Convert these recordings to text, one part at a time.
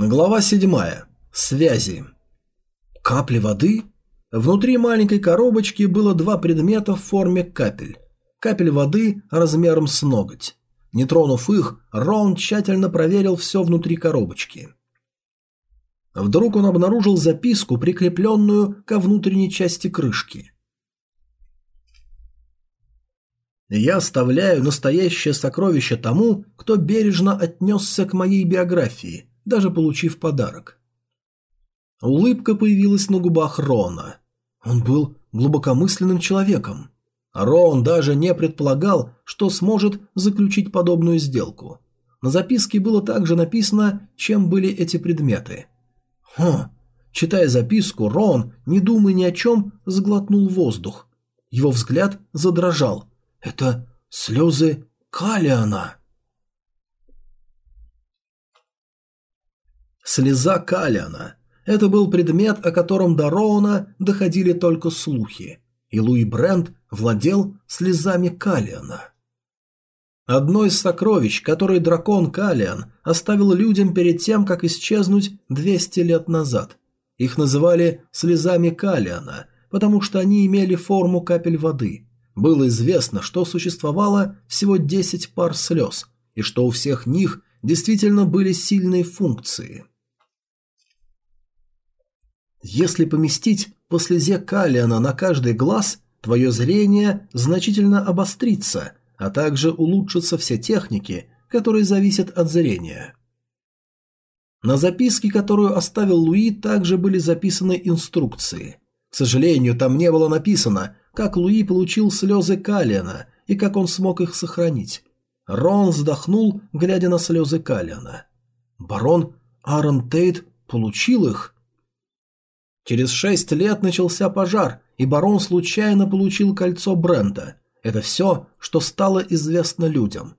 Глава 7. Связи. Капли воды? Внутри маленькой коробочки было два предмета в форме капель. Капель воды размером с ноготь. Не тронув их, Рон тщательно проверил все внутри коробочки. Вдруг он обнаружил записку, прикрепленную ко внутренней части крышки. «Я оставляю настоящее сокровище тому, кто бережно отнесся к моей биографии, даже получив подарок». Улыбка появилась на губах Рона. Он был глубокомысленным человеком. Рон даже не предполагал, что сможет заключить подобную сделку. На записке было также написано, чем были эти предметы – Ха! Читая записку, Рон, не думая ни о чем, сглотнул воздух. Его взгляд задрожал. Это слезы Калиана. Слеза Калиана. Это был предмет, о котором до Роуна доходили только слухи. И Луи Брент владел слезами Калиана. Одно из сокровищ, которые дракон Калиан оставил людям перед тем, как исчезнуть 200 лет назад. Их называли «слезами Калиана», потому что они имели форму капель воды. Было известно, что существовало всего 10 пар слез, и что у всех них действительно были сильные функции. Если поместить по слезе Калиана на каждый глаз, твое зрение значительно обострится – а также улучшатся все техники, которые зависят от зрения. На записке, которую оставил Луи, также были записаны инструкции. К сожалению, там не было написано, как Луи получил слезы Калиана и как он смог их сохранить. Рон вздохнул, глядя на слезы Калиана. Барон Аарон Тейт получил их? Через шесть лет начался пожар, и барон случайно получил кольцо Брента – это все, что стало известно людям.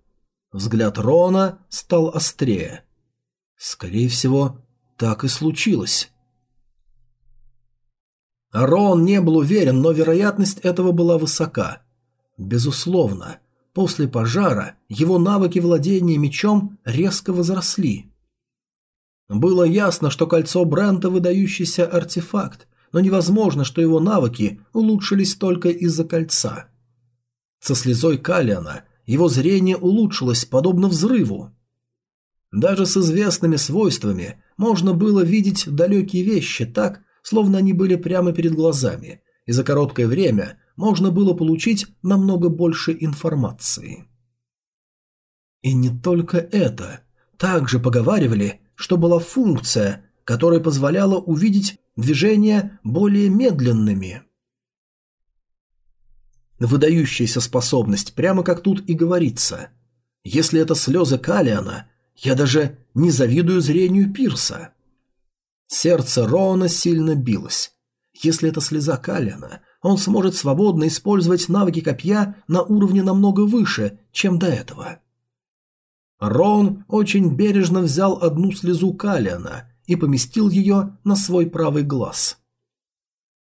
Взгляд Рона стал острее. Скорее всего, так и случилось. Рон не был уверен, но вероятность этого была высока. Безусловно, после пожара его навыки владения мечом резко возросли. Было ясно, что кольцо Брента выдающийся артефакт, но невозможно, что его навыки улучшились только из-за кольца. Со слезой Калиана его зрение улучшилось, подобно взрыву. Даже с известными свойствами можно было видеть далекие вещи так, словно они были прямо перед глазами, и за короткое время можно было получить намного больше информации. И не только это. Также поговаривали, что была функция, которая позволяла увидеть движения более медленными – Выдающаяся способность, прямо как тут и говорится. Если это слезы Калиана, я даже не завидую зрению Пирса. Сердце Роана сильно билось. Если это слеза Калиана, он сможет свободно использовать навыки копья на уровне намного выше, чем до этого. Рон очень бережно взял одну слезу Калиана и поместил ее на свой правый глаз.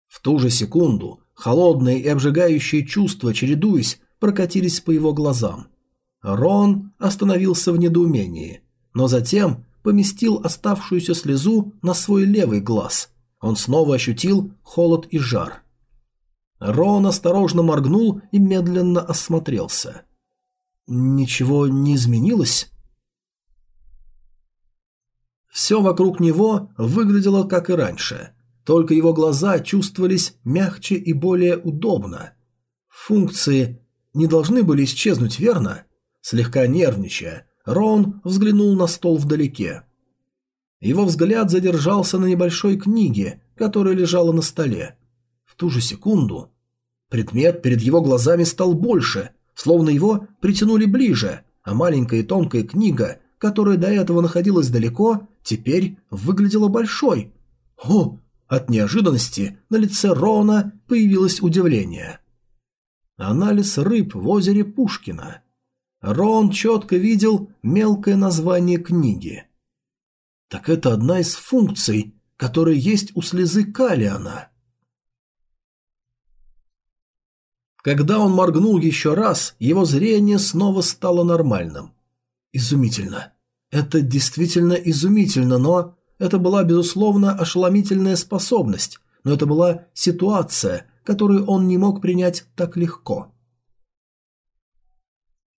В ту же секунду Холодные и обжигающие чувства, чередуясь, прокатились по его глазам. Рон остановился в недоумении, но затем поместил оставшуюся слезу на свой левый глаз. Он снова ощутил холод и жар. Рон осторожно моргнул и медленно осмотрелся. Ничего не изменилось? Все вокруг него выглядело как и раньше – только его глаза чувствовались мягче и более удобно. Функции не должны были исчезнуть, верно? Слегка нервничая, Рон взглянул на стол вдалеке. Его взгляд задержался на небольшой книге, которая лежала на столе. В ту же секунду предмет перед его глазами стал больше, словно его притянули ближе, а маленькая тонкая книга, которая до этого находилась далеко, теперь выглядела большой. О, от неожиданности на лице Рона появилось удивление. Анализ рыб в озере Пушкина. Рон четко видел мелкое название книги. Так это одна из функций, которая есть у слезы Калиана. Когда он моргнул еще раз, его зрение снова стало нормальным. Изумительно. Это действительно изумительно, но это была, безусловно, ошеломительная способность, но это была ситуация, которую он не мог принять так легко.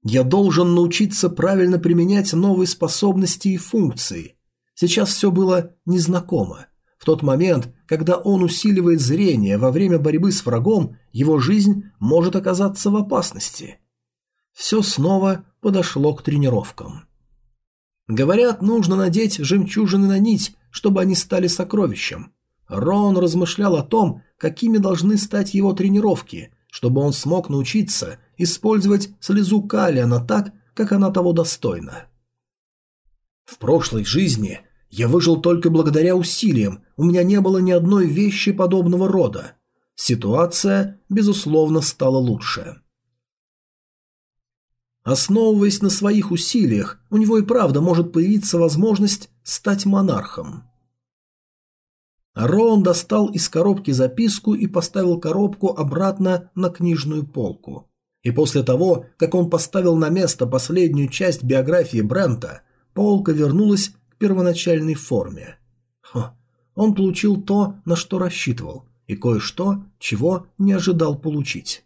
Я должен научиться правильно применять новые способности и функции. Сейчас все было незнакомо. В тот момент, когда он усиливает зрение во время борьбы с врагом, его жизнь может оказаться в опасности. Все снова подошло к тренировкам. Говорят, нужно надеть жемчужины на нить, чтобы они стали сокровищем. Рон размышлял о том, какими должны стать его тренировки, чтобы он смог научиться использовать слезу Калиана так, как она того достойна. В прошлой жизни я выжил только благодаря усилиям, у меня не было ни одной вещи подобного рода. Ситуация, безусловно, стала лучше. Основываясь на своих усилиях, у него и правда может появиться возможность стать монархом. Роун достал из коробки записку и поставил коробку обратно на книжную полку. И после того, как он поставил на место последнюю часть биографии Брента, полка вернулась первоначальной форме. Хо, он получил то, на что рассчитывал, и кое-что, чего не ожидал получить.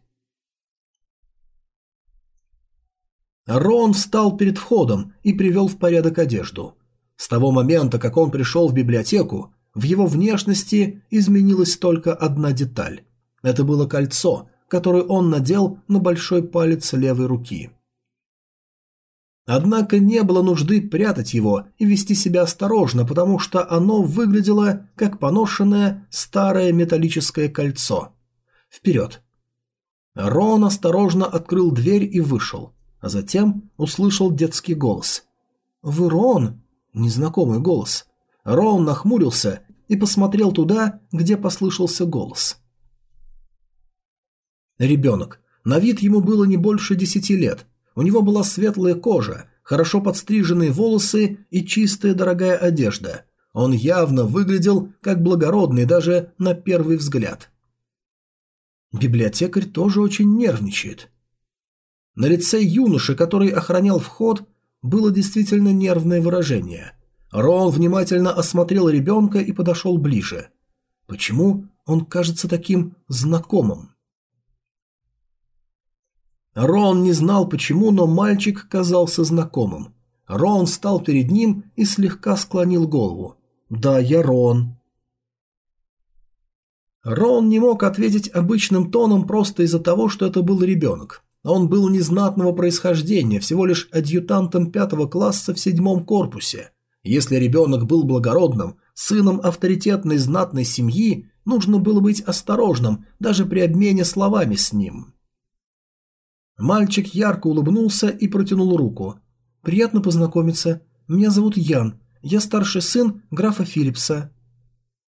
Рон встал перед входом и привел в порядок одежду. С того момента, как он пришел в библиотеку, в его внешности изменилась только одна деталь. Это было кольцо, которое он надел на большой палец левой руки. Однако не было нужды прятать его и вести себя осторожно, потому что оно выглядело как поношенное старое металлическое кольцо. Вперед. Рон осторожно открыл дверь и вышел, а затем услышал детский голос. «Вы Рон?» Незнакомый голос. Рон нахмурился и посмотрел туда, где послышался голос. Ребенок. На вид ему было не больше десяти лет. У него была светлая кожа, хорошо подстриженные волосы и чистая дорогая одежда. Он явно выглядел как благородный даже на первый взгляд. Библиотекарь тоже очень нервничает. На лице юноши, который охранял вход, было действительно нервное выражение. Рон внимательно осмотрел ребенка и подошел ближе. Почему он кажется таким знакомым? Рон не знал почему, но мальчик казался знакомым. Рон встал перед ним и слегка склонил голову. «Да, я Рон». Рон не мог ответить обычным тоном просто из-за того, что это был ребенок. Он был незнатного происхождения, всего лишь адъютантом пятого класса в седьмом корпусе. Если ребенок был благородным, сыном авторитетной знатной семьи, нужно было быть осторожным даже при обмене словами с ним. Мальчик ярко улыбнулся и протянул руку. «Приятно познакомиться. Меня зовут Ян. Я старший сын графа Филлипса».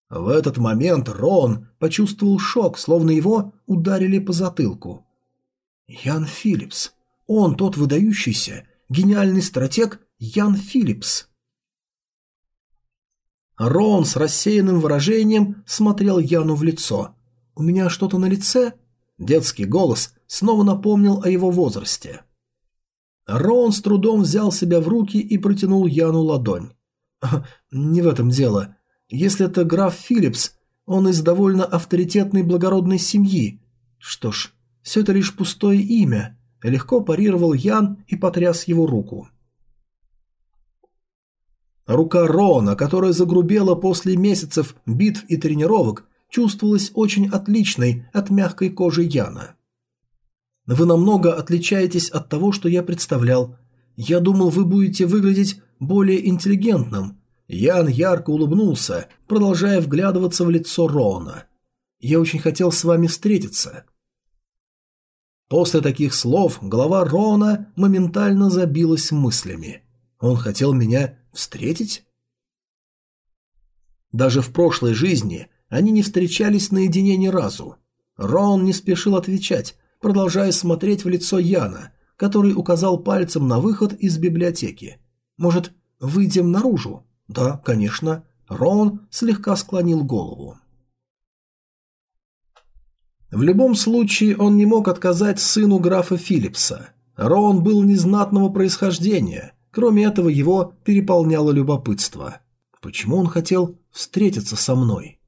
В этот момент Рон почувствовал шок, словно его ударили по затылку. Ян Филлипс. Он тот выдающийся, гениальный стратег Ян Филлипс. Рон с рассеянным выражением смотрел Яну в лицо. «У меня что-то на лице?» Детский голос снова напомнил о его возрасте. Рон с трудом взял себя в руки и протянул Яну ладонь. «Не в этом дело. Если это граф Филлипс, он из довольно авторитетной благородной семьи. Что ж, все это лишь пустое имя», – легко парировал Ян и потряс его руку. Рука Рона, которая загрубела после месяцев битв и тренировок, чувствовалась очень отличной от мягкой кожи Яна. «Вы намного отличаетесь от того, что я представлял. Я думал, вы будете выглядеть более интеллигентным». Ян ярко улыбнулся, продолжая вглядываться в лицо Рона. «Я очень хотел с вами встретиться». После таких слов голова Рона моментально забилась мыслями. Он хотел меня встретить? Даже в прошлой жизни они не встречались наедине ни разу. Рон не спешил отвечать, продолжая смотреть в лицо Яна, который указал пальцем на выход из библиотеки. «Может, выйдем наружу?» «Да, конечно». Рон слегка склонил голову. В любом случае он не мог отказать сыну графа Филлипса. Рон был незнатного происхождения, кроме этого его переполняло любопытство. Почему он хотел встретиться со мной?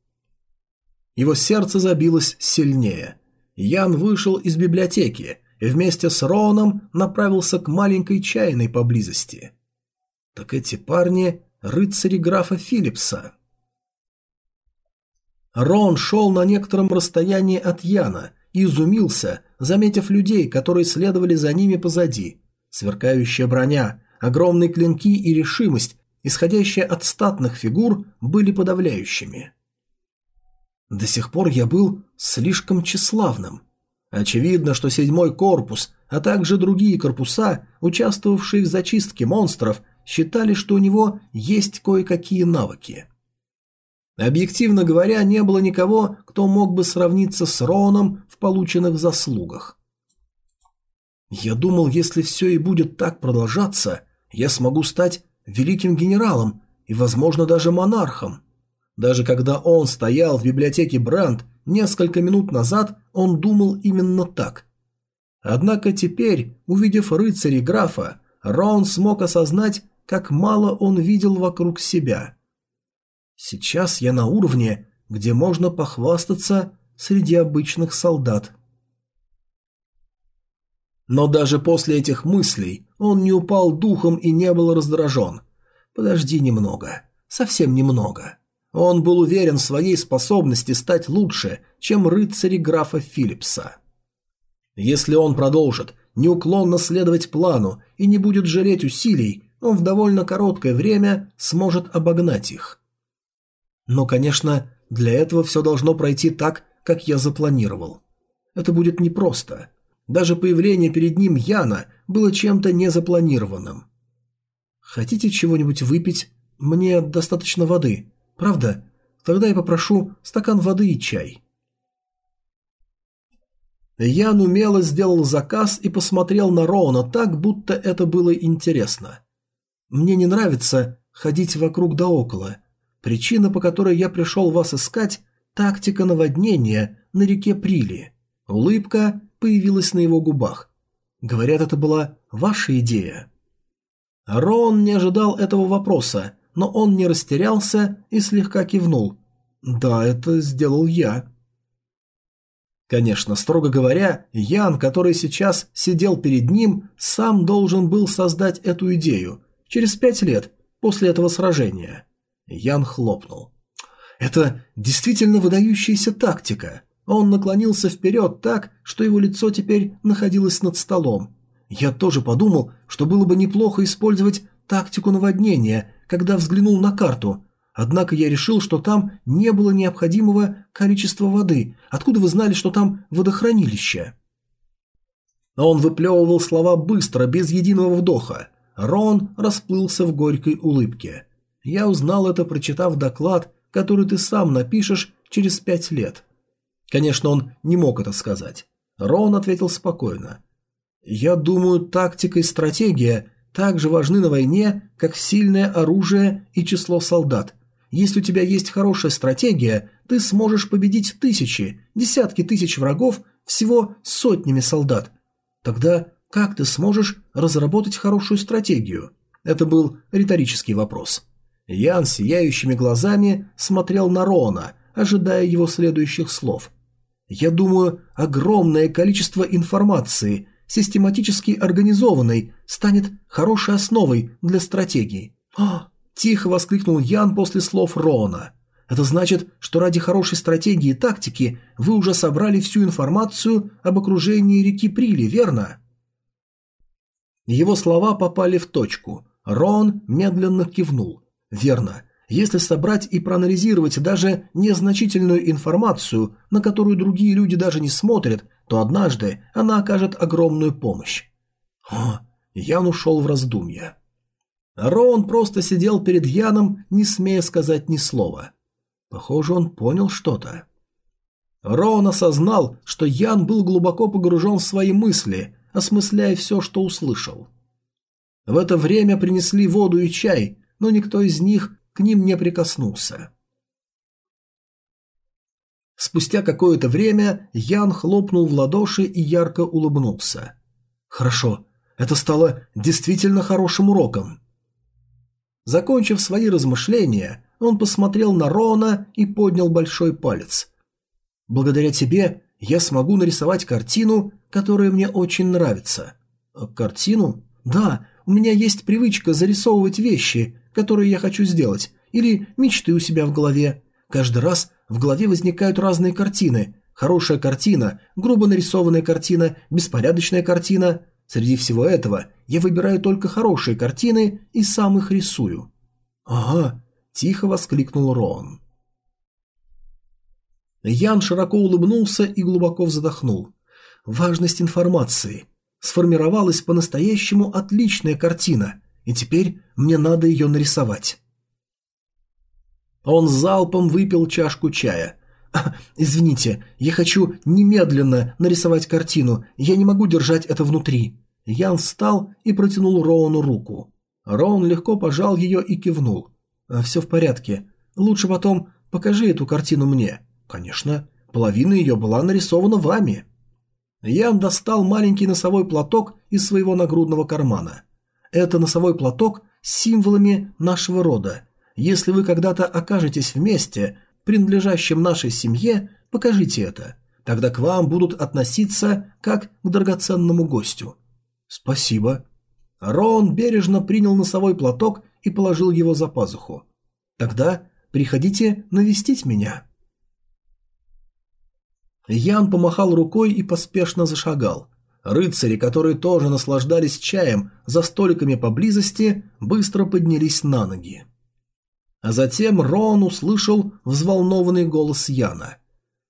Его сердце забилось сильнее. Ян вышел из библиотеки и вместе с Роном направился к маленькой чайной поблизости. Так эти парни – рыцари графа Филлипса. Рон шел на некотором расстоянии от Яна и изумился, заметив людей, которые следовали за ними позади. Сверкающая броня, огромные клинки и решимость, исходящие от статных фигур, были подавляющими. До сих пор я был слишком тщеславным. Очевидно, что седьмой корпус, а также другие корпуса, участвовавшие в зачистке монстров, считали, что у него есть кое-какие навыки. Объективно говоря, не было никого, кто мог бы сравниться с Роном в полученных заслугах. Я думал, если все и будет так продолжаться, я смогу стать великим генералом и, возможно, даже монархом. Даже когда он стоял в библиотеке Бранд несколько минут назад, он думал именно так. Однако теперь, увидев рыцарей графа, Рон смог осознать, как мало он видел вокруг себя – Сейчас я на уровне, где можно похвастаться среди обычных солдат. Но даже после этих мыслей он не упал духом и не был раздражен. Подожди немного. Совсем немного. Он был уверен в своей способности стать лучше, чем рыцари графа Филлипса. Если он продолжит неуклонно следовать плану и не будет жалеть усилий, он в довольно короткое время сможет обогнать их. Но, конечно, для этого все должно пройти так, как я запланировал. Это будет непросто. Даже появление перед ним Яна было чем-то незапланированным. «Хотите чего-нибудь выпить? Мне достаточно воды. Правда? Тогда я попрошу стакан воды и чай». Ян умело сделал заказ и посмотрел на Роуна так, будто это было интересно. «Мне не нравится ходить вокруг да около. Причина, по которой я пришел вас искать – тактика наводнения на реке Прили. Улыбка появилась на его губах. Говорят, это была ваша идея. Рон не ожидал этого вопроса, но он не растерялся и слегка кивнул. «Да, это сделал я». Конечно, строго говоря, Ян, который сейчас сидел перед ним, сам должен был создать эту идею через пять лет после этого сражения. Ян хлопнул. «Это действительно выдающаяся тактика». Он наклонился вперед так, что его лицо теперь находилось над столом. Я тоже подумал, что было бы неплохо использовать тактику наводнения, когда взглянул на карту. Однако я решил, что там не было необходимого количества воды. Откуда вы знали, что там водохранилище? Он выплевывал слова быстро, без единого вдоха. Рон расплылся в горькой улыбке. Я узнал это, прочитав доклад, который ты сам напишешь через пять лет. Конечно, он не мог это сказать. Рон ответил спокойно. Я думаю, тактика и стратегия так же важны на войне, как сильное оружие и число солдат. Если у тебя есть хорошая стратегия, ты сможешь победить тысячи, десятки тысяч врагов всего сотнями солдат. Тогда как ты сможешь разработать хорошую стратегию? Это был риторический вопрос. Ян сияющими глазами смотрел на Рона, ожидая его следующих слов. «Я думаю, огромное количество информации, систематически организованной, станет хорошей основой для стратегии». «А!» – тихо воскликнул Ян после слов Рона. «Это значит, что ради хорошей стратегии и тактики вы уже собрали всю информацию об окружении реки Прили, верно?» Его слова попали в точку. Рон медленно кивнул – Верно. Если собрать и проанализировать даже незначительную информацию, на которую другие люди даже не смотрят, то однажды она окажет огромную помощь. О, Ян ушел в раздумья. Роун просто сидел перед Яном, не смея сказать ни слова. Похоже, он понял что-то. Роун осознал, что Ян был глубоко погружен в свои мысли, осмысляя все, что услышал. В это время принесли воду и чай, но никто из них к ним не прикоснулся. Спустя какое-то время Ян хлопнул в ладоши и ярко улыбнулся. «Хорошо, это стало действительно хорошим уроком». Закончив свои размышления, он посмотрел на Рона и поднял большой палец. «Благодаря тебе я смогу нарисовать картину, которая мне очень нравится». «Э, «Картину?» «Да, у меня есть привычка зарисовывать вещи, которые я хочу сделать, или мечты у себя в голове. Каждый раз в голове возникают разные картины. Хорошая картина, грубо нарисованная картина, беспорядочная картина. Среди всего этого я выбираю только хорошие картины и сам их рисую. «Ага», – тихо воскликнул Рон. Ян широко улыбнулся и глубоко вздохнул. Важность информации. Сформировалась по-настоящему отличная картина, и теперь мне надо ее нарисовать. Он залпом выпил чашку чая. «А, «Извините, я хочу немедленно нарисовать картину, я не могу держать это внутри». Ян встал и протянул Роуну руку. Роун легко пожал ее и кивнул. «А, «Все в порядке. Лучше потом покажи эту картину мне». «Конечно. Половина ее была нарисована вами». Ян достал маленький носовой платок из своего нагрудного кармана. Это носовой платок с символами нашего рода. Если вы когда-то окажетесь вместе, принадлежащем нашей семье, покажите это. Тогда к вам будут относиться как к драгоценному гостю. Спасибо. Рон бережно принял носовой платок и положил его за пазуху. Тогда приходите навестить меня. Ян помахал рукой и поспешно зашагал. Рыцари, которые тоже наслаждались чаем за столиками поблизости, быстро поднялись на ноги. А затем Рон услышал взволнованный голос Яна.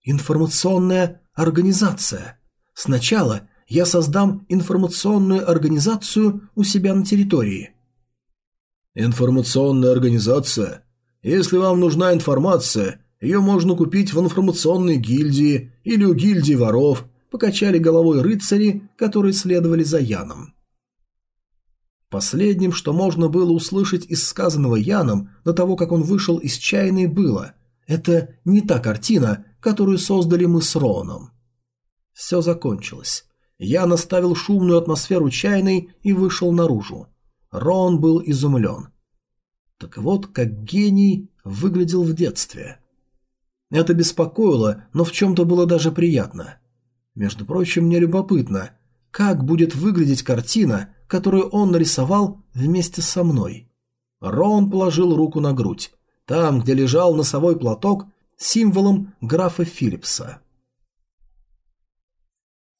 «Информационная организация. Сначала я создам информационную организацию у себя на территории». «Информационная организация? Если вам нужна информация, ее можно купить в информационной гильдии или у гильдии воров», покачали головой рыцари, которые следовали за Яном. Последним, что можно было услышать из сказанного Яном до того, как он вышел из чайной, было «Это не та картина, которую создали мы с Роном». Все закончилось. Ян оставил шумную атмосферу чайной и вышел наружу. Рон был изумлен. Так вот, как гений выглядел в детстве. Это беспокоило, но в чем-то было даже приятно. Между прочим, мне любопытно, как будет выглядеть картина, которую он нарисовал вместе со мной. Рон положил руку на грудь, там, где лежал носовой платок символом графа Филлипса.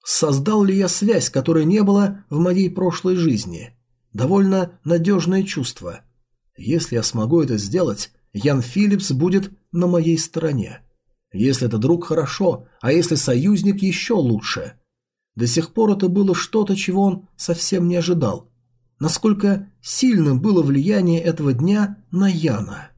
Создал ли я связь, которой не было в моей прошлой жизни? Довольно надежное чувство. Если я смогу это сделать, Ян Филлипс будет на моей стороне. Если это друг – хорошо, а если союзник – еще лучше. До сих пор это было что-то, чего он совсем не ожидал. Насколько сильным было влияние этого дня на Яна.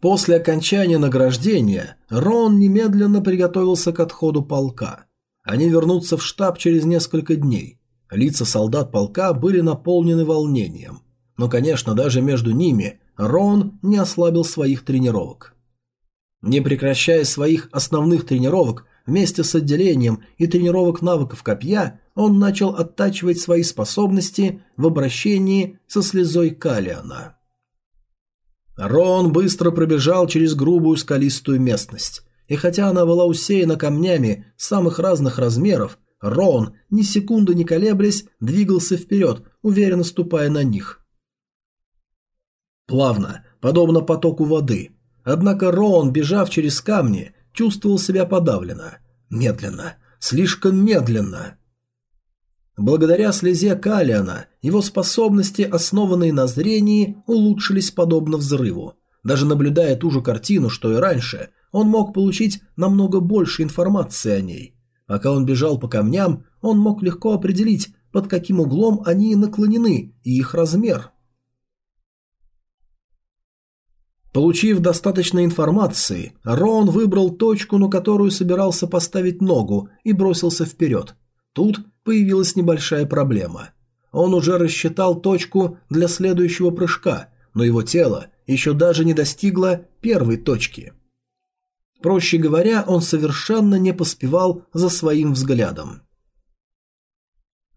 После окончания награждения Рон немедленно приготовился к отходу полка. Они вернутся в штаб через несколько дней. Лица солдат полка были наполнены волнением. Но, конечно, даже между ними Рон не ослабил своих тренировок. Не прекращая своих основных тренировок, Вместе с отделением и тренировок навыков копья он начал оттачивать свои способности в обращении со слезой Калиана. Рон быстро пробежал через грубую скалистую местность, и хотя она была усеяна камнями самых разных размеров, Рон, ни секунды не колеблясь, двигался вперед, уверенно ступая на них. Плавно, подобно потоку воды. Однако Рон, бежав через камни, чувствовал себя подавленно. Медленно. Слишком медленно. Благодаря слезе Калиана его способности, основанные на зрении, улучшились подобно взрыву. Даже наблюдая ту же картину, что и раньше, он мог получить намного больше информации о ней. Пока он бежал по камням, он мог легко определить, под каким углом они наклонены и их размер – Получив достаточно информации, Рон выбрал точку, на которую собирался поставить ногу, и бросился вперед. Тут появилась небольшая проблема. Он уже рассчитал точку для следующего прыжка, но его тело еще даже не достигло первой точки. Проще говоря, он совершенно не поспевал за своим взглядом.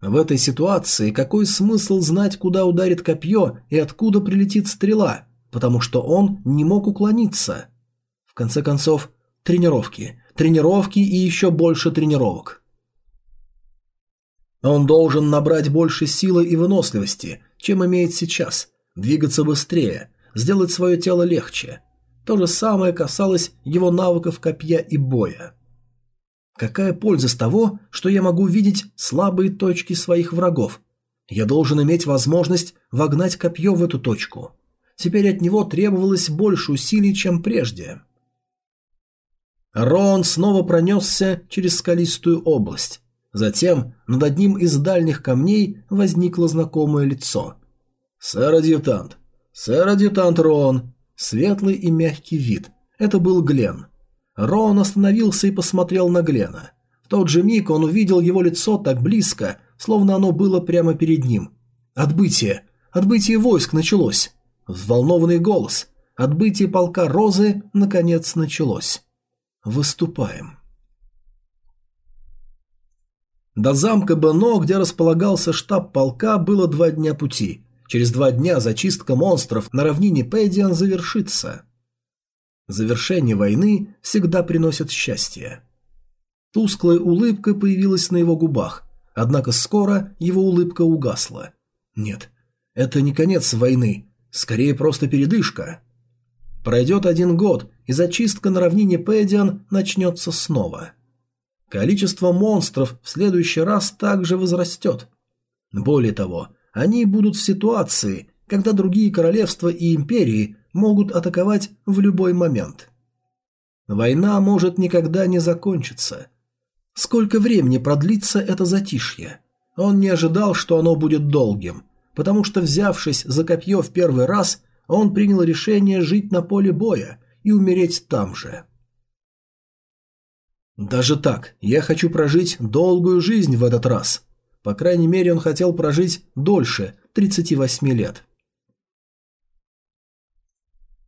В этой ситуации какой смысл знать, куда ударит копье и откуда прилетит стрела – потому что он не мог уклониться. В конце концов, тренировки, тренировки и еще больше тренировок. Он должен набрать больше силы и выносливости, чем имеет сейчас, двигаться быстрее, сделать свое тело легче. То же самое касалось его навыков копья и боя. Какая польза с того, что я могу видеть слабые точки своих врагов? Я должен иметь возможность вогнать копье в эту точку. Теперь от него требовалось больше усилий, чем прежде. Рон снова пронесся через скалистую область. Затем над одним из дальних камней возникло знакомое лицо. «Сэр-адъютант! Сэр-адъютант Рон!» Светлый и мягкий вид. Это был Глен. Рон остановился и посмотрел на Глена. В тот же миг он увидел его лицо так близко, словно оно было прямо перед ним. «Отбытие! Отбытие войск началось!» Взволнованный голос. Отбытие полка Розы наконец началось. «Выступаем!» До замка Бено, где располагался штаб полка, было два дня пути. Через два дня зачистка монстров на равнине Пэдиан завершится. Завершение войны всегда приносит счастье. Тусклая улыбка появилась на его губах, однако скоро его улыбка угасла. Нет, это не конец войны, скорее просто передышка. Пройдет один год, и зачистка на равнине Пэдиан начнется снова. Количество монстров в следующий раз также возрастет. Более того, они будут в ситуации, когда другие королевства и империи могут атаковать в любой момент. Война может никогда не закончиться. Сколько времени продлится это затишье? Он не ожидал, что оно будет долгим, потому что, взявшись за копье в первый раз, он принял решение жить на поле боя и умереть там же. Даже так, я хочу прожить долгую жизнь в этот раз. По крайней мере, он хотел прожить дольше 38 лет.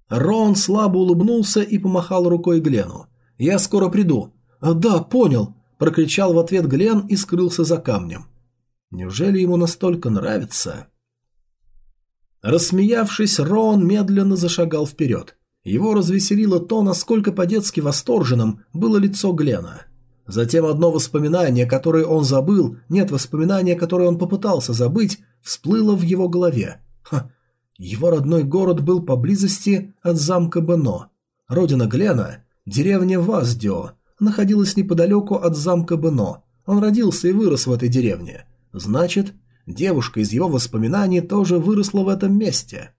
Рон слабо улыбнулся и помахал рукой Глену. «Я скоро приду». «Да, понял», – прокричал в ответ Глен и скрылся за камнем. Неужели ему настолько нравится? Рассмеявшись, Рон медленно зашагал вперед. Его развеселило то, насколько по-детски восторженным было лицо Глена. Затем одно воспоминание, которое он забыл, нет воспоминания, которое он попытался забыть, всплыло в его голове. Ха, его родной город был поблизости от замка Бено. Родина Глена, деревня Ваздио, находилась неподалеку от замка Бено. Он родился и вырос в этой деревне. Значит, девушка из его воспоминаний тоже выросла в этом месте.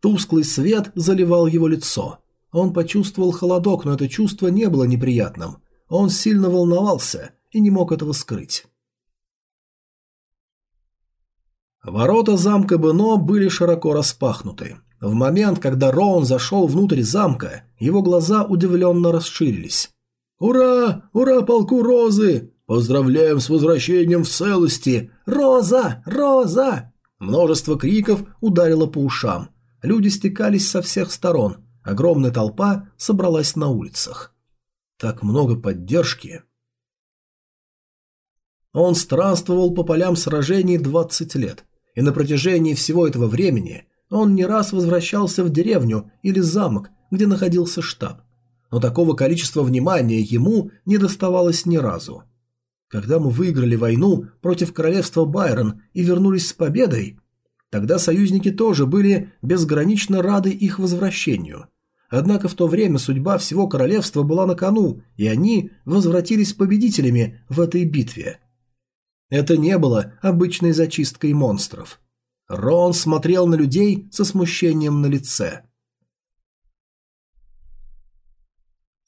Тусклый свет заливал его лицо. Он почувствовал холодок, но это чувство не было неприятным. Он сильно волновался и не мог этого скрыть. Ворота замка Бено были широко распахнуты. В момент, когда Роун зашел внутрь замка, его глаза удивленно расширились. «Ура! Ура полку Розы! Поздравляем с возвращением в целости! Роза! Роза!» Множество криков ударило по ушам. Люди стекались со всех сторон. Огромная толпа собралась на улицах. Так много поддержки. Он странствовал по полям сражений 20 лет, и на протяжении всего этого времени он не раз возвращался в деревню или замок, где находился штаб. Но такого количества внимания ему не доставалось ни разу. Когда мы выиграли войну против королевства Байрон и вернулись с победой, Тогда союзники тоже были безгранично рады их возвращению. Однако в то время судьба всего королевства была на кону, и они возвратились победителями в этой битве. Это не было обычной зачисткой монстров. Рон смотрел на людей со смущением на лице.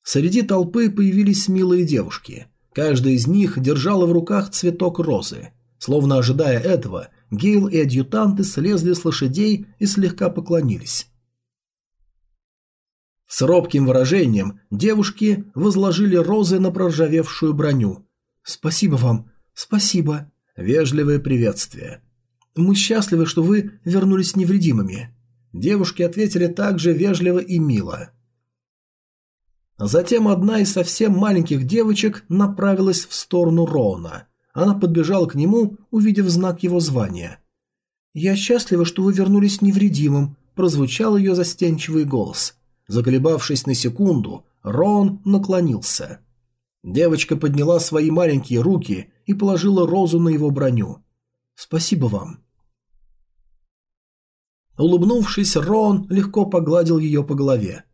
Среди толпы появились милые девушки. Каждая из них держала в руках цветок розы. Словно ожидая этого, Гейл и адъютанты слезли с лошадей и слегка поклонились. С робким выражением девушки возложили розы на проржавевшую броню. «Спасибо вам, спасибо!» Вежливое приветствие. «Мы счастливы, что вы вернулись невредимыми». Девушки ответили также вежливо и мило. Затем одна из совсем маленьких девочек направилась в сторону Рона. Она подбежала к нему, увидев знак его звания. «Я счастлива, что вы вернулись невредимым», – прозвучал ее застенчивый голос. Заколебавшись на секунду, Рон наклонился. Девочка подняла свои маленькие руки и положила розу на его броню. «Спасибо вам». Улыбнувшись, Рон легко погладил ее по голове.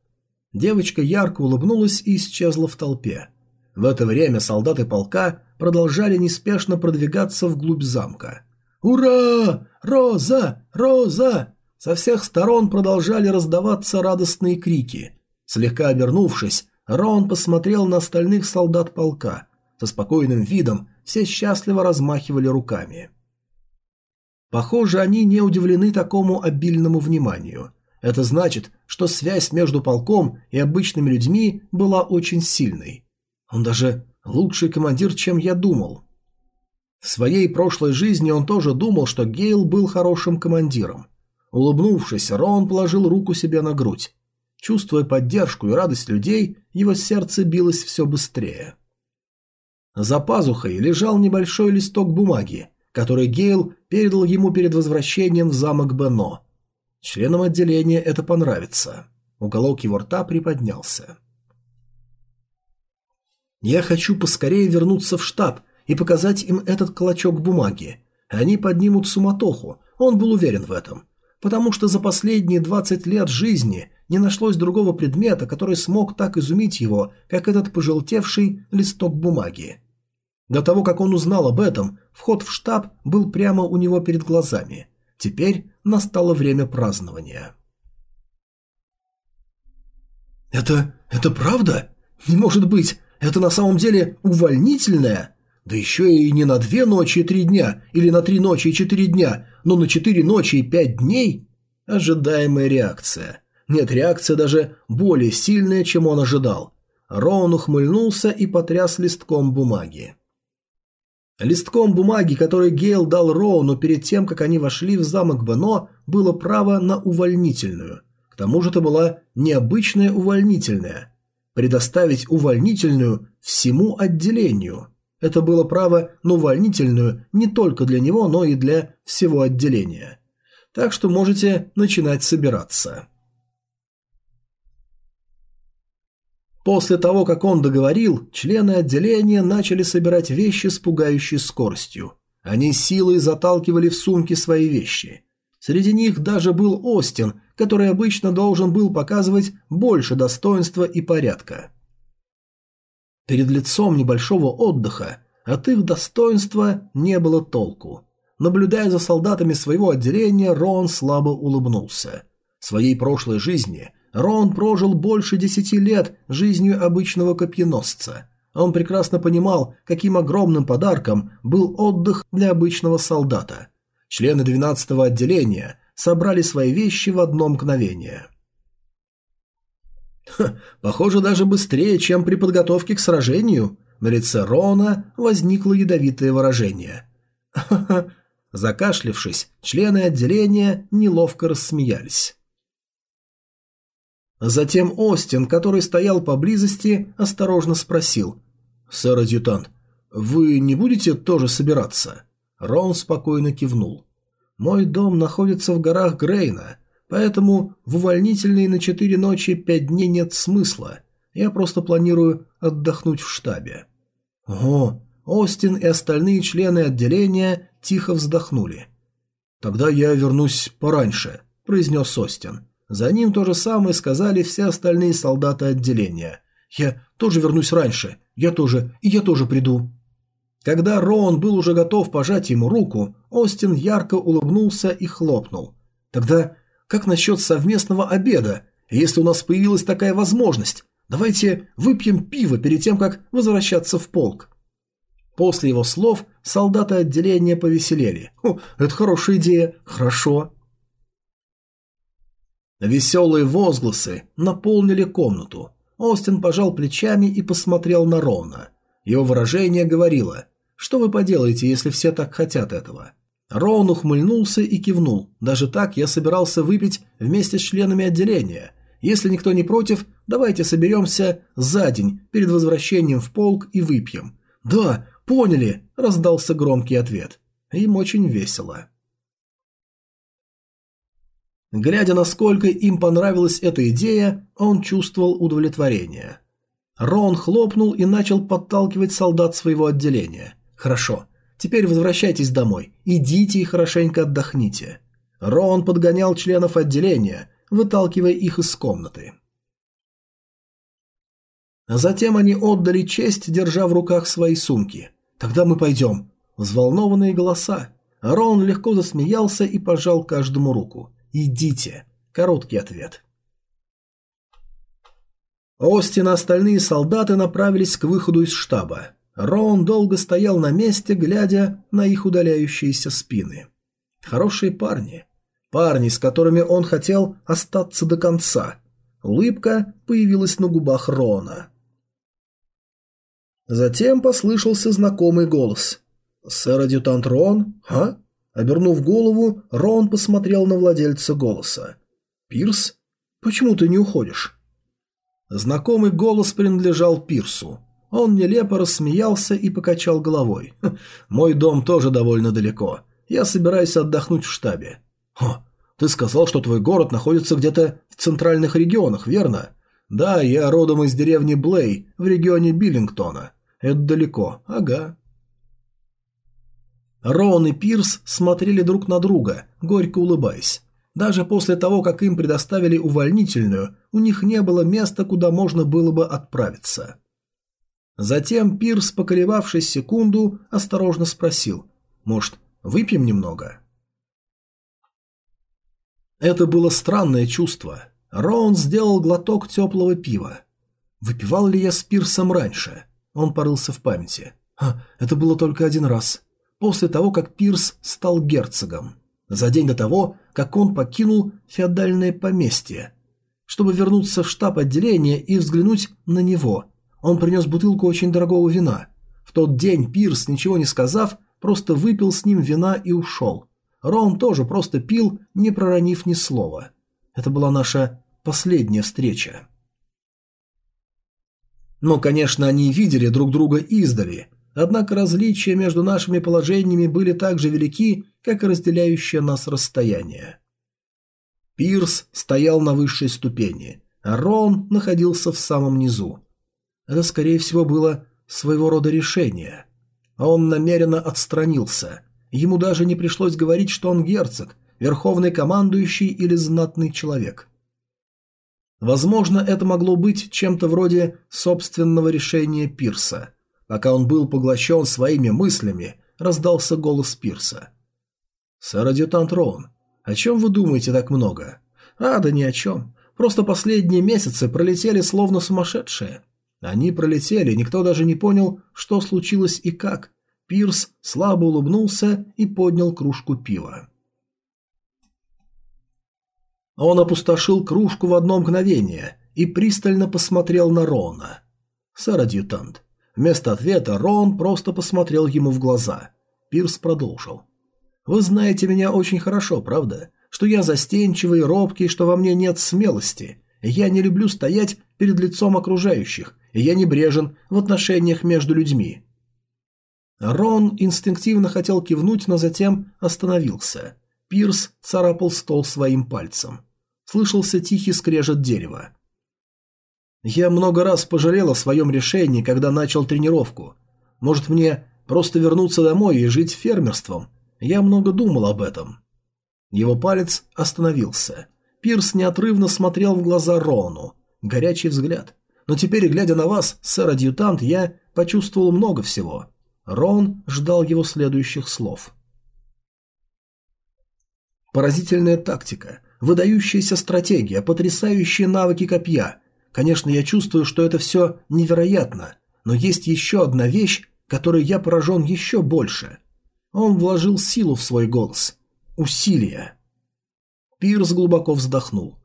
Девочка ярко улыбнулась и исчезла в толпе. В это время солдаты полка продолжали неспешно продвигаться вглубь замка. «Ура! Роза! Роза!» Со всех сторон продолжали раздаваться радостные крики. Слегка обернувшись, Рон посмотрел на остальных солдат полка. Со спокойным видом все счастливо размахивали руками. Похоже, они не удивлены такому обильному вниманию. Это значит, что связь между полком и обычными людьми была очень сильной. Он даже лучший командир, чем я думал. В своей прошлой жизни он тоже думал, что Гейл был хорошим командиром. Улыбнувшись, Рон положил руку себе на грудь. Чувствуя поддержку и радость людей, его сердце билось все быстрее. За пазухой лежал небольшой листок бумаги, который Гейл передал ему перед возвращением в замок Бено. Членам отделения это понравится. Уголок его рта приподнялся. Я хочу поскорее вернуться в штаб и показать им этот клочок бумаги. Они поднимут суматоху, он был уверен в этом. Потому что за последние 20 лет жизни не нашлось другого предмета, который смог так изумить его, как этот пожелтевший листок бумаги. До того, как он узнал об этом, вход в штаб был прямо у него перед глазами. Теперь настало время празднования. «Это... это правда? Не может быть! Это на самом деле увольнительное? Да еще и не на две ночи и три дня, или на три ночи и четыре дня, но на четыре ночи и пять дней?» Ожидаемая реакция. Нет, реакция даже более сильная, чем он ожидал. Роун ухмыльнулся и потряс листком бумаги. Листком бумаги, который Гейл дал Роуну перед тем, как они вошли в замок Бено, было право на увольнительную. К тому же это была необычная увольнительная. Предоставить увольнительную всему отделению. Это было право на увольнительную не только для него, но и для всего отделения. Так что можете начинать собираться. После того, как он договорил, члены отделения начали собирать вещи с пугающей скоростью. Они силой заталкивали в сумки свои вещи. Среди них даже был Остин, который обычно должен был показывать больше достоинства и порядка. Перед лицом небольшого отдыха от их достоинства не было толку. Наблюдая за солдатами своего отделения, Рон слабо улыбнулся. В своей прошлой жизни Рон прожил больше десяти лет жизнью обычного копьеносца. Он прекрасно понимал, каким огромным подарком был отдых для обычного солдата. Члены 12-го отделения собрали свои вещи в одно мгновение. Ха, похоже, даже быстрее, чем при подготовке к сражению. На лице Рона возникло ядовитое выражение. Ха-ха. Закашлившись, члены отделения неловко рассмеялись. Затем Остин, который стоял поблизости, осторожно спросил. «Сэр-адъютант, вы не будете тоже собираться?» Рон спокойно кивнул. «Мой дом находится в горах Грейна, поэтому в увольнительные на четыре ночи пять дней нет смысла. Я просто планирую отдохнуть в штабе». «О!» Остин и остальные члены отделения тихо вздохнули. «Тогда я вернусь пораньше», – произнес Остин. За ним то же самое сказали все остальные солдаты отделения. «Я тоже вернусь раньше. Я тоже. И я тоже приду». Когда Роун был уже готов пожать ему руку, Остин ярко улыбнулся и хлопнул. «Тогда как насчет совместного обеда, если у нас появилась такая возможность? Давайте выпьем пиво перед тем, как возвращаться в полк». После его слов солдаты отделения повеселели. «О, это хорошая идея. Хорошо». Веселые возгласы наполнили комнату. Остин пожал плечами и посмотрел на Рона. Его выражение говорило «Что вы поделаете, если все так хотят этого?» Роун ухмыльнулся и кивнул. «Даже так я собирался выпить вместе с членами отделения. Если никто не против, давайте соберемся за день перед возвращением в полк и выпьем». «Да, поняли!» – раздался громкий ответ. Им очень весело. Глядя, насколько им понравилась эта идея, он чувствовал удовлетворение. Рон хлопнул и начал подталкивать солдат своего отделения. «Хорошо, теперь возвращайтесь домой, идите и хорошенько отдохните». Рон подгонял членов отделения, выталкивая их из комнаты. Затем они отдали честь, держа в руках свои сумки. «Тогда мы пойдем». Взволнованные голоса. Рон легко засмеялся и пожал каждому руку. «Идите». Короткий ответ. Остин и остальные солдаты направились к выходу из штаба. Рон долго стоял на месте, глядя на их удаляющиеся спины. Хорошие парни. Парни, с которыми он хотел остаться до конца. Улыбка появилась на губах Рона. Затем послышался знакомый голос. «Сэр-адъютант Рон? А?» Обернув голову, Рон посмотрел на владельца голоса. «Пирс? Почему ты не уходишь?» Знакомый голос принадлежал Пирсу. Он нелепо рассмеялся и покачал головой. «Мой дом тоже довольно далеко. Я собираюсь отдохнуть в штабе». «О, ты сказал, что твой город находится где-то в центральных регионах, верно?» «Да, я родом из деревни Блей, в регионе Биллингтона. Это далеко, ага». Рон и Пирс смотрели друг на друга, горько улыбаясь. Даже после того, как им предоставили увольнительную, у них не было места, куда можно было бы отправиться. Затем Пирс, поколебавшись секунду, осторожно спросил, «Может, выпьем немного?» Это было странное чувство. Роун сделал глоток теплого пива. Выпивал ли я с Пирсом раньше? Он порылся в памяти. Это было только один раз. После того, как Пирс стал герцогом. За день до того, как он покинул феодальное поместье. Чтобы вернуться в штаб отделения и взглянуть на него, он принес бутылку очень дорогого вина. В тот день Пирс, ничего не сказав, просто выпил с ним вина и ушел. Рон тоже просто пил, не проронив ни слова. Это была наша последняя встреча. Но, конечно, они видели друг друга издали, однако различия между нашими положениями были так же велики, как и разделяющее нас расстояние. Пирс стоял на высшей ступени, а Рон находился в самом низу. Это, скорее всего, было своего рода решение. Он намеренно отстранился. Ему даже не пришлось говорить, что он герцог, верховный командующий или знатный человек. Возможно, это могло быть чем-то вроде собственного решения Пирса. Пока он был поглощен своими мыслями, раздался голос Пирса. «Сэр-адъютант Роун, о чем вы думаете так много?» «А, да ни о чем. Просто последние месяцы пролетели словно сумасшедшие». Они пролетели, никто даже не понял, что случилось и как. Пирс слабо улыбнулся и поднял кружку пива. Он опустошил кружку в одно мгновение и пристально посмотрел на Рона. «Сэр-адъютант». Вместо ответа Рон просто посмотрел ему в глаза. Пирс продолжил. «Вы знаете меня очень хорошо, правда? Что я застенчивый, робкий, что во мне нет смелости. Я не люблю стоять перед лицом окружающих, и я небрежен в отношениях между людьми». Рон инстинктивно хотел кивнуть, но затем остановился. Пирс царапал стол своим пальцем. Слышался тихий скрежет дерева. «Я много раз пожалел о своем решении, когда начал тренировку. Может, мне просто вернуться домой и жить фермерством? Я много думал об этом». Его палец остановился. Пирс неотрывно смотрел в глаза Рону. Горячий взгляд. «Но теперь, глядя на вас, сэр-адъютант, я почувствовал много всего». Рон ждал его следующих слов. Поразительная тактика, выдающаяся стратегия, потрясающие навыки копья. Конечно, я чувствую, что это все невероятно, но есть еще одна вещь, которой я поражен еще больше. Он вложил силу в свой голос. Усилия. Пирс глубоко вздохнул.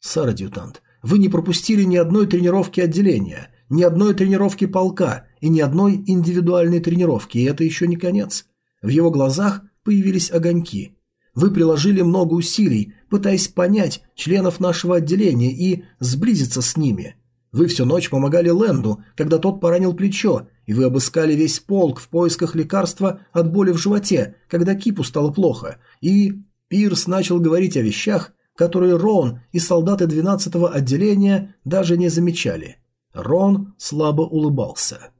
«Сэр-адъютант, вы не пропустили ни одной тренировки отделения, ни одной тренировки полка и ни одной индивидуальной тренировки, и это еще не конец. В его глазах появились огоньки. Вы приложили много усилий, пытаясь понять членов нашего отделения и сблизиться с ними. Вы всю ночь помогали Ленду, когда тот поранил плечо, и вы обыскали весь полк в поисках лекарства от боли в животе, когда Кипу стало плохо, и Пирс начал говорить о вещах, которые Рон и солдаты 12-го отделения даже не замечали. Рон слабо улыбался.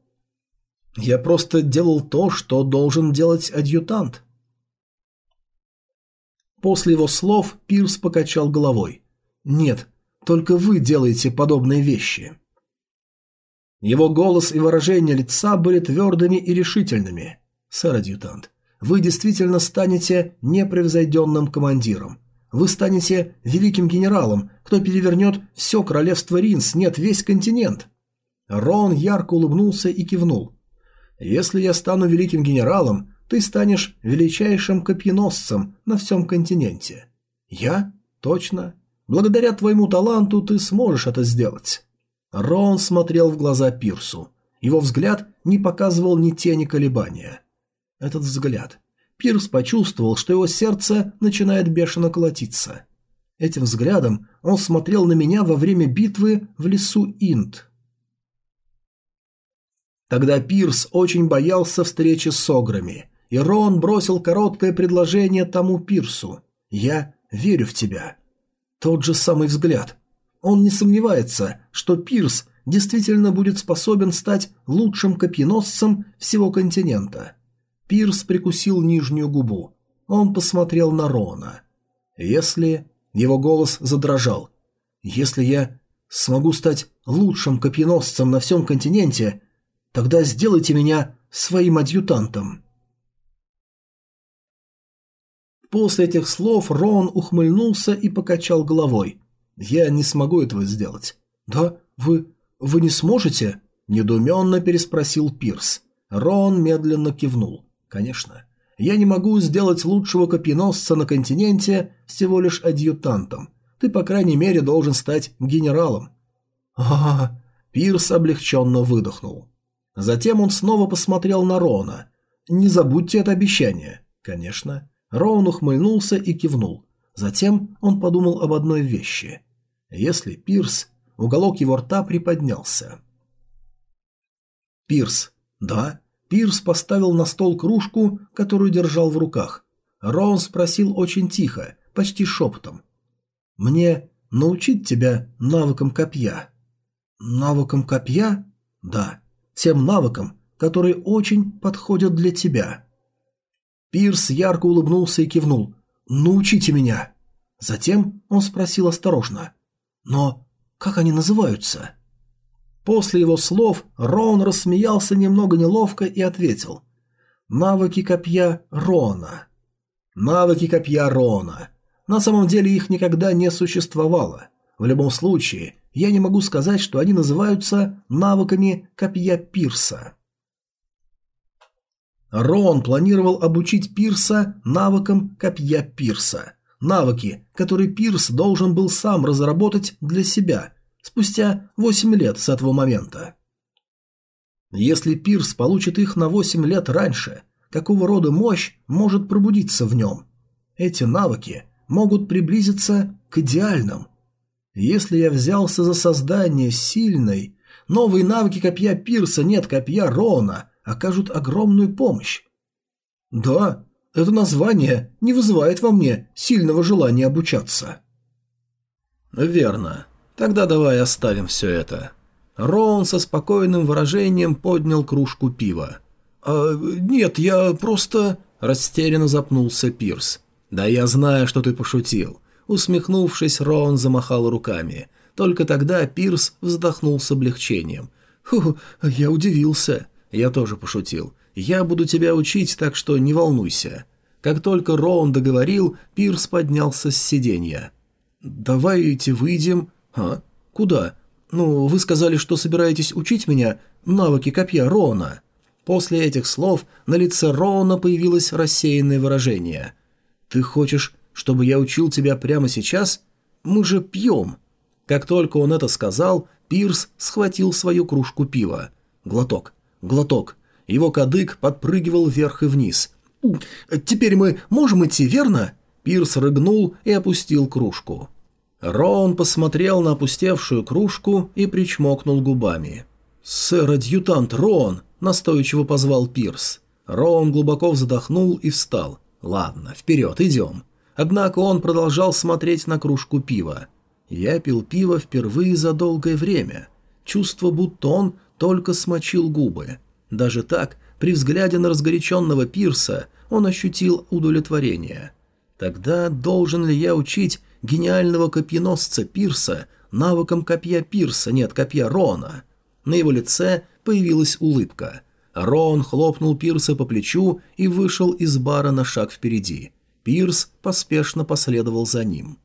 «Я просто делал то, что должен делать адъютант». После его слов Пирс покачал головой. «Нет, только вы делаете подобные вещи». Его голос и выражение лица были твердыми и решительными. «Сэр-адъютант, вы действительно станете непревзойденным командиром. Вы станете великим генералом, кто перевернет все королевство Ринс, нет, весь континент». Рон ярко улыбнулся и кивнул. «Если я стану великим генералом, ты станешь величайшим копьеносцем на всем континенте». «Я? Точно. Благодаря твоему таланту ты сможешь это сделать». Рон смотрел в глаза Пирсу. Его взгляд не показывал ни тени колебания. Этот взгляд. Пирс почувствовал, что его сердце начинает бешено колотиться. Этим взглядом он смотрел на меня во время битвы в лесу Инт. Тогда Пирс очень боялся встречи с Ограми, и Рон бросил короткое предложение тому Пирсу. «Я верю в тебя». Тот же самый взгляд. Он не сомневается, что Пирс действительно будет способен стать лучшим копьеносцем всего континента. Пирс прикусил нижнюю губу. Он посмотрел на Рона. «Если...» Его голос задрожал. «Если я смогу стать лучшим копьеносцем на всем континенте, тогда сделайте меня своим адъютантом». После этих слов Рон ухмыльнулся и покачал головой. «Я не смогу этого сделать». «Да? Вы... вы не сможете?» – недоуменно переспросил Пирс. Рон медленно кивнул. «Конечно. Я не могу сделать лучшего копьеносца на континенте всего лишь адъютантом. Ты, по крайней мере, должен стать генералом». А, -а, -а Пирс облегченно выдохнул. Затем он снова посмотрел на Рона. «Не забудьте это обещание». «Конечно». Рон ухмыльнулся и кивнул. Затем он подумал об одной вещи. Если Пирс... Уголок его рта приподнялся. «Пирс. Да?» Пирс поставил на стол кружку, которую держал в руках. Рон спросил очень тихо, почти шепотом. «Мне научить тебя навыкам копья?» «Навыкам копья?» «Да, тем навыкам, которые очень подходят для тебя». Пирс ярко улыбнулся и кивнул. «Научите меня!» Затем он спросил осторожно. «Но как они называются?» После его слов Рон рассмеялся немного неловко и ответил. «Навыки копья Рона». Навыки копья Рона. На самом деле их никогда не существовало. В любом случае, я не могу сказать, что они называются навыками копья Пирса. Рон планировал обучить Пирса навыкам копья Пирса. Навыки, которые Пирс должен был сам разработать для себя, спустя 8 лет с этого момента. Если Пирс получит их на 8 лет раньше, какого рода мощь может пробудиться в нем? Эти навыки могут приблизиться к идеальным. Если я взялся за создание сильной, новые навыки копья Пирса, нет копья Рона, окажут огромную помощь. Да, это название не вызывает во мне сильного желания обучаться. Верно. Тогда давай оставим все это. Роун со спокойным выражением поднял кружку пива. «А, нет, я просто...» – растерянно запнулся Пирс. «Да я знаю, что ты пошутил». Усмехнувшись, Роун замахал руками. Только тогда Пирс вздохнул с облегчением. «Фу, я удивился». Я тоже пошутил. «Я буду тебя учить, так что не волнуйся». Как только Роун договорил, Пирс поднялся с сиденья. «Давайте выйдем «А? Куда? Ну, вы сказали, что собираетесь учить меня навыки копья Рона». После этих слов на лице Рона появилось рассеянное выражение. «Ты хочешь, чтобы я учил тебя прямо сейчас? Мы же пьем». Как только он это сказал, Пирс схватил свою кружку пива. Глоток, глоток. Его кадык подпрыгивал вверх и вниз. «Теперь мы можем идти, верно?» Пирс рыгнул и опустил кружку. Роун посмотрел на опустевшую кружку и причмокнул губами. «Сэр-адъютант Роун!» – настойчиво позвал Пирс. Роун глубоко вздохнул и встал. «Ладно, вперед, идем». Однако он продолжал смотреть на кружку пива. Я пил пиво впервые за долгое время. Чувство, будто он только смочил губы. Даже так, при взгляде на разгоряченного пирса, он ощутил удовлетворение. Тогда должен ли я учить гениального копьеносца пирса навыкам копья пирса, нет, копья Рона? На его лице появилась улыбка. Рон хлопнул пирса по плечу и вышел из бара на шаг впереди. Пирс поспешно последовал за ним.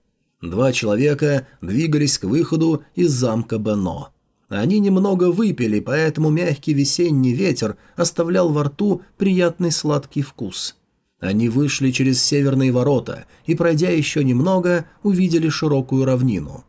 Два человека двигались к выходу из замка Бено. Они немного выпили, поэтому мягкий весенний ветер оставлял во рту приятный сладкий вкус. Они вышли через северные ворота и, пройдя еще немного, увидели широкую равнину.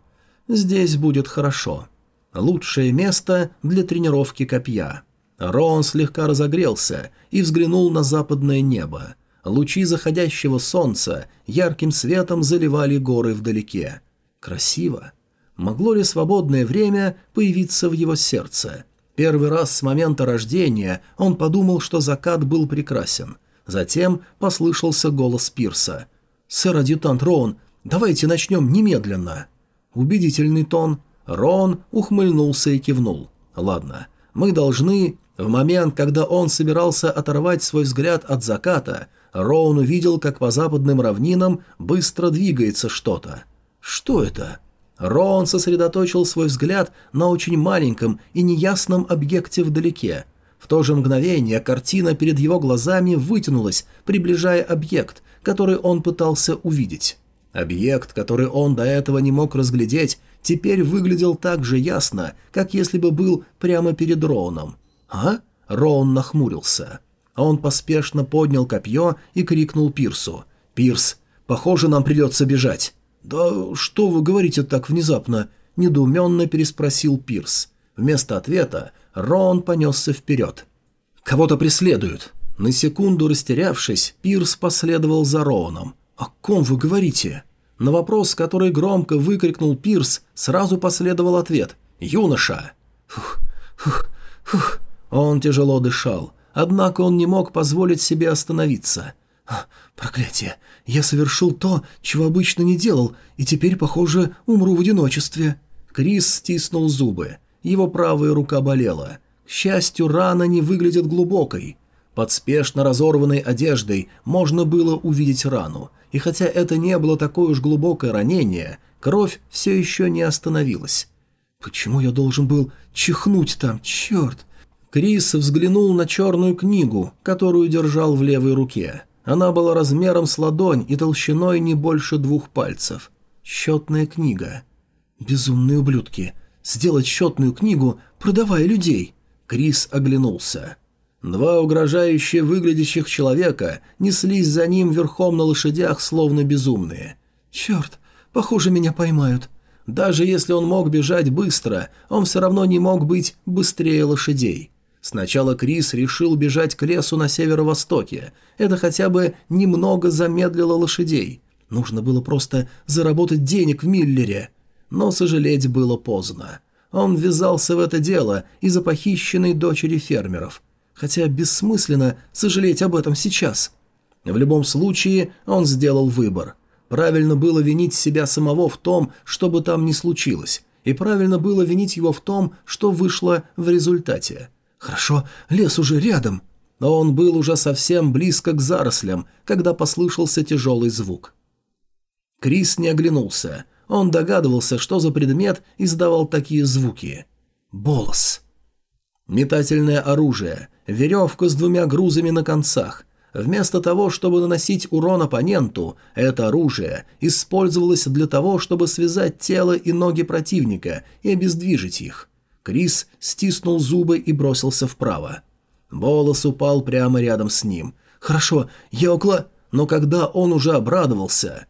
Здесь будет хорошо. Лучшее место для тренировки копья. Рон слегка разогрелся и взглянул на западное небо. Лучи заходящего солнца ярким светом заливали горы вдалеке. Красиво. Могло ли свободное время появиться в его сердце? Первый раз с момента рождения он подумал, что закат был прекрасен. Затем послышался голос Пирса. «Сэр-адъютант Роун, давайте начнем немедленно». Убедительный тон. Рон ухмыльнулся и кивнул. «Ладно, мы должны...» В момент, когда он собирался оторвать свой взгляд от заката, Роун увидел, как по западным равнинам быстро двигается что-то. Что это? Роун сосредоточил свой взгляд на очень маленьком и неясном объекте вдалеке. В то же мгновение картина перед его глазами вытянулась, приближая объект, который он пытался увидеть. Объект, который он до этого не мог разглядеть, теперь выглядел так же ясно, как если бы был прямо перед Роуном. «А?» — Роун нахмурился. Он поспешно поднял копье и крикнул Пирсу. «Пирс, похоже, нам придется бежать». «Да что вы говорите так внезапно?» – недоуменно переспросил Пирс. Вместо ответа Рон понесся вперед. «Кого-то преследуют». На секунду растерявшись, Пирс последовал за Роуном. «О ком вы говорите?» На вопрос, который громко выкрикнул Пирс, сразу последовал ответ. «Юноша!» Фух, фух, фух. Он тяжело дышал, однако он не мог позволить себе остановиться. «Проклятие! Я совершил то, чего обычно не делал, и теперь, похоже, умру в одиночестве». Крис стиснул зубы. Его правая рука болела. К счастью, рана не выглядит глубокой. Под спешно разорванной одеждой можно было увидеть рану, и хотя это не было такое уж глубокое ранение, кровь все еще не остановилась. «Почему я должен был чихнуть там, черт?» Крис взглянул на черную книгу, которую держал в левой руке. Она была размером с ладонь и толщиной не больше двух пальцев. Счетная книга. Безумные ублюдки. Сделать счетную книгу, продавая людей. Крис оглянулся. Два угрожающие выглядящих человека неслись за ним верхом на лошадях, словно безумные. «Черт, похоже, меня поймают». Даже если он мог бежать быстро, он все равно не мог быть быстрее лошадей. Сначала Крис решил бежать к лесу на северо-востоке. Это хотя бы немного замедлило лошадей. Нужно было просто заработать денег в Миллере. Но сожалеть было поздно. Он ввязался в это дело из-за похищенной дочери фермеров. Хотя бессмысленно сожалеть об этом сейчас. В любом случае, он сделал выбор. Правильно было винить себя самого в том, что бы там ни случилось. И правильно было винить его в том, что вышло в результате. «Хорошо, лес уже рядом». Но он был уже совсем близко к зарослям, когда послышался тяжелый звук. Крис не оглянулся. Он догадывался, что за предмет издавал такие звуки. «Болос». Метательное оружие, веревка с двумя грузами на концах. Вместо того, чтобы наносить урон оппоненту, это оружие использовалось для того, чтобы связать тело и ноги противника и обездвижить их. Крис стиснул зубы и бросился вправо. Болос упал прямо рядом с ним. «Хорошо, я около...» Но когда он уже обрадовался...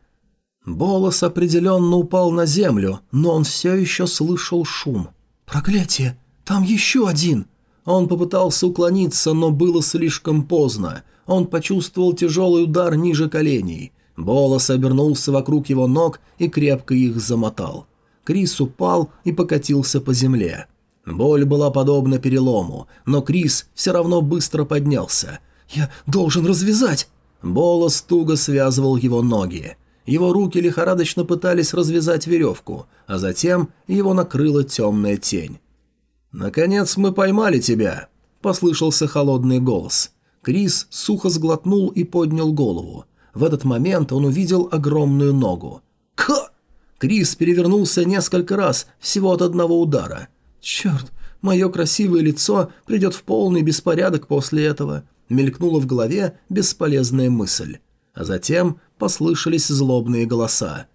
Болос определенно упал на землю, но он все еще слышал шум. «Проклятие! Там еще один!» Он попытался уклониться, но было слишком поздно. Он почувствовал тяжелый удар ниже коленей. Болос обернулся вокруг его ног и крепко их замотал. Крис упал и покатился по земле. Боль была подобна перелому, но Крис все равно быстро поднялся. «Я должен развязать!» Болос туго связывал его ноги. Его руки лихорадочно пытались развязать веревку, а затем его накрыла темная тень. «Наконец мы поймали тебя!» – послышался холодный голос. Крис сухо сглотнул и поднял голову. В этот момент он увидел огромную ногу. «Ка!» Крис перевернулся несколько раз, всего от одного удара. «Черт, мое красивое лицо придет в полный беспорядок после этого», мелькнула в голове бесполезная мысль. А затем послышались злобные голоса.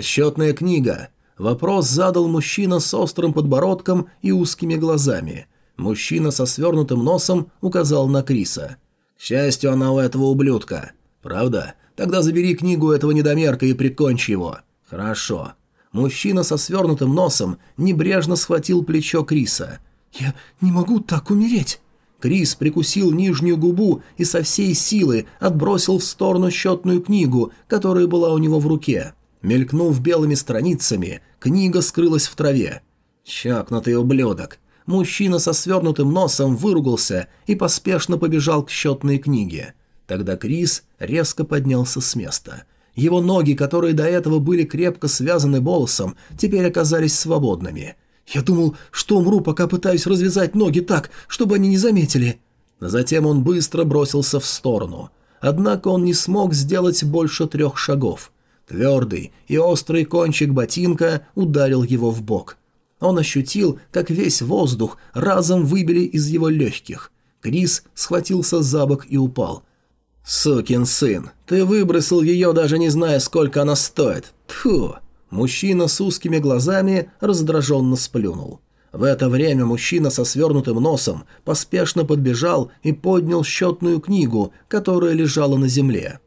«Счетная книга!» Вопрос задал мужчина с острым подбородком и узкими глазами. Мужчина со свернутым носом указал на Криса. «К счастью, она у этого ублюдка. Правда? Тогда забери книгу этого недомерка и прикончи его». «Хорошо». Мужчина со свернутым носом небрежно схватил плечо Криса. «Я не могу так умереть». Крис прикусил нижнюю губу и со всей силы отбросил в сторону счетную книгу, которая была у него в руке. Мелькнув белыми страницами, книга скрылась в траве. «Чокнутый ублюдок!» Мужчина со свернутым носом выругался и поспешно побежал к счетной книге. Тогда Крис резко поднялся с места. Его ноги, которые до этого были крепко связаны болосом, теперь оказались свободными. Я думал, что умру, пока пытаюсь развязать ноги так, чтобы они не заметили. Затем он быстро бросился в сторону. Однако он не смог сделать больше трех шагов. Твердый и острый кончик ботинка ударил его в бок. Он ощутил, как весь воздух разом выбили из его легких. Крис схватился за бок и упал. «Сукин сын, ты выбросил ее, даже не зная, сколько она стоит. Тьфу!» Мужчина с узкими глазами раздраженно сплюнул. В это время мужчина со свернутым носом поспешно подбежал и поднял счетную книгу, которая лежала на земле.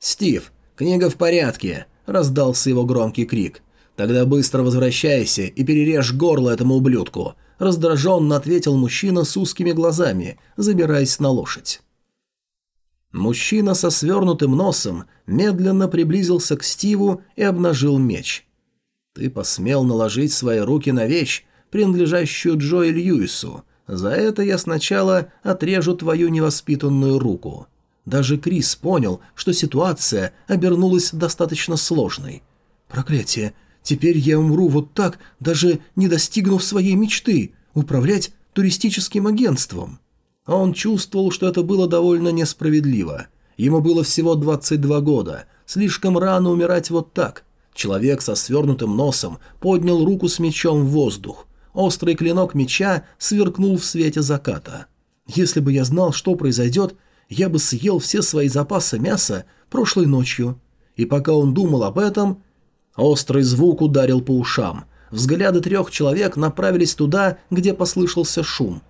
«Стив, книга в порядке!» – раздался его громкий крик. «Тогда быстро возвращайся и перережь горло этому ублюдку!» – раздраженно ответил мужчина с узкими глазами, забираясь на лошадь. Мужчина со свернутым носом медленно приблизился к Стиву и обнажил меч – ты посмел наложить свои руки на вещь, принадлежащую Джоэ Льюису. За это я сначала отрежу твою невоспитанную руку». Даже Крис понял, что ситуация обернулась достаточно сложной. «Проклятие! Теперь я умру вот так, даже не достигнув своей мечты – управлять туристическим агентством». Он чувствовал, что это было довольно несправедливо. Ему было всего 22 года, слишком рано умирать вот так, Человек со свернутым носом поднял руку с мечом в воздух. Острый клинок меча сверкнул в свете заката. «Если бы я знал, что произойдет, я бы съел все свои запасы мяса прошлой ночью». И пока он думал об этом, острый звук ударил по ушам. Взгляды трех человек направились туда, где послышался шум.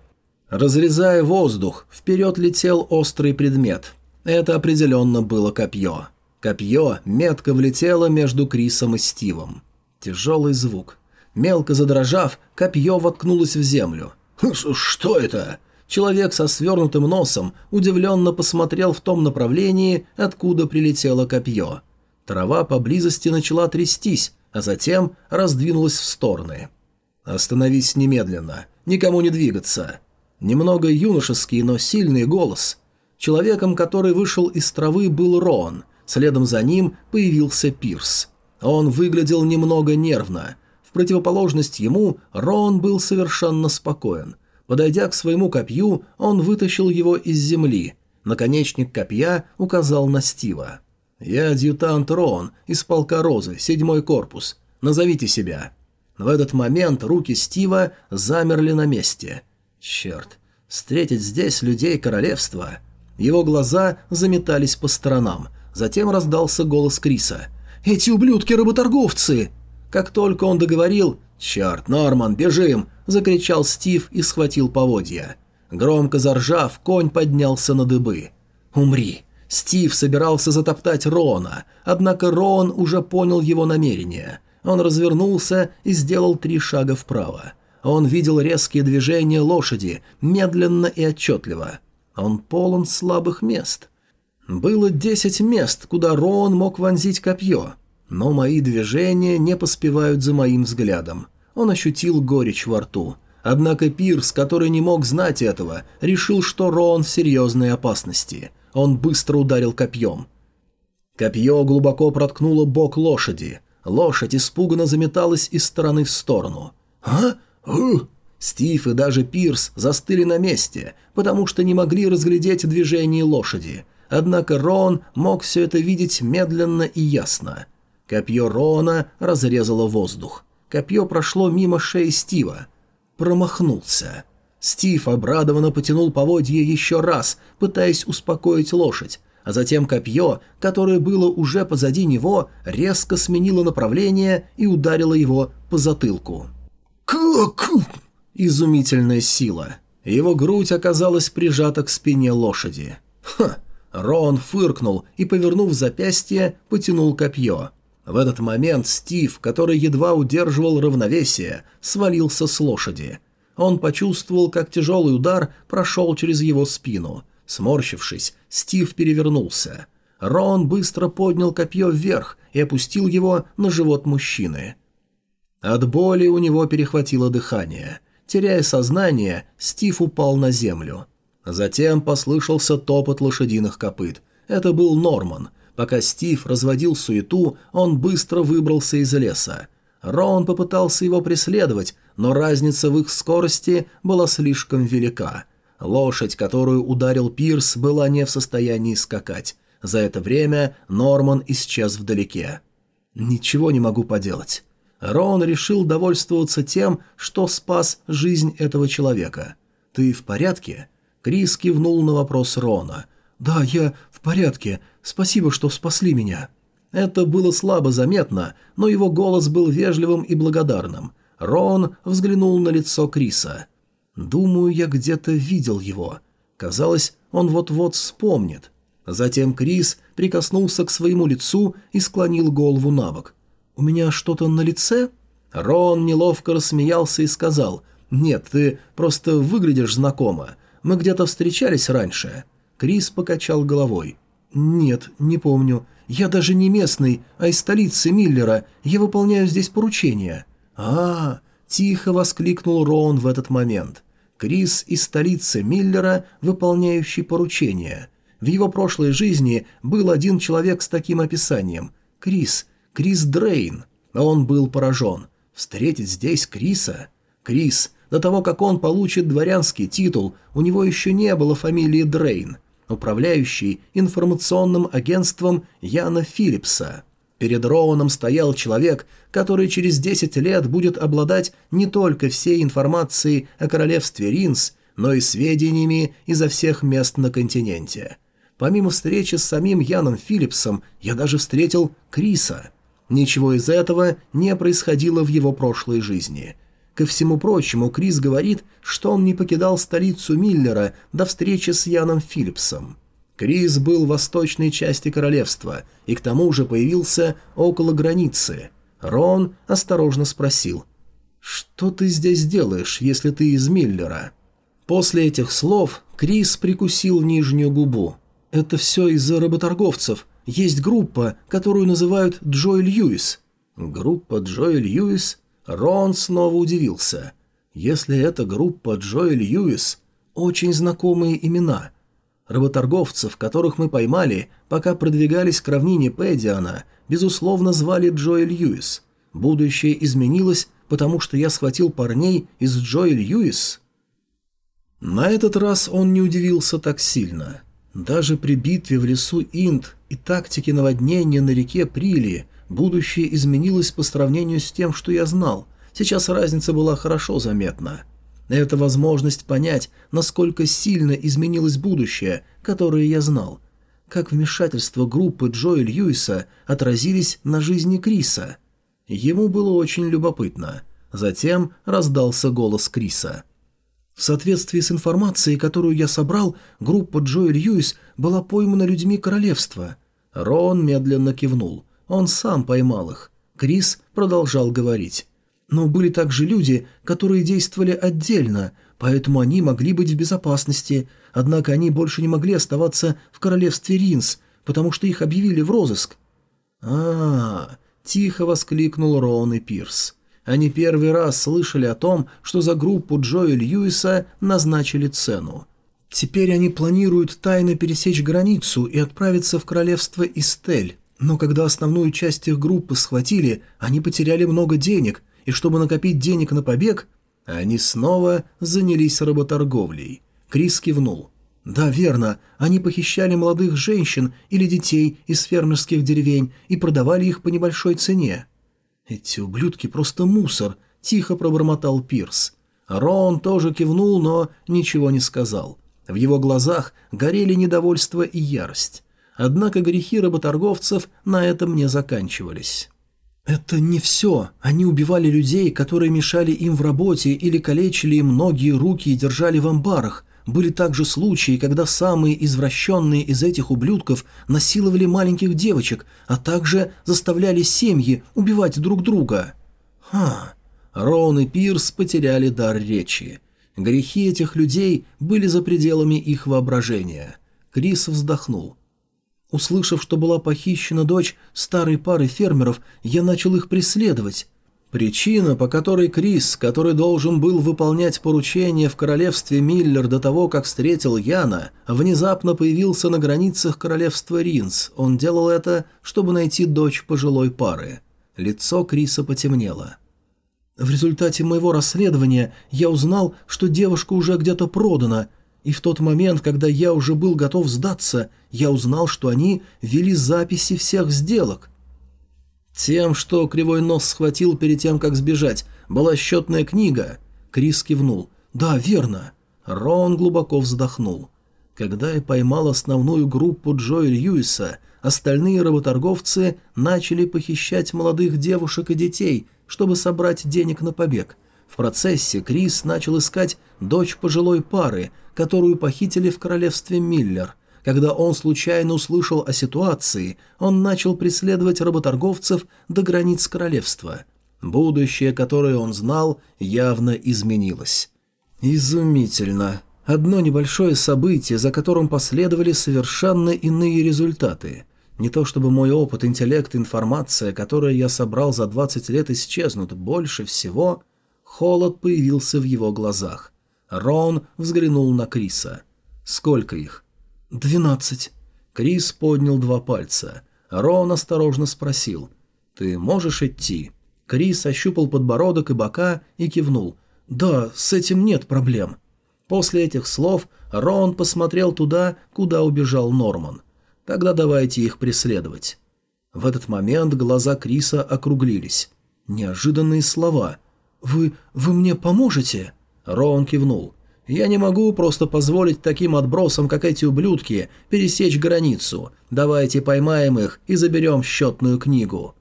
Разрезая воздух, вперед летел острый предмет. Это определенно было копье. Копье метко влетело между Крисом и Стивом. Тяжелый звук. Мелко задрожав, копье воткнулось в землю. «Что это?» Человек со свернутым носом удивленно посмотрел в том направлении, откуда прилетело копье. Трава поблизости начала трястись, а затем раздвинулась в стороны. «Остановись немедленно. Никому не двигаться». Немного юношеский, но сильный голос. Человеком, который вышел из травы, был Рон. Следом за ним появился Пирс. Он выглядел немного нервно. В противоположность ему Рон был совершенно спокоен. Подойдя к своему копью, он вытащил его из земли. Наконечник копья указал на Стива. «Я адъютант Рон из полка Розы, седьмой корпус. Назовите себя». В этот момент руки Стива замерли на месте. «Черт, встретить здесь людей королевства...» Его глаза заметались по сторонам – Затем раздался голос Криса. «Эти ублюдки-работорговцы!» Как только он договорил «Черт, Норман, бежим!» – закричал Стив и схватил поводья. Громко заржав, конь поднялся на дыбы. «Умри!» Стив собирался затоптать Рона, однако Рон уже понял его намерение. Он развернулся и сделал три шага вправо. Он видел резкие движения лошади, медленно и отчетливо. Он полон слабых мест. Было десять мест, куда Роан мог вонзить копье, но мои движения не поспевают за моим взглядом. Он ощутил горечь во рту. Однако Пирс, который не мог знать этого, решил, что Роан в серьезной опасности. Он быстро ударил копьем. Копье глубоко проткнуло бок лошади. Лошадь испуганно заметалась из стороны в сторону. «А? У!» Стив и даже Пирс застыли на месте, потому что не могли разглядеть движение лошади. Однако Рон мог все это видеть медленно и ясно. Копье Рона разрезало воздух. Копье прошло мимо шеи Стива. Промахнулся. Стив обрадованно потянул поводье еще раз, пытаясь успокоить лошадь, а затем копье, которое было уже позади него, резко сменило направление и ударило его по затылку. «Как?» Изумительная сила. Его грудь оказалась прижата к спине лошади. Ха! Рон фыркнул и, повернув запястье, потянул копье. В этот момент Стив, который едва удерживал равновесие, свалился с лошади. Он почувствовал, как тяжелый удар прошел через его спину. Сморщившись, Стив перевернулся. Рон быстро поднял копье вверх и опустил его на живот мужчины. От боли у него перехватило дыхание. Теряя сознание, Стив упал на землю. Затем послышался топот лошадиных копыт. Это был Норман. Пока Стив разводил суету, он быстро выбрался из леса. Рон попытался его преследовать, но разница в их скорости была слишком велика. Лошадь, которую ударил Пирс, была не в состоянии скакать. За это время Норман исчез вдалеке. «Ничего не могу поделать. Рон решил довольствоваться тем, что спас жизнь этого человека. «Ты в порядке?» Крис кивнул на вопрос Рона. «Да, я в порядке. Спасибо, что спасли меня». Это было слабо заметно, но его голос был вежливым и благодарным. Рон взглянул на лицо Криса. «Думаю, я где-то видел его. Казалось, он вот-вот вспомнит». Затем Крис прикоснулся к своему лицу и склонил голову на бок. «У меня что-то на лице?» Рон неловко рассмеялся и сказал, «Нет, ты просто выглядишь знакомо. Мы где-то встречались раньше». Крис покачал головой. «Нет, не помню. Я даже не местный, а из столицы Миллера. Я выполняю здесь поручения». «А, -а тихо воскликнул Рон в этот момент. Крис из столицы Миллера, выполняющий поручения. В его прошлой жизни был один человек с таким описанием. Крис, Крис Дрейн. Он был поражен. Встретить здесь Криса? Крис, до того, как он получит дворянский титул, у него еще не было фамилии Дрейн, управляющий информационным агентством Яна Филлипса. Перед Роуном стоял человек, который через 10 лет будет обладать не только всей информацией о королевстве Ринс, но и сведениями изо всех мест на континенте. Помимо встречи с самим Яном Филлипсом, я даже встретил Криса – Ничего из этого не происходило в его прошлой жизни. Ко всему прочему, Крис говорит, что он не покидал столицу Миллера до встречи с Яном Филлипсом. Крис был в восточной части королевства и к тому же появился около границы. Рон осторожно спросил, «Что ты здесь делаешь, если ты из Миллера?» После этих слов Крис прикусил нижнюю губу. «Это все из-за работорговцев. Есть группа, которую называют Джой Льюис». «Группа Джой Льюис?» Рон снова удивился. «Если это группа Джой Льюис, очень знакомые имена. Работорговцев, которых мы поймали, пока продвигались к равнине Пэдиана, безусловно, звали Джой Льюис. Будущее изменилось, потому что я схватил парней из Джой Льюис». На этот раз он не удивился так сильно. Даже при битве в лесу Инд и тактике наводнения на реке Прили будущее изменилось по сравнению с тем, что я знал. Сейчас разница была хорошо заметна. Это возможность понять, насколько сильно изменилось будущее, которое я знал. Как вмешательство группы Джоэ Льюиса отразились на жизни Криса. Ему было очень любопытно. Затем раздался голос Криса. В соответствии с информацией, которую я собрал, группа Джоэль Льюис была поймана людьми королевства. Рон медленно кивнул. Он сам поймал их. Крис продолжал говорить. Но были также люди, которые действовали отдельно, поэтому они могли быть в безопасности, однако они больше не могли оставаться в королевстве Ринс, потому что их объявили в розыск. а, -а, -а тихо воскликнул Рон и Пирс. Они первый раз слышали о том, что за группу Джои Льюиса назначили цену. Теперь они планируют тайно пересечь границу и отправиться в королевство Истель. Но когда основную часть их группы схватили, они потеряли много денег, и чтобы накопить денег на побег, они снова занялись работорговлей. Крис кивнул. «Да, верно. Они похищали молодых женщин или детей из фермерских деревень и продавали их по небольшой цене». «Эти ублюдки просто мусор», — тихо пробормотал Пирс. Рон тоже кивнул, но ничего не сказал. В его глазах горели недовольство и ярость. Однако грехи работорговцев на этом не заканчивались. «Это не все. Они убивали людей, которые мешали им в работе или калечили им ноги и руки и держали в амбарах. Были также случаи, когда самые извращенные из этих ублюдков насиловали маленьких девочек, а также заставляли семьи убивать друг друга». «Ха!» Роун и Пирс потеряли дар речи. Грехи этих людей были за пределами их воображения. Крис вздохнул. Услышав, что была похищена дочь старой пары фермеров, я начал их преследовать. Причина, по которой Крис, который должен был выполнять поручение в королевстве Миллер до того, как встретил Яна, внезапно появился на границах королевства Ринс. Он делал это, чтобы найти дочь пожилой пары. Лицо Криса потемнело. В результате моего расследования я узнал, что девушка уже где-то продана, и в тот момент, когда я уже был готов сдаться, я узнал, что они вели записи всех сделок. Тем, что Кривой Нос схватил перед тем, как сбежать, была счетная книга. Крис кивнул. «Да, верно». Рон глубоко вздохнул. Когда я поймал основную группу Джои Льюиса, остальные работорговцы начали похищать молодых девушек и детей – чтобы собрать денег на побег. В процессе Крис начал искать дочь пожилой пары, которую похитили в королевстве Миллер. Когда он случайно услышал о ситуации, он начал преследовать работорговцев до границ королевства. Будущее, которое он знал, явно изменилось. Изумительно. Одно небольшое событие, за которым последовали совершенно иные результаты. Не то чтобы мой опыт, интеллект, информация, которую я собрал за 20 лет, исчезнут. Больше всего холод появился в его глазах. Рон взглянул на Криса. «Сколько их?» «Двенадцать». Крис поднял два пальца. Рон осторожно спросил. «Ты можешь идти?» Крис ощупал подбородок и бока и кивнул. «Да, с этим нет проблем». После этих слов Рон посмотрел туда, куда убежал Норман. Тогда давайте их преследовать». В этот момент глаза Криса округлились. Неожиданные слова. «Вы... вы мне поможете?» Роун кивнул. «Я не могу просто позволить таким отбросам, как эти ублюдки, пересечь границу. Давайте поймаем их и заберем счетную книгу».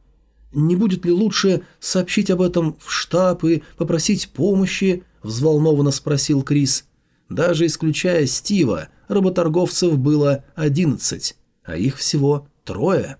«Не будет ли лучше сообщить об этом в штаб и попросить помощи?» – взволнованно спросил Крис. Даже исключая Стива, работорговцев было одиннадцать а их всего трое.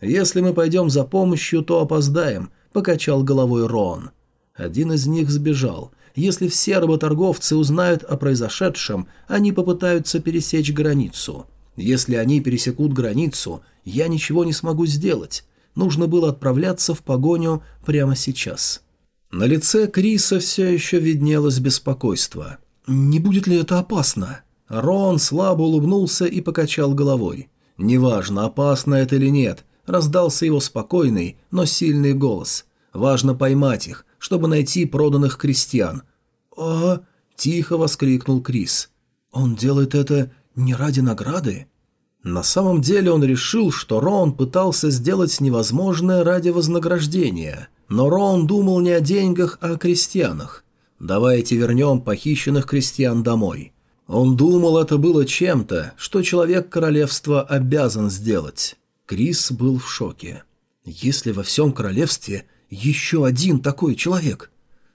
Если мы пойдем за помощью, то опоздаем», — покачал головой Рон. Один из них сбежал. Если все работорговцы узнают о произошедшем, они попытаются пересечь границу. Если они пересекут границу, я ничего не смогу сделать. Нужно было отправляться в погоню прямо сейчас. На лице Криса все еще виднелось беспокойство. «Не будет ли это опасно?» Рон слабо улыбнулся и покачал головой. «Неважно, опасно это или нет», – раздался его спокойный, но сильный голос. «Важно поймать их, чтобы найти проданных крестьян». «А...» – тихо воскликнул Крис. «Он делает это не ради награды?» На самом деле он решил, что Рон пытался сделать невозможное ради вознаграждения. Но Рон думал не о деньгах, а о крестьянах. «Давайте вернем похищенных крестьян домой». Он думал, это было чем-то, что человек королевства обязан сделать. Крис был в шоке. Если во всем королевстве еще один такой человек?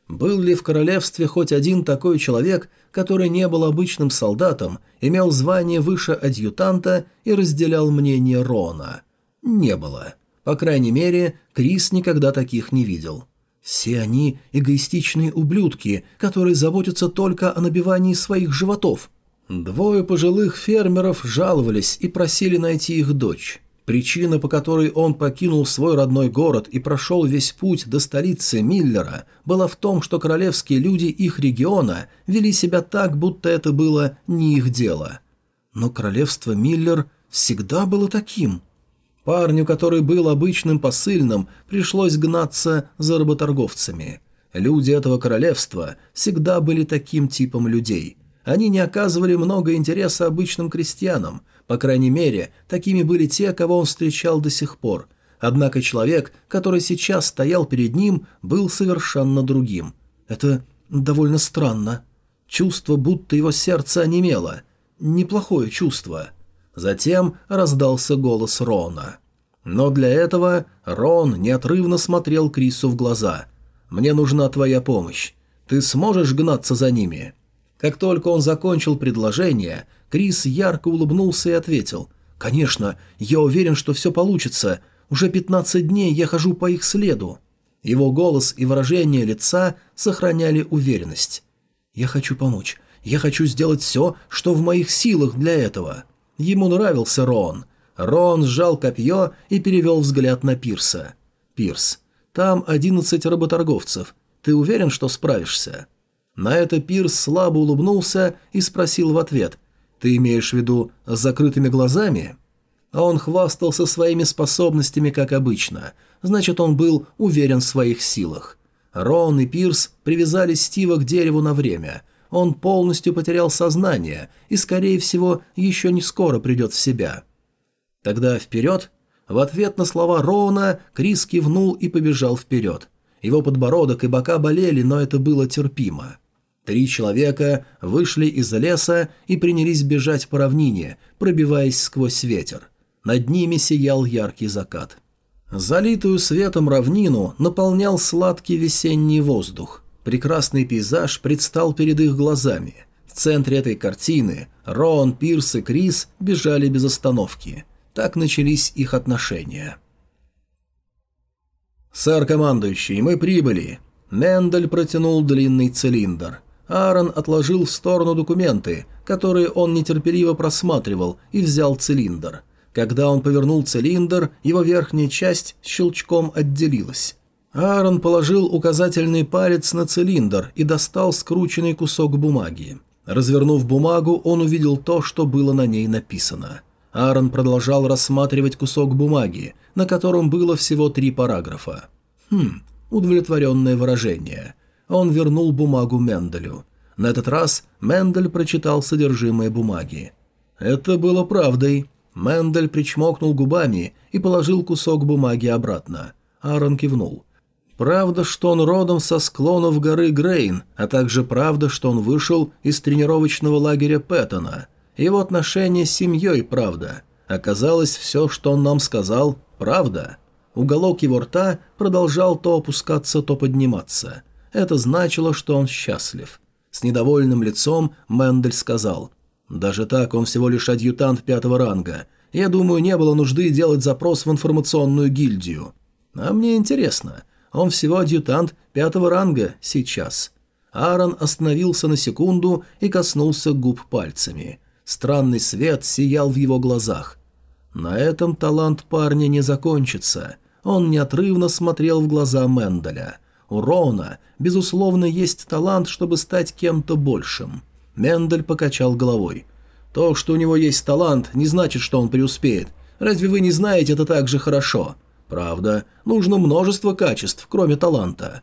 Был ли в королевстве хоть один такой человек, который не был обычным солдатом, имел звание выше адъютанта и разделял мнение Рона? Не было. По крайней мере, Крис никогда таких не видел. Все они эгоистичные ублюдки, которые заботятся только о набивании своих животов. Двое пожилых фермеров жаловались и просили найти их дочь. Причина, по которой он покинул свой родной город и прошел весь путь до столицы Миллера, была в том, что королевские люди их региона вели себя так, будто это было не их дело. Но королевство Миллер всегда было таким – Парню, который был обычным посыльным, пришлось гнаться за работорговцами. Люди этого королевства всегда были таким типом людей. Они не оказывали много интереса обычным крестьянам, по крайней мере, такими были те, кого он встречал до сих пор. Однако человек, который сейчас стоял перед ним, был совершенно другим. Это довольно странно. Чувство, будто его сердце онемело. Неплохое чувство. Затем раздался голос Рона. Но для этого Рон неотрывно смотрел Крису в глаза. «Мне нужна твоя помощь. Ты сможешь гнаться за ними?» Как только он закончил предложение, Крис ярко улыбнулся и ответил. «Конечно, я уверен, что все получится. Уже 15 дней я хожу по их следу». Его голос и выражение лица сохраняли уверенность. «Я хочу помочь. Я хочу сделать все, что в моих силах для этого». Ему нравился Рон. Рон сжал копье и перевел взгляд на Пирса. «Пирс, там одиннадцать работорговцев. Ты уверен, что справишься?» На это Пирс слабо улыбнулся и спросил в ответ. «Ты имеешь в виду с закрытыми глазами?» Он хвастался своими способностями, как обычно. Значит, он был уверен в своих силах. Рон и Пирс привязали Стива к дереву на время. Он полностью потерял сознание и, скорее всего, еще не скоро придет в себя. Тогда вперед. В ответ на слова Роуна Крис кивнул и побежал вперед. Его подбородок и бока болели, но это было терпимо. Три человека вышли из леса и принялись бежать по равнине, пробиваясь сквозь ветер. Над ними сиял яркий закат. Залитую светом равнину наполнял сладкий весенний воздух. Прекрасный пейзаж предстал перед их глазами. В центре этой картины Рон, Пирс и Крис бежали без остановки. Так начались их отношения. «Сэр командующий, мы прибыли!» Мендель протянул длинный цилиндр. Аарон отложил в сторону документы, которые он нетерпеливо просматривал, и взял цилиндр – когда он повернул цилиндр, его верхняя часть щелчком отделилась. Аарон положил указательный палец на цилиндр и достал скрученный кусок бумаги. Развернув бумагу, он увидел то, что было на ней написано. Аарон продолжал рассматривать кусок бумаги, на котором было всего три параграфа. Хм, удовлетворенное выражение. Он вернул бумагу Менделю. На этот раз Мендель прочитал содержимое бумаги. Это было правдой. Мендель причмокнул губами и положил кусок бумаги обратно. Аарон кивнул. Правда, что он родом со склонов горы Грейн, а также правда, что он вышел из тренировочного лагеря Пэттона. Его отношения с семьей – правда. Оказалось, все, что он нам сказал – правда. Уголок его рта продолжал то опускаться, то подниматься. Это значило, что он счастлив. С недовольным лицом Мендель сказал даже так он всего лишь адъютант пятого ранга. Я думаю, не было нужды делать запрос в информационную гильдию. А мне интересно, он всего адъютант пятого ранга сейчас. Аарон остановился на секунду и коснулся губ пальцами. Странный свет сиял в его глазах. На этом талант парня не закончится. Он неотрывно смотрел в глаза Менделя. У Роуна, безусловно, есть талант, чтобы стать кем-то большим. Мендель покачал головой. «То, что у него есть талант, не значит, что он преуспеет. Разве вы не знаете это так же хорошо? Правда, нужно множество качеств, кроме таланта».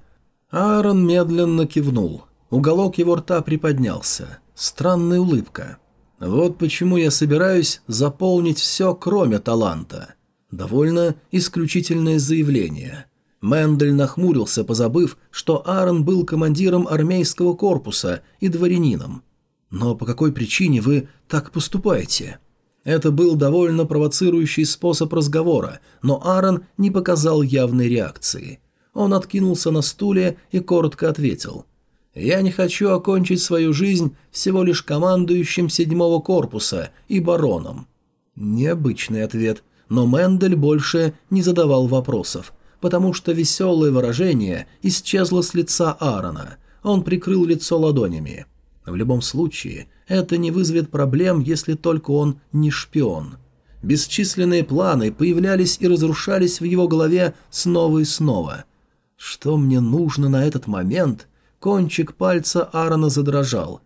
Аарон медленно кивнул. Уголок его рта приподнялся. Странная улыбка. «Вот почему я собираюсь заполнить все, кроме таланта». Довольно исключительное заявление. Мендель нахмурился, позабыв, что Аарон был командиром армейского корпуса и дворянином. «Но по какой причине вы так поступаете?» Это был довольно провоцирующий способ разговора, но Аарон не показал явной реакции. Он откинулся на стуле и коротко ответил. «Я не хочу окончить свою жизнь всего лишь командующим седьмого корпуса и бароном». Необычный ответ, но Мендель больше не задавал вопросов, потому что веселое выражение исчезло с лица Аарона. Он прикрыл лицо ладонями. В любом случае, это не вызовет проблем, если только он не шпион. Бесчисленные планы появлялись и разрушались в его голове снова и снова. Что мне нужно на этот момент? Кончик пальца Аарона задрожал.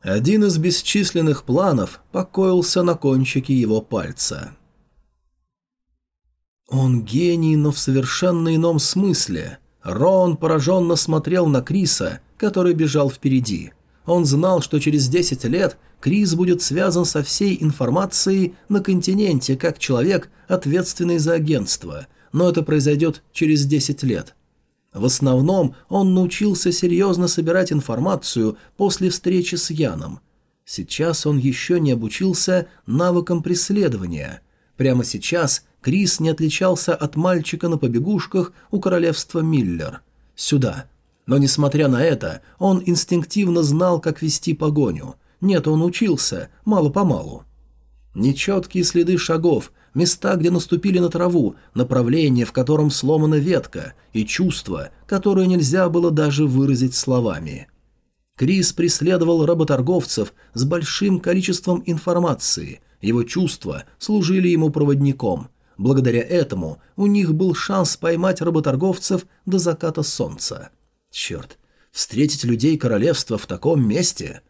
Один из бесчисленных планов покоился на кончике его пальца. Он гений, но в совершенно ином смысле. Рон пораженно смотрел на Криса, который бежал впереди. Он знал, что через 10 лет Крис будет связан со всей информацией на континенте как человек, ответственный за агентство, но это произойдет через 10 лет. В основном он научился серьезно собирать информацию после встречи с Яном. Сейчас он еще не обучился навыкам преследования. Прямо сейчас Крис не отличался от мальчика на побегушках у королевства Миллер. Сюда. Но несмотря на это, он инстинктивно знал, как вести погоню. Нет, он учился, мало-помалу. Нечеткие следы шагов, места, где наступили на траву, направление, в котором сломана ветка, и чувство, которое нельзя было даже выразить словами. Крис преследовал работорговцев с большим количеством информации, его чувства служили ему проводником. Благодаря этому у них был шанс поймать работорговцев до заката солнца. Черт, встретить людей королевства в таком месте?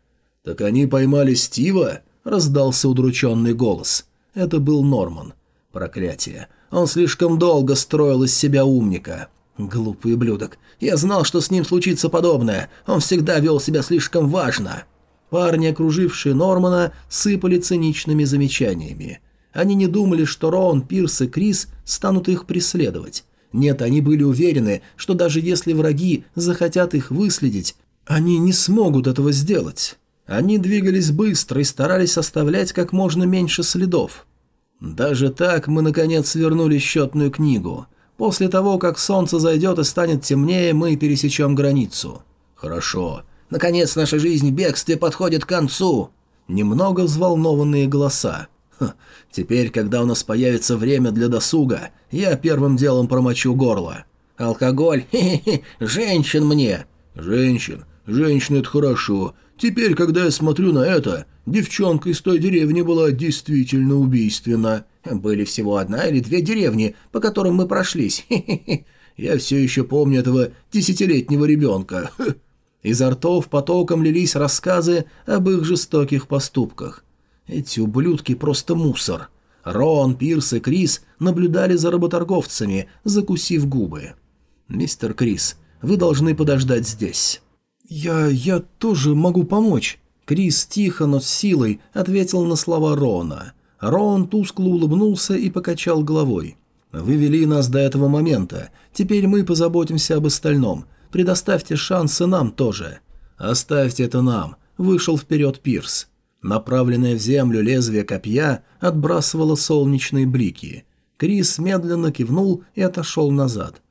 «Так они поймали Стива?» — раздался удрученный голос. Это был Норман. Проклятие. Он слишком долго строил из себя умника. Глупый ублюдок. Я знал, что с ним случится подобное. Он всегда вел себя слишком важно. Парни, окружившие Нормана, сыпали циничными замечаниями. Они не думали, что Роун, Пирс и Крис станут их преследовать. Нет, они были уверены, что даже если враги захотят их выследить, они не смогут этого сделать. Они двигались быстро и старались оставлять как можно меньше следов. Даже так мы, наконец, свернули счетную книгу. После того, как солнце зайдет и станет темнее, мы пересечем границу. Хорошо. Наконец, наша жизнь в бегстве подходит к концу. Немного взволнованные голоса. Ха, теперь, когда у нас появится время для досуга, я первым делом промочу горло. Алкоголь? Хе-хе-хе, женщин мне. Женщин? Женщины – это хорошо. Теперь, когда я смотрю на это, девчонка из той деревни была действительно убийственна. Были всего одна или две деревни, по которым мы прошлись. Хе-хе-хе. Я все еще помню этого десятилетнего ребенка. Изо ртов потоком лились рассказы об их жестоких поступках. Эти ублюдки просто мусор. Рон, Пирс и Крис наблюдали за работорговцами, закусив губы. «Мистер Крис, вы должны подождать здесь». «Я... я тоже могу помочь». Крис тихо, но с силой ответил на слова Рона. Рон тускло улыбнулся и покачал головой. «Вы вели нас до этого момента. Теперь мы позаботимся об остальном. Предоставьте шансы нам тоже». «Оставьте это нам», — вышел вперед Пирс. Направленное в землю лезвие копья отбрасывало солнечные блики. Крис медленно кивнул и отошел назад.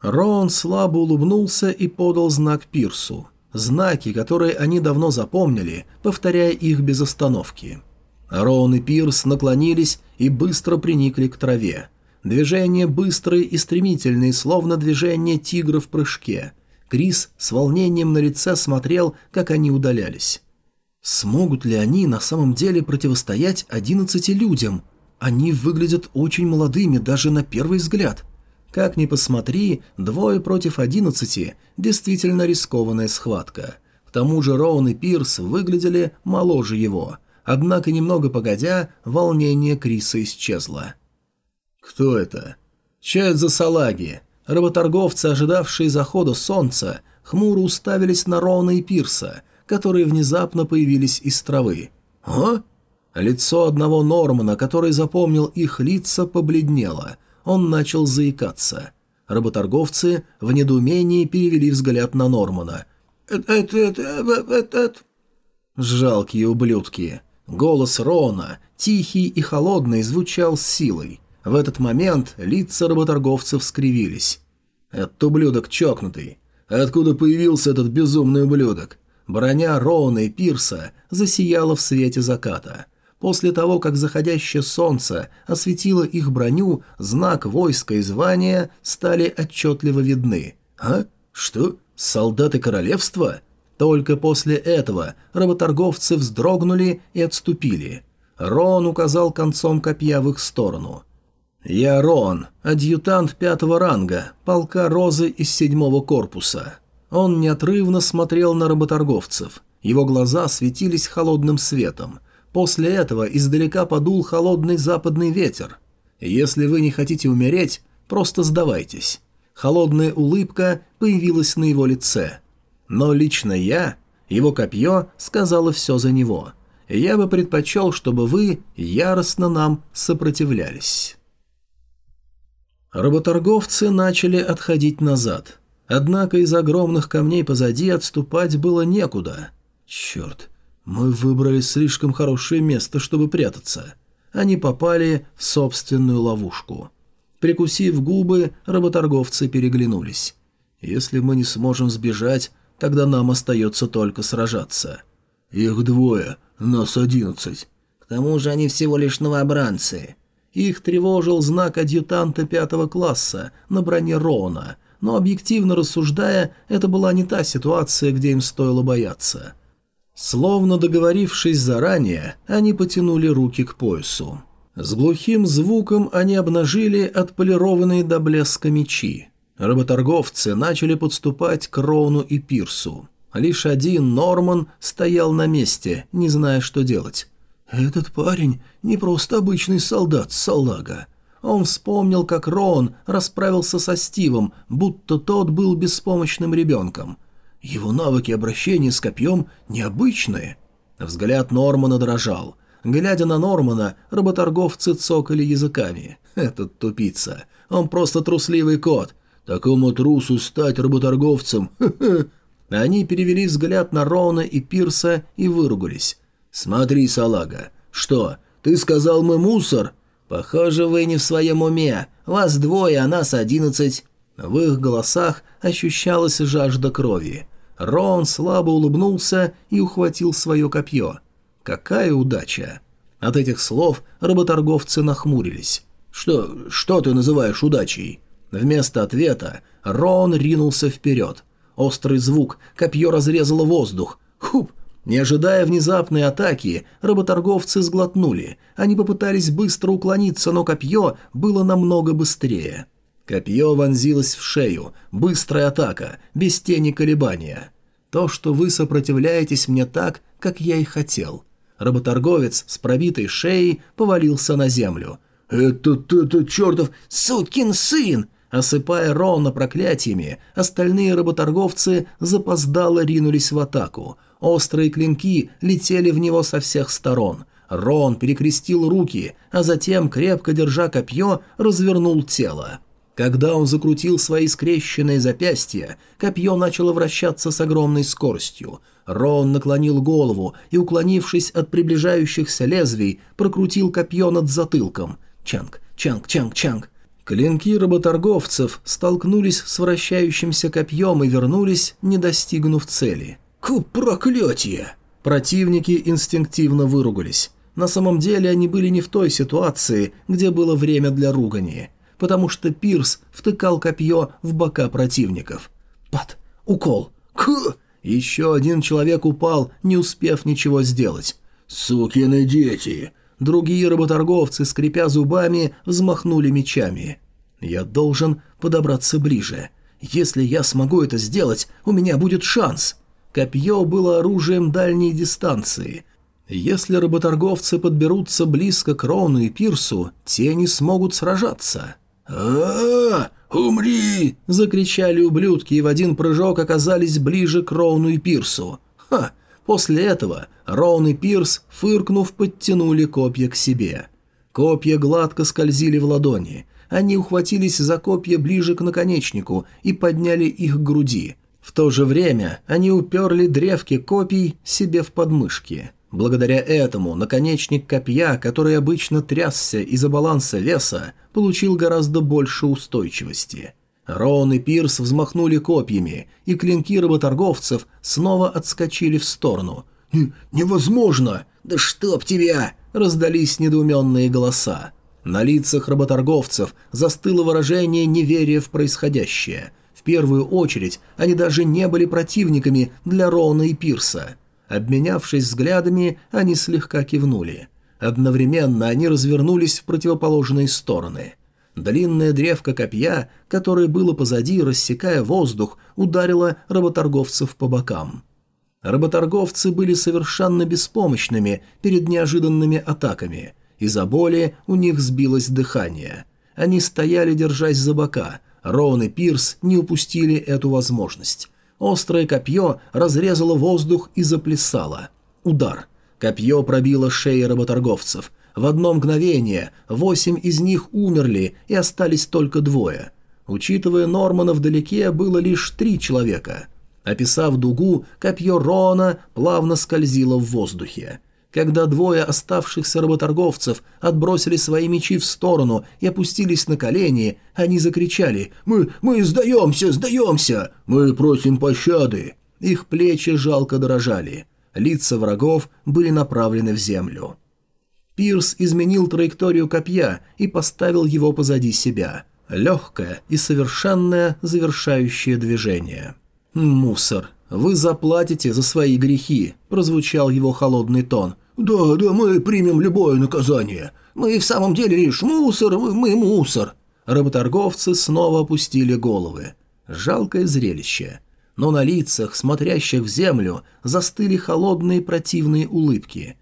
Рон слабо улыбнулся и подал знак Пирсу. Знаки, которые они давно запомнили, повторяя их без остановки. Роун и Пирс наклонились и быстро приникли к траве. Движения быстрые и стремительные, словно движение тигра в прыжке. Крис с волнением на лице смотрел, как они удалялись. Смогут ли они на самом деле противостоять одиннадцати людям? Они выглядят очень молодыми даже на первый взгляд. Как ни посмотри, двое против одиннадцати – действительно рискованная схватка. К тому же Роун и Пирс выглядели моложе его. Однако, немного погодя, волнение Криса исчезло. «Кто это?» «Чет за салаги». Работорговцы, ожидавшие захода солнца, хмуро уставились на Роуна и Пирса, которые внезапно появились из травы. «А?» Лицо одного Нормана, который запомнил их лица, побледнело – он начал заикаться. Работорговцы в недоумении перевели взгляд на Нормана. «Это... это... это... это...» Жалкие ублюдки. Голос Рона, тихий и холодный, звучал с силой. В этот момент лица работорговцев скривились. «Этот ублюдок чокнутый. Откуда появился этот безумный ублюдок?» Броня Рона и Пирса засияла в свете заката – После того, как заходящее солнце осветило их броню, знак войска и звания стали отчетливо видны. «А? Что? Солдаты королевства?» Только после этого работорговцы вздрогнули и отступили. Рон указал концом копья в их сторону. «Я Рон, адъютант пятого ранга, полка Розы из седьмого корпуса». Он неотрывно смотрел на работорговцев. Его глаза светились холодным светом – После этого издалека подул холодный западный ветер. Если вы не хотите умереть, просто сдавайтесь. Холодная улыбка появилась на его лице. Но лично я, его копье, сказала все за него. Я бы предпочел, чтобы вы яростно нам сопротивлялись. Работорговцы начали отходить назад. Однако из огромных камней позади отступать было некуда. Черт, мы выбрали слишком хорошее место, чтобы прятаться. Они попали в собственную ловушку. Прикусив губы, работорговцы переглянулись. Если мы не сможем сбежать, тогда нам остается только сражаться. Их двое, нас одиннадцать. К тому же они всего лишь новобранцы. Их тревожил знак адъютанта пятого класса на броне Рона, но объективно рассуждая, это была не та ситуация, где им стоило бояться. Словно договорившись заранее, они потянули руки к поясу. С глухим звуком они обнажили отполированные до блеска мечи. Работорговцы начали подступать к Роуну и Пирсу. Лишь один, Норман, стоял на месте, не зная, что делать. «Этот парень не просто обычный солдат Саллага. Он вспомнил, как Рон расправился со Стивом, будто тот был беспомощным ребенком. Его навыки обращения с копьем необычные. Взгляд Нормана дрожал. Глядя на Нормана, работорговцы цокали языками. Этот тупица. Он просто трусливый кот. Такому трусу стать работорговцем. Они перевели взгляд на Рона и Пирса и выругались. «Смотри, салага. Что, ты сказал мы мусор?» «Похоже, вы не в своем уме. Вас двое, а нас одиннадцать». В их голосах ощущалась жажда крови. Рон слабо улыбнулся и ухватил свое копье. Какая удача! От этих слов работорговцы нахмурились. «Что, что ты называешь удачей?» Вместо ответа Рон ринулся вперед. Острый звук, копье разрезало воздух. Хуп! Не ожидая внезапной атаки, работорговцы сглотнули. Они попытались быстро уклониться, но копье было намного быстрее. Копье вонзилось в шею. Быстрая атака, без тени колебания. То, что вы сопротивляетесь мне так, как я и хотел. Работорговец с пробитой шеей повалился на землю. «Это, это, чертов сукин сын!» Осыпая Рона проклятиями, остальные работорговцы запоздало ринулись в атаку. Острые клинки летели в него со всех сторон. Рон перекрестил руки, а затем, крепко держа копье, развернул тело. Когда он закрутил свои скрещенные запястья, копье начало вращаться с огромной скоростью. Рон наклонил голову и, уклонившись от приближающихся лезвий, прокрутил копье над затылком. Чанг, чанг, чанг, чанг. Клинки работорговцев столкнулись с вращающимся копьем и вернулись, не достигнув цели. «К проклятие!» Противники инстинктивно выругались. На самом деле они были не в той ситуации, где было время для ругани потому что Пирс втыкал копье в бока противников. Пат, укол. К! Еще один человек упал, не успев ничего сделать. «Сукины дети!» Другие работорговцы, скрипя зубами, взмахнули мечами. «Я должен подобраться ближе. Если я смогу это сделать, у меня будет шанс». Копье было оружием дальней дистанции. Если работорговцы подберутся близко к Рону и Пирсу, те не смогут сражаться а, Умри!» – закричали ублюдки и в один прыжок оказались ближе к Роуну и Пирсу. Ха! После этого Роун и Пирс, фыркнув, подтянули копья к себе. Копья гладко скользили в ладони. Они ухватились за копья ближе к наконечнику и подняли их к груди. В то же время они уперли древки копий себе в подмышки. Благодаря этому наконечник копья, который обычно трясся из-за баланса веса, получил гораздо больше устойчивости. Рон и Пирс взмахнули копьями, и клинки работорговцев снова отскочили в сторону. «Невозможно! Да чтоб тебя!» – раздались недоуменные голоса. На лицах работорговцев застыло выражение неверия в происходящее. Первую очередь они даже не были противниками для Рона и Пирса – Обменявшись взглядами, они слегка кивнули. Одновременно они развернулись в противоположные стороны. Длинная древка копья, которое было позади, рассекая воздух, ударила работорговцев по бокам. Работорговцы были совершенно беспомощными перед неожиданными атаками. Из-за боли у них сбилось дыхание. Они стояли, держась за бока. Роун и Пирс не упустили эту возможность. Острое копье разрезало воздух и заплясало. Удар. Копье пробило шеи работорговцев. В одно мгновение восемь из них умерли и остались только двое. Учитывая Нормана вдалеке, было лишь три человека. Описав дугу, копье Рона плавно скользило в воздухе. Когда двое оставшихся работорговцев отбросили свои мечи в сторону и опустились на колени, они закричали «Мы... мы сдаемся, сдаемся! Мы просим пощады!» Их плечи жалко дрожали. Лица врагов были направлены в землю. Пирс изменил траекторию копья и поставил его позади себя. Легкое и совершенное завершающее движение. «Мусор. Вы заплатите за свои грехи», – прозвучал его холодный тон. «Да, да, мы примем любое наказание. Мы в самом деле лишь мусор, мы, мусор». Работорговцы снова опустили головы. Жалкое зрелище. Но на лицах, смотрящих в землю, застыли холодные противные улыбки.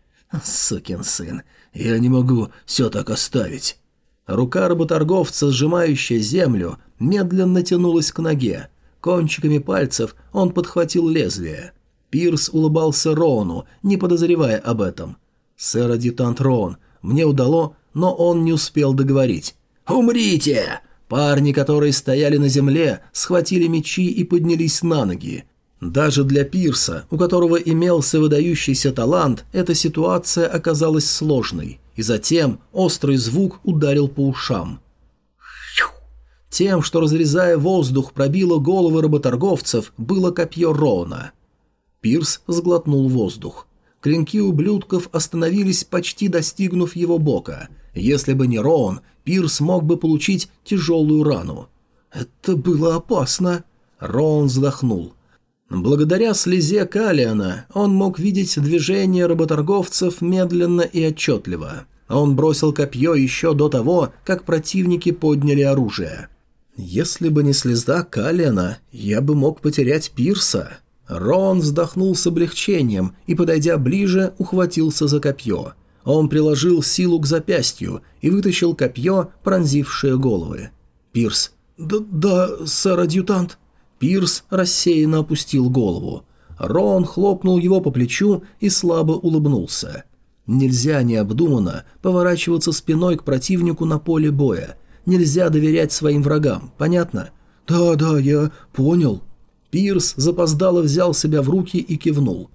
«Сукин сын, я не могу все так оставить». Рука работорговца, сжимающая землю, медленно тянулась к ноге. Кончиками пальцев он подхватил лезвие. Пирс улыбался Рону, не подозревая об этом. «Сэр-адъютант Рон, мне удало, но он не успел договорить». «Умрите!» Парни, которые стояли на земле, схватили мечи и поднялись на ноги. Даже для Пирса, у которого имелся выдающийся талант, эта ситуация оказалась сложной, и затем острый звук ударил по ушам. Тем, что, разрезая воздух, пробило головы работорговцев, было копье Рона. Пирс сглотнул воздух. Клинки ублюдков остановились, почти достигнув его бока. Если бы не Роун, Пирс мог бы получить тяжелую рану. «Это было опасно!» Роун вздохнул. Благодаря слезе Калиана он мог видеть движение работорговцев медленно и отчетливо. Он бросил копье еще до того, как противники подняли оружие. «Если бы не слеза Калиана, я бы мог потерять Пирса». Рон вздохнул с облегчением и, подойдя ближе, ухватился за копье. Он приложил силу к запястью и вытащил копье, пронзившее головы. Пирс. «Да, да, сэр-адъютант». Пирс рассеянно опустил голову. Рон хлопнул его по плечу и слабо улыбнулся. Нельзя необдуманно поворачиваться спиной к противнику на поле боя – Нельзя доверять своим врагам, понятно? Да, да, я понял. Пирс запоздало взял себя в руки и кивнул.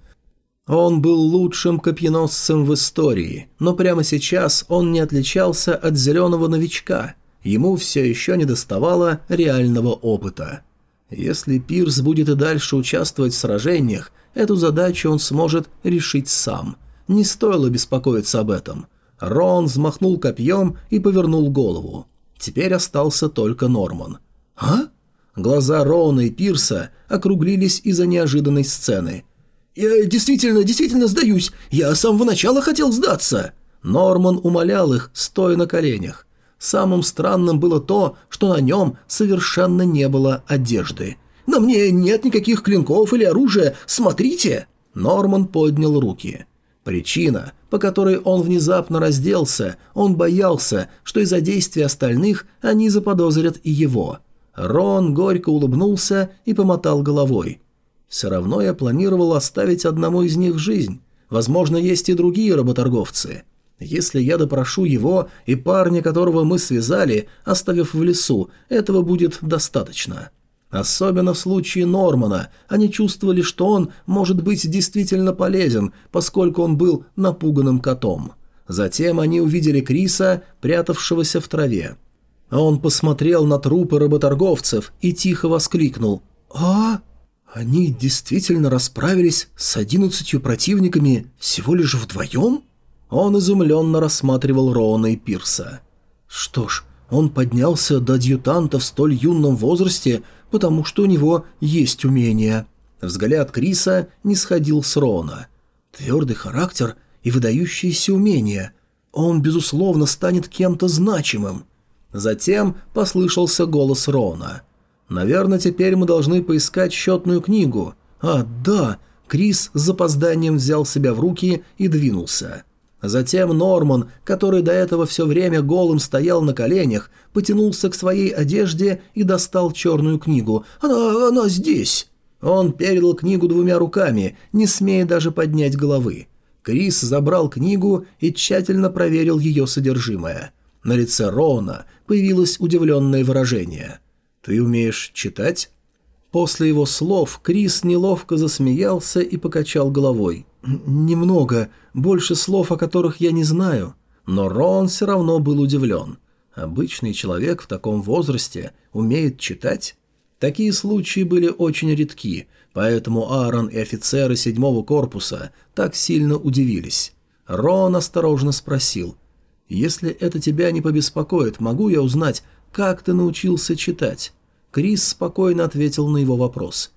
Он был лучшим копьеносцем в истории, но прямо сейчас он не отличался от зеленого новичка. Ему все еще не доставало реального опыта. Если Пирс будет и дальше участвовать в сражениях, эту задачу он сможет решить сам. Не стоило беспокоиться об этом. Рон взмахнул копьем и повернул голову. Теперь остался только Норман. «А?» Глаза Роуна и Пирса округлились из-за неожиданной сцены. «Я действительно, действительно сдаюсь! Я с самого начала хотел сдаться!» Норман умолял их, стоя на коленях. Самым странным было то, что на нем совершенно не было одежды. «На мне нет никаких клинков или оружия, смотрите!» Норман поднял руки. Причина, по которой он внезапно разделся, он боялся, что из-за действий остальных они заподозрят и его. Рон горько улыбнулся и помотал головой. «Все равно я планировал оставить одному из них жизнь. Возможно, есть и другие работорговцы. Если я допрошу его и парня, которого мы связали, оставив в лесу, этого будет достаточно». Особенно в случае Нормана они чувствовали, что он может быть действительно полезен, поскольку он был напуганным котом. Затем они увидели Криса, прятавшегося в траве. Он посмотрел на трупы работорговцев и тихо воскликнул «А? Они действительно расправились с одиннадцатью противниками всего лишь вдвоем?» Он изумленно рассматривал Роуна и Пирса. «Что ж, он поднялся до адъютанта в столь юном возрасте, потому что у него есть умения. Взгляд Криса не сходил с Рона. Твердый характер и выдающиеся умения. Он, безусловно, станет кем-то значимым. Затем послышался голос Рона. «Наверное, теперь мы должны поискать счетную книгу. А, да!» Крис с запозданием взял себя в руки и двинулся. Затем Норман, который до этого все время голым стоял на коленях, потянулся к своей одежде и достал черную книгу. «Она... она здесь!» Он передал книгу двумя руками, не смея даже поднять головы. Крис забрал книгу и тщательно проверил ее содержимое. На лице Рона появилось удивленное выражение. «Ты умеешь читать?» После его слов Крис неловко засмеялся и покачал головой. «Немного, больше слов, о которых я не знаю». Но Рон все равно был удивлен. Обычный человек в таком возрасте умеет читать? Такие случаи были очень редки, поэтому Аарон и офицеры седьмого корпуса так сильно удивились. Рон осторожно спросил, «Если это тебя не побеспокоит, могу я узнать, как ты научился читать?» Крис спокойно ответил на его вопрос.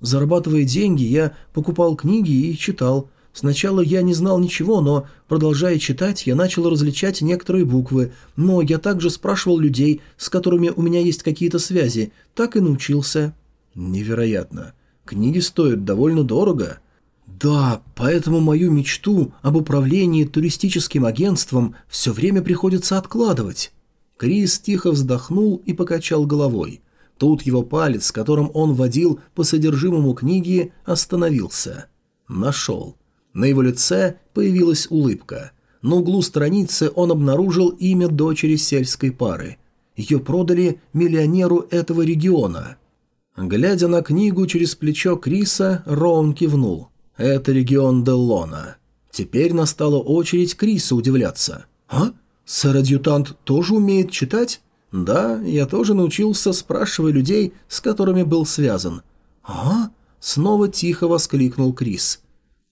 Зарабатывая деньги, я покупал книги и читал. Сначала я не знал ничего, но, продолжая читать, я начал различать некоторые буквы, но я также спрашивал людей, с которыми у меня есть какие-то связи, так и научился. Невероятно. Книги стоят довольно дорого. Да, поэтому мою мечту об управлении туристическим агентством все время приходится откладывать. Крис тихо вздохнул и покачал головой. Тут его палец, которым он водил по содержимому книги, остановился. Нашел. На его лице появилась улыбка. На углу страницы он обнаружил имя дочери сельской пары. Ее продали миллионеру этого региона. Глядя на книгу через плечо Криса, Роун кивнул. «Это регион Деллона». Теперь настала очередь Криса удивляться. «А? Сэр-адъютант тоже умеет читать?» «Да, я тоже научился, спрашивая людей, с которыми был связан». «А?» — снова тихо воскликнул Крис.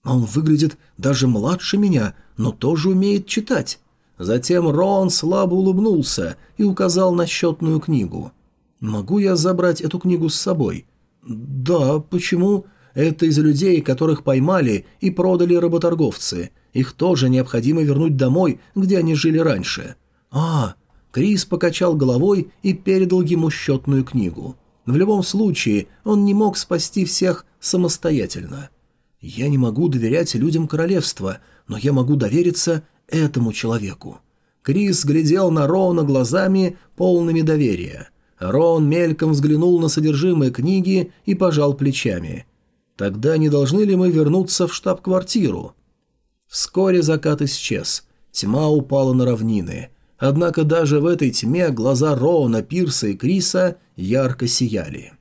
«Он выглядит даже младше меня, но тоже умеет читать». Затем Рон слабо улыбнулся и указал на счетную книгу. «Могу я забрать эту книгу с собой?» «Да, почему?» «Это из людей, которых поймали и продали работорговцы. Их тоже необходимо вернуть домой, где они жили раньше». «А, Крис покачал головой и передал ему счетную книгу. В любом случае, он не мог спасти всех самостоятельно. «Я не могу доверять людям королевства, но я могу довериться этому человеку». Крис глядел на Рона глазами, полными доверия. Рон мельком взглянул на содержимое книги и пожал плечами. «Тогда не должны ли мы вернуться в штаб-квартиру?» Вскоре закат исчез. Тьма упала на равнины. Однако даже в этой тьме глаза Роуна, Пирса и Криса ярко сияли.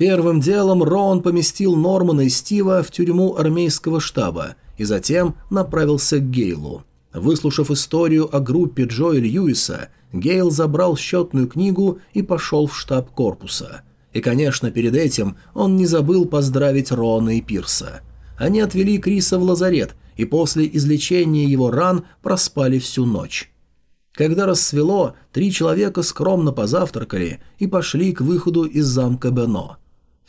Первым делом Роун поместил Нормана и Стива в тюрьму армейского штаба и затем направился к Гейлу. Выслушав историю о группе Джо и Льюиса, Гейл забрал счетную книгу и пошел в штаб корпуса. И, конечно, перед этим он не забыл поздравить Рона и Пирса. Они отвели Криса в лазарет и после излечения его ран проспали всю ночь. Когда рассвело, три человека скромно позавтракали и пошли к выходу из замка Бено.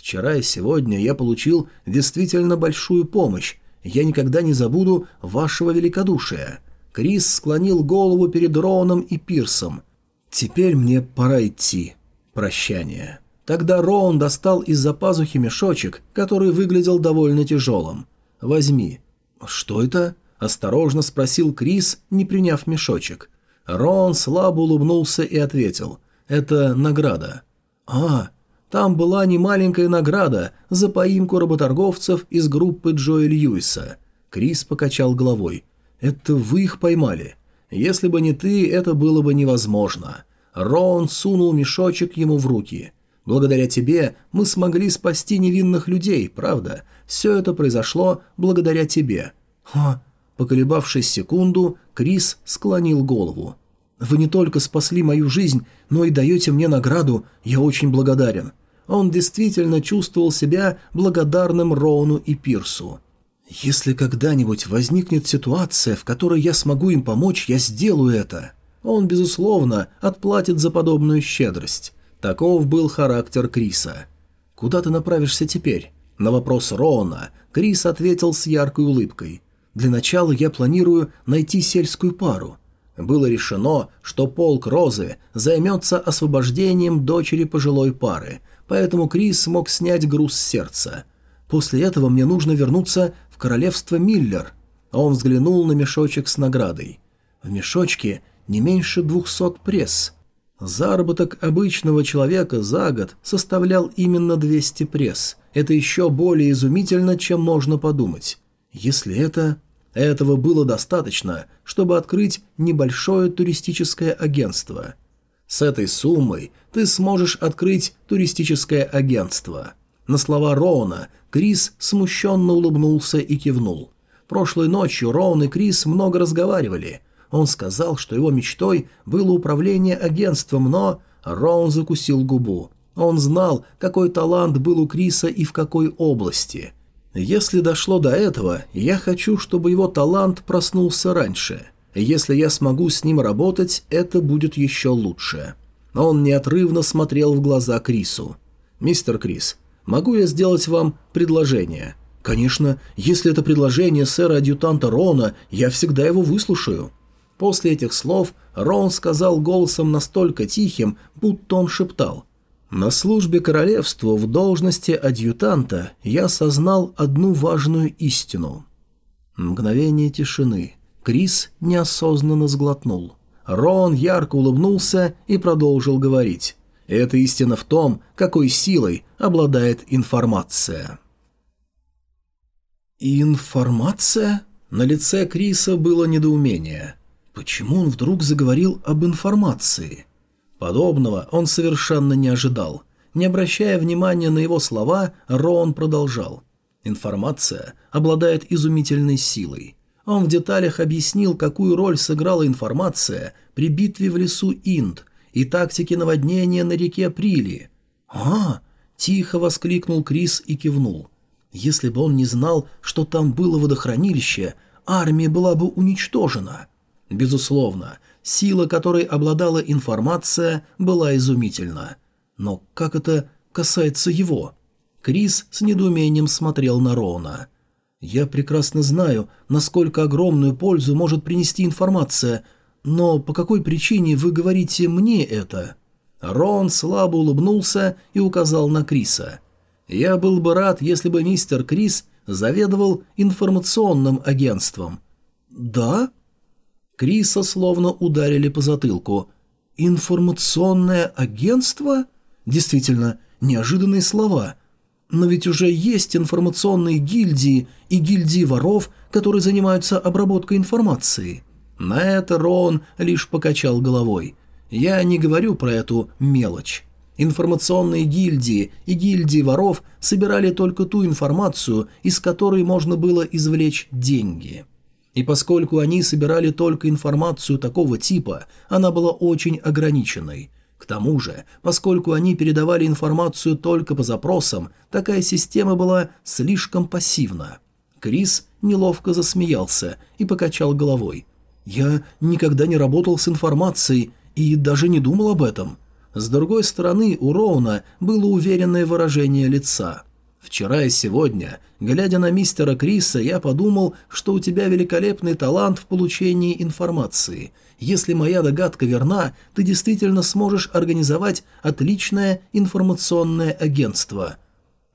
Вчера и сегодня я получил действительно большую помощь. Я никогда не забуду вашего великодушия. Крис склонил голову перед Роуном и Пирсом. Теперь мне пора идти. Прощание. Тогда Роун достал из-за пазухи мешочек, который выглядел довольно тяжелым. Возьми. «Что это?» – осторожно спросил Крис, не приняв мешочек. Рон слабо улыбнулся и ответил. «Это награда». «А, там была немаленькая награда за поимку работорговцев из группы Джоэ Льюиса». Крис покачал головой. «Это вы их поймали. Если бы не ты, это было бы невозможно». Рон сунул мешочек ему в руки. «Благодаря тебе мы смогли спасти невинных людей, правда? Все это произошло благодаря тебе». «Ха!» Поколебавшись секунду, Крис склонил голову. «Вы не только спасли мою жизнь, но и даете мне награду, я очень благодарен». Он действительно чувствовал себя благодарным Роуну и Пирсу. «Если когда-нибудь возникнет ситуация, в которой я смогу им помочь, я сделаю это». Он, безусловно, отплатит за подобную щедрость. Таков был характер Криса. «Куда ты направишься теперь?» На вопрос Роуна Крис ответил с яркой улыбкой. «Для начала я планирую найти сельскую пару». Было решено, что полк Розы займется освобождением дочери пожилой пары, поэтому Крис смог снять груз с сердца. После этого мне нужно вернуться в королевство Миллер. Он взглянул на мешочек с наградой. В мешочке не меньше двухсот пресс. Заработок обычного человека за год составлял именно 200 пресс. Это еще более изумительно, чем можно подумать. Если это... Этого было достаточно, чтобы открыть небольшое туристическое агентство. С этой суммой ты сможешь открыть туристическое агентство. На слова Роуна Крис смущенно улыбнулся и кивнул. Прошлой ночью Роун и Крис много разговаривали. Он сказал, что его мечтой было управление агентством, но... Роун закусил губу. Он знал, какой талант был у Криса и в какой области. Если дошло до этого, я хочу, чтобы его талант проснулся раньше. Если я смогу с ним работать, это будет еще лучше. Он неотрывно смотрел в глаза Крису. «Мистер Крис, могу я сделать вам предложение?» «Конечно, если это предложение сэра-адъютанта Рона, я всегда его выслушаю». После этих слов Рон сказал голосом настолько тихим, будто он шептал. «На службе королевству в должности адъютанта я осознал одну важную истину». Мгновение тишины. Крис неосознанно сглотнул. Рон ярко улыбнулся и продолжил говорить. «Эта истина в том, какой силой обладает информация». «Информация?» На лице Криса было недоумение. Почему он вдруг заговорил об информации? Подобного он совершенно не ожидал. Не обращая внимания на его слова, Рон продолжал. Информация обладает изумительной силой. Он в деталях объяснил, какую роль сыграла информация при битве в лесу Инд и тактике наводнения на реке Прили. «А!» – тихо воскликнул Крис и кивнул. Если бы он не знал, что там было водохранилище, армия была бы уничтожена. Безусловно, сила, которой обладала информация, была изумительна. Но как это касается его? Крис с недоумением смотрел на Рона. «Я прекрасно знаю, насколько огромную пользу может принести информация, но по какой причине вы говорите мне это?» Рон слабо улыбнулся и указал на Криса – я был бы рад, если бы мистер Крис заведовал информационным агентством. Да? Криса словно ударили по затылку. Информационное агентство? Действительно, неожиданные слова. Но ведь уже есть информационные гильдии и гильдии воров, которые занимаются обработкой информации. На это Рон лишь покачал головой. Я не говорю про эту мелочь. Информационные гильдии и гильдии воров собирали только ту информацию, из которой можно было извлечь деньги. И поскольку они собирали только информацию такого типа, она была очень ограниченной. К тому же, поскольку они передавали информацию только по запросам, такая система была слишком пассивна. Крис неловко засмеялся и покачал головой. «Я никогда не работал с информацией и даже не думал об этом. С другой стороны, у Роуна было уверенное выражение лица. «Вчера и сегодня, глядя на мистера Криса, я подумал, что у тебя великолепный талант в получении информации. Если моя догадка верна, ты действительно сможешь организовать отличное информационное агентство».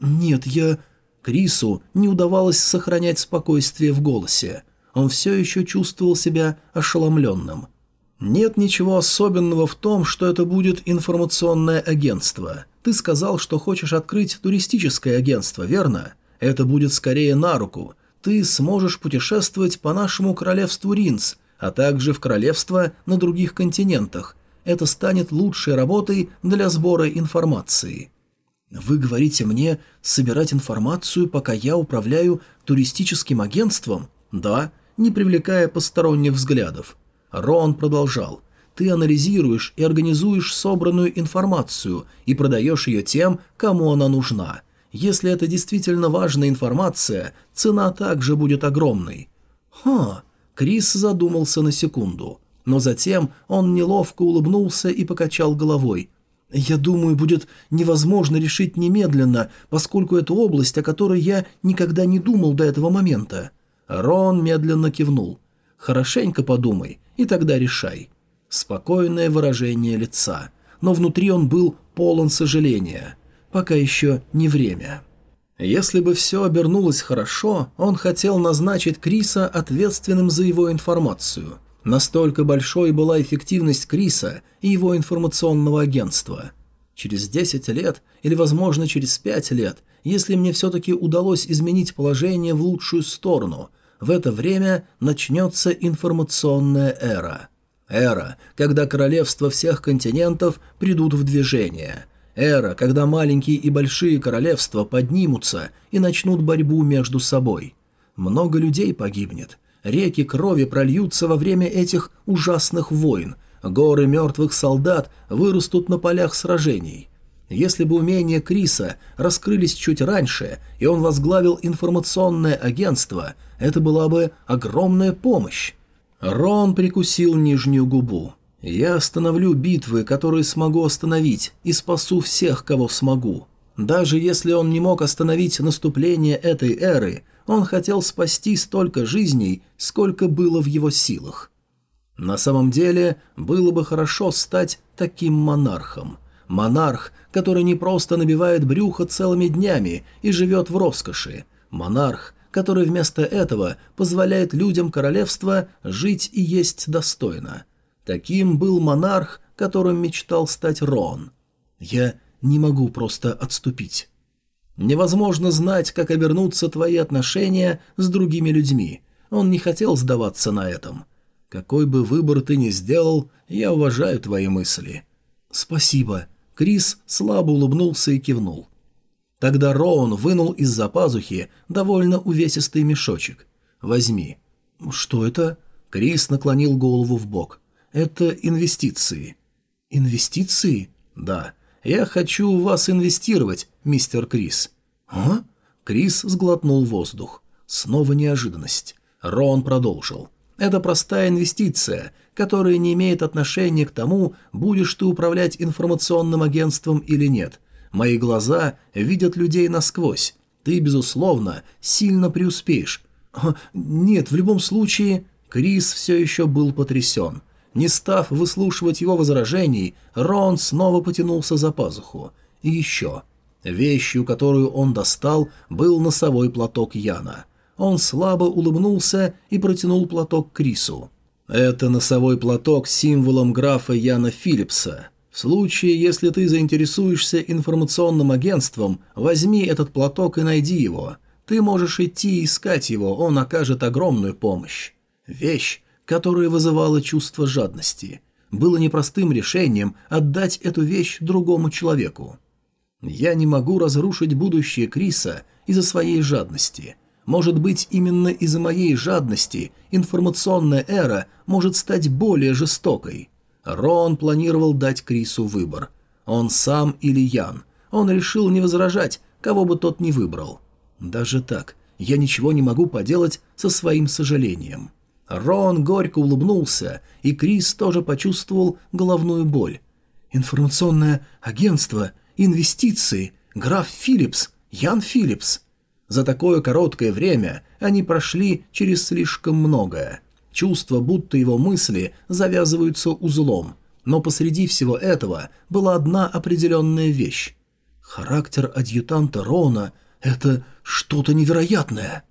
«Нет, я...» Крису не удавалось сохранять спокойствие в голосе. Он все еще чувствовал себя ошеломленным. «Нет ничего особенного в том, что это будет информационное агентство. Ты сказал, что хочешь открыть туристическое агентство, верно? Это будет скорее на руку. Ты сможешь путешествовать по нашему королевству Ринс, а также в королевства на других континентах. Это станет лучшей работой для сбора информации». «Вы говорите мне собирать информацию, пока я управляю туристическим агентством?» «Да, не привлекая посторонних взглядов. Рон продолжал. «Ты анализируешь и организуешь собранную информацию и продаешь ее тем, кому она нужна. Если это действительно важная информация, цена также будет огромной». «Ха!» Крис задумался на секунду. Но затем он неловко улыбнулся и покачал головой. «Я думаю, будет невозможно решить немедленно, поскольку это область, о которой я никогда не думал до этого момента». Рон медленно кивнул. «Хорошенько подумай и тогда решай. Спокойное выражение лица, но внутри он был полон сожаления. Пока еще не время. Если бы все обернулось хорошо, он хотел назначить Криса ответственным за его информацию. Настолько большой была эффективность Криса и его информационного агентства. Через 10 лет, или, возможно, через 5 лет, если мне все-таки удалось изменить положение в лучшую сторону, в это время начнется информационная эра. Эра, когда королевства всех континентов придут в движение. Эра, когда маленькие и большие королевства поднимутся и начнут борьбу между собой. Много людей погибнет. Реки крови прольются во время этих ужасных войн. Горы мертвых солдат вырастут на полях сражений. Если бы умения Криса раскрылись чуть раньше, и он возглавил информационное агентство, это была бы огромная помощь. Рон прикусил нижнюю губу. «Я остановлю битвы, которые смогу остановить, и спасу всех, кого смогу». Даже если он не мог остановить наступление этой эры, он хотел спасти столько жизней, сколько было в его силах. На самом деле, было бы хорошо стать таким монархом. Монарх, который не просто набивает брюхо целыми днями и живет в роскоши. Монарх, который вместо этого позволяет людям королевства жить и есть достойно. Таким был монарх, которым мечтал стать Рон. Я не могу просто отступить. Невозможно знать, как обернутся твои отношения с другими людьми. Он не хотел сдаваться на этом. Какой бы выбор ты ни сделал, я уважаю твои мысли. Спасибо. Крис слабо улыбнулся и кивнул. Тогда Роун вынул из-за пазухи довольно увесистый мешочек. «Возьми». «Что это?» Крис наклонил голову в бок. «Это инвестиции». «Инвестиции?» «Да. Я хочу в вас инвестировать, мистер Крис». «А?» Крис сглотнул воздух. Снова неожиданность. Рон продолжил. «Это простая инвестиция, которая не имеет отношения к тому, будешь ты управлять информационным агентством или нет. Мои глаза видят людей насквозь. Ты, безусловно, сильно преуспеешь. Нет, в любом случае... Крис все еще был потрясен. Не став выслушивать его возражений, Рон снова потянулся за пазуху. И еще. Вещью, которую он достал, был носовой платок Яна. Он слабо улыбнулся и протянул платок Крису. «Это носовой платок с символом графа Яна Филлипса. В случае, если ты заинтересуешься информационным агентством, возьми этот платок и найди его. Ты можешь идти искать его, он окажет огромную помощь. Вещь, которая вызывала чувство жадности. Было непростым решением отдать эту вещь другому человеку. Я не могу разрушить будущее Криса из-за своей жадности. Может быть, именно из-за моей жадности информационная эра может стать более жестокой. Рон планировал дать Крису выбор. Он сам или Ян. Он решил не возражать, кого бы тот ни выбрал. Даже так, я ничего не могу поделать со своим сожалением. Рон горько улыбнулся, и Крис тоже почувствовал головную боль. «Информационное агентство, инвестиции, граф Филлипс, Ян Филлипс». За такое короткое время они прошли через слишком многое. Чувство, будто его мысли завязываются узлом. Но посреди всего этого была одна определенная вещь. Характер адъютанта Рона — это что-то невероятное.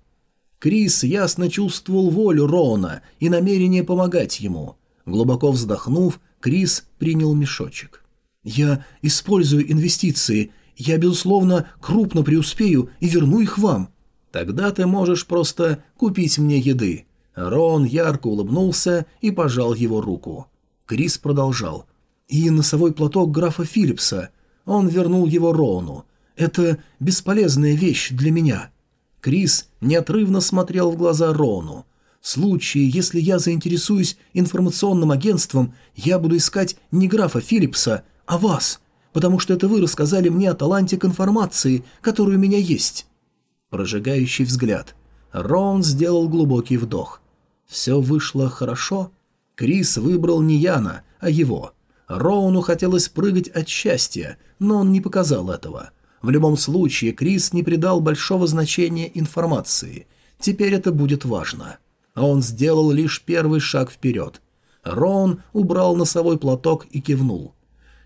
Крис ясно чувствовал волю Рона и намерение помогать ему. Глубоко вздохнув, Крис принял мешочек. «Я использую инвестиции. Я, безусловно, крупно преуспею и верну их вам. Тогда ты можешь просто купить мне еды. Рон ярко улыбнулся и пожал его руку. Крис продолжал. «И носовой платок графа Филлипса. Он вернул его Рону. Это бесполезная вещь для меня». Крис неотрывно смотрел в глаза Рону. «В случае, если я заинтересуюсь информационным агентством, я буду искать не графа Филлипса, а вас, потому что это вы рассказали мне о таланте к информации, который у меня есть». Прожигающий взгляд. Рон сделал глубокий вдох. Все вышло хорошо. Крис выбрал не Яна, а его. Роуну хотелось прыгать от счастья, но он не показал этого. В любом случае, Крис не придал большого значения информации. Теперь это будет важно. А он сделал лишь первый шаг вперед. Роун убрал носовой платок и кивнул.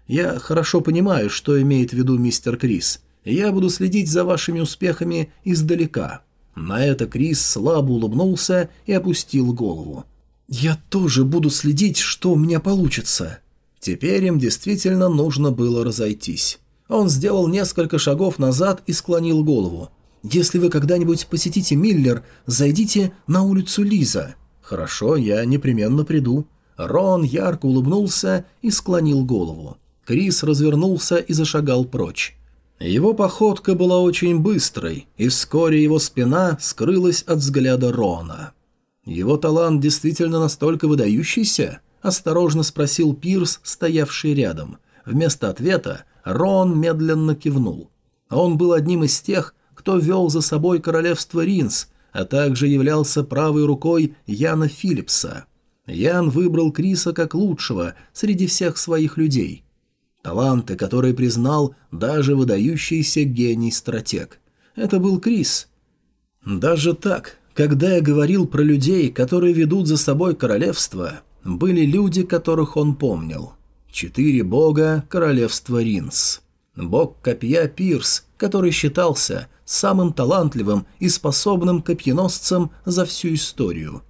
«Я хорошо понимаю, что имеет в виду мистер Крис. Я буду следить за вашими успехами издалека». На это Крис слабо улыбнулся и опустил голову. «Я тоже буду следить, что у меня получится». Теперь им действительно нужно было разойтись. Он сделал несколько шагов назад и склонил голову. «Если вы когда-нибудь посетите Миллер, зайдите на улицу Лиза». «Хорошо, я непременно приду». Рон ярко улыбнулся и склонил голову. Крис развернулся и зашагал прочь. Его походка была очень быстрой, и вскоре его спина скрылась от взгляда Рона. «Его талант действительно настолько выдающийся?» – осторожно спросил Пирс, стоявший рядом. Вместо ответа Рон медленно кивнул. Он был одним из тех, кто вел за собой королевство Ринс, а также являлся правой рукой Яна Филлипса. Ян выбрал Криса как лучшего среди всех своих людей – Таланты, которые признал даже выдающийся гений-стратег. Это был Крис. Даже так, когда я говорил про людей, которые ведут за собой королевство, были люди, которых он помнил. Четыре бога королевства Ринс. Бог копья Пирс, который считался самым талантливым и способным копьеносцем за всю историю.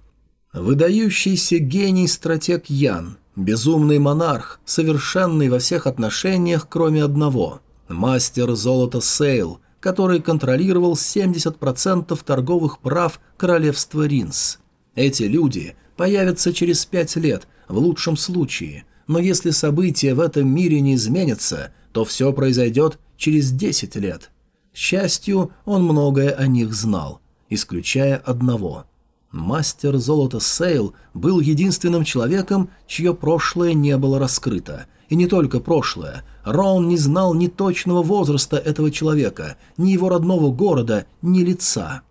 Выдающийся гений-стратег Ян, Безумный монарх, совершенный во всех отношениях, кроме одного. Мастер золота Сейл, который контролировал 70% торговых прав королевства Ринс. Эти люди появятся через пять лет, в лучшем случае, но если события в этом мире не изменятся, то все произойдет через 10 лет. К счастью, он многое о них знал, исключая одного – Мастер золота Сейл был единственным человеком, чье прошлое не было раскрыто. И не только прошлое. Рон не знал ни точного возраста этого человека, ни его родного города, ни лица.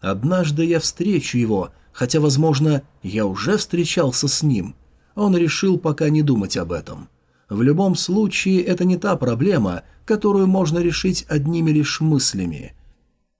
Однажды я встречу его, хотя, возможно, я уже встречался с ним. Он решил пока не думать об этом. В любом случае, это не та проблема, которую можно решить одними лишь мыслями –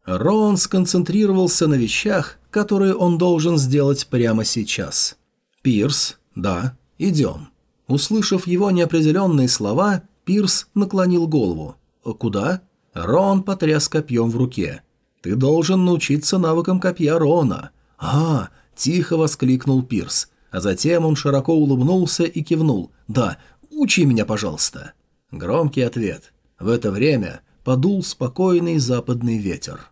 Рон сконцентрировался на вещах, которые он должен сделать прямо сейчас. «Пирс, да, идем». Услышав его неопределенные слова, Пирс наклонил голову. «Куда?» Рон потряс копьем в руке. «Ты должен научиться навыкам копья Рона». «А!» – тихо воскликнул Пирс. А затем он широко улыбнулся и кивнул. «Да, учи меня, пожалуйста». Громкий ответ. В это время подул спокойный западный ветер.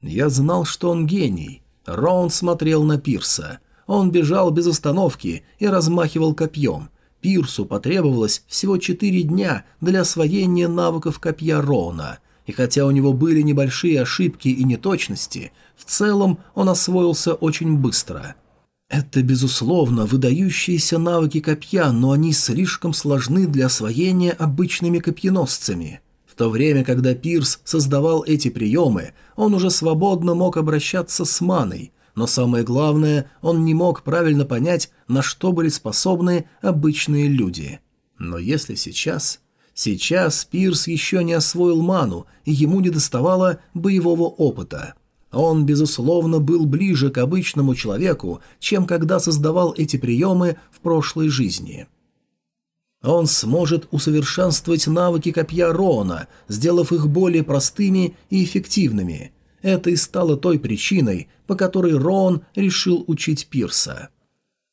Я знал, что он гений. Рон смотрел на Пирса. Он бежал без остановки и размахивал копьем. Пирсу потребовалось всего четыре дня для освоения навыков копья Рона. И хотя у него были небольшие ошибки и неточности, в целом он освоился очень быстро. Это, безусловно, выдающиеся навыки копья, но они слишком сложны для освоения обычными копьеносцами то время, когда Пирс создавал эти приемы, он уже свободно мог обращаться с маной, но самое главное, он не мог правильно понять, на что были способны обычные люди. Но если сейчас... Сейчас Пирс еще не освоил ману, и ему не доставало боевого опыта. Он, безусловно, был ближе к обычному человеку, чем когда создавал эти приемы в прошлой жизни. Он сможет усовершенствовать навыки копья Рона, сделав их более простыми и эффективными. Это и стало той причиной, по которой Рон решил учить Пирса.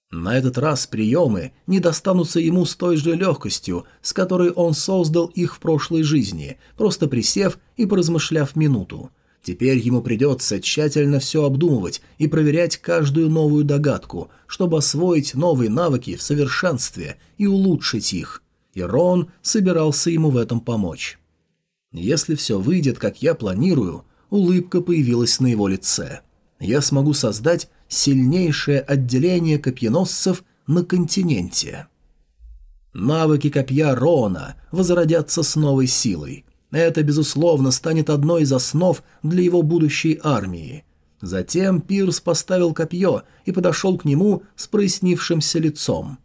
На этот раз приемы не достанутся ему с той же легкостью, с которой он создал их в прошлой жизни, просто присев и поразмышляв минуту. Теперь ему придется тщательно все обдумывать и проверять каждую новую догадку, чтобы освоить новые навыки в совершенстве и улучшить их. И Рон собирался ему в этом помочь. Если все выйдет, как я планирую, улыбка появилась на его лице. Я смогу создать сильнейшее отделение копьеносцев на континенте. Навыки копья Рона возродятся с новой силой. Это, безусловно, станет одной из основ для его будущей армии. Затем Пирс поставил копье и подошел к нему с прояснившимся лицом.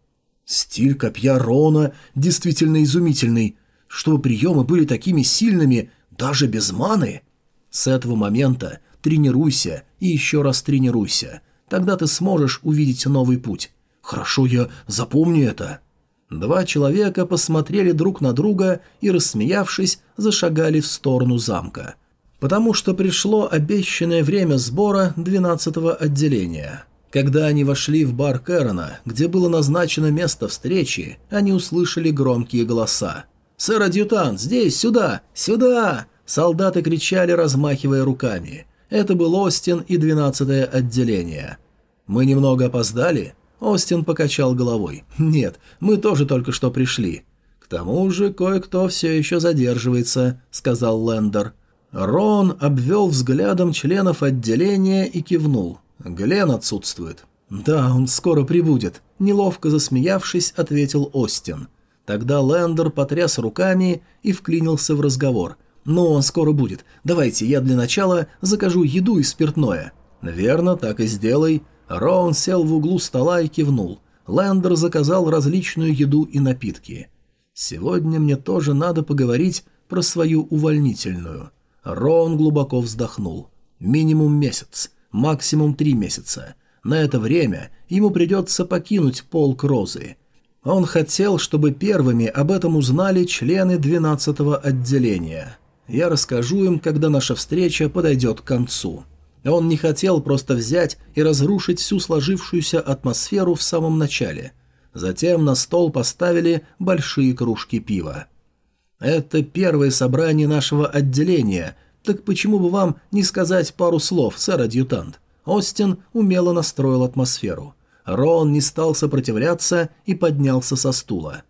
Стиль копья Рона действительно изумительный. Чтобы приемы были такими сильными, даже без маны. С этого момента тренируйся и еще раз тренируйся. Тогда ты сможешь увидеть новый путь. Хорошо, я запомню это. Два человека посмотрели друг на друга и, рассмеявшись, зашагали в сторону замка. Потому что пришло обещанное время сбора 12-го отделения. Когда они вошли в бар Кэрона, где было назначено место встречи, они услышали громкие голоса. «Сэр-адъютант, здесь, сюда! Сюда!» Солдаты кричали, размахивая руками. Это был Остин и 12-е отделение. «Мы немного опоздали?» Остин покачал головой. «Нет, мы тоже только что пришли». «К тому же кое-кто все еще задерживается», — сказал Лендер. Рон обвел взглядом членов отделения и кивнул. Глен отсутствует. «Да, он скоро прибудет», — неловко засмеявшись, ответил Остин. Тогда Лендер потряс руками и вклинился в разговор. «Ну, он скоро будет. Давайте я для начала закажу еду и спиртное». «Верно, так и сделай. Роун сел в углу стола и кивнул. Лендер заказал различную еду и напитки. «Сегодня мне тоже надо поговорить про свою увольнительную». Роун глубоко вздохнул. «Минимум месяц, максимум три месяца. На это время ему придется покинуть полк Розы». Он хотел, чтобы первыми об этом узнали члены 12-го отделения. Я расскажу им, когда наша встреча подойдет к концу. Он не хотел просто взять и разрушить всю сложившуюся атмосферу в самом начале. Затем на стол поставили большие кружки пива. «Это первое собрание нашего отделения, так почему бы вам не сказать пару слов, сэр-адъютант?» Остин умело настроил атмосферу. Рон не стал сопротивляться и поднялся со стула.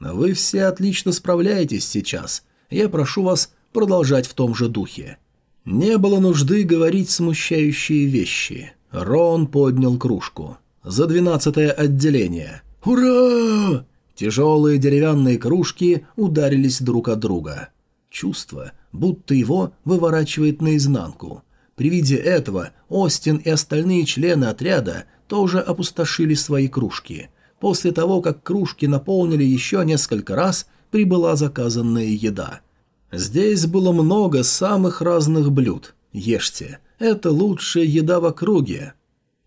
«Вы все отлично справляетесь сейчас. Я прошу вас продолжать в том же духе. Не было нужды говорить смущающие вещи. Рон поднял кружку. За двенадцатое отделение. «Ура!» Тяжелые деревянные кружки ударились друг от друга. Чувство, будто его выворачивает наизнанку. При виде этого Остин и остальные члены отряда тоже опустошили свои кружки. После того, как кружки наполнили еще несколько раз, прибыла заказанная еда – Здесь было много самых разных блюд. Ешьте. Это лучшая еда в округе.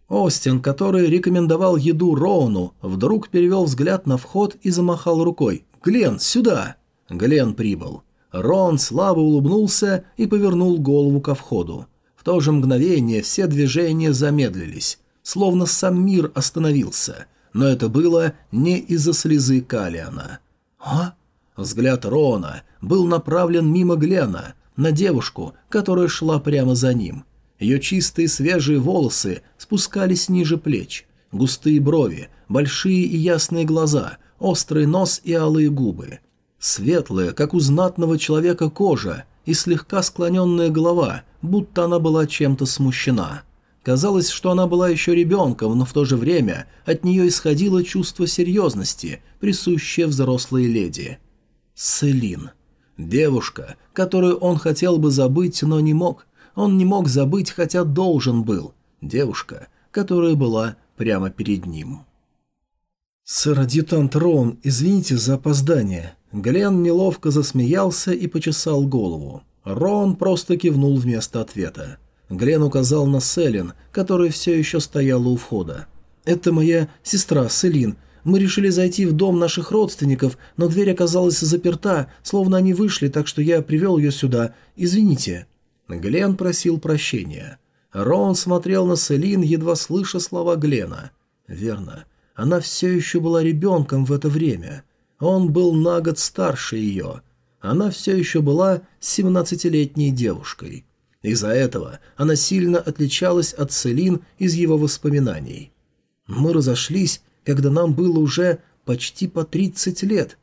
Остин, который рекомендовал еду Роуну, вдруг перевел взгляд на вход и замахал рукой. «Глен, сюда!» Глен прибыл. Рон слабо улыбнулся и повернул голову ко входу. В то же мгновение все движения замедлились, словно сам мир остановился. Но это было не из-за слезы Калиана. «А?» Взгляд Рона был направлен мимо Глена, на девушку, которая шла прямо за ним. Ее чистые свежие волосы спускались ниже плеч, густые брови, большие и ясные глаза, острый нос и алые губы. Светлая, как у знатного человека кожа, и слегка склоненная голова, будто она была чем-то смущена. Казалось, что она была еще ребенком, но в то же время от нее исходило чувство серьезности, присущее взрослой леди – Селин. Девушка, которую он хотел бы забыть, но не мог. Он не мог забыть, хотя должен был. Девушка, которая была прямо перед ним. «Сэр-адъютант Рон, извините за опоздание». Глен неловко засмеялся и почесал голову. Рон просто кивнул вместо ответа. Глен указал на Селин, которая все еще стояла у входа. «Это моя сестра Селин. Мы решили зайти в дом наших родственников, но дверь оказалась заперта, словно они вышли, так что я привел ее сюда. Извините». Глен просил прощения. Рон смотрел на Селин, едва слыша слова Глена. «Верно. Она все еще была ребенком в это время. Он был на год старше ее. Она все еще была семнадцатилетней девушкой. Из-за этого она сильно отличалась от Селин из его воспоминаний. Мы разошлись, когда нам было уже почти по 30 лет.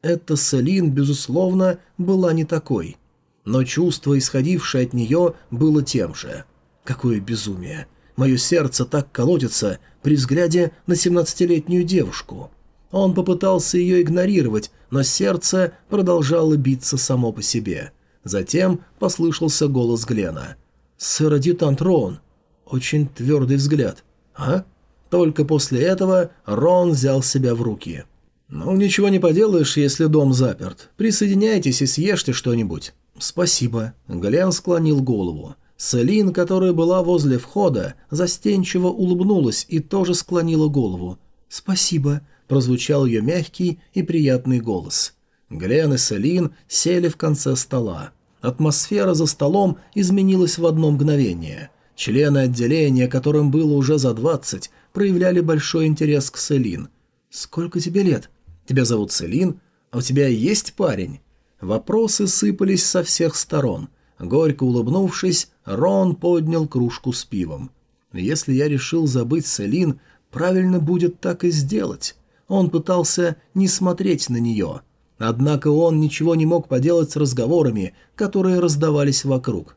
Эта Селин, безусловно, была не такой. Но чувство, исходившее от нее, было тем же. Какое безумие! Мое сердце так колотится при взгляде на семнадцатилетнюю девушку. Он попытался ее игнорировать, но сердце продолжало биться само по себе. Затем послышался голос Глена. «Сэр-адъютант Роун». Очень твердый взгляд. «А? Только после этого Рон взял себя в руки. «Ну, ничего не поделаешь, если дом заперт. Присоединяйтесь и съешьте что-нибудь». «Спасибо». Глен склонил голову. Селин, которая была возле входа, застенчиво улыбнулась и тоже склонила голову. «Спасибо», прозвучал ее мягкий и приятный голос. Глен и Селин сели в конце стола. Атмосфера за столом изменилась в одно мгновение. Члены отделения, которым было уже за двадцать, проявляли большой интерес к Селин. «Сколько тебе лет? Тебя зовут Селин? А у тебя есть парень?» Вопросы сыпались со всех сторон. Горько улыбнувшись, Рон поднял кружку с пивом. «Если я решил забыть Селин, правильно будет так и сделать». Он пытался не смотреть на нее. Однако он ничего не мог поделать с разговорами, которые раздавались вокруг.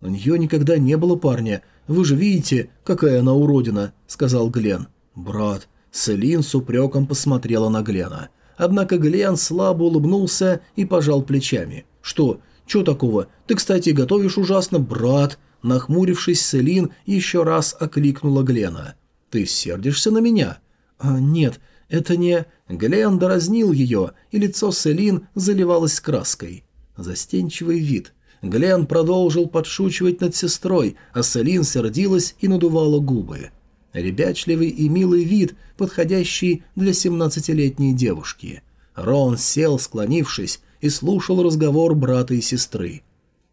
«У нее никогда не было парня. Вы же видите, какая она уродина», — сказал Глен. «Брат». Селин с упреком посмотрела на Глена. Однако Глен слабо улыбнулся и пожал плечами. «Что? Чё такого? Ты, кстати, готовишь ужасно, брат!» Нахмурившись, Селин еще раз окликнула Глена. «Ты сердишься на меня?» «А, «Нет, это не...» Глен дразнил ее, и лицо Селин заливалось краской. Застенчивый вид. Глен продолжил подшучивать над сестрой, а Селин сердилась и надувала губы. Ребячливый и милый вид, подходящий для семнадцатилетней девушки. Рон сел, склонившись, и слушал разговор брата и сестры.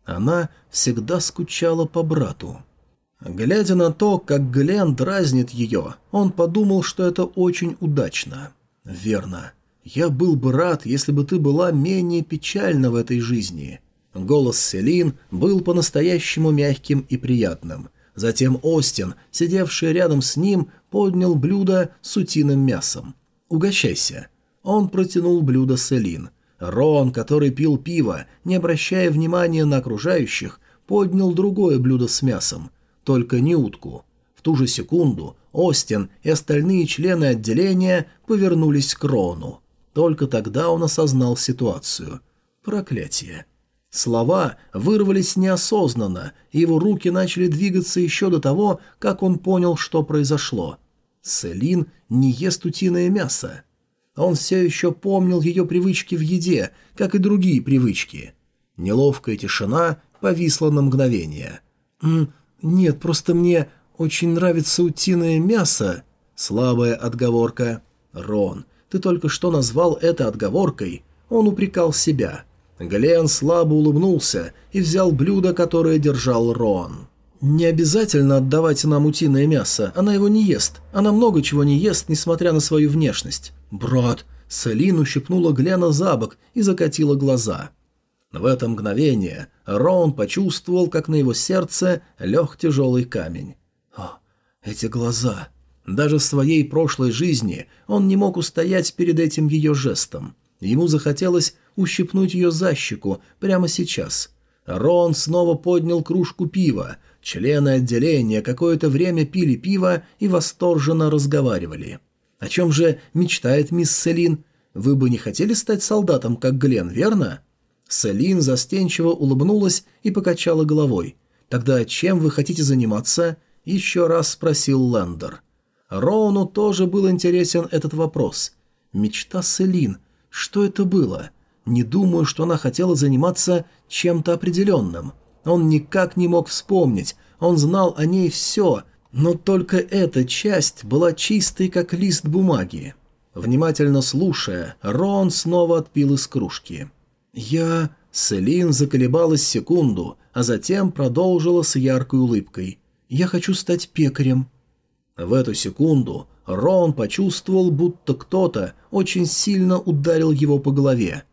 Она всегда скучала по брату. Глядя на то, как Глен дразнит ее, он подумал, что это очень удачно. «Верно. Я был бы рад, если бы ты была менее печальна в этой жизни». Голос Селин был по-настоящему мягким и приятным. Затем Остин, сидевший рядом с ним, поднял блюдо с утиным мясом. «Угощайся». Он протянул блюдо Селин. Рон, который пил пиво, не обращая внимания на окружающих, поднял другое блюдо с мясом, только не утку. В ту же секунду Остин и остальные члены отделения повернулись к Рону. Только тогда он осознал ситуацию. Проклятие. Слова вырвались неосознанно, и его руки начали двигаться еще до того, как он понял, что произошло. Селин не ест утиное мясо. Он все еще помнил ее привычки в еде, как и другие привычки. Неловкая тишина повисла на мгновение. «М «Нет, просто мне очень нравится утиное мясо». Слабая отговорка. «Рон, ты только что назвал это отговоркой». Он упрекал себя. Глен слабо улыбнулся и взял блюдо, которое держал Рон. «Не обязательно отдавать нам утиное мясо, она его не ест. Она много чего не ест, несмотря на свою внешность». «Брат!» Селин ущипнула Глена за бок и закатила глаза. В это мгновение Рон почувствовал, как на его сердце лег тяжелый камень. О, эти глаза! Даже в своей прошлой жизни он не мог устоять перед этим ее жестом. Ему захотелось ущипнуть ее за щеку прямо сейчас. Рон снова поднял кружку пива. Члены отделения какое-то время пили пиво и восторженно разговаривали. «О чем же мечтает мисс Селин? Вы бы не хотели стать солдатом, как Глен, верно?» Селин застенчиво улыбнулась и покачала головой. «Тогда чем вы хотите заниматься?» – еще раз спросил Лендер. Роуну тоже был интересен этот вопрос. «Мечта Селин. Что это было?» Не думаю, что она хотела заниматься чем-то определенным. Он никак не мог вспомнить, он знал о ней все, но только эта часть была чистой, как лист бумаги. Внимательно слушая, Рон снова отпил из кружки. «Я...» Селин заколебалась секунду, а затем продолжила с яркой улыбкой. «Я хочу стать пекарем». В эту секунду Рон почувствовал, будто кто-то очень сильно ударил его по голове.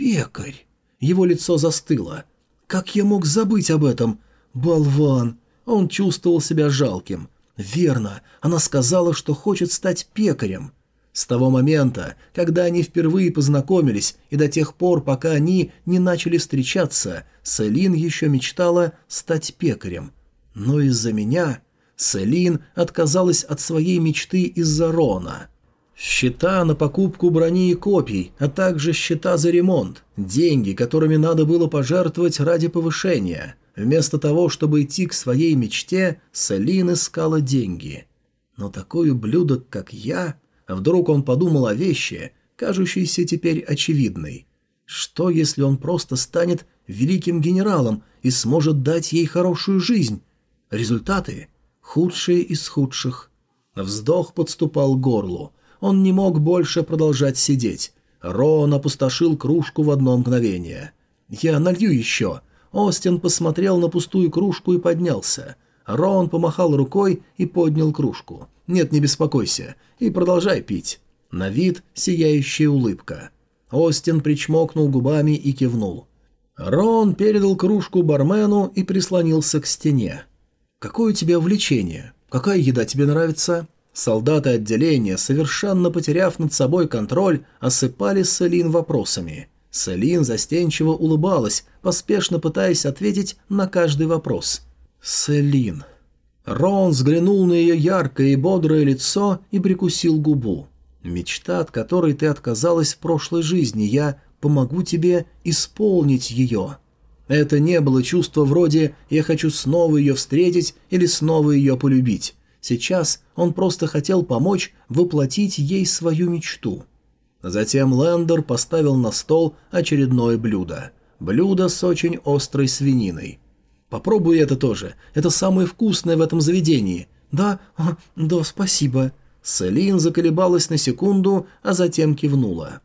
«Пекарь!» Его лицо застыло. «Как я мог забыть об этом? Болван!» Он чувствовал себя жалким. «Верно, она сказала, что хочет стать пекарем». С того момента, когда они впервые познакомились, и до тех пор, пока они не начали встречаться, Селин еще мечтала стать пекарем. Но из-за меня Селин отказалась от своей мечты из-за Рона. Счета на покупку брони и копий, а также счета за ремонт, деньги, которыми надо было пожертвовать ради повышения. Вместо того, чтобы идти к своей мечте, Селин искала деньги. Но такой ублюдок, как я... Вдруг он подумал о вещи, кажущейся теперь очевидной. Что, если он просто станет великим генералом и сможет дать ей хорошую жизнь? Результаты? Худшие из худших. Вздох подступал к горлу. Он не мог больше продолжать сидеть. Рон опустошил кружку в одно мгновение. «Я налью еще». Остин посмотрел на пустую кружку и поднялся. Рон помахал рукой и поднял кружку. «Нет, не беспокойся. И продолжай пить». На вид сияющая улыбка. Остин причмокнул губами и кивнул. Рон передал кружку бармену и прислонился к стене. «Какое у тебя увлечение? Какая еда тебе нравится?» Солдаты отделения, совершенно потеряв над собой контроль, осыпали Селин вопросами. Селин застенчиво улыбалась, поспешно пытаясь ответить на каждый вопрос. «Селин». Рон взглянул на ее яркое и бодрое лицо и прикусил губу. «Мечта, от которой ты отказалась в прошлой жизни, я помогу тебе исполнить ее». Это не было чувство вроде «я хочу снова ее встретить» или «снова ее полюбить». Сейчас он просто хотел помочь воплотить ей свою мечту. Затем Лендер поставил на стол очередное блюдо. Блюдо с очень острой свининой. «Попробуй это тоже. Это самое вкусное в этом заведении». «Да, а, да, спасибо». Селин заколебалась на секунду, а затем кивнула.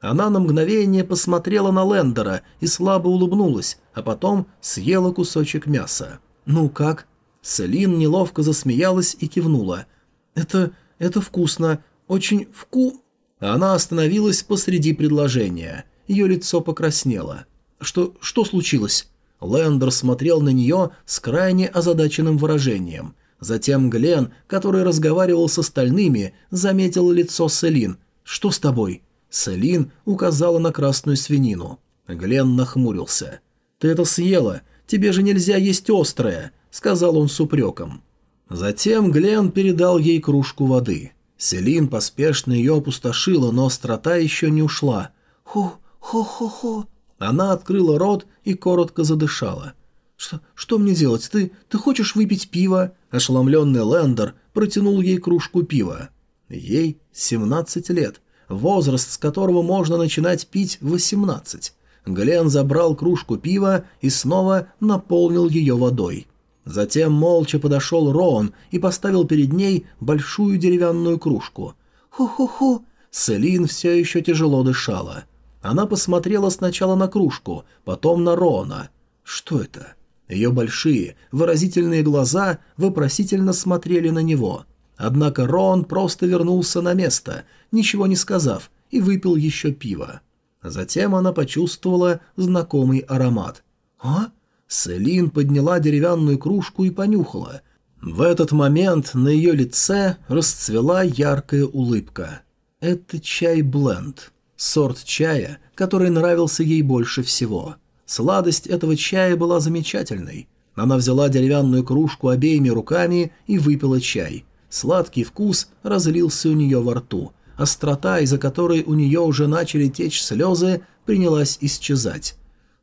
Она на мгновение посмотрела на Лендера и слабо улыбнулась, а потом съела кусочек мяса. «Ну как?» Селин неловко засмеялась и кивнула. «Это... это вкусно. Очень вку...» Она остановилась посреди предложения. Ее лицо покраснело. «Что... что случилось?» Лендер смотрел на нее с крайне озадаченным выражением. Затем Глен, который разговаривал с остальными, заметил лицо Селин. «Что с тобой?» Селин указала на красную свинину. Глен нахмурился. «Ты это съела. Тебе же нельзя есть острое», — сказал он с упреком. Затем Глен передал ей кружку воды. Селин поспешно ее опустошила, но острота еще не ушла. «Хо-хо-хо-хо!» Она открыла рот и коротко задышала. «Что, что мне делать? Ты, ты хочешь выпить пиво?» Ошеломленный Лендер протянул ей кружку пива. Ей 17 лет, возраст, с которого можно начинать пить 18. Глен забрал кружку пива и снова наполнил ее водой. Затем молча подошел Роун и поставил перед ней большую деревянную кружку. «Ху-ху-ху!» Селин все еще тяжело дышала. Она посмотрела сначала на кружку, потом на Роуна. «Что это?» Ее большие, выразительные глаза вопросительно смотрели на него. Однако Рон просто вернулся на место, ничего не сказав, и выпил еще пиво. Затем она почувствовала знакомый аромат. «А?» Селин подняла деревянную кружку и понюхала. В этот момент на ее лице расцвела яркая улыбка. Это чай-бленд. Сорт чая, который нравился ей больше всего. Сладость этого чая была замечательной. Она взяла деревянную кружку обеими руками и выпила чай. Сладкий вкус разлился у нее во рту. Острота, из-за которой у нее уже начали течь слезы, принялась исчезать.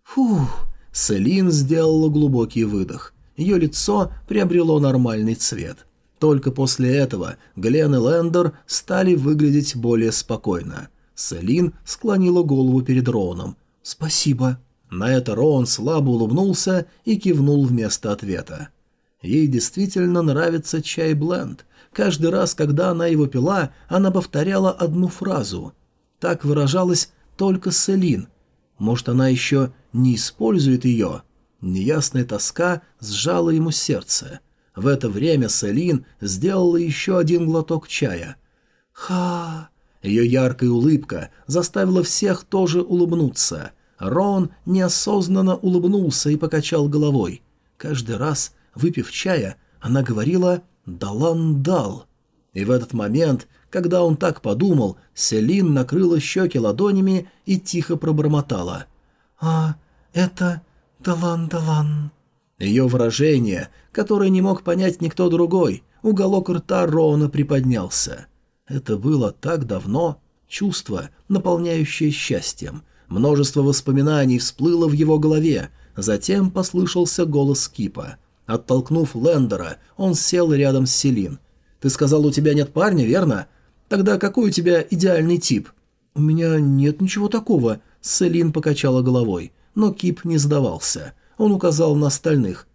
«Фух!» Селин сделала глубокий выдох. Ее лицо приобрело нормальный цвет. Только после этого Глен и Лендер стали выглядеть более спокойно. Селин склонила голову перед Роуном. «Спасибо». На это Роун слабо улыбнулся и кивнул вместо ответа. Ей действительно нравится чай-бленд. Каждый раз, когда она его пила, она повторяла одну фразу. Так выражалась только Селин. Может, она еще не использует ее. Неясная тоска сжала ему сердце. В это время Селин сделала еще один глоток чая. «Ха!» Ее яркая улыбка заставила всех тоже улыбнуться. Рон неосознанно улыбнулся и покачал головой. Каждый раз, выпив чая, она говорила «Далан дал». И в этот момент, когда он так подумал, Селин накрыла щеки ладонями и тихо пробормотала. «А, «Это Далан-Далан». Ее выражение, которое не мог понять никто другой, уголок рта Рона приподнялся. Это было так давно, чувство, наполняющее счастьем. Множество воспоминаний всплыло в его голове, затем послышался голос Кипа. Оттолкнув Лендера, он сел рядом с Селин. «Ты сказал, у тебя нет парня, верно? Тогда какой у тебя идеальный тип?» «У меня нет ничего такого», — Селин покачала головой но Кип не сдавался. Он указал на остальных.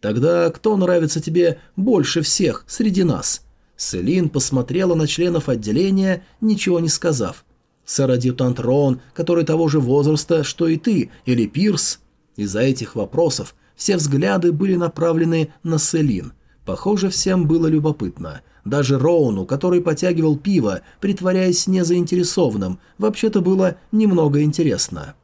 «Тогда кто нравится тебе больше всех среди нас?» Селин посмотрела на членов отделения, ничего не сказав. Сэр-адъютант Рон, который того же возраста, что и ты, или Пирс? Из-за этих вопросов все взгляды были направлены на Селин. Похоже, всем было любопытно. Даже Роуну, который потягивал пиво, притворяясь незаинтересованным, вообще-то было немного интересно.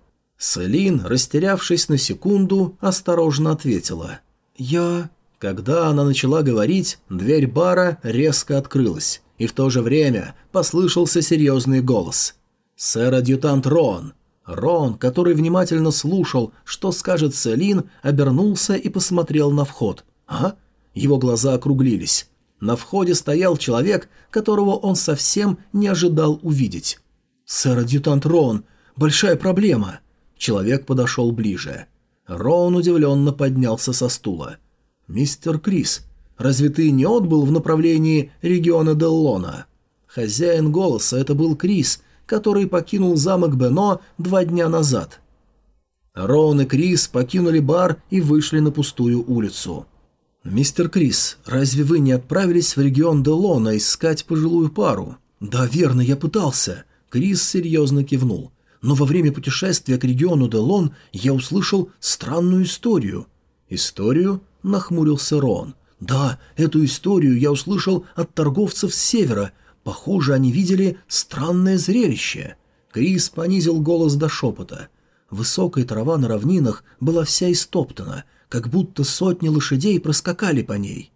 Селин, растерявшись на секунду, осторожно ответила. «Я...» Когда она начала говорить, дверь бара резко открылась, и в то же время послышался серьезный голос. «Сэр-адъютант Рон!» Рон, который внимательно слушал, что скажет Селин, обернулся и посмотрел на вход. «А?» Его глаза округлились. На входе стоял человек, которого он совсем не ожидал увидеть. «Сэр-адъютант Рон, большая проблема!» Человек подошел ближе. Рон удивленно поднялся со стула. «Мистер Крис, разве ты не отбыл в направлении региона Деллона?» Хозяин голоса это был Крис, который покинул замок Бено два дня назад. Рон и Крис покинули бар и вышли на пустую улицу. «Мистер Крис, разве вы не отправились в регион Делона искать пожилую пару?» «Да, верно, я пытался». Крис серьезно кивнул. «Но во время путешествия к региону Делон я услышал странную историю». «Историю?» – нахмурился Рон. «Да, эту историю я услышал от торговцев с севера. Похоже, они видели странное зрелище». Крис понизил голос до шепота. Высокая трава на равнинах была вся истоптана, как будто сотни лошадей проскакали по ней.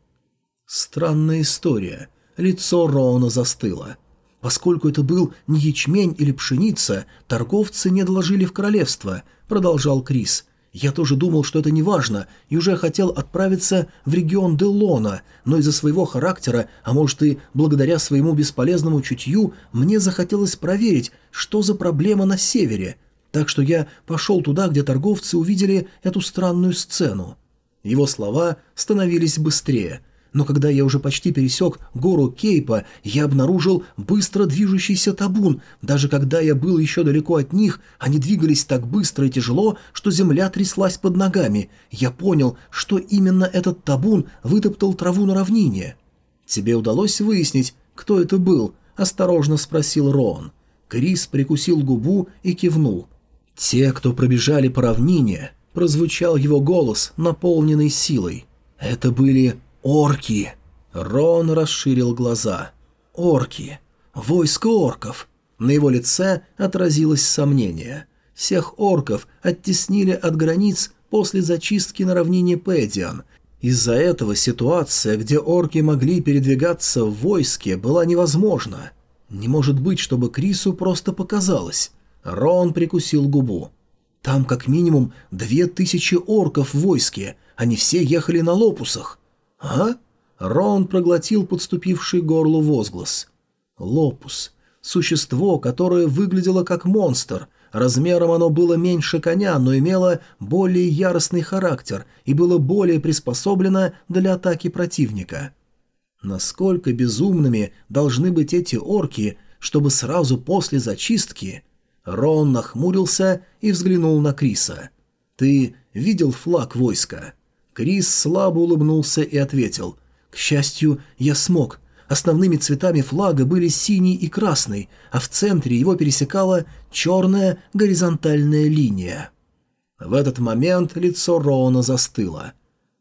Странная история. Лицо Роуна застыло. Поскольку это был не ячмень или пшеница, торговцы не доложили в королевство, продолжал Крис. Я тоже думал, что это не важно, и уже хотел отправиться в регион Делона, но из-за своего характера, а может и благодаря своему бесполезному чутью, мне захотелось проверить, что за проблема на севере. Так что я пошел туда, где торговцы увидели эту странную сцену. Его слова становились быстрее – но когда я уже почти пересек гору Кейпа, я обнаружил быстро движущийся табун. Даже когда я был еще далеко от них, они двигались так быстро и тяжело, что земля тряслась под ногами. Я понял, что именно этот табун вытоптал траву на равнине. «Тебе удалось выяснить, кто это был?» – осторожно спросил Рон. Крис прикусил губу и кивнул. «Те, кто пробежали по равнине», – прозвучал его голос, наполненный силой. «Это были «Орки!» Рон расширил глаза. «Орки! Войско орков!» На его лице отразилось сомнение. Всех орков оттеснили от границ после зачистки на равнине Пэдиан. Из-за этого ситуация, где орки могли передвигаться в войске, была невозможна. Не может быть, чтобы Крису просто показалось. Рон прикусил губу. Там как минимум две тысячи орков в войске, они все ехали на лопусах. «А?» Рон проглотил подступивший горлу возглас. «Лопус. Существо, которое выглядело как монстр. Размером оно было меньше коня, но имело более яростный характер и было более приспособлено для атаки противника. Насколько безумными должны быть эти орки, чтобы сразу после зачистки...» Рон нахмурился и взглянул на Криса. «Ты видел флаг войска?» Крис слабо улыбнулся и ответил. «К счастью, я смог. Основными цветами флага были синий и красный, а в центре его пересекала черная горизонтальная линия». В этот момент лицо Роуна застыло.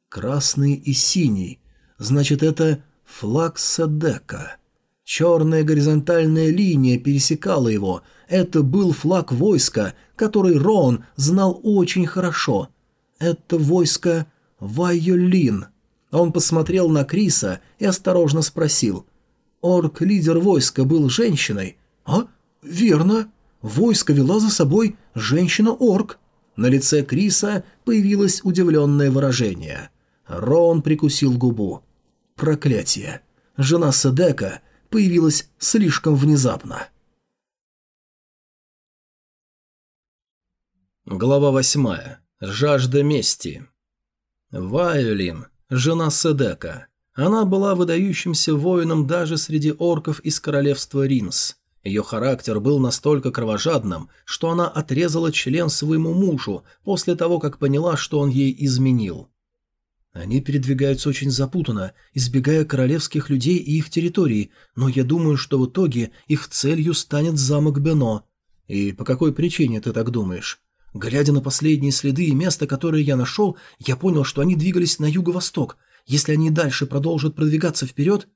«Красный и синий. Значит, это флаг Садека». Черная горизонтальная линия пересекала его. Это был флаг войска, который Роун знал очень хорошо. Это войско «Вайолин». Он посмотрел на Криса и осторожно спросил. «Орк-лидер войска был женщиной?» «А? Верно. Войско вела за собой женщина-орк». На лице Криса появилось удивленное выражение. Рон прикусил губу. «Проклятие! Жена Седека появилась слишком внезапно». Глава восьмая. Жажда мести. Вайолин, жена Седека. Она была выдающимся воином даже среди орков из королевства Ринс. Ее характер был настолько кровожадным, что она отрезала член своему мужу после того, как поняла, что он ей изменил. Они передвигаются очень запутанно, избегая королевских людей и их территорий, но я думаю, что в итоге их целью станет замок Бено. И по какой причине ты так думаешь? Глядя на последние следы и место, которое я нашел, я понял, что они двигались на юго-восток. Если они дальше продолжат продвигаться вперед,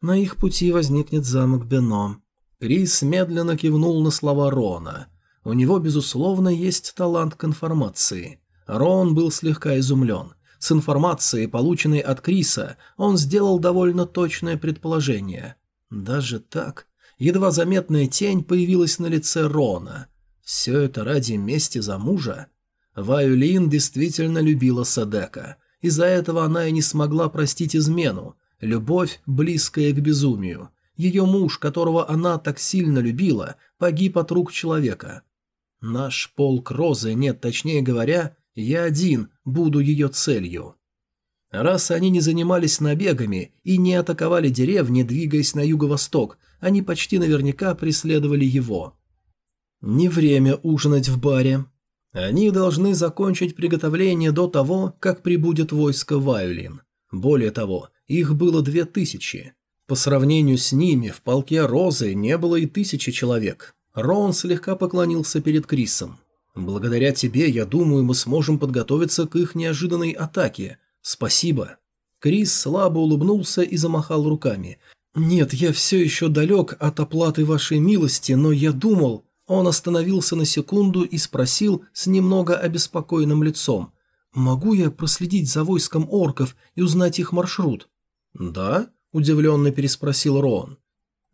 на их пути возникнет замок Бено. Крис медленно кивнул на слова Рона. У него, безусловно, есть талант к информации. Рон был слегка изумлен. С информацией, полученной от Криса, он сделал довольно точное предположение. Даже так? Едва заметная тень появилась на лице Рона. Все это ради мести за мужа? Ваюлин действительно любила Садека. Из-за этого она и не смогла простить измену. Любовь, близкая к безумию. Ее муж, которого она так сильно любила, погиб от рук человека. Наш полк Розы, нет, точнее говоря, я один буду ее целью. Раз они не занимались набегами и не атаковали деревни, двигаясь на юго-восток, они почти наверняка преследовали его. Не время ужинать в баре. Они должны закончить приготовление до того, как прибудет войско Вайолин. Более того, их было две тысячи. По сравнению с ними в полке Розы не было и тысячи человек. Рон слегка поклонился перед Крисом. Благодаря тебе, я думаю, мы сможем подготовиться к их неожиданной атаке. Спасибо. Крис слабо улыбнулся и замахал руками. Нет, я все еще далек от оплаты вашей милости, но я думал... Он остановился на секунду и спросил с немного обеспокоенным лицом. «Могу я проследить за войском орков и узнать их маршрут?» «Да?» – удивленно переспросил Рон.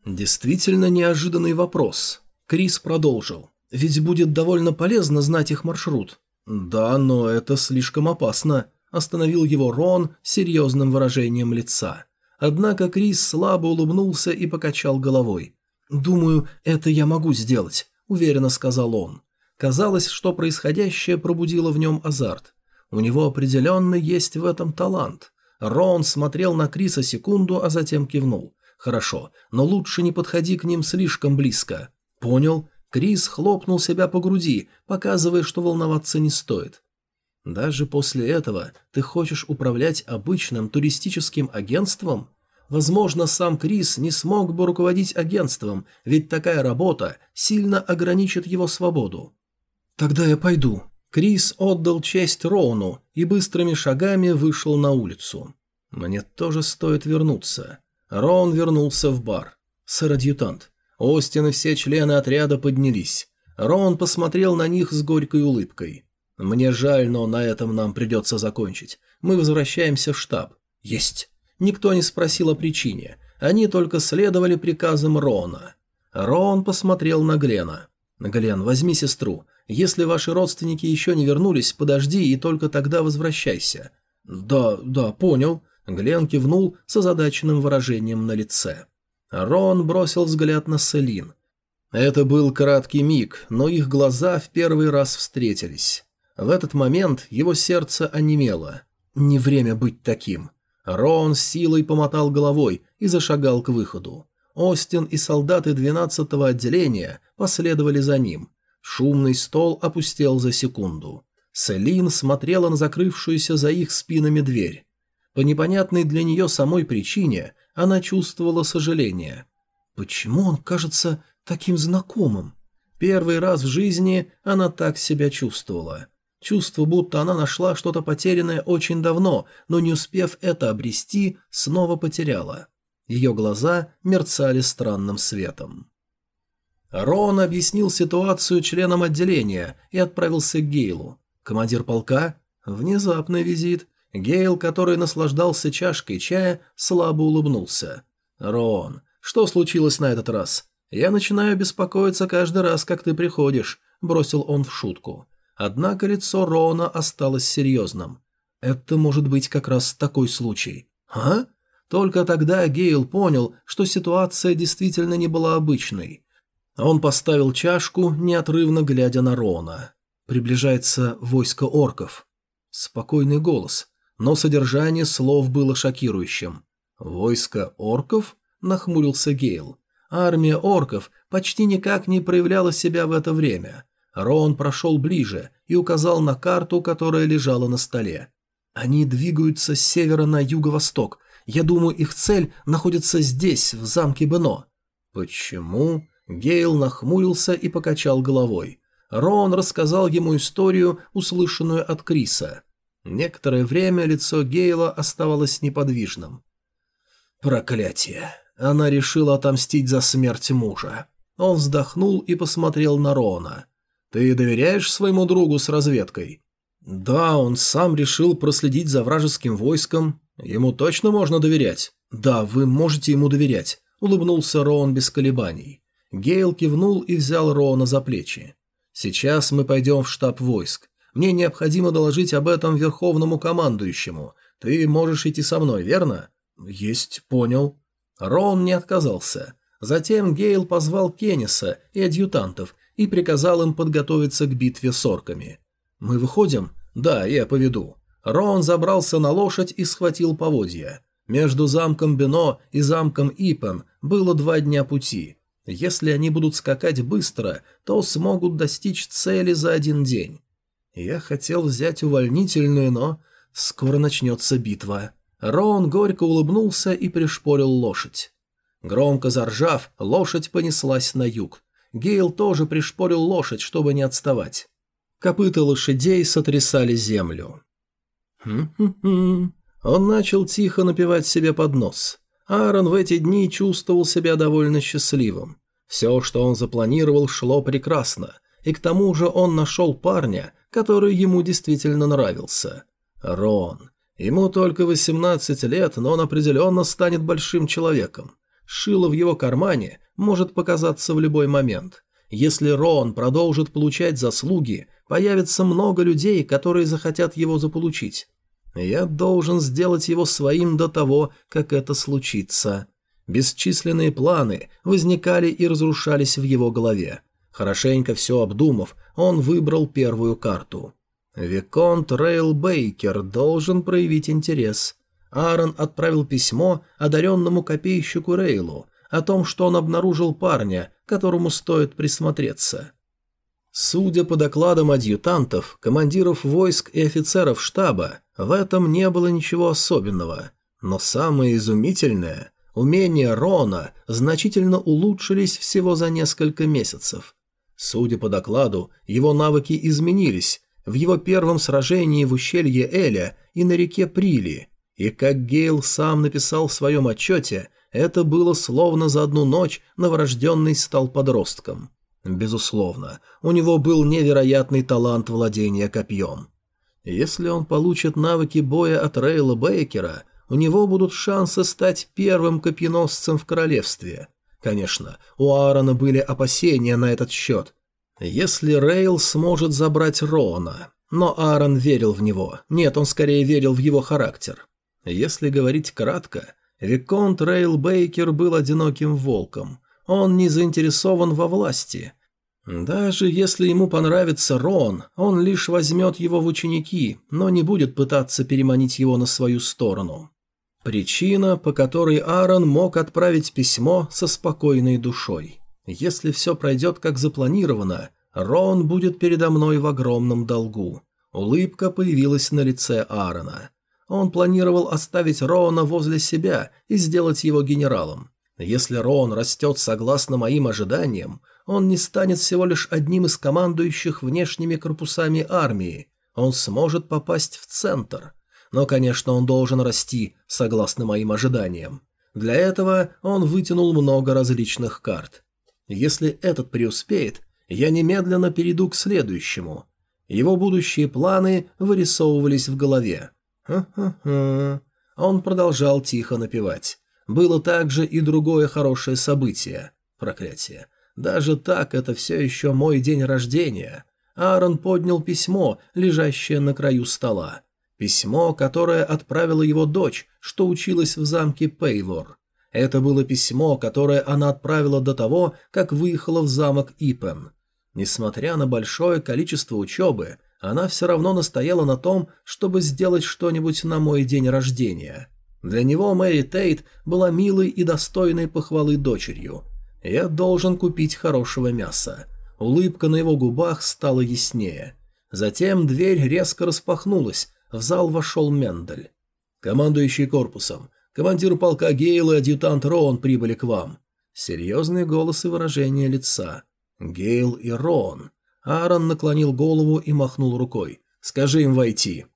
«Действительно неожиданный вопрос». Крис продолжил. Ведь будет довольно полезно знать их маршрут. Да, но это слишком опасно, остановил его Рон серьезным выражением лица. Однако Крис слабо улыбнулся и покачал головой. «Думаю, это я могу сделать», – уверенно сказал он. Казалось, что происходящее пробудило в нем азарт. У него определенно есть в этом талант. Рон смотрел на Криса секунду, а затем кивнул. «Хорошо, но лучше не подходи к ним слишком близко». «Понял. Крис хлопнул себя по груди, показывая, что волноваться не стоит. «Даже после этого ты хочешь управлять обычным туристическим агентством?» Возможно, сам Крис не смог бы руководить агентством, ведь такая работа сильно ограничит его свободу. «Тогда я пойду». Крис отдал честь Роуну и быстрыми шагами вышел на улицу. «Мне тоже стоит вернуться». Роун вернулся в бар. «Сэр-адъютант, Остин и все члены отряда поднялись. Рон посмотрел на них с горькой улыбкой. «Мне жаль, но на этом нам придется закончить. Мы возвращаемся в штаб». «Есть». Никто не спросил о причине. Они только следовали приказам Рона. Рон посмотрел на Глена. «Глен, возьми сестру. Если ваши родственники еще не вернулись, подожди и только тогда возвращайся». «Да, да, понял». Глен кивнул с озадаченным выражением на лице. Рон бросил взгляд на Селин. Это был краткий миг, но их глаза в первый раз встретились. В этот момент его сердце онемело. Не время быть таким. Рон силой помотал головой и зашагал к выходу. Остин и солдаты 12-го отделения последовали за ним. Шумный стол опустел за секунду. Селин смотрела на закрывшуюся за их спинами дверь. По непонятной для нее самой причине она чувствовала сожаление. Почему он кажется таким знакомым? Первый раз в жизни она так себя чувствовала. Чувство, будто она нашла что-то потерянное очень давно, но не успев это обрести, снова потеряла. Ее глаза мерцали странным светом. Рон объяснил ситуацию членам отделения и отправился к Гейлу. Командир полка? Внезапный визит. Гейл, который наслаждался чашкой чая, слабо улыбнулся. «Рон, что случилось на этот раз? Я начинаю беспокоиться каждый раз, как ты приходишь», – бросил он в шутку. Однако лицо Рона осталось серьезным. «Это может быть как раз такой случай». «А?» Только тогда Гейл понял, что ситуация действительно не была обычной. Он поставил чашку, неотрывно глядя на Рона. Приближается войско орков. Спокойный голос но содержание слов было шокирующим. «Войско орков?» – нахмурился Гейл. Армия орков почти никак не проявляла себя в это время. Рон прошел ближе и указал на карту, которая лежала на столе. Они двигаются с севера на юго-восток. Я думаю, их цель находится здесь, в замке Бено. Почему? Гейл нахмурился и покачал головой. Рон рассказал ему историю, услышанную от Криса. Некоторое время лицо Гейла оставалось неподвижным. Проклятие. Она решила отомстить за смерть мужа. Он вздохнул и посмотрел на Рона. «Ты доверяешь своему другу с разведкой?» «Да, он сам решил проследить за вражеским войском. Ему точно можно доверять?» «Да, вы можете ему доверять», — улыбнулся Роан без колебаний. Гейл кивнул и взял Роана за плечи. «Сейчас мы пойдем в штаб войск. Мне необходимо доложить об этом верховному командующему. Ты можешь идти со мной, верно?» «Есть, понял». Рон не отказался. Затем Гейл позвал Кенниса и адъютантов и приказал им подготовиться к битве с орками. «Мы выходим?» «Да, я поведу». Рон забрался на лошадь и схватил поводья. Между замком Бено и замком Ипен было два дня пути. Если они будут скакать быстро, то смогут достичь цели за один день. Я хотел взять увольнительную, но скоро начнется битва. Рон горько улыбнулся и пришпорил лошадь. Громко заржав, лошадь понеслась на юг. Гейл тоже пришпорил лошадь, чтобы не отставать. Копыта лошадей сотрясали землю. Хм-хм-хм. Он начал тихо напевать себе под нос. Аарон в эти дни чувствовал себя довольно счастливым. Все, что он запланировал, шло прекрасно, и к тому же он нашел парня, который ему действительно нравился. Рон. Ему только 18 лет, но он определенно станет большим человеком. Шило в его кармане может показаться в любой момент. Если Рон продолжит получать заслуги, появится много людей, которые захотят его заполучить. Я должен сделать его своим до того, как это случится. Бесчисленные планы возникали и разрушались в его голове. Хорошенько все обдумав, он выбрал первую карту. Виконт Рейл Бейкер должен проявить интерес. Аарон отправил письмо одаренному копейщику Рейлу о том, что он обнаружил парня, которому стоит присмотреться. Судя по докладам адъютантов, командиров войск и офицеров штаба, в этом не было ничего особенного. Но самое изумительное – умения Рона значительно улучшились всего за несколько месяцев. Судя по докладу, его навыки изменились в его первом сражении в ущелье Эля и на реке Прили, и как Гейл сам написал в своем отчете, это было словно за одну ночь новорожденный стал подростком. Безусловно, у него был невероятный талант владения копьем. Если он получит навыки боя от Рейла Бейкера, у него будут шансы стать первым копьеносцем в королевстве. Конечно, у Аарона были опасения на этот счет. Если Рейл сможет забрать Роана, но Аарон верил в него. Нет, он скорее верил в его характер. Если говорить кратко, Виконт Рейл Бейкер был одиноким волком. Он не заинтересован во власти. Даже если ему понравится Рон, он лишь возьмет его в ученики, но не будет пытаться переманить его на свою сторону. Причина, по которой Аарон мог отправить письмо со спокойной душой. Если все пройдет как запланировано, Рон будет передо мной в огромном долгу. Улыбка появилась на лице Аарона. Он планировал оставить Роана возле себя и сделать его генералом. Если Роан растет согласно моим ожиданиям, он не станет всего лишь одним из командующих внешними корпусами армии. Он сможет попасть в центр. Но, конечно, он должен расти согласно моим ожиданиям. Для этого он вытянул много различных карт. Если этот преуспеет, я немедленно перейду к следующему. Его будущие планы вырисовывались в голове. Ха-ха-ха. Он продолжал тихо напевать. Было также и другое хорошее событие. Проклятие. Даже так это все еще мой день рождения. Аарон поднял письмо, лежащее на краю стола. Письмо, которое отправила его дочь, что училась в замке Пейвор. Это было письмо, которое она отправила до того, как выехала в замок Ипен. Несмотря на большое количество учебы, она все равно настояла на том, чтобы сделать что-нибудь на мой день рождения. Для него Мэри Тейт была милой и достойной похвалы дочерью. Я должен купить хорошего мяса. Улыбка на его губах стала яснее. Затем дверь резко распахнулась, в зал вошел Мендель. «Командующий корпусом, командир полка Гейл и адъютант Роун прибыли к вам». Серьезные голос и выражение лица. Гейл и Роун. Аарон наклонил голову и махнул рукой. «Скажи им войти».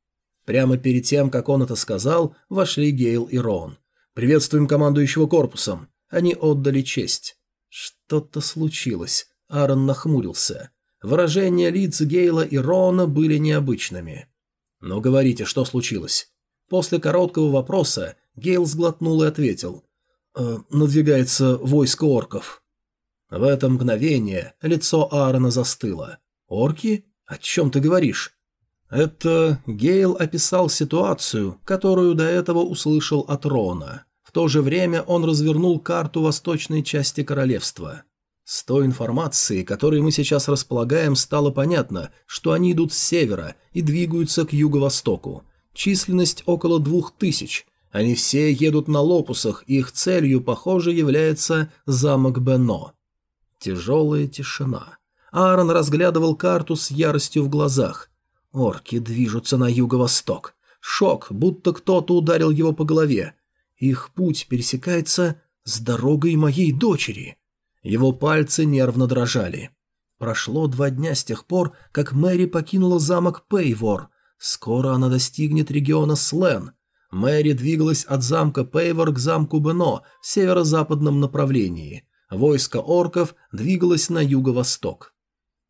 Прямо перед тем, как он это сказал, вошли Гейл и Роун. «Приветствуем командующего корпусом». Они отдали честь. Что-то случилось. Аарон нахмурился. Выражения лиц Гейла и Рона были необычными. «Ну, говорите, что случилось?» После короткого вопроса Гейл сглотнул и ответил. «Э, «Надвигается войско орков». В это мгновение лицо Аарона застыло. «Орки? О чем ты говоришь?» Это Гейл описал ситуацию, которую до этого услышал от Рона. В то же время он развернул карту восточной части королевства. С той информацией, которой мы сейчас располагаем, стало понятно, что они идут с севера и двигаются к юго-востоку. Численность около двух тысяч. Они все едут на лопусах, и их целью, похоже, является замок Бено. Тяжелая тишина. Аарон разглядывал карту с яростью в глазах. Орки движутся на юго-восток. Шок, будто кто-то ударил его по голове. Их путь пересекается с дорогой моей дочери. Его пальцы нервно дрожали. Прошло два дня с тех пор, как Мэри покинула замок Пейвор. Скоро она достигнет региона Слен. Мэри двигалась от замка Пейвор к замку Бено в северо-западном направлении. Войско орков двигалось на юго-восток.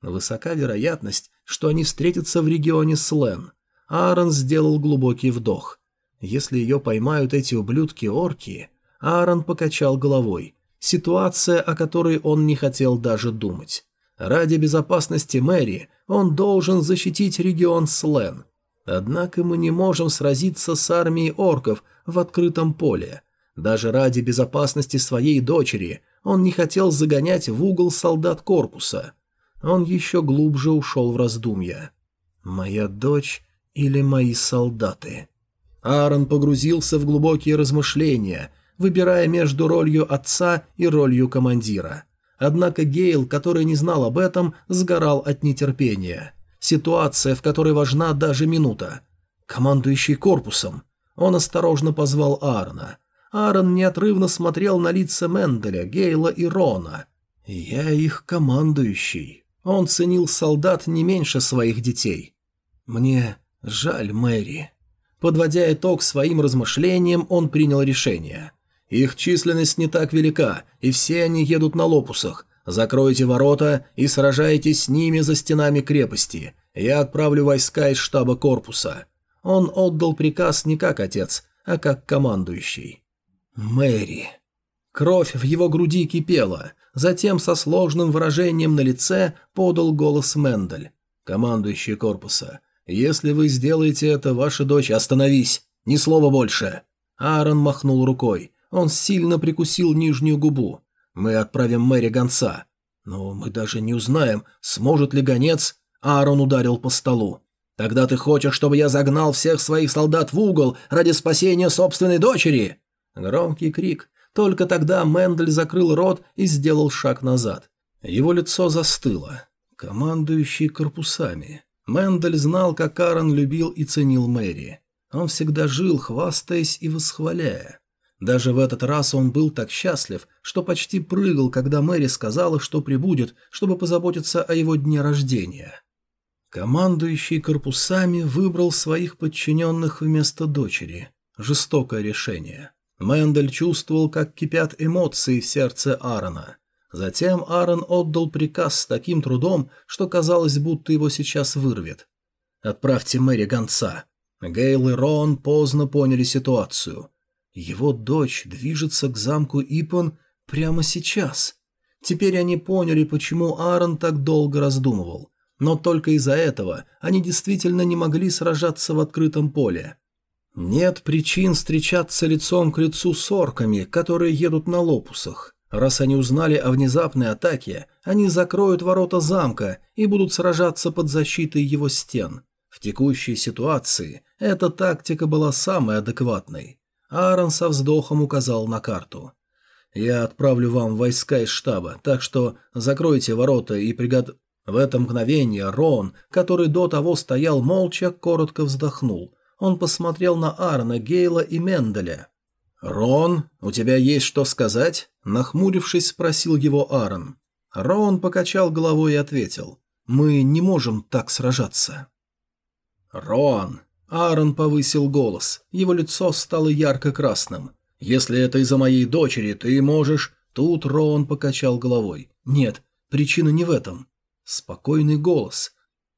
Высока вероятность, что они встретятся в регионе Слен. Аарон сделал глубокий вдох. Если ее поймают эти ублюдки-орки... Аарон покачал головой. Ситуация, о которой он не хотел даже думать. Ради безопасности Мэри он должен защитить регион Слен. Однако мы не можем сразиться с армией орков в открытом поле. Даже ради безопасности своей дочери он не хотел загонять в угол солдат корпуса. Он еще глубже ушел в раздумья. «Моя дочь или мои солдаты?» Аарон погрузился в глубокие размышления – выбирая между ролью отца и ролью командира. Однако Гейл, который не знал об этом, сгорал от нетерпения. Ситуация, в которой важна даже минута. Командующий корпусом. Он осторожно позвал Аарона. Аарон неотрывно смотрел на лица Менделя, Гейла и Рона. «Я их командующий». Он ценил солдат не меньше своих детей. «Мне жаль Мэри». Подводя итог своим размышлениям, он принял решение. Их численность не так велика, и все они едут на лопусах. Закройте ворота и сражайтесь с ними за стенами крепости. Я отправлю войска из штаба корпуса». Он отдал приказ не как отец, а как командующий. «Мэри». Кровь в его груди кипела. Затем со сложным выражением на лице подал голос Мендель. «Командующий корпуса, если вы сделаете это, ваша дочь, остановись! Ни слова больше!» Аарон махнул рукой. Он сильно прикусил нижнюю губу. «Мы отправим Мэри гонца». «Но мы даже не узнаем, сможет ли гонец...» Аарон ударил по столу. «Тогда ты хочешь, чтобы я загнал всех своих солдат в угол ради спасения собственной дочери?» Громкий крик. Только тогда Мендель закрыл рот и сделал шаг назад. Его лицо застыло. Командующий корпусами. Мендель знал, как Аарон любил и ценил Мэри. Он всегда жил, хвастаясь и восхваляя. Даже в этот раз он был так счастлив, что почти прыгал, когда Мэри сказала, что прибудет, чтобы позаботиться о его дне рождения. Командующий корпусами выбрал своих подчиненных вместо дочери. Жестокое решение. Мендель чувствовал, как кипят эмоции в сердце Аарона. Затем Аарон отдал приказ с таким трудом, что казалось, будто его сейчас вырвет. «Отправьте Мэри гонца». Гейл и Рон поздно поняли ситуацию. Его дочь движется к замку Ипон прямо сейчас. Теперь они поняли, почему Аарон так долго раздумывал. Но только из-за этого они действительно не могли сражаться в открытом поле. Нет причин встречаться лицом к лицу с орками, которые едут на лопусах. Раз они узнали о внезапной атаке, они закроют ворота замка и будут сражаться под защитой его стен. В текущей ситуации эта тактика была самой адекватной. Аарон со вздохом указал на карту. «Я отправлю вам войска из штаба, так что закройте ворота и пригод...» В это мгновение Рон, который до того стоял молча, коротко вздохнул. Он посмотрел на Аарона, Гейла и Менделя. «Рон, у тебя есть что сказать?» – нахмурившись, спросил его Аарон. Рон покачал головой и ответил. «Мы не можем так сражаться». «Рон!» – Аарон повысил голос. Его лицо стало ярко-красным. «Если это из-за моей дочери, ты можешь...» Тут Рон покачал головой. «Нет, причина не в этом». Спокойный голос.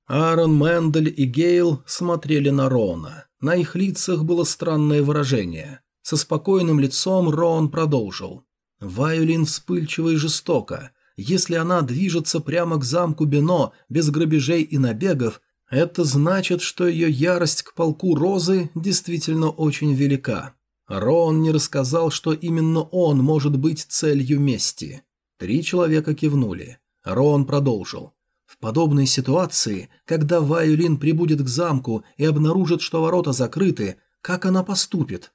Аарон, Мендель и Гейл смотрели на Рона. На их лицах было странное выражение. Со спокойным лицом Рон продолжил. «Вайолин вспыльчива и жестока. Если она движется прямо к замку Бено, без грабежей и набегов, это значит, что ее ярость к полку Розы действительно очень велика. Рон не рассказал, что именно он может быть целью мести. Три человека кивнули. Рон продолжил. Подобной ситуации, когда Вайолин прибудет к замку и обнаружит, что ворота закрыты, как она поступит?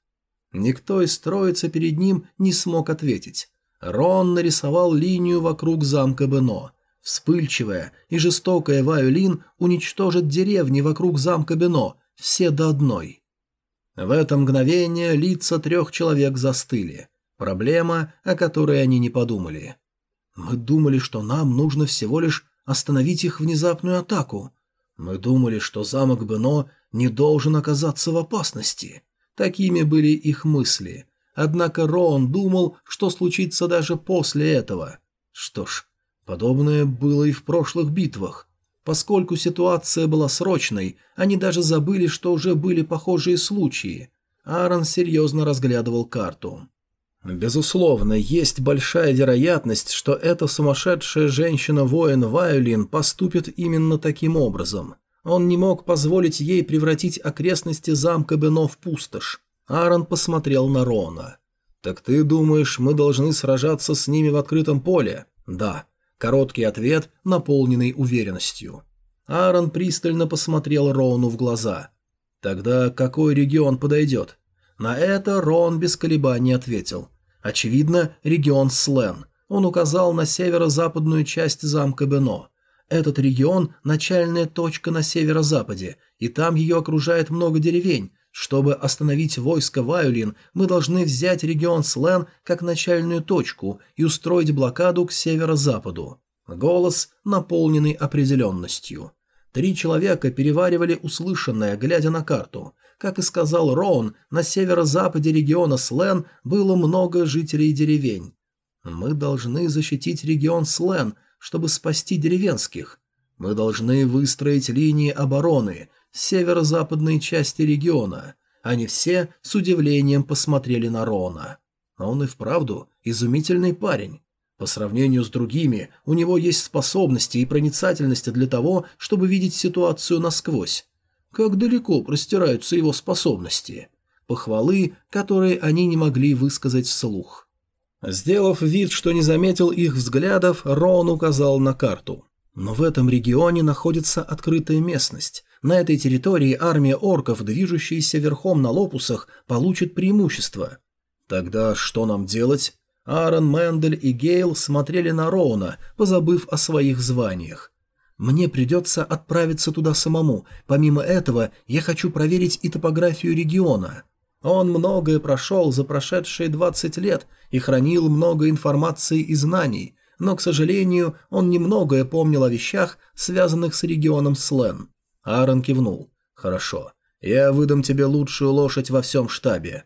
Никто из троицы перед ним не смог ответить. Рон нарисовал линию вокруг замка Бено. Вспыльчивая и жестокая Вайолин уничтожит деревни вокруг замка Бено, все до одной. В это мгновение лица трех человек застыли. Проблема, о которой они не подумали. Мы думали, что нам нужно всего лишь остановить их внезапную атаку. Мы думали, что замок Бено не должен оказаться в опасности. Такими были их мысли. Однако Роан думал, что случится даже после этого. Что ж, подобное было и в прошлых битвах. Поскольку ситуация была срочной, они даже забыли, что уже были похожие случаи. Аарон серьезно разглядывал карту. Безусловно, есть большая вероятность, что эта сумасшедшая женщина-воин Вайолин поступит именно таким образом. Он не мог позволить ей превратить окрестности замка Бено в пустошь. Аарон посмотрел на Рона. «Так ты думаешь, мы должны сражаться с ними в открытом поле?» «Да». Короткий ответ, наполненный уверенностью. Аарон пристально посмотрел Рону в глаза. «Тогда какой регион подойдет?» На это Рон без колебаний ответил. Очевидно, регион Слен. Он указал на северо-западную часть замка Бено. Этот регион – начальная точка на северо-западе, и там ее окружает много деревень. Чтобы остановить войско Вайолин, мы должны взять регион Слен как начальную точку и устроить блокаду к северо-западу. Голос, наполненный определенностью. Три человека переваривали услышанное, глядя на карту. Как и сказал Роун, на северо-западе региона Слен было много жителей деревень. Мы должны защитить регион Слен, чтобы спасти деревенских. Мы должны выстроить линии обороны северо-западной части региона. Они все с удивлением посмотрели на Рона. Он и вправду изумительный парень. По сравнению с другими, у него есть способности и проницательность для того, чтобы видеть ситуацию насквозь. Как далеко простираются его способности. Похвалы, которые они не могли высказать вслух. Сделав вид, что не заметил их взглядов, Рон указал на карту. Но в этом регионе находится открытая местность. На этой территории армия орков, движущаяся верхом на лопусах, получит преимущество. Тогда что нам делать? Аарон, Мендель и Гейл смотрели на Роуна, позабыв о своих званиях. Мне придется отправиться туда самому. Помимо этого, я хочу проверить и топографию региона. Он многое прошел за прошедшие 20 лет и хранил много информации и знаний, но, к сожалению, он немногое помнил о вещах, связанных с регионом Слен. Аарон кивнул. «Хорошо. Я выдам тебе лучшую лошадь во всем штабе.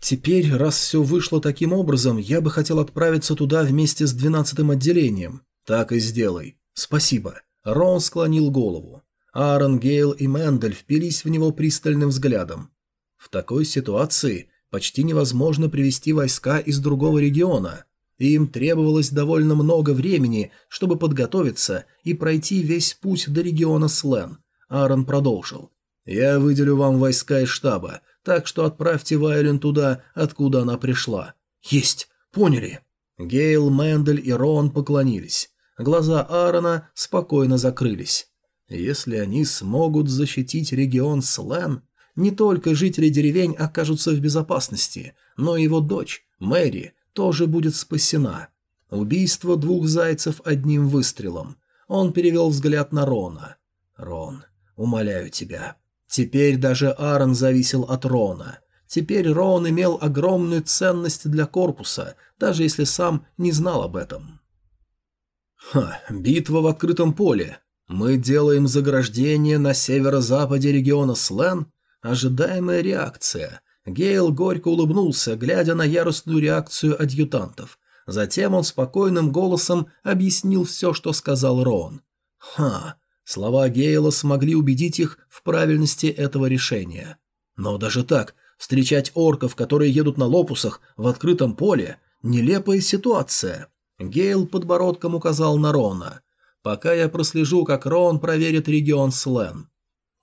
Теперь, раз все вышло таким образом, я бы хотел отправиться туда вместе с двенадцатым отделением. Так и сделай. Спасибо. Рон склонил голову. Аарон, Гейл и Мендель впились в него пристальным взглядом. В такой ситуации почти невозможно привести войска из другого региона. Им требовалось довольно много времени, чтобы подготовиться и пройти весь путь до региона Слен. Аарон продолжил. «Я выделю вам войска из штаба, так что отправьте Вайлен туда, откуда она пришла». «Есть! Поняли!» Гейл, Мендель и Рон поклонились. Глаза Аарона спокойно закрылись. Если они смогут защитить регион Слен, не только жители деревень окажутся в безопасности, но и его дочь, Мэри, тоже будет спасена. Убийство двух зайцев одним выстрелом. Он перевел взгляд на Рона. «Рон, умоляю тебя». Теперь даже Аарон зависел от Рона. Теперь Рон имел огромную ценность для корпуса, даже если сам не знал об этом. Ха, битва в открытом поле. Мы делаем заграждение на северо-западе региона Слен. Ожидаемая реакция. Гейл горько улыбнулся, глядя на яростную реакцию адъютантов. Затем он спокойным голосом объяснил все, что сказал Рон. Ха, слова Гейла смогли убедить их в правильности этого решения. Но даже так, встречать орков, которые едут на лопусах в открытом поле – нелепая ситуация. Гейл подбородком указал на Рона. «Пока я прослежу, как Рон проверит регион Слен».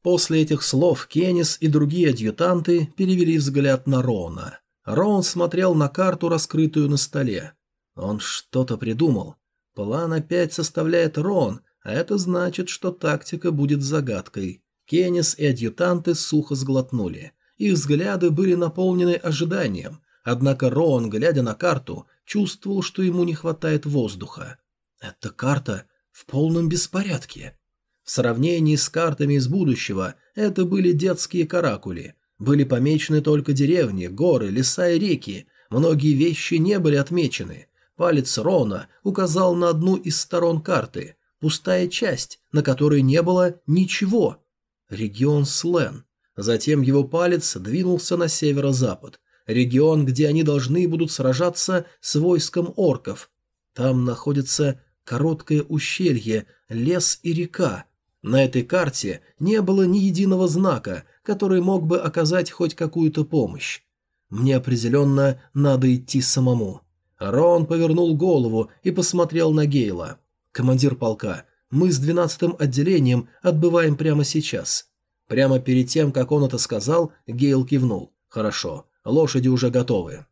После этих слов Кеннис и другие адъютанты перевели взгляд на Рона. Рон смотрел на карту, раскрытую на столе. Он что-то придумал. План опять составляет Рон, а это значит, что тактика будет загадкой. Кеннис и адъютанты сухо сглотнули. Их взгляды были наполнены ожиданием, однако Рон, глядя на карту, чувствовал, что ему не хватает воздуха. Эта карта в полном беспорядке. В сравнении с картами из будущего это были детские каракули. Были помечены только деревни, горы, леса и реки. Многие вещи не были отмечены. Палец Рона указал на одну из сторон карты. Пустая часть, на которой не было ничего. Регион Слен. Затем его палец двинулся на северо-запад. Регион, где они должны будут сражаться с войском орков. Там находится короткое ущелье, лес и река. На этой карте не было ни единого знака, который мог бы оказать хоть какую-то помощь. Мне определенно надо идти самому. Рон повернул голову и посмотрел на Гейла. «Командир полка, мы с двенадцатым отделением отбываем прямо сейчас». Прямо перед тем, как он это сказал, Гейл кивнул. «Хорошо, лошади уже готовы».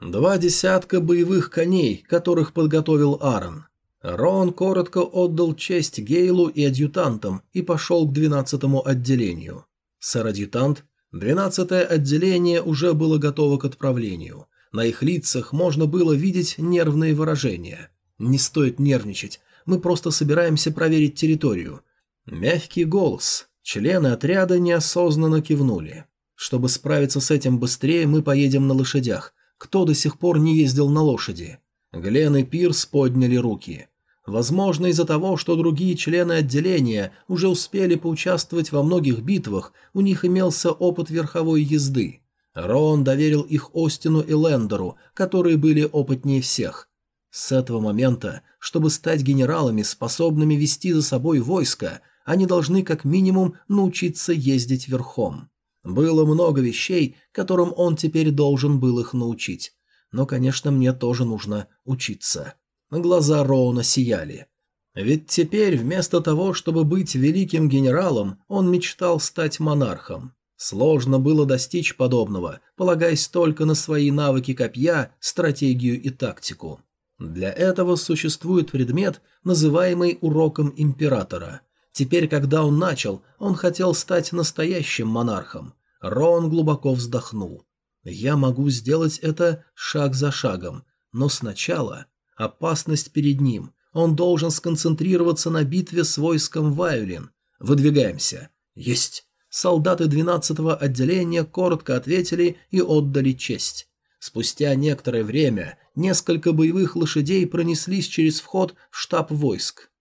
Два десятка боевых коней, которых подготовил Аарон. Рон коротко отдал честь Гейлу и адъютантам и пошел к двенадцатому отделению. Сэр-адъютант, двенадцатое отделение уже было готово к отправлению. На их лицах можно было видеть нервные выражения. «Не стоит нервничать, мы просто собираемся проверить территорию». Мягкий голос. Члены отряда неосознанно кивнули. Чтобы справиться с этим быстрее, мы поедем на лошадях. Кто до сих пор не ездил на лошади? Глен и Пирс подняли руки. Возможно, из-за того, что другие члены отделения уже успели поучаствовать во многих битвах, у них имелся опыт верховой езды. Рон доверил их Остину и Лендеру, которые были опытнее всех. С этого момента, чтобы стать генералами, способными вести за собой войско, они должны как минимум научиться ездить верхом. Было много вещей, которым он теперь должен был их научить. Но, конечно, мне тоже нужно учиться. Глаза Роуна сияли. Ведь теперь, вместо того, чтобы быть великим генералом, он мечтал стать монархом. Сложно было достичь подобного, полагаясь только на свои навыки копья, стратегию и тактику. Для этого существует предмет, называемый уроком императора. Теперь, когда он начал, он хотел стать настоящим монархом. Рон глубоко вздохнул. «Я могу сделать это шаг за шагом, но сначала опасность перед ним. Он должен сконцентрироваться на битве с войском Вайолин. Выдвигаемся. Есть!» солдаты 12-го отделения коротко ответили и отдали честь. Спустя некоторое время несколько боевых лошадей пронеслись через вход в штаб войск.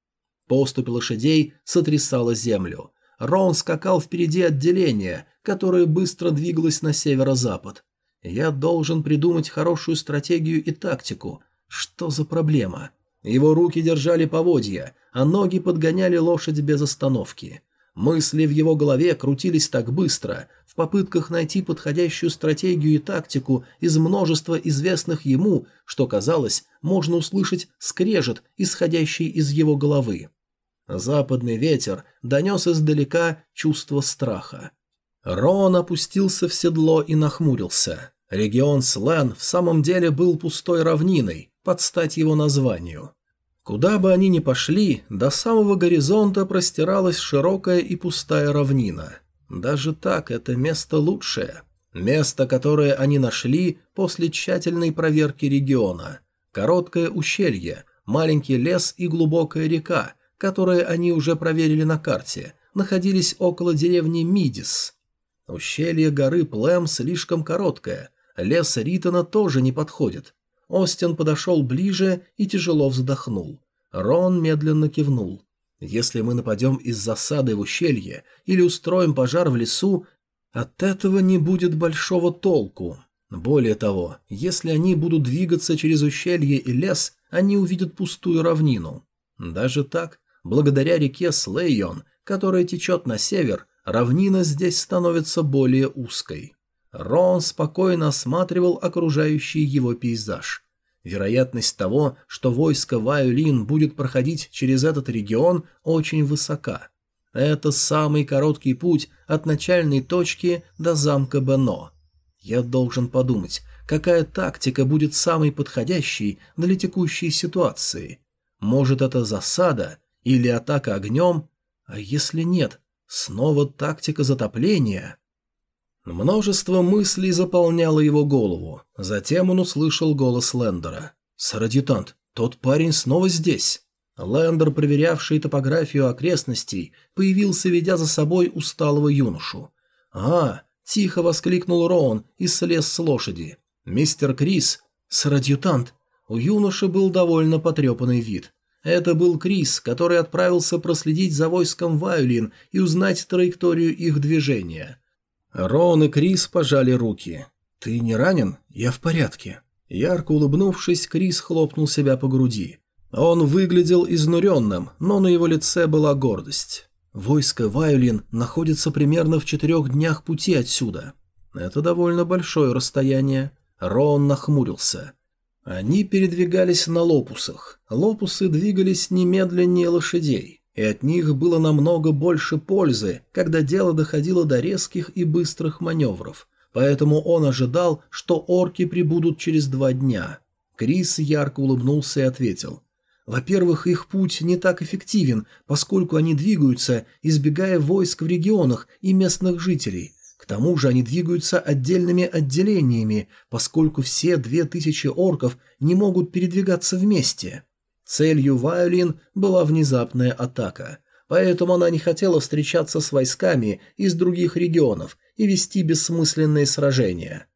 Поступь лошадей сотрясала землю. Рон скакал впереди отделения, которое быстро двигалось на северо-запад. Я должен придумать хорошую стратегию и тактику. Что за проблема? Его руки держали поводья, а ноги подгоняли лошадь без остановки. Мысли в его голове крутились так быстро, в попытках найти подходящую стратегию и тактику из множества известных ему, что, казалось, можно услышать скрежет, исходящий из его головы. Западный ветер донес издалека чувство страха. Рон опустился в седло и нахмурился. Регион Слен в самом деле был пустой равниной, под стать его названию. Куда бы они ни пошли, до самого горизонта простиралась широкая и пустая равнина. Даже так это место лучшее. Место, которое они нашли после тщательной проверки региона. Короткое ущелье, маленький лес и глубокая река, которые они уже проверили на карте. находились около деревни Мидис. Ущелье горы Плем слишком короткое, лес Ритона тоже не подходит. Остин подошел ближе и тяжело вздохнул. Рон медленно кивнул. Если мы нападем из засады в ущелье или устроим пожар в лесу, от этого не будет большого толку. Более того, если они будут двигаться через ущелье и лес, они увидят пустую равнину. Даже так, благодаря реке Слейон, которая течет на север, равнина здесь становится более узкой. Рон спокойно осматривал окружающий его пейзаж. Вероятность того, что войско Вайолин будет проходить через этот регион, очень высока. Это самый короткий путь от начальной точки до замка Бено. Я должен подумать, какая тактика будет самой подходящей для текущей ситуации. Может, это засада или атака огнем? А если нет, снова тактика затопления? Множество мыслей заполняло его голову. Затем он услышал голос Лендера. «Сарадъютант, тот парень снова здесь». Лендер, проверявший топографию окрестностей, появился, ведя за собой усталого юношу. «А, – тихо воскликнул Роун и слез с лошади. «Мистер Крис, сарадъютант!» У юноши был довольно потрепанный вид. Это был Крис, который отправился проследить за войском Вайолин и узнать траекторию их движения. Роун и Крис пожали руки. «Ты не ранен? Я в порядке». Ярко улыбнувшись, Крис хлопнул себя по груди. Он выглядел изнуренным, но на его лице была гордость. Войско Вайолин находится примерно в четырех днях пути отсюда. Это довольно большое расстояние. Рон нахмурился. Они передвигались на лопусах. Лопусы двигались немедленнее лошадей, и от них было намного больше пользы, когда дело доходило до резких и быстрых маневров. Поэтому он ожидал, что орки прибудут через два дня. Крис ярко улыбнулся и ответил. Во-первых, их путь не так эффективен, поскольку они двигаются, избегая войск в регионах и местных жителей. К тому же они двигаются отдельными отделениями, поскольку все две тысячи орков не могут передвигаться вместе. Целью Вайолин была внезапная атака, поэтому она не хотела встречаться с войсками из других регионов и вести бессмысленные сражения.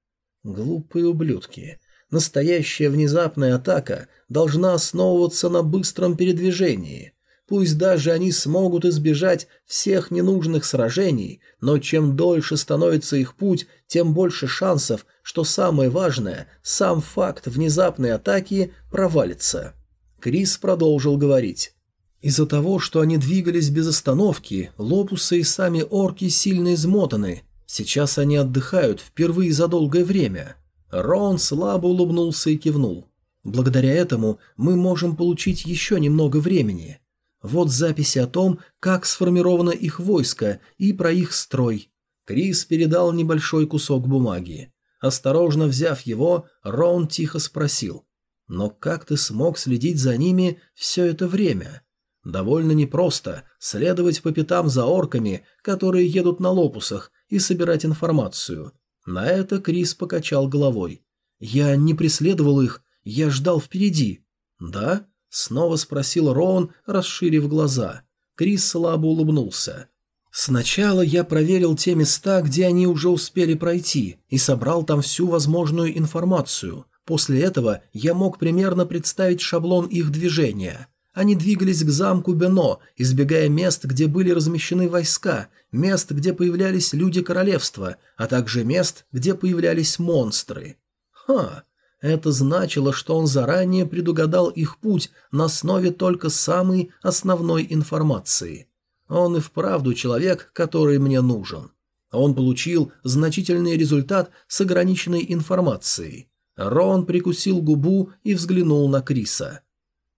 Глупые ублюдки. Настоящая внезапная атака должна основываться на быстром передвижении. Пусть даже они смогут избежать всех ненужных сражений, но чем дольше становится их путь, тем больше шансов, что самое важное, сам факт внезапной атаки провалится. Крис продолжил говорить. Из-за того, что они двигались без остановки, лопусы и сами орки сильно измотаны. Сейчас они отдыхают впервые за долгое время. Рон слабо улыбнулся и кивнул. Благодаря этому мы можем получить еще немного времени. Вот записи о том, как сформировано их войско и про их строй. Крис передал небольшой кусок бумаги. Осторожно взяв его, Рон тихо спросил. «Но как ты смог следить за ними все это время?» Довольно непросто следовать по пятам за орками, которые едут на лопусах, и собирать информацию. На это Крис покачал головой. «Я не преследовал их, я ждал впереди». «Да?» — снова спросил Роун, расширив глаза. Крис слабо улыбнулся. «Сначала я проверил те места, где они уже успели пройти, и собрал там всю возможную информацию. После этого я мог примерно представить шаблон их движения. Они двигались к замку Бено, избегая мест, где были размещены войска, мест, где появлялись люди королевства, а также мест, где появлялись монстры. Ха, это значило, что он заранее предугадал их путь на основе только самой основной информации. Он и вправду человек, который мне нужен. Он получил значительный результат с ограниченной информацией. Рон прикусил губу и взглянул на Криса.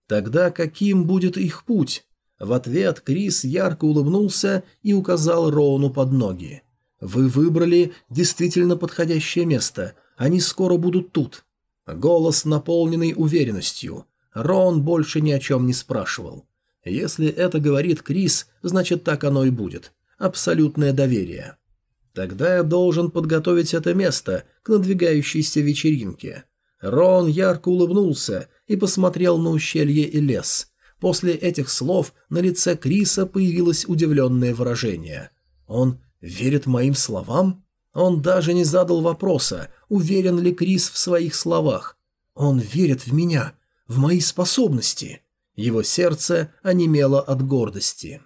Тогда каким будет их путь? В ответ Крис ярко улыбнулся и указал Роуну под ноги. «Вы выбрали действительно подходящее место. Они скоро будут тут». Голос, наполненный уверенностью. Роун больше ни о чем не спрашивал. Если это говорит Крис, значит так оно и будет. Абсолютное доверие. Тогда я должен подготовить это место к надвигающейся вечеринке. Рон ярко улыбнулся и посмотрел на ущелье и лес. После этих слов на лице Криса появилось удивленное выражение. «Он верит моим словам?» Он даже не задал вопроса, уверен ли Крис в своих словах. «Он верит в меня, в мои способности». Его сердце онемело от гордости.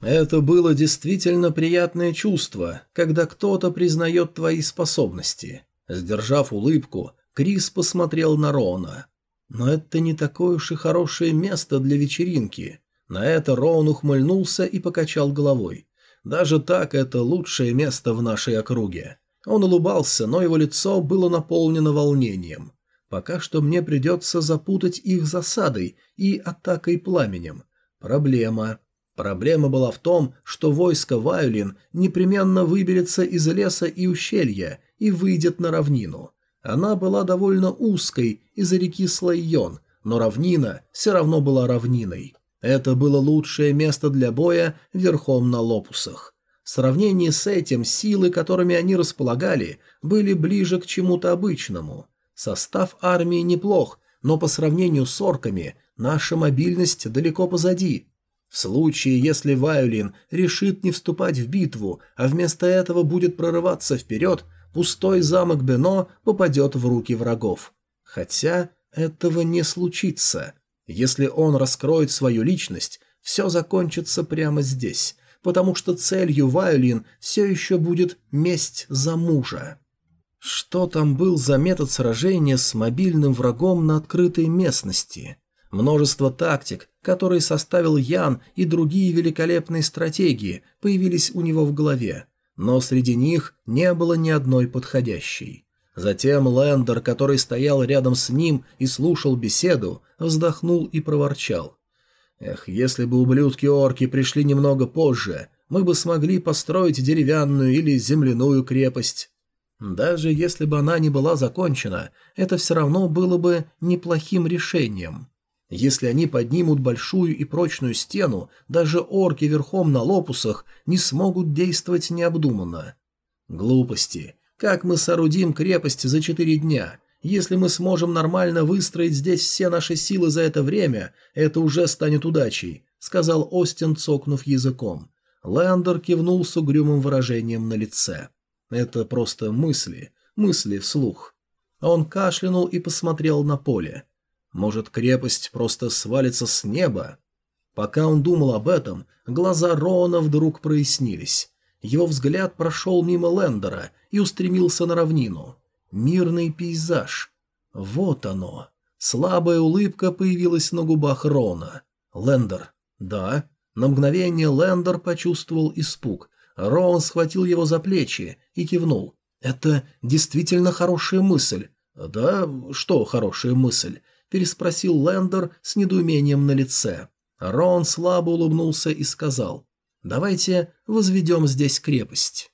Это было действительно приятное чувство, когда кто-то признает твои способности. Сдержав улыбку, Крис посмотрел на Рона. Но это не такое уж и хорошее место для вечеринки. На это Рон ухмыльнулся и покачал головой. Даже так это лучшее место в нашей округе. Он улыбался, но его лицо было наполнено волнением. Пока что мне придется запутать их засадой и атакой пламенем. Проблема. Проблема была в том, что войско Вайолин непременно выберется из леса и ущелья и выйдет на равнину. Она была довольно узкой из-за реки Слайон, но равнина все равно была равниной. Это было лучшее место для боя верхом на лопусах. В сравнении с этим силы, которыми они располагали, были ближе к чему-то обычному. Состав армии неплох, но по сравнению с орками наша мобильность далеко позади. В случае, если Вайолин решит не вступать в битву, а вместо этого будет прорываться вперед, пустой замок Бено попадет в руки врагов. Хотя этого не случится. Если он раскроет свою личность, все закончится прямо здесь, потому что целью Вайолин все еще будет месть за мужа. Что там был за метод сражения с мобильным врагом на открытой местности? Множество тактик, которые составил Ян и другие великолепные стратегии, появились у него в голове но среди них не было ни одной подходящей. Затем Лендер, который стоял рядом с ним и слушал беседу, вздохнул и проворчал. «Эх, если бы ублюдки-орки пришли немного позже, мы бы смогли построить деревянную или земляную крепость. Даже если бы она не была закончена, это все равно было бы неплохим решением. Если они поднимут большую и прочную стену, даже орки верхом на лопусах не смогут действовать необдуманно. Глупости. Как мы соорудим крепость за четыре дня? Если мы сможем нормально выстроить здесь все наши силы за это время, это уже станет удачей, сказал Остин, цокнув языком. Лендер кивнул с угрюмым выражением на лице. Это просто мысли, мысли вслух. Он кашлянул и посмотрел на поле. Может, крепость просто свалится с неба? Пока он думал об этом, глаза Рона вдруг прояснились. Его взгляд прошел мимо Лендера и устремился на равнину. Мирный пейзаж. Вот оно. Слабая улыбка появилась на губах Рона. Лендер. Да. На мгновение Лендер почувствовал испуг. Рон схватил его за плечи и кивнул. «Это действительно хорошая мысль». «Да, что хорошая мысль? – переспросил Лендер с недоумением на лице. Рон слабо улыбнулся и сказал, «Давайте возведем здесь крепость».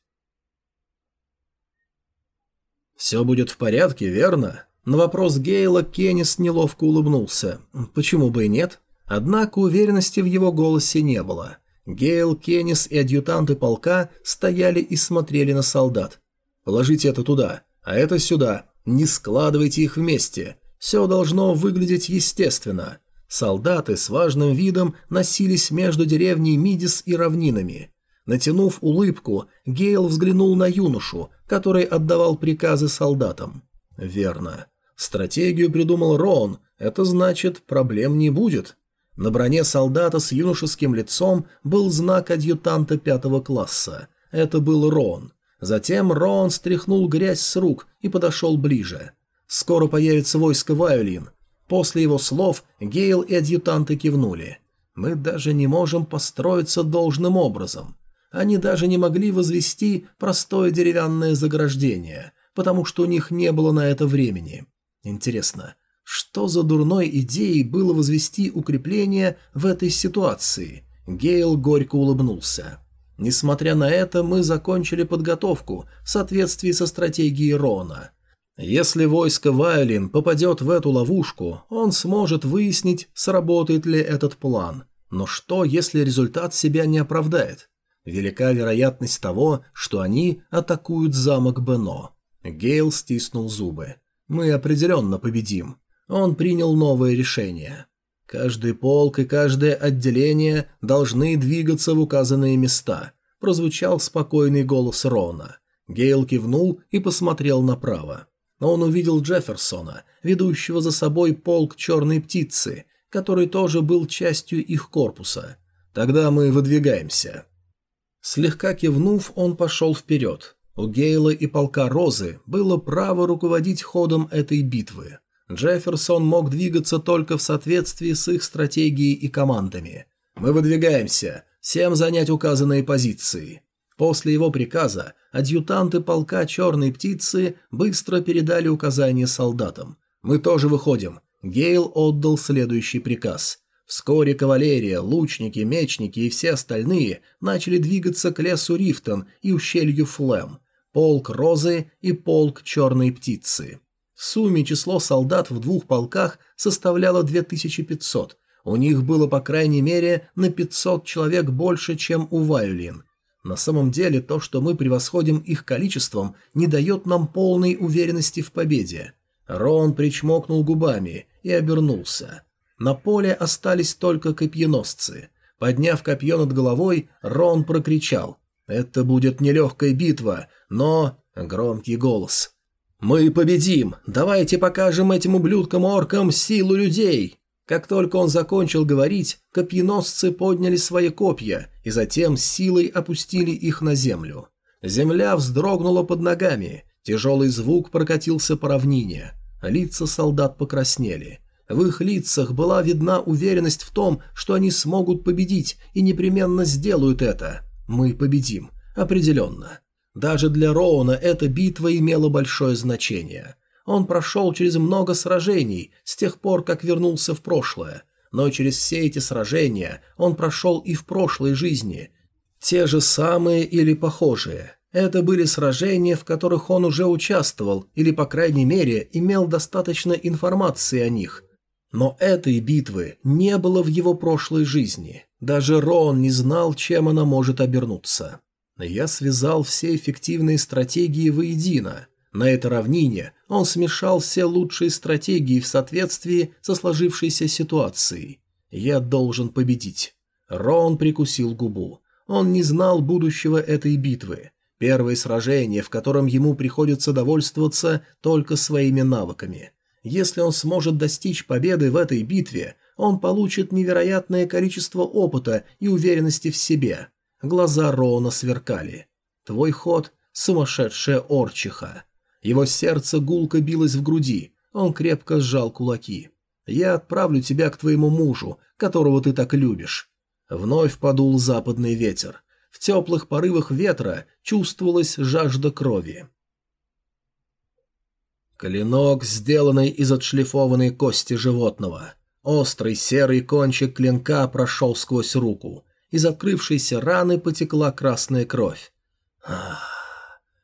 «Все будет в порядке, верно?» На вопрос Гейла Кеннис неловко улыбнулся. Почему бы и нет? Однако уверенности в его голосе не было. Гейл, Кеннис и адъютанты полка стояли и смотрели на солдат. «Положите это туда, а это сюда. Не складывайте их вместе. Все должно выглядеть естественно. Солдаты с важным видом носились между деревней Мидис и равнинами. Натянув улыбку, Гейл взглянул на юношу, который отдавал приказы солдатам. «Верно. Стратегию придумал Рон, это значит, проблем не будет». На броне солдата с юношеским лицом был знак адъютанта пятого класса. Это был Рон. Затем Рон стряхнул грязь с рук и подошел ближе. Скоро появится войско Вайолин. После его слов Гейл и адъютанты кивнули. Мы даже не можем построиться должным образом. Они даже не могли возвести простое деревянное заграждение, потому что у них не было на это времени. Интересно, что за дурной идеей было возвести укрепление в этой ситуации? Гейл горько улыбнулся. Несмотря на это, мы закончили подготовку в соответствии со стратегией Рона – если войско Вайлин попадет в эту ловушку, он сможет выяснить, сработает ли этот план. Но что, если результат себя не оправдает? Велика вероятность того, что они атакуют замок Бено. Гейл стиснул зубы. «Мы определенно победим». Он принял новое решение. Каждый полк и каждое отделение должны двигаться в указанные места, прозвучал спокойный голос Рона. Гейл кивнул и посмотрел направо. Он увидел Джефферсона, ведущего за собой полк черной птицы, который тоже был частью их корпуса. Тогда мы выдвигаемся. Слегка кивнув, он пошел вперед. У Гейла и полка Розы было право руководить ходом этой битвы. Джефферсон мог двигаться только в соответствии с их стратегией и командами. «Мы выдвигаемся. Всем занять указанные позиции». После его приказа адъютанты полка «Черной птицы» быстро передали указания солдатам. «Мы тоже выходим. Гейл отдал следующий приказ. Вскоре кавалерия, лучники, мечники и все остальные начали двигаться к лесу Рифтон и ущелью Флем, полк Розы и полк Черной Птицы. В сумме число солдат в двух полках составляло 2500. У них было по крайней мере на 500 человек больше, чем у Вайолин. На самом деле то, что мы превосходим их количеством, не дает нам полной уверенности в победе. Рон причмокнул губами и обернулся. На поле остались только копьеносцы. Подняв копье над головой, Рон прокричал. «Это будет нелегкая битва, но...» Громкий голос. «Мы победим! Давайте покажем этим ублюдкам-оркам силу людей!» Как только он закончил говорить, копьеносцы подняли свои копья и затем силой опустили их на землю. Земля вздрогнула под ногами, тяжелый звук прокатился по равнине. Лица солдат покраснели. В их лицах была видна уверенность в том, что они смогут победить и непременно сделают это. Мы победим. Определенно. Даже для Роуна эта битва имела большое значение. Он прошел через много сражений с тех пор, как вернулся в прошлое. Но через все эти сражения он прошел и в прошлой жизни. Те же самые или похожие. Это были сражения, в которых он уже участвовал, или, по крайней мере, имел достаточно информации о них. Но этой битвы не было в его прошлой жизни. Даже Рон не знал, чем она может обернуться. Я связал все эффективные стратегии воедино. На этой равнине он смешал все лучшие стратегии в соответствии со сложившейся ситуацией. Я должен победить. Рон прикусил губу. Он не знал будущего этой битвы. Первое сражение, в котором ему приходится довольствоваться только своими навыками. Если он сможет достичь победы в этой битве, он получит невероятное количество опыта и уверенности в себе. Глаза Роуна сверкали. «Твой ход – сумасшедшая орчиха». Его сердце гулко билось в груди, он крепко сжал кулаки. «Я отправлю тебя к твоему мужу, которого ты так любишь». Вновь подул западный ветер. В теплых порывах ветра чувствовалась жажда крови. Клинок, сделанный из отшлифованной кости животного. Острый серый кончик клинка прошел сквозь руку. Из открывшейся раны потекла красная кровь. Ах.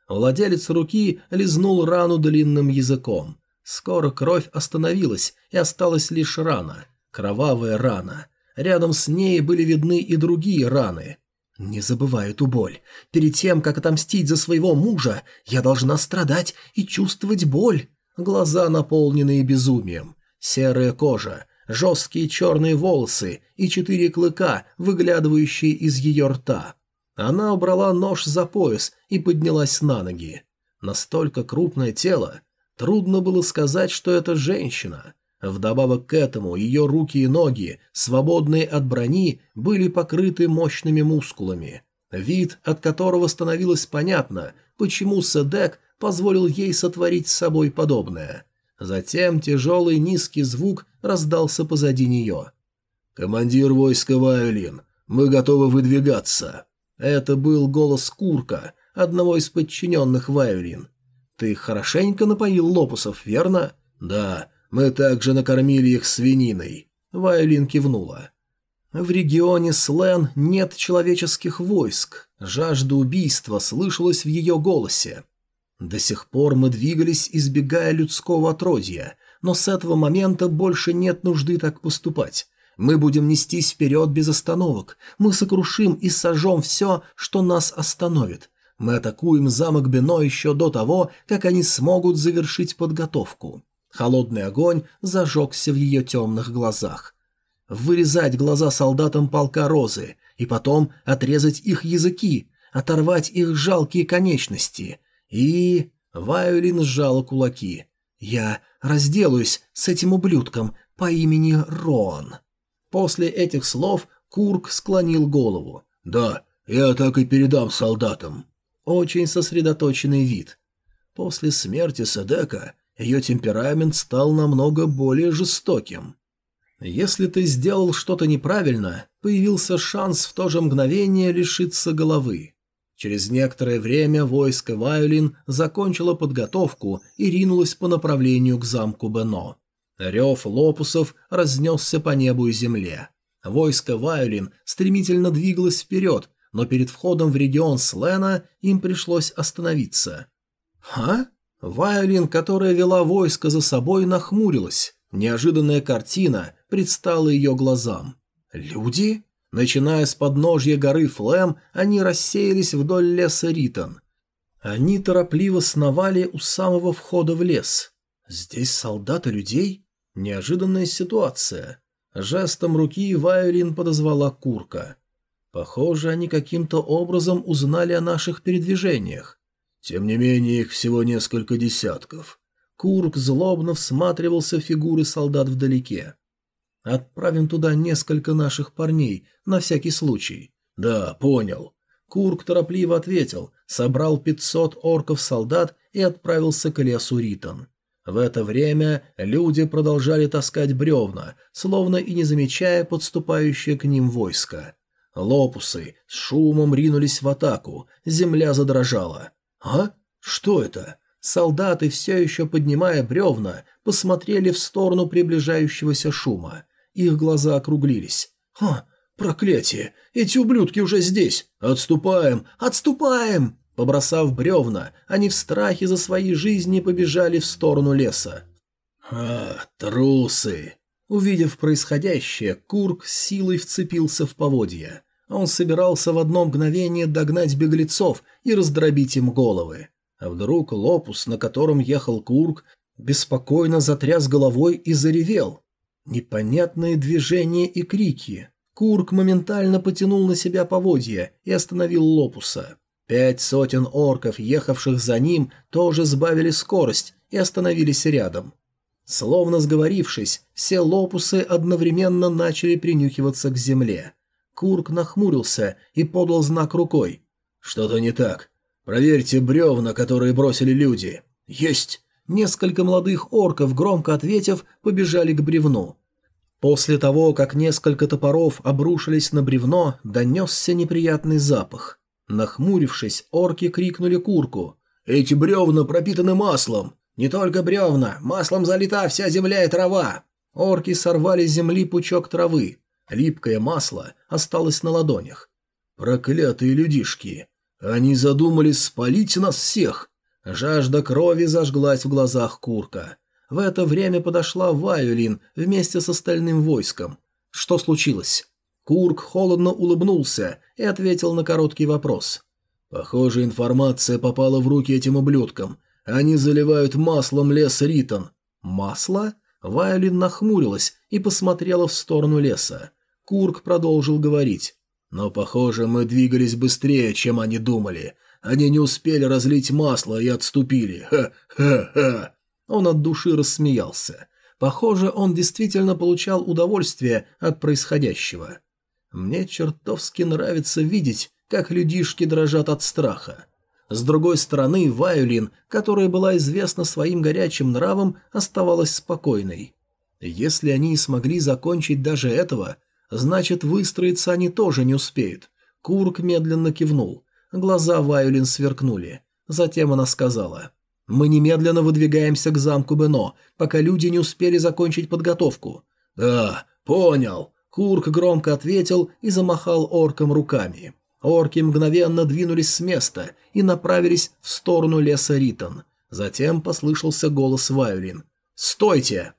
Владелец руки лизнул рану длинным языком. Скоро кровь остановилась, и осталась лишь рана. Кровавая рана. Рядом с ней были видны и другие раны. Не забывай эту боль. Перед тем, как отомстить за своего мужа, я должна страдать и чувствовать боль. Глаза, наполненные безумием. Серая кожа, жесткие черные волосы и четыре клыка, выглядывающие из ее рта. Она убрала нож за пояс и поднялась на ноги. Настолько крупное тело, трудно было сказать, что это женщина. Вдобавок к этому ее руки и ноги, свободные от брони, были покрыты мощными мускулами, вид от которого становилось понятно, почему Седек позволил ей сотворить с собой подобное. Затем тяжелый низкий звук раздался позади нее. «Командир войска Вайолин, мы готовы выдвигаться». Это был голос Курка, одного из подчиненных Вайолин. «Ты хорошенько напоил лопусов, верно?» «Да, мы также накормили их свининой. Вайолин кивнула. В регионе Слен нет человеческих войск. Жажда убийства слышалась в ее голосе. До сих пор мы двигались, избегая людского отродья, но с этого момента больше нет нужды так поступать. Мы будем нестись вперед без остановок. Мы сокрушим и сожжем все, что нас остановит. Мы атакуем замок Бено еще до того, как они смогут завершить подготовку. Холодный огонь зажегся в ее темных глазах. вырезать глаза солдатам полка Розы и потом отрезать их языки, оторвать их жалкие конечности. И... Вайолин сжала кулаки. «Я разделаюсь с этим ублюдком по имени Рон». После этих слов Курк склонил голову. «Да, я так и передам солдатам». Очень сосредоточенный вид. После смерти Седека ее темперамент стал намного более жестоким. Если ты сделал что-то неправильно, появился шанс в то же мгновение лишиться головы. Через некоторое время войско Вайолин закончило подготовку и ринулось по направлению к замку Бено. Рев лопусов разнесся по небу и земле. Войско Вайолин стремительно двигалось вперед, но перед входом в регион Слена им пришлось остановиться. «Ха?» Вайолин, которая вела войско за собой, нахмурилась. Неожиданная картина предстала ее глазам. «Люди?» Начиная с подножья горы Флэм, они рассеялись вдоль леса Ритон. Они торопливо сновали у самого входа в лес. Здесь солдаты людей? Неожиданная ситуация. Жестом руки Вайолин подозвала Курка. Похоже, они каким-то образом узнали о наших передвижениях. Тем не менее, их всего несколько десятков. Курк злобно всматривался в фигуры солдат вдалеке. Отправим туда несколько наших парней, на всякий случай. Да, понял. Курк торопливо ответил, собрал 500 орков-солдат и отправился к лесу Ритон. В это время люди продолжали таскать бревна, словно и не замечая подступающее к ним войско. Лопусы с шумом ринулись в атаку, земля задрожала. «А? Что это?» Солдаты, все еще поднимая бревна, посмотрели в сторону приближающегося шума. Их глаза округлились. «Ха! Проклятие! Эти ублюдки уже здесь! Отступаем! Отступаем!» Побросав бревна, они в страхе за свои жизни побежали в сторону леса. «А, трусы!» Увидев происходящее, Курк силой вцепился в поводья. Он собирался в одно мгновение догнать беглецов и раздробить им головы. А вдруг лопус, на котором ехал Курк, беспокойно затряс головой и заревел. Непонятные движения и крики. Курк моментально потянул на себя поводья и остановил лопуса. Пять сотен орков, ехавших за ним, тоже сбавили скорость и остановились рядом. Словно сговорившись, все лопусы одновременно начали принюхиваться к земле. Курк нахмурился и подал знак рукой. «Что-то не так. Проверьте бревна, которые бросили люди». «Есть!» Несколько молодых орков, громко ответив, побежали к бревну. После того, как несколько топоров обрушились на бревно, донесся неприятный запах. Нахмурившись, орки крикнули курку. «Эти бревна пропитаны маслом!» «Не только бревна, маслом залита вся земля и трава!» Орки сорвали с земли пучок травы. Липкое масло осталось на ладонях. «Проклятые людишки! Они задумались спалить нас всех!» Жажда крови зажглась в глазах Курка. В это время подошла Вайолин вместе с остальным войском. Что случилось? Курк холодно улыбнулся и ответил на короткий вопрос. «Похоже, информация попала в руки этим ублюдкам. Они заливают маслом лес Ритон». «Масло?» Вайолин нахмурилась и посмотрела в сторону леса. Курк продолжил говорить. «Но, похоже, мы двигались быстрее, чем они думали. Они не успели разлить масло и отступили. Ха-ха-ха!» Он от души рассмеялся. Похоже, он действительно получал удовольствие от происходящего. Мне чертовски нравится видеть, как людишки дрожат от страха. С другой стороны, Вайолин, которая была известна своим горячим нравом, оставалась спокойной. Если они и смогли закончить даже этого, значит, выстроиться они тоже не успеют. Курк медленно кивнул. Глаза Вайолин сверкнули. Затем она сказала. Мы немедленно выдвигаемся к замку Бено, пока люди не успели закончить подготовку. Да, понял. Курк громко ответил и замахал оркам руками. Орки мгновенно двинулись с места и направились в сторону леса Ритон. Затем послышался голос Вайолин. «Стойте!»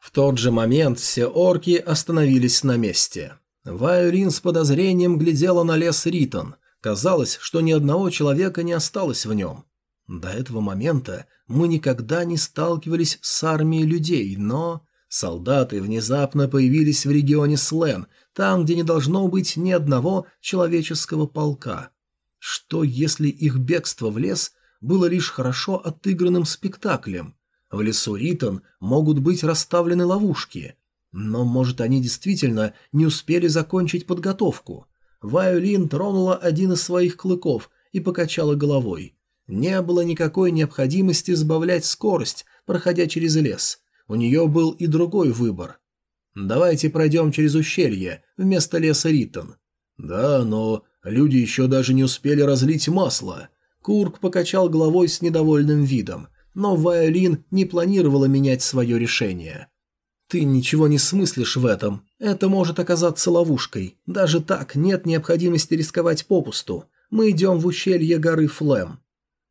В тот же момент все орки остановились на месте. Вайолин с подозрением глядела на лес Ритон. Казалось, что ни одного человека не осталось в нем. До этого момента мы никогда не сталкивались с армией людей, но... Солдаты внезапно появились в регионе Слен, там, где не должно быть ни одного человеческого полка. Что, если их бегство в лес было лишь хорошо отыгранным спектаклем? В лесу Ритон могут быть расставлены ловушки. Но, может, они действительно не успели закончить подготовку. Вайолин тронула один из своих клыков и покачала головой. Не было никакой необходимости сбавлять скорость, проходя через лес. У нее был и другой выбор. «Давайте пройдем через ущелье, вместо леса Риттон». «Да, но люди еще даже не успели разлить масло». Курк покачал головой с недовольным видом, но Вайолин не планировала менять свое решение. «Ты ничего не смыслишь в этом. Это может оказаться ловушкой. Даже так нет необходимости рисковать попусту. Мы идем в ущелье горы Флем.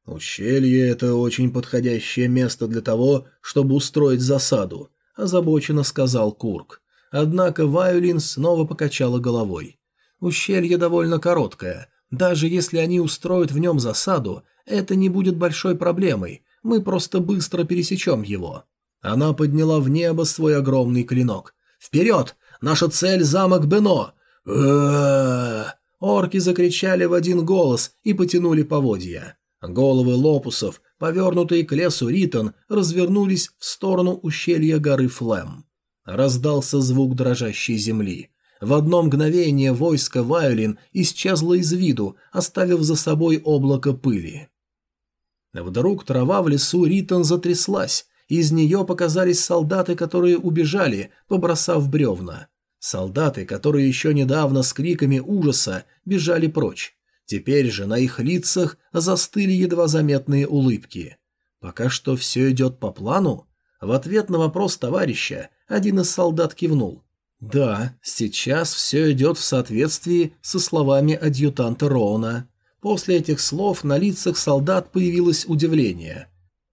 «Ущелье – это очень подходящее место для того, чтобы устроить засаду», – озабоченно сказал Курк. Однако Вайолин снова покачала головой. «Ущелье довольно короткое. Даже если они устроят в нем засаду, это не будет большой проблемой. Мы просто быстро пересечем его». Она подняла в небо свой огромный клинок. «Вперед! Наша цель – замок Бено!» Орки закричали в один голос и потянули поводья. Головы лопусов, повернутые к лесу Ритон, развернулись в сторону ущелья горы Флем. Раздался звук дрожащей земли. В одно мгновение войско Вайолин исчезло из виду, оставив за собой облако пыли. Вдруг трава в лесу Ритон затряслась, из нее показались солдаты, которые убежали, побросав бревна. Солдаты, которые еще недавно с криками ужаса бежали прочь. Теперь же на их лицах застыли едва заметные улыбки. Пока что все идет по плану? В ответ на вопрос товарища один из солдат кивнул. Да, сейчас все идет в соответствии со словами адъютанта Роуна. После этих слов на лицах солдат появилось удивление.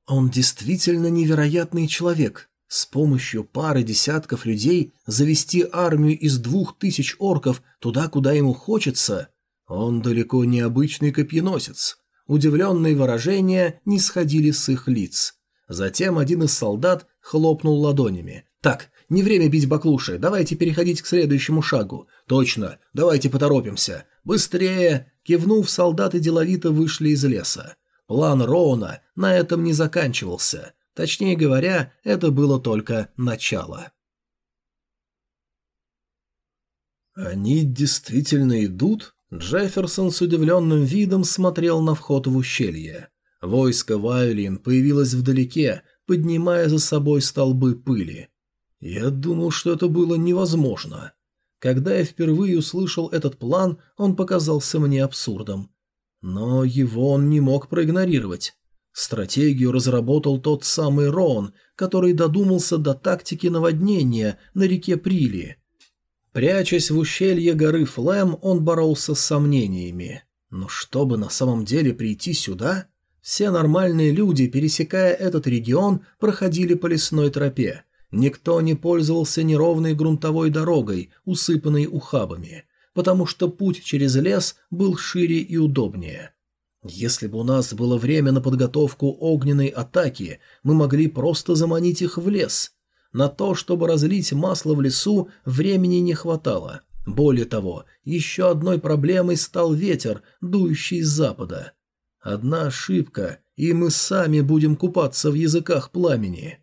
Он действительно невероятный человек. С помощью пары десятков людей завести армию из двух тысяч орков туда, куда ему хочется – он далеко не обычный копьеносец. Удивленные выражения не сходили с их лиц. Затем один из солдат хлопнул ладонями. «Так, не время бить баклуши, давайте переходить к следующему шагу. Точно, давайте поторопимся. Быстрее!» Кивнув, солдаты деловито вышли из леса. План Роуна на этом не заканчивался. Точнее говоря, это было только начало. «Они действительно идут?» Джефферсон с удивленным видом смотрел на вход в ущелье. Войско Вайолин появилось вдалеке, поднимая за собой столбы пыли. Я думал, что это было невозможно. Когда я впервые услышал этот план, он показался мне абсурдом. Но его он не мог проигнорировать. Стратегию разработал тот самый Рон, который додумался до тактики наводнения на реке Прили – Прячась в ущелье горы Флэм, он боролся с сомнениями. Но чтобы на самом деле прийти сюда, все нормальные люди, пересекая этот регион, проходили по лесной тропе. Никто не пользовался неровной грунтовой дорогой, усыпанной ухабами, потому что путь через лес был шире и удобнее. Если бы у нас было время на подготовку огненной атаки, мы могли просто заманить их в лес, на то, чтобы разлить масло в лесу, времени не хватало. Более того, еще одной проблемой стал ветер, дующий с запада. Одна ошибка, и мы сами будем купаться в языках пламени.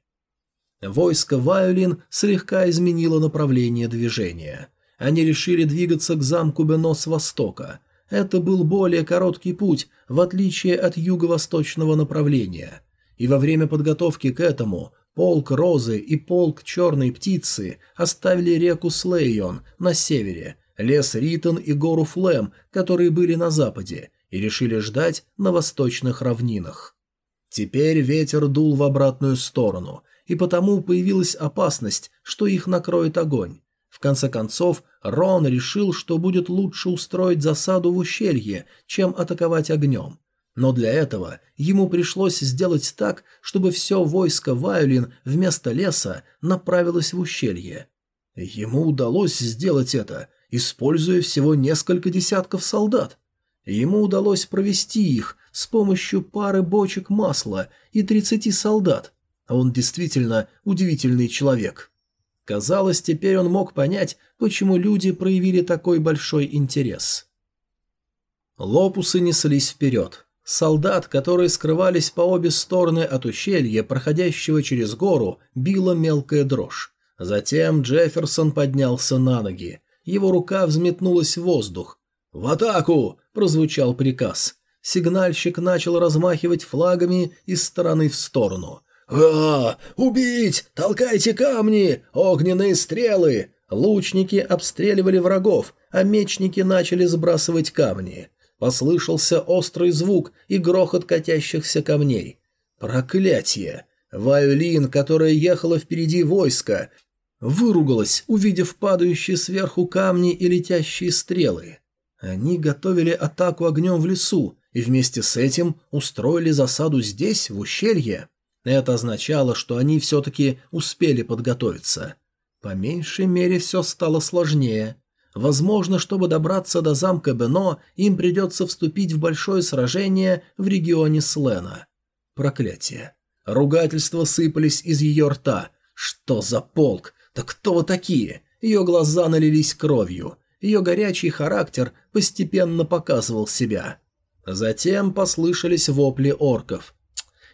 Войско Вайолин слегка изменило направление движения. Они решили двигаться к замку Бено с востока. Это был более короткий путь, в отличие от юго-восточного направления. И во время подготовки к этому Полк Розы и полк Черной Птицы оставили реку Слейон на севере, лес Ритон и гору Флем, которые были на западе, и решили ждать на восточных равнинах. Теперь ветер дул в обратную сторону, и потому появилась опасность, что их накроет огонь. В конце концов, Рон решил, что будет лучше устроить засаду в ущелье, чем атаковать огнем. Но для этого ему пришлось сделать так, чтобы все войско Вайолин вместо леса направилось в ущелье. Ему удалось сделать это, используя всего несколько десятков солдат. Ему удалось провести их с помощью пары бочек масла и 30 солдат. Он действительно удивительный человек. Казалось, теперь он мог понять, почему люди проявили такой большой интерес. Лопусы неслись вперед. Солдат, которые скрывались по обе стороны от ущелья, проходящего через гору, била мелкая дрожь. Затем Джефферсон поднялся на ноги. Его рука взметнулась в воздух. «В атаку!» – прозвучал приказ. Сигнальщик начал размахивать флагами из стороны в сторону. «А, убить! Толкайте камни! Огненные стрелы!» Лучники обстреливали врагов, а мечники начали сбрасывать камни. Послышался острый звук и грохот катящихся камней. Проклятие! Вайолин, которая ехала впереди войска, выругалась, увидев падающие сверху камни и летящие стрелы. Они готовили атаку огнем в лесу и вместе с этим устроили засаду здесь, в ущелье. Это означало, что они все-таки успели подготовиться. По меньшей мере все стало сложнее. Возможно, чтобы добраться до замка Бено, им придется вступить в большое сражение в регионе Слена. Проклятие. Ругательства сыпались из ее рта. Что за полк? Да кто вы такие? Ее глаза налились кровью. Ее горячий характер постепенно показывал себя. Затем послышались вопли орков.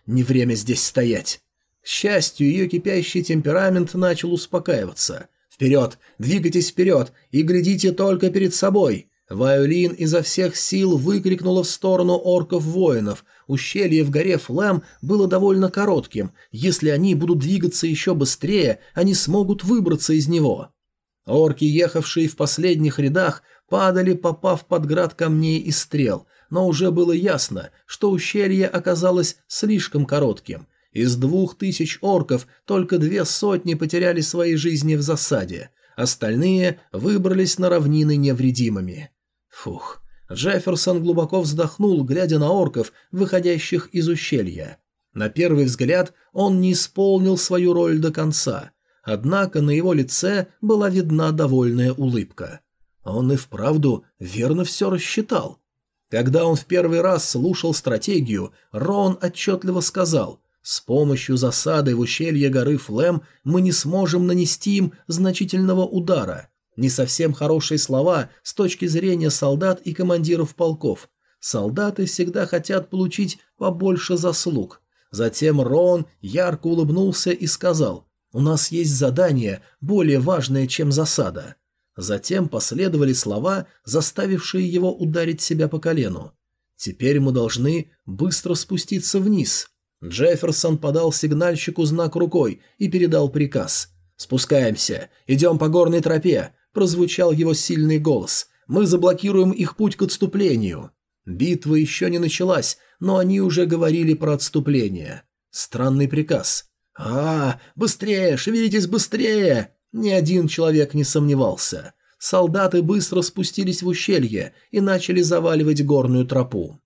Не время здесь стоять. К счастью, ее кипящий темперамент начал успокаиваться. «Вперед! Двигайтесь вперед! И глядите только перед собой!» Вайолин изо всех сил выкрикнула в сторону орков-воинов. Ущелье в горе Флэм было довольно коротким. Если они будут двигаться еще быстрее, они смогут выбраться из него. Орки, ехавшие в последних рядах, падали, попав под град камней и стрел – но уже было ясно, что ущелье оказалось слишком коротким. Из двух тысяч орков только две сотни потеряли свои жизни в засаде, остальные выбрались на равнины невредимыми. Фух. Джефферсон глубоко вздохнул, глядя на орков, выходящих из ущелья. На первый взгляд он не исполнил свою роль до конца, однако на его лице была видна довольная улыбка. Он и вправду верно все рассчитал. Когда он в первый раз слушал стратегию, Рон отчетливо сказал «С помощью засады в ущелье горы Флем мы не сможем нанести им значительного удара». Не совсем хорошие слова с точки зрения солдат и командиров полков. Солдаты всегда хотят получить побольше заслуг. Затем Рон ярко улыбнулся и сказал «У нас есть задание, более важное, чем засада». Затем последовали слова, заставившие его ударить себя по колену. «Теперь мы должны быстро спуститься вниз». Джефферсон подал сигнальщику знак рукой и передал приказ. «Спускаемся. Идем по горной тропе», – прозвучал его сильный голос. «Мы заблокируем их путь к отступлению». Битва еще не началась, но они уже говорили про отступление. Странный приказ. «А, быстрее, шевелитесь быстрее!» Ни один человек не сомневался. Солдаты быстро спустились в ущелье и начали заваливать горную тропу.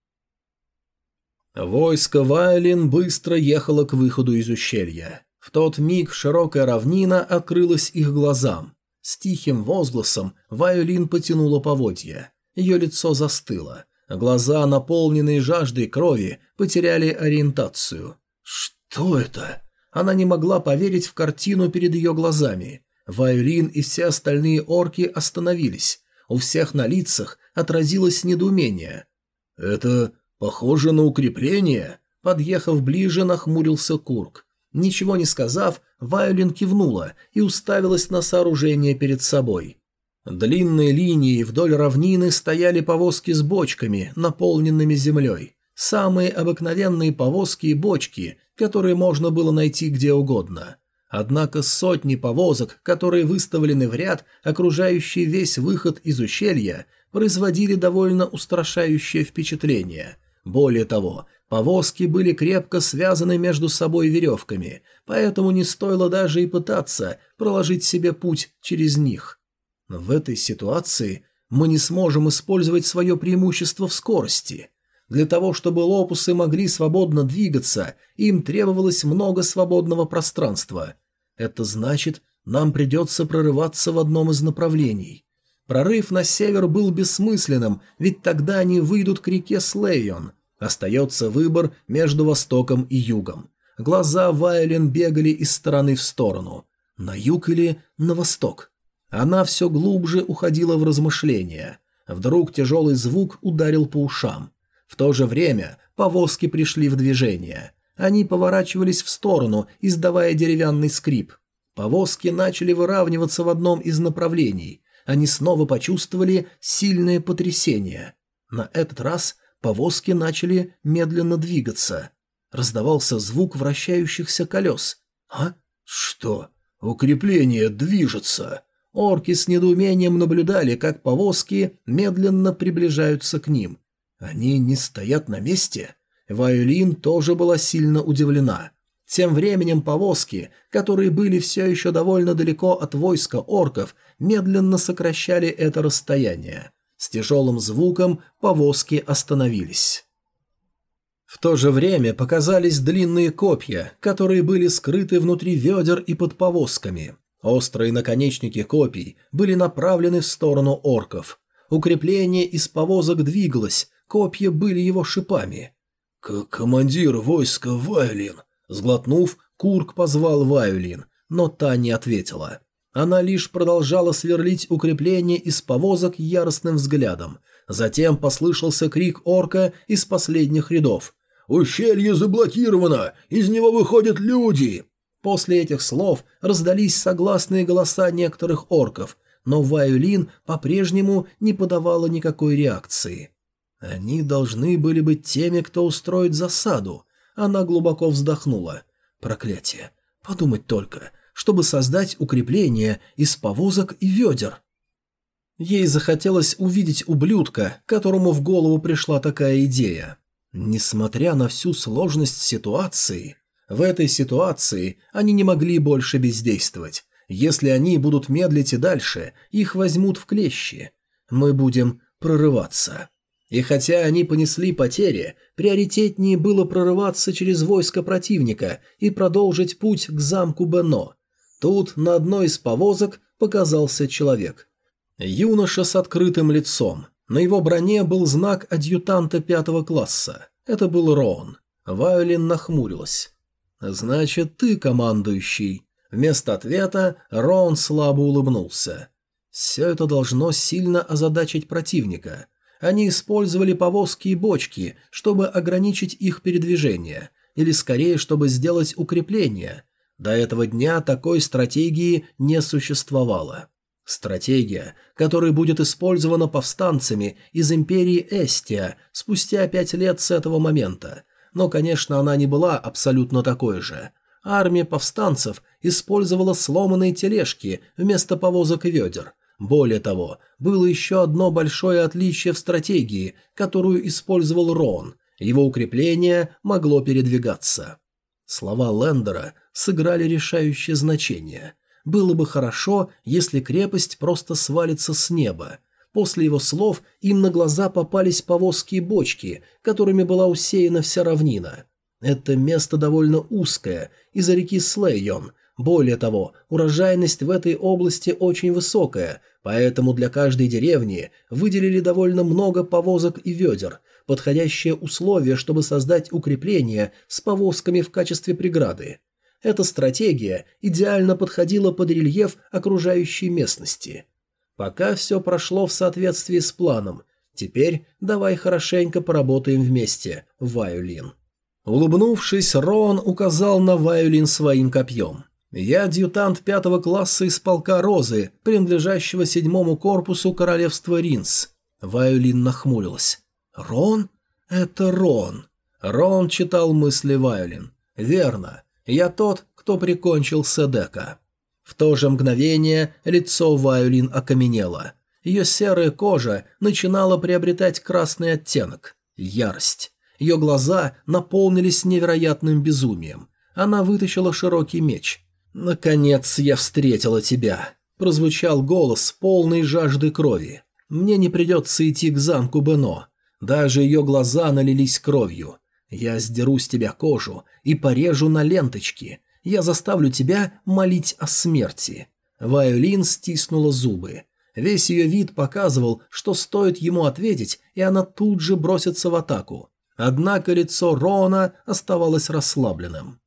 Войско Вайлин быстро ехало к выходу из ущелья. В тот миг широкая равнина открылась их глазам. С тихим возгласом Вайолин потянула поводья. Ее лицо застыло. Глаза, наполненные жаждой крови, потеряли ориентацию. Что это? Она не могла поверить в картину перед ее глазами. Вайолин и все остальные орки остановились. У всех на лицах отразилось недоумение. «Это похоже на укрепление?» Подъехав ближе, нахмурился Курк. Ничего не сказав, Вайолин кивнула и уставилась на сооружение перед собой. Длинной линией вдоль равнины стояли повозки с бочками, наполненными землей. Самые обыкновенные повозки и бочки, которые можно было найти где угодно. Однако сотни повозок, которые выставлены в ряд, окружающие весь выход из ущелья, производили довольно устрашающее впечатление. Более того, повозки были крепко связаны между собой веревками, поэтому не стоило даже и пытаться проложить себе путь через них. В этой ситуации мы не сможем использовать свое преимущество в скорости. Для того, чтобы лопусы могли свободно двигаться, им требовалось много свободного пространства – это значит, нам придется прорываться в одном из направлений. Прорыв на север был бессмысленным, ведь тогда они выйдут к реке Слейон. Остается выбор между востоком и югом. Глаза Вайлен бегали из стороны в сторону. На юг или на восток? Она все глубже уходила в размышления. Вдруг тяжелый звук ударил по ушам. В то же время повозки пришли в движение. Они поворачивались в сторону, издавая деревянный скрип. Повозки начали выравниваться в одном из направлений. Они снова почувствовали сильное потрясение. На этот раз повозки начали медленно двигаться. Раздавался звук вращающихся колес. «А? Что? Укрепление движется!» Орки с недоумением наблюдали, как повозки медленно приближаются к ним. Они не стоят на месте? Вайолин тоже была сильно удивлена. Тем временем повозки, которые были все еще довольно далеко от войска орков, медленно сокращали это расстояние. С тяжелым звуком повозки остановились. В то же время показались длинные копья, которые были скрыты внутри ведер и под повозками. Острые наконечники копий были направлены в сторону орков. Укрепление из повозок двигалось, копья были его шипами. «Командир войска Вайлин!» Сглотнув, Курк позвал Вайлин, но та не ответила. Она лишь продолжала сверлить укрепление из повозок яростным взглядом. Затем послышался крик орка из последних рядов. «Ущелье заблокировано! Из него выходят люди!» После этих слов раздались согласные голоса некоторых орков, но Вайолин по-прежнему не подавала никакой реакции. Они должны были быть теми, кто устроит засаду. Она глубоко вздохнула. Проклятие. Подумать только чтобы создать укрепление из повозок и ведер. Ей захотелось увидеть ублюдка, которому в голову пришла такая идея. Несмотря на всю сложность ситуации, в этой ситуации они не могли больше бездействовать. Если они будут медлить и дальше, их возьмут в клещи. Мы будем прорываться. И хотя они понесли потери, приоритетнее было прорываться через войско противника и продолжить путь к замку Бено, Тут на одной из повозок показался человек. Юноша с открытым лицом. На его броне был знак адъютанта пятого класса. Это был Роун. Вайолин нахмурилась. «Значит, ты командующий». Вместо ответа Роун слабо улыбнулся. Все это должно сильно озадачить противника. Они использовали повозки и бочки, чтобы ограничить их передвижение, или скорее, чтобы сделать укрепление, до этого дня такой стратегии не существовало. Стратегия, которая будет использована повстанцами из империи Эстия спустя пять лет с этого момента. Но, конечно, она не была абсолютно такой же. Армия повстанцев использовала сломанные тележки вместо повозок и ведер. Более того, было еще одно большое отличие в стратегии, которую использовал Рон. Его укрепление могло передвигаться. Слова Лендера сыграли решающее значение. Было бы хорошо, если крепость просто свалится с неба. После его слов им на глаза попались повозки и бочки, которыми была усеяна вся равнина. Это место довольно узкое, из-за реки Слейон. Более того, урожайность в этой области очень высокая, поэтому для каждой деревни выделили довольно много повозок и ведер, подходящее условие, чтобы создать укрепление с повозками в качестве преграды. Эта стратегия идеально подходила под рельеф окружающей местности. Пока все прошло в соответствии с планом, теперь давай хорошенько поработаем вместе, Вайолин. Улыбнувшись, Рон указал на Вайолин своим копьем. «Я адъютант пятого класса из полка Розы, принадлежащего седьмому корпусу королевства Ринс». Вайолин нахмурилась. «Рон? Это Рон». Рон читал мысли Вайолин. «Верно. Я тот, кто прикончил Седека». В то же мгновение лицо Вайолин окаменело. Ее серая кожа начинала приобретать красный оттенок – ярость. Ее глаза наполнились невероятным безумием. Она вытащила широкий меч. «Наконец я встретила тебя», – прозвучал голос, полный жажды крови. «Мне не придется идти к замку Бено. Даже ее глаза налились кровью. Я сдеру с тебя кожу и порежу на ленточки. Я заставлю тебя молить о смерти». Вайолин стиснула зубы. Весь ее вид показывал, что стоит ему ответить, и она тут же бросится в атаку. Однако лицо Рона оставалось расслабленным.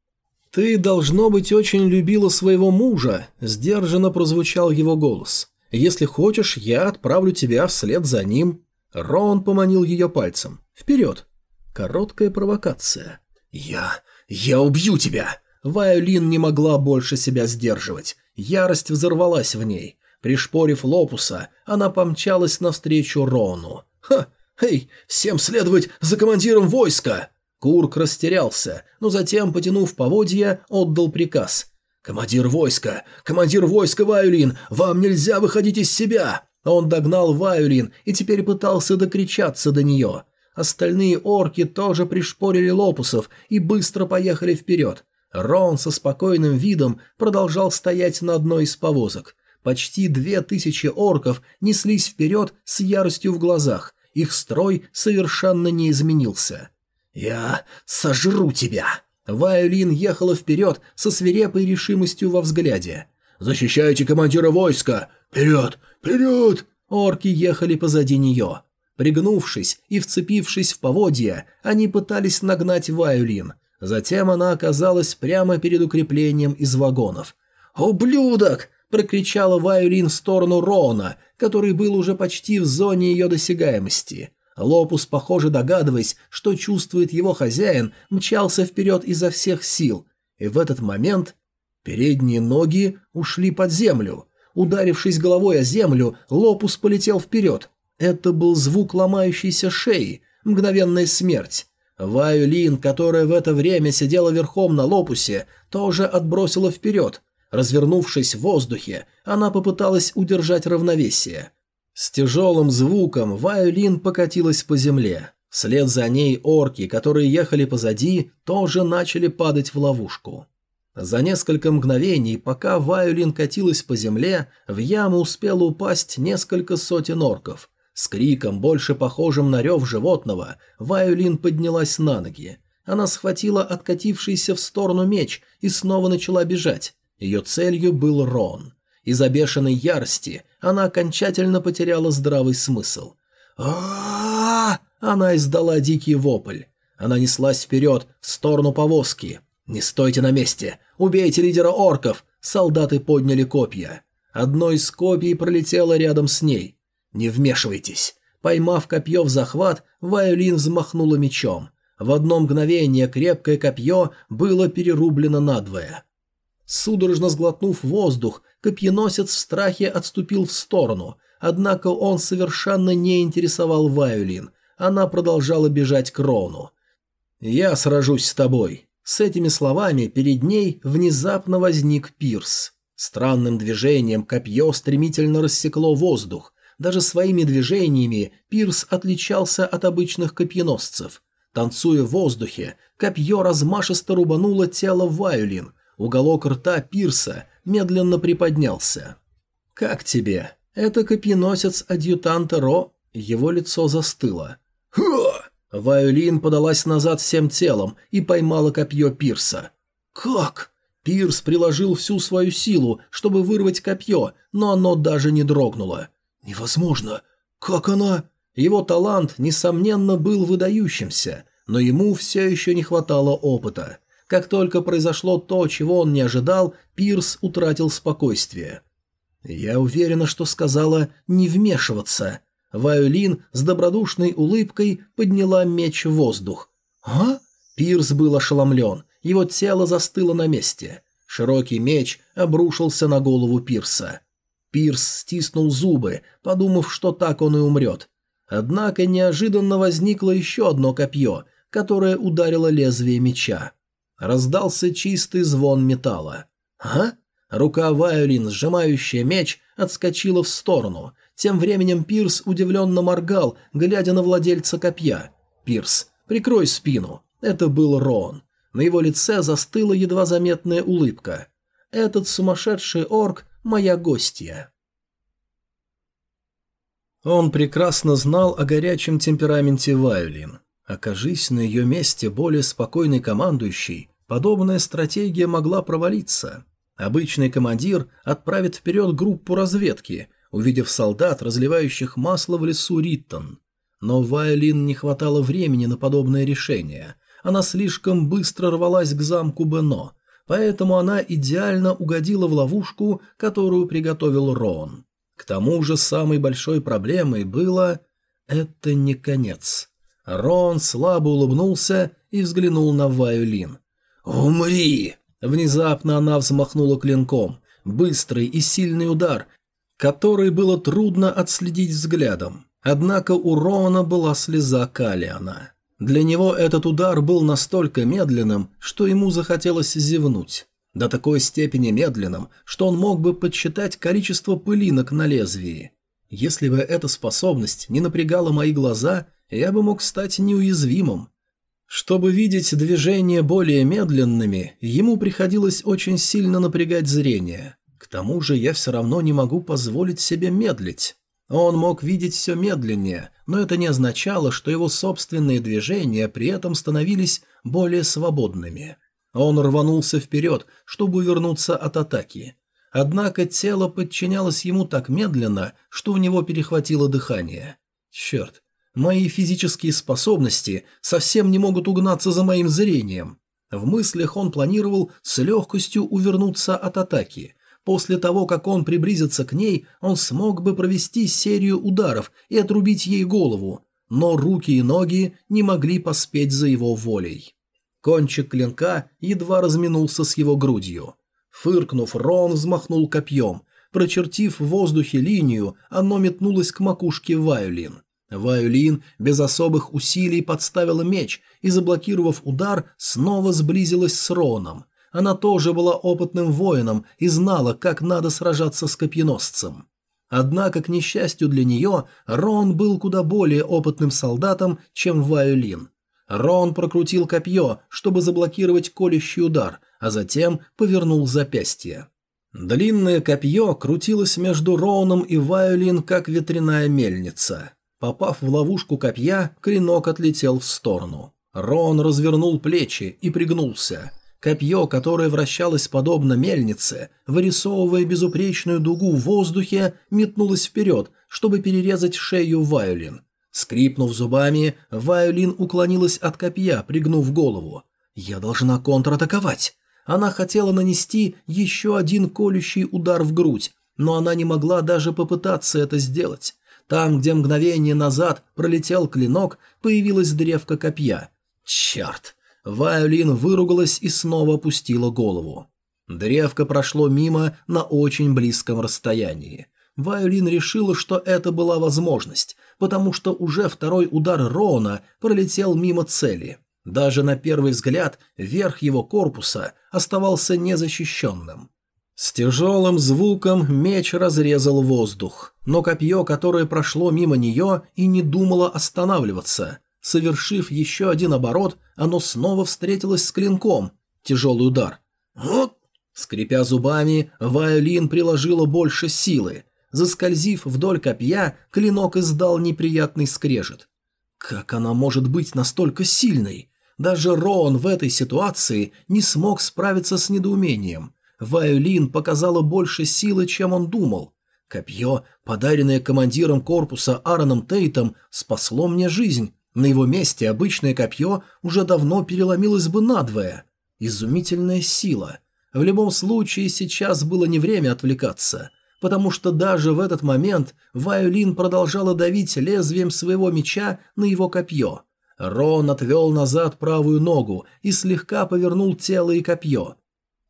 «Ты, должно быть, очень любила своего мужа», – сдержанно прозвучал его голос. «Если хочешь, я отправлю тебя вслед за ним». Рон поманил ее пальцем. «Вперед!» Короткая провокация. «Я... я убью тебя!» Вайолин не могла больше себя сдерживать. Ярость взорвалась в ней. Пришпорив Лопуса, она помчалась навстречу Рону. «Ха! Эй, всем следовать за командиром войска!» Курк растерялся, но затем, потянув поводья, отдал приказ. «Командир войска! Командир войска Вайолин! Вам нельзя выходить из себя!» Он догнал Вайолин и теперь пытался докричаться до нее. Остальные орки тоже пришпорили лопусов и быстро поехали вперед. Рон со спокойным видом продолжал стоять на одной из повозок. Почти две тысячи орков неслись вперед с яростью в глазах. Их строй совершенно не изменился. «Я сожру тебя!» Вайолин ехала вперед со свирепой решимостью во взгляде. «Защищайте командира войска! Вперед! Вперед!» Орки ехали позади нее. Пригнувшись и вцепившись в поводья, они пытались нагнать Вайолин. Затем она оказалась прямо перед укреплением из вагонов. «Ублюдок!» – прокричала Вайолин в сторону Рона, который был уже почти в зоне ее досягаемости. Лопус, похоже догадываясь, что чувствует его хозяин, мчался вперед изо всех сил. И в этот момент передние ноги ушли под землю. Ударившись головой о землю, Лопус полетел вперед. Это был звук ломающейся шеи, мгновенная смерть. Ваю Лин, которая в это время сидела верхом на Лопусе, тоже отбросила вперед. Развернувшись в воздухе, она попыталась удержать равновесие. С тяжелым звуком Вайолин покатилась по земле. Вслед за ней орки, которые ехали позади, тоже начали падать в ловушку. За несколько мгновений, пока Вайолин катилась по земле, в яму успело упасть несколько сотен орков. С криком, больше похожим на рев животного, Вайолин поднялась на ноги. Она схватила откатившийся в сторону меч и снова начала бежать. Ее целью был Рон. Из-за бешеной ярости она окончательно потеряла здравый смысл. а Она издала дикий вопль. Она неслась вперед, в сторону повозки. «Не стойте на месте! Убейте лидера орков!» Солдаты подняли копья. Одно из копий пролетело рядом с ней. «Не вмешивайтесь!» Поймав копье в захват, Вайолин взмахнула мечом. В одно мгновение крепкое копье было перерублено надвое. Судорожно сглотнув воздух, копьеносец в страхе отступил в сторону, однако он совершенно не интересовал Вайолин. Она продолжала бежать к Рону. «Я сражусь с тобой». С этими словами перед ней внезапно возник Пирс. Странным движением копье стремительно рассекло воздух. Даже своими движениями Пирс отличался от обычных копьеносцев. Танцуя в воздухе, копье размашисто рубануло тело Вайолин, Уголок рта Пирса медленно приподнялся. «Как тебе? Это копьеносец адъютанта Ро?» Его лицо застыло. «Ха!» Вайолин подалась назад всем телом и поймала копье Пирса. «Как?» Пирс приложил всю свою силу, чтобы вырвать копье, но оно даже не дрогнуло. «Невозможно! Как она...» Его талант, несомненно, был выдающимся, но ему все еще не хватало опыта. Как только произошло то, чего он не ожидал, Пирс утратил спокойствие. «Я уверена, что сказала не вмешиваться». Вайолин с добродушной улыбкой подняла меч в воздух. «А?» Пирс был ошеломлен, его тело застыло на месте. Широкий меч обрушился на голову Пирса. Пирс стиснул зубы, подумав, что так он и умрет. Однако неожиданно возникло еще одно копье, которое ударило лезвие меча. Раздался чистый звон металла. «А?» Рука Вайолин, сжимающая меч, отскочила в сторону. Тем временем Пирс удивленно моргал, глядя на владельца копья. «Пирс, прикрой спину». Это был Рон. На его лице застыла едва заметная улыбка. «Этот сумасшедший орк – моя гостья». Он прекрасно знал о горячем темпераменте Вайолин. Окажись на ее месте более спокойный командующий, подобная стратегия могла провалиться. Обычный командир отправит вперед группу разведки, увидев солдат, разливающих масло в лесу Риттон. Но Вайолин не хватало времени на подобное решение. Она слишком быстро рвалась к замку Бено. поэтому она идеально угодила в ловушку, которую приготовил Роун. К тому же самой большой проблемой было... Это не конец. Рон слабо улыбнулся и взглянул на Вайолин. «Умри!» Внезапно она взмахнула клинком. Быстрый и сильный удар, который было трудно отследить взглядом. Однако у Рона была слеза Калиана. Для него этот удар был настолько медленным, что ему захотелось зевнуть. До такой степени медленным, что он мог бы подсчитать количество пылинок на лезвии. Если бы эта способность не напрягала мои глаза, я бы мог стать неуязвимым. Чтобы видеть движения более медленными, ему приходилось очень сильно напрягать зрение. К тому же я все равно не могу позволить себе медлить. Он мог видеть все медленнее, но это не означало, что его собственные движения при этом становились более свободными. Он рванулся вперед, чтобы увернуться от атаки. Однако тело подчинялось ему так медленно, что у него перехватило дыхание. Черт, Мои физические способности совсем не могут угнаться за моим зрением. В мыслях он планировал с легкостью увернуться от атаки. После того, как он приблизится к ней, он смог бы провести серию ударов и отрубить ей голову, но руки и ноги не могли поспеть за его волей. Кончик клинка едва разминулся с его грудью. Фыркнув, Рон взмахнул копьем. Прочертив в воздухе линию, оно метнулось к макушке Вайолин. Вайолин без особых усилий подставила меч и, заблокировав удар, снова сблизилась с Роном. Она тоже была опытным воином и знала, как надо сражаться с копьеносцем. Однако, к несчастью для нее, Рон был куда более опытным солдатом, чем Вайолин. Рон прокрутил копье, чтобы заблокировать колющий удар, а затем повернул запястье. Длинное копье крутилось между Роуном и Вайолин, как ветряная мельница. Попав в ловушку копья, клинок отлетел в сторону. Рон развернул плечи и пригнулся. Копье, которое вращалось подобно мельнице, вырисовывая безупречную дугу в воздухе, метнулось вперед, чтобы перерезать шею Вайолин. Скрипнув зубами, Вайолин уклонилась от копья, пригнув голову. «Я должна контратаковать!» Она хотела нанести еще один колющий удар в грудь, но она не могла даже попытаться это сделать. Там, где мгновение назад пролетел клинок, появилась древка копья. Черт! Вайолин выругалась и снова опустила голову. Древко прошло мимо на очень близком расстоянии. Вайолин решила, что это была возможность, потому что уже второй удар Роуна пролетел мимо цели. Даже на первый взгляд верх его корпуса оставался незащищенным. С тяжелым звуком меч разрезал воздух, но копье, которое прошло мимо нее, и не думало останавливаться. Совершив еще один оборот, оно снова встретилось с клинком. Тяжелый удар. Вот! Скрипя зубами, Вайолин приложила больше силы. Заскользив вдоль копья, клинок издал неприятный скрежет. Как она может быть настолько сильной? Даже Роан в этой ситуации не смог справиться с недоумением. Вайолин показала больше силы, чем он думал. Копье, подаренное командиром корпуса Аароном Тейтом, спасло мне жизнь. На его месте обычное копье уже давно переломилось бы надвое. Изумительная сила. В любом случае, сейчас было не время отвлекаться, потому что даже в этот момент Вайолин продолжала давить лезвием своего меча на его копье. Рон отвел назад правую ногу и слегка повернул тело и копье.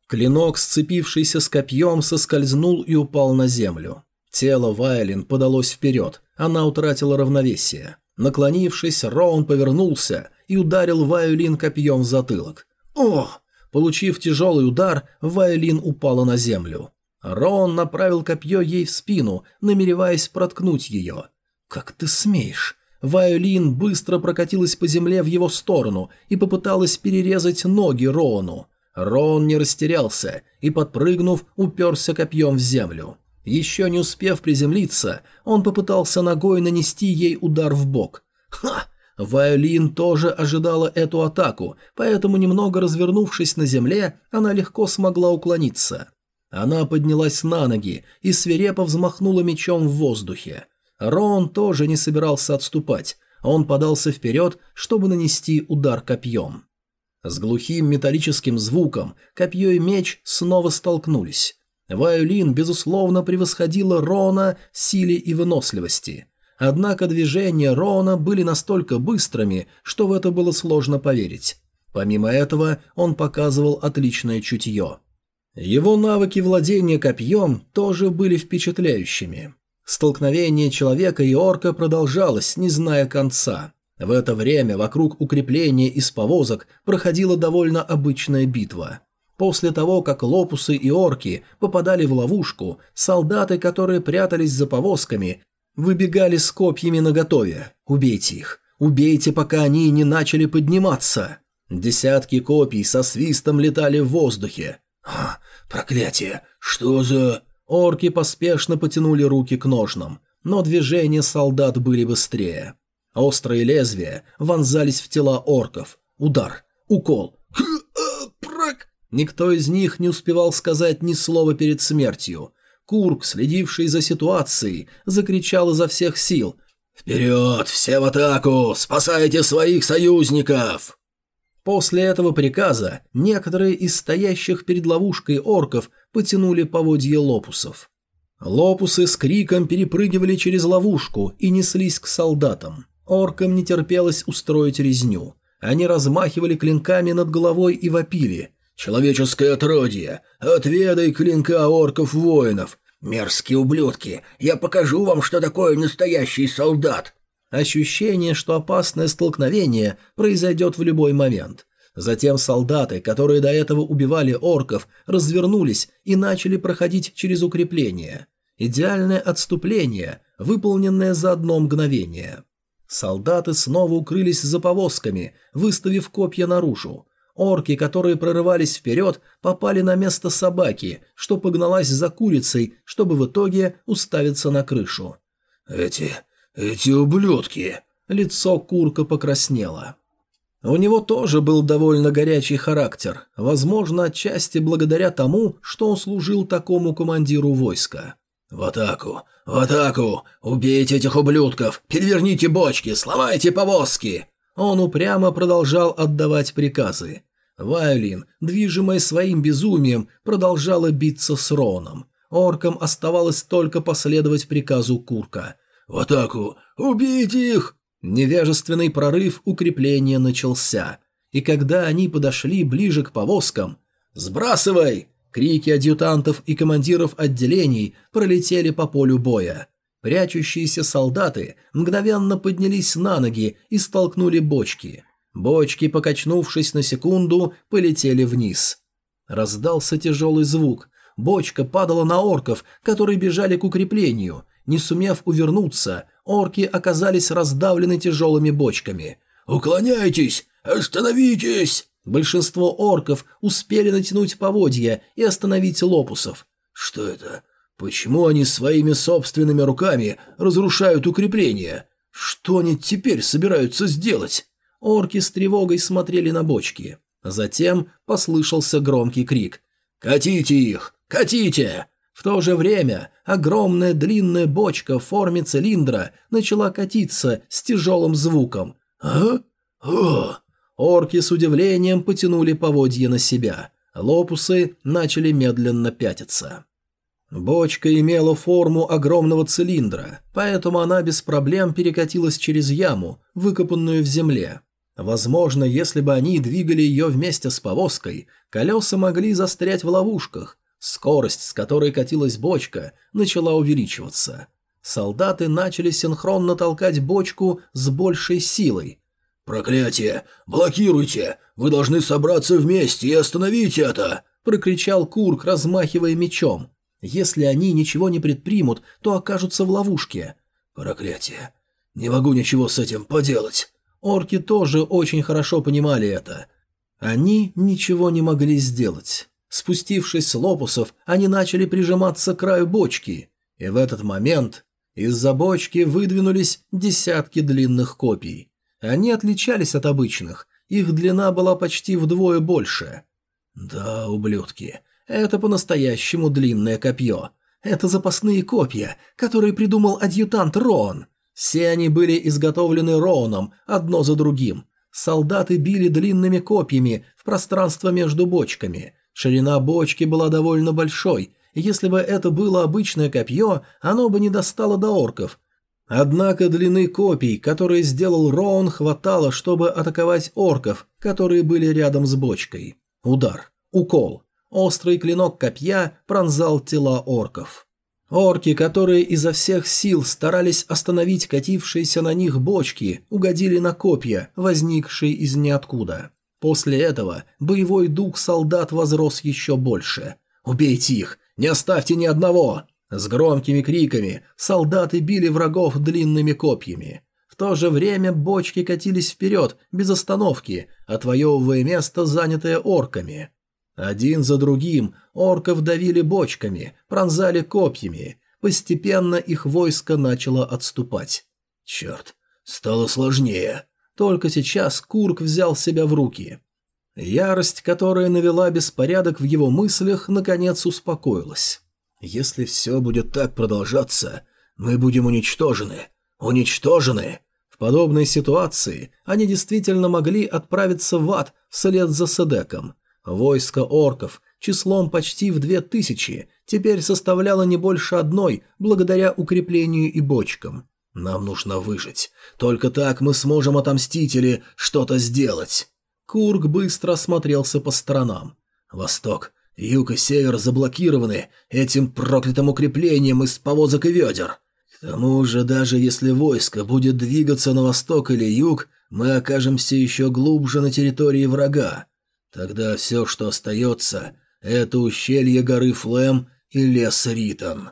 Клинок, сцепившийся с копьем, соскользнул и упал на землю. Тело Вайлин подалось вперед, она утратила равновесие. Наклонившись, Роун повернулся и ударил Вайолин копьем в затылок. Ох! Получив тяжелый удар, Вайолин упала на землю. Роун направил копье ей в спину, намереваясь проткнуть ее. «Как ты смеешь?» Вайолин быстро прокатилась по земле в его сторону и попыталась перерезать ноги Роуну. Рон не растерялся и, подпрыгнув, уперся копьем в землю. Еще не успев приземлиться, он попытался ногой нанести ей удар в бок. Ха! Вайолин тоже ожидала эту атаку, поэтому, немного развернувшись на земле, она легко смогла уклониться. Она поднялась на ноги и свирепо взмахнула мечом в воздухе. Рон тоже не собирался отступать, он подался вперед, чтобы нанести удар копьем. С глухим металлическим звуком копье и меч снова столкнулись. Вайолин, безусловно, превосходила Рона силе и выносливости. Однако движения Рона были настолько быстрыми, что в это было сложно поверить. Помимо этого, он показывал отличное чутье. Его навыки владения копьем тоже были впечатляющими. Столкновение человека и орка продолжалось, не зная конца. В это время вокруг укрепления из повозок проходила довольно обычная битва. После того, как лопусы и орки попадали в ловушку, солдаты, которые прятались за повозками, выбегали с копьями наготове. «Убейте их! Убейте, пока они не начали подниматься!» Десятки копий со свистом летали в воздухе. «А, проклятие! Что за...» Орки поспешно потянули руки к ножнам, но движения солдат были быстрее. Острые лезвия вонзались в тела орков. Удар. Укол. Прак! Никто из них не успевал сказать ни слова перед смертью. Курк, следивший за ситуацией, закричал изо всех сил. «Вперед! Все в атаку! Спасайте своих союзников!» После этого приказа некоторые из стоящих перед ловушкой орков потянули поводья лопусов. Лопусы с криком перепрыгивали через ловушку и неслись к солдатам. Оркам не терпелось устроить резню. Они размахивали клинками над головой и вопили. «Человеческое отродье! Отведай клинка орков-воинов! Мерзкие ублюдки! Я покажу вам, что такое настоящий солдат!» Ощущение, что опасное столкновение произойдет в любой момент. Затем солдаты, которые до этого убивали орков, развернулись и начали проходить через укрепление. Идеальное отступление, выполненное за одно мгновение. Солдаты снова укрылись за повозками, выставив копья наружу. Орки, которые прорывались вперед, попали на место собаки, что погналась за курицей, чтобы в итоге уставиться на крышу. «Эти... эти ублюдки!» Лицо Курка покраснело. У него тоже был довольно горячий характер, возможно, отчасти благодаря тому, что он служил такому командиру войска. «В атаку! В атаку! Убейте этих ублюдков! Переверните бочки! Сломайте повозки!» Он упрямо продолжал отдавать приказы. Вайолин, движимая своим безумием, продолжала биться с Роном. Оркам оставалось только последовать приказу Курка. «В атаку! Убейте их!» Невежественный прорыв укрепления начался. И когда они подошли ближе к повозкам... «Сбрасывай!» Крики адъютантов и командиров отделений пролетели по полю боя. Прячущиеся солдаты мгновенно поднялись на ноги и столкнули бочки. Бочки, покачнувшись на секунду, полетели вниз. Раздался тяжелый звук. Бочка падала на орков, которые бежали к укреплению. Не сумев увернуться, орки оказались раздавлены тяжелыми бочками. «Уклоняйтесь! Остановитесь!» Большинство орков успели натянуть поводья и остановить лопусов. Что это? Почему они своими собственными руками разрушают укрепления? Что они теперь собираются сделать? Орки с тревогой смотрели на бочки. Затем послышался громкий крик. «Катите их! Катите!» В то же время огромная длинная бочка в форме цилиндра начала катиться с тяжелым звуком. «А? О!» Орки с удивлением потянули поводья на себя. Лопусы начали медленно пятиться. Бочка имела форму огромного цилиндра, поэтому она без проблем перекатилась через яму, выкопанную в земле. Возможно, если бы они двигали ее вместе с повозкой, колеса могли застрять в ловушках. Скорость, с которой катилась бочка, начала увеличиваться. Солдаты начали синхронно толкать бочку с большей силой, «Проклятие! Блокируйте! Вы должны собраться вместе и остановить это!» – прокричал Курк, размахивая мечом. «Если они ничего не предпримут, то окажутся в ловушке». «Проклятие! Не могу ничего с этим поделать!» Орки тоже очень хорошо понимали это. Они ничего не могли сделать. Спустившись с лопусов, они начали прижиматься к краю бочки. И в этот момент из-за бочки выдвинулись десятки длинных копий. Они отличались от обычных, их длина была почти вдвое больше. Да, ублюдки, это по-настоящему длинное копье. Это запасные копья, которые придумал адъютант Роан. Все они были изготовлены Роаном, одно за другим. Солдаты били длинными копьями в пространство между бочками. Ширина бочки была довольно большой, если бы это было обычное копье, оно бы не достало до орков. Однако длины копий, которые сделал Роун, хватало, чтобы атаковать орков, которые были рядом с бочкой. Удар. Укол. Острый клинок копья пронзал тела орков. Орки, которые изо всех сил старались остановить катившиеся на них бочки, угодили на копья, возникшие из ниоткуда. После этого боевой дух солдат возрос еще больше. «Убейте их! Не оставьте ни одного!» С громкими криками солдаты били врагов длинными копьями. В то же время бочки катились вперед, без остановки, отвоевывая место, занятое орками. Один за другим орков давили бочками, пронзали копьями. Постепенно их войско начало отступать. Черт, стало сложнее. Только сейчас Курк взял себя в руки. Ярость, которая навела беспорядок в его мыслях, наконец успокоилась. Если все будет так продолжаться, мы будем уничтожены. Уничтожены. В подобной ситуации они действительно могли отправиться в ад вслед за Седеком. Войско орков числом почти в две тысячи теперь составляло не больше одной, благодаря укреплению и бочкам. Нам нужно выжить. Только так мы сможем отомстить или что-то сделать. Кург быстро осмотрелся по сторонам. Восток, юг и север заблокированы этим проклятым укреплением из повозок и ведер. К тому же, даже если войско будет двигаться на восток или юг, мы окажемся еще глубже на территории врага. Тогда все, что остается, это ущелье горы Флем и лес Ритон.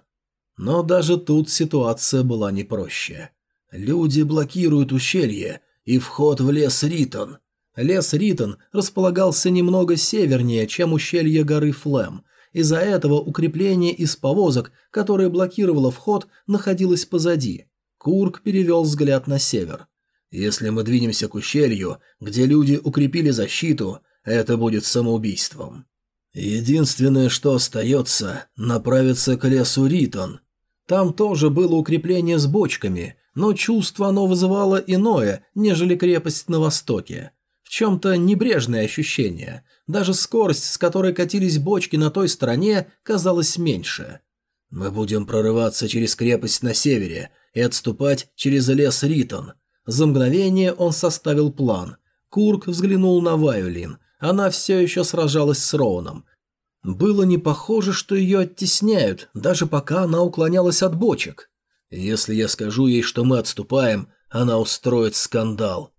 Но даже тут ситуация была не проще. Люди блокируют ущелье и вход в лес Ритон. Лес Ритон располагался немного севернее, чем ущелье горы Флем. Из-за этого укрепление из повозок, которое блокировало вход, находилось позади. Курк перевел взгляд на север. «Если мы двинемся к ущелью, где люди укрепили защиту, это будет самоубийством. Единственное, что остается, направиться к лесу Ритон. Там тоже было укрепление с бочками, но чувство оно вызывало иное, нежели крепость на востоке. Чем-то небрежное ощущение. Даже скорость, с которой катились бочки на той стороне, казалась меньше. Мы будем прорываться через крепость на севере и отступать через лес Ритон. За мгновение он составил план. Курк взглянул на Вайолин. Она все еще сражалась с Роуном. Было не похоже, что ее оттесняют, даже пока она уклонялась от бочек. Если я скажу ей, что мы отступаем, она устроит скандал.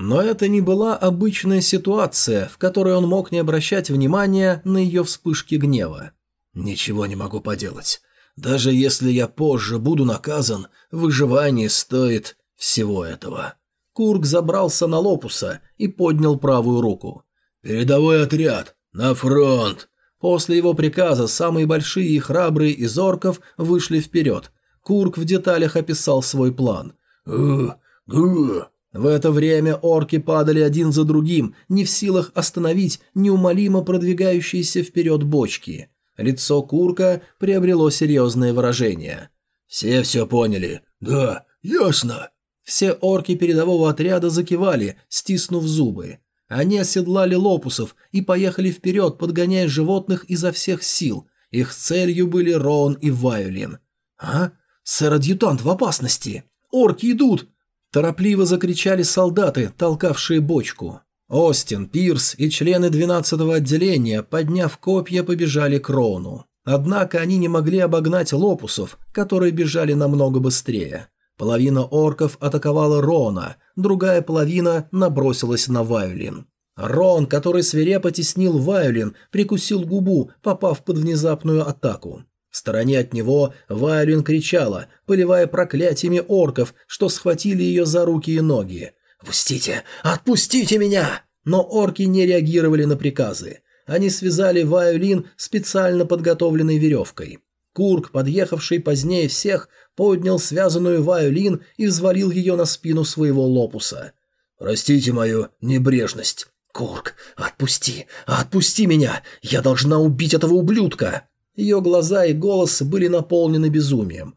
Но это не была обычная ситуация, в которой он мог не обращать внимания на ее вспышки гнева. Ничего не могу поделать. Даже если я позже буду наказан, выживание стоит всего этого. Курк забрался на Лопуса и поднял правую руку. «Передовой отряд! На фронт!» После его приказа самые большие и храбрые из орков вышли вперед. Курк в деталях описал свой план. «Гу! Гу!» В это время орки падали один за другим, не в силах остановить неумолимо продвигающиеся вперед бочки. Лицо Курка приобрело серьезное выражение. «Все все поняли?» «Да, ясно». Все орки передового отряда закивали, стиснув зубы. Они оседлали лопусов и поехали вперед, подгоняя животных изо всех сил. Их целью были Роун и Вайолин. «А? Сэр-адъютант в опасности! Орки идут!» Торопливо закричали солдаты, толкавшие бочку. Остин, Пирс и члены 12-го отделения, подняв копья, побежали к Роуну. Однако они не могли обогнать лопусов, которые бежали намного быстрее. Половина орков атаковала Рона, другая половина набросилась на Вайолин. Рон, который свирепо теснил Вайолин, прикусил губу, попав под внезапную атаку. В стороне от него Вайолин кричала, поливая проклятиями орков, что схватили ее за руки и ноги. «Пустите! Отпустите меня!» Но орки не реагировали на приказы. Они связали Вайолин специально подготовленной веревкой. Курк, подъехавший позднее всех, поднял связанную Вайолин и взвалил ее на спину своего лопуса. «Простите мою небрежность. Курк, отпусти, отпусти меня! Я должна убить этого ублюдка!» Ее глаза и голос были наполнены безумием.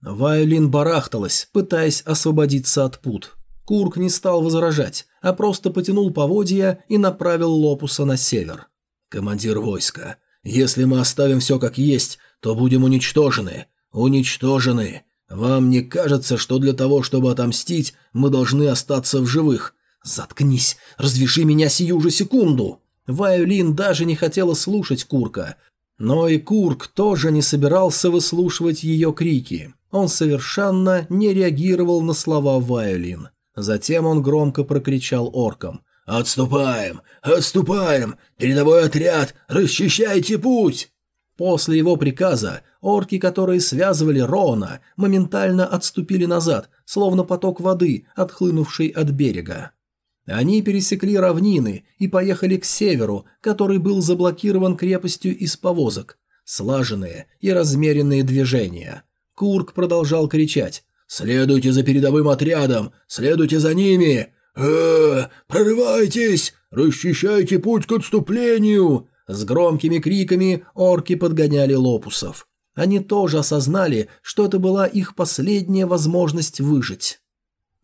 Вайолин барахталась, пытаясь освободиться от пут. Курк не стал возражать, а просто потянул поводья и направил Лопуса на север. «Командир войска, если мы оставим все как есть, то будем уничтожены. Уничтожены. Вам не кажется, что для того, чтобы отомстить, мы должны остаться в живых? Заткнись, развяжи меня сию же секунду!» Вайолин даже не хотела слушать Курка, но и Курк тоже не собирался выслушивать ее крики. Он совершенно не реагировал на слова Вайолин. Затем он громко прокричал оркам. «Отступаем! Отступаем! Передовой отряд! Расчищайте путь!» После его приказа орки, которые связывали Рона, моментально отступили назад, словно поток воды, отхлынувший от берега. Они пересекли равнины и поехали к северу, который был заблокирован крепостью из повозок. Слаженные и размеренные движения. Курк продолжал кричать «Следуйте за передовым отрядом! Следуйте за ними! э Прорывайтесь! Расчищайте путь к отступлению!» С громкими криками орки подгоняли лопусов. Они тоже осознали, что это была их последняя возможность выжить.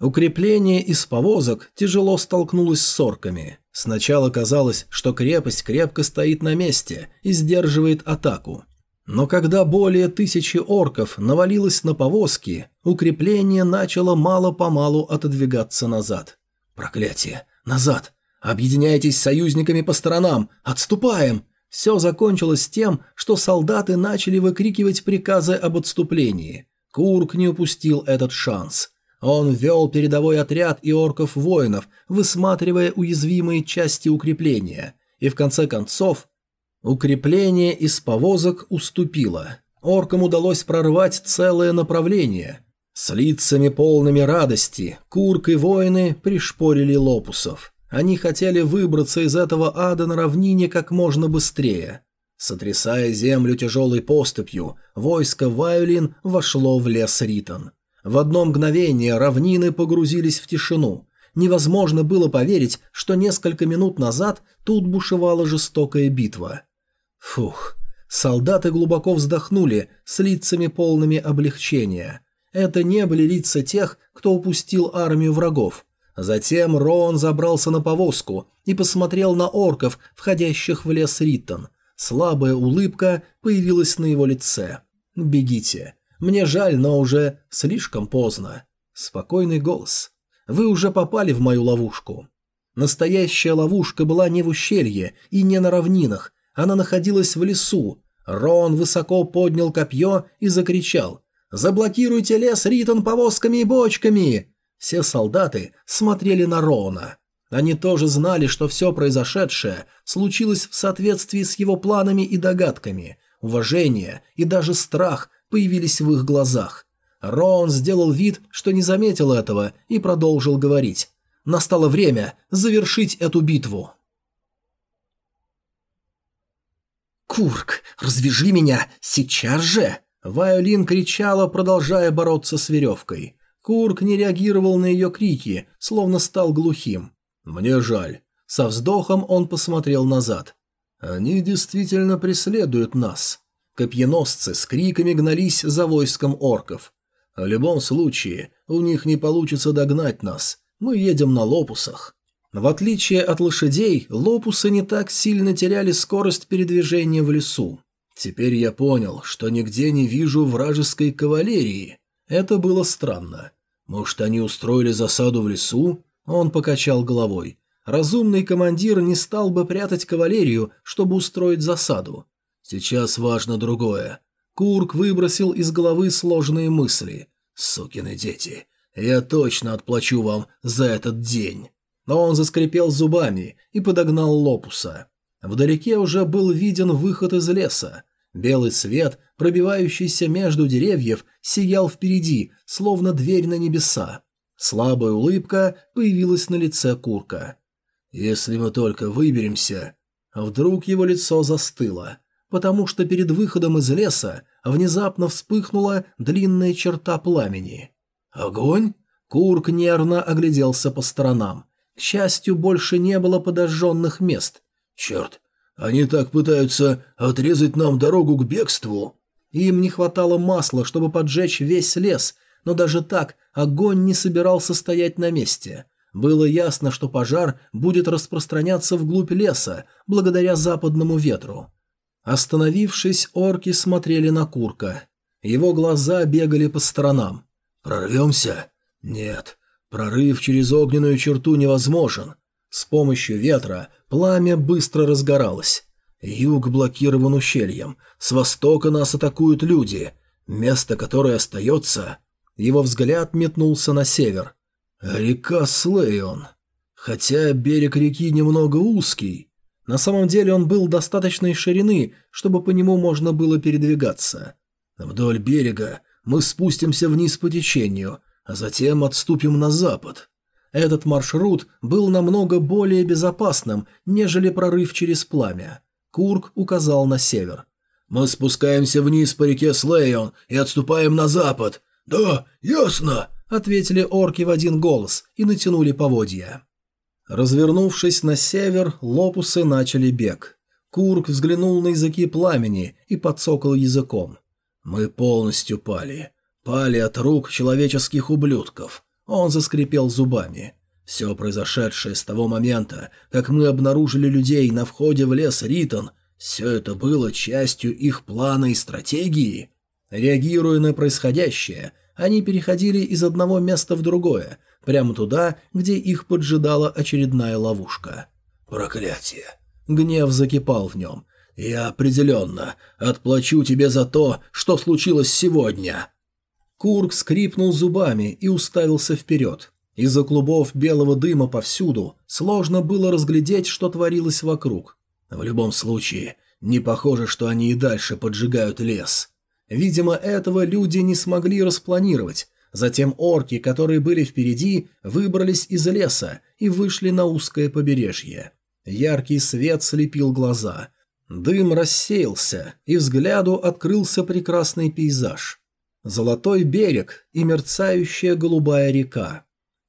Укрепление из повозок тяжело столкнулось с орками. Сначала казалось, что крепость крепко стоит на месте и сдерживает атаку. Но когда более тысячи орков навалилось на повозки, укрепление начало мало-помалу отодвигаться назад. «Проклятие! Назад! Объединяйтесь с союзниками по сторонам! Отступаем!» Все закончилось тем, что солдаты начали выкрикивать приказы об отступлении. Курк не упустил этот шанс. Он вел передовой отряд и орков-воинов, высматривая уязвимые части укрепления, и в конце концов Укрепление из повозок уступило. Оркам удалось прорвать целое направление. С лицами полными радости Курк и воины пришпорили лопусов. Они хотели выбраться из этого ада на равнине как можно быстрее. Сотрясая землю тяжелой поступью, войско Вайолин вошло в лес Ритон. В одно мгновение равнины погрузились в тишину. Невозможно было поверить, что несколько минут назад тут бушевала жестокая битва. Фух. Солдаты глубоко вздохнули, с лицами полными облегчения. Это не были лица тех, кто упустил армию врагов. Затем Роан забрался на повозку и посмотрел на орков, входящих в лес Риттон. Слабая улыбка появилась на его лице. «Бегите. Мне жаль, но уже слишком поздно». Спокойный голос. «Вы уже попали в мою ловушку». Настоящая ловушка была не в ущелье и не на равнинах, она находилась в лесу. Рон высоко поднял копье и закричал «Заблокируйте лес Ритон повозками и бочками!» Все солдаты смотрели на Рона. Они тоже знали, что все произошедшее случилось в соответствии с его планами и догадками. Уважение и даже страх появились в их глазах. Рон сделал вид, что не заметил этого, и продолжил говорить. «Настало время завершить эту битву». «Курк, развяжи меня! Сейчас же!» Вайолин кричала, продолжая бороться с веревкой. Курк не реагировал на ее крики, словно стал глухим. «Мне жаль». Со вздохом он посмотрел назад. «Они действительно преследуют нас». Копьеносцы с криками гнались за войском орков. В любом случае, у них не получится догнать нас. Мы едем на лопусах. В отличие от лошадей, лопусы не так сильно теряли скорость передвижения в лесу. Теперь я понял, что нигде не вижу вражеской кавалерии. Это было странно. Может, они устроили засаду в лесу? Он покачал головой. Разумный командир не стал бы прятать кавалерию, чтобы устроить засаду. Сейчас важно другое. Курк выбросил из головы сложные мысли. «Сукины дети, я точно отплачу вам за этот день». Но он заскрипел зубами и подогнал лопуса. Вдалеке уже был виден выход из леса. Белый свет, пробивающийся между деревьев, сиял впереди, словно дверь на небеса. Слабая улыбка появилась на лице Курка. «Если мы только выберемся...» Вдруг его лицо застыло, потому что перед выходом из леса внезапно вспыхнула длинная черта пламени. «Огонь?» Курк нервно огляделся по сторонам. К счастью, больше не было подожженных мест. Черт, они так пытаются отрезать нам дорогу к бегству. Им не хватало масла, чтобы поджечь весь лес, но даже так огонь не собирался стоять на месте. Было ясно, что пожар будет распространяться вглубь леса благодаря западному ветру. Остановившись, орки смотрели на Курка. Его глаза бегали по сторонам. «Прорвемся?» «Нет. Прорыв через огненную черту невозможен. С помощью ветра пламя быстро разгоралось. Юг блокирован ущельем. С востока нас атакуют люди. Место, которое остается... Его взгляд метнулся на север. Река Слейон. Хотя берег реки немного узкий. На самом деле он был достаточной ширины, чтобы по нему можно было передвигаться. Вдоль берега мы спустимся вниз по течению, а затем отступим на запад. Этот маршрут был намного более безопасным, нежели прорыв через пламя. Курк указал на север. «Мы спускаемся вниз по реке Слейон и отступаем на запад». «Да, ясно», — ответили орки в один голос и натянули поводья. Развернувшись на север, лопусы начали бег. Курк взглянул на языки пламени и подсокал языком. «Мы полностью пали. Пали от рук человеческих ублюдков». Он заскрипел зубами. Все произошедшее с того момента, как мы обнаружили людей на входе в лес Ритон, все это было частью их плана и стратегии. Реагируя на происходящее, они переходили из одного места в другое, прямо туда, где их поджидала очередная ловушка. «Проклятие!» Гнев закипал в нем. «Я определенно отплачу тебе за то, что случилось сегодня!» Курк скрипнул зубами и уставился вперед. Из-за клубов белого дыма повсюду сложно было разглядеть, что творилось вокруг. В любом случае, не похоже, что они и дальше поджигают лес. Видимо, этого люди не смогли распланировать. Затем орки, которые были впереди, выбрались из леса и вышли на узкое побережье. Яркий свет слепил глаза. Дым рассеялся, и взгляду открылся прекрасный пейзаж. Золотой берег и мерцающая голубая река.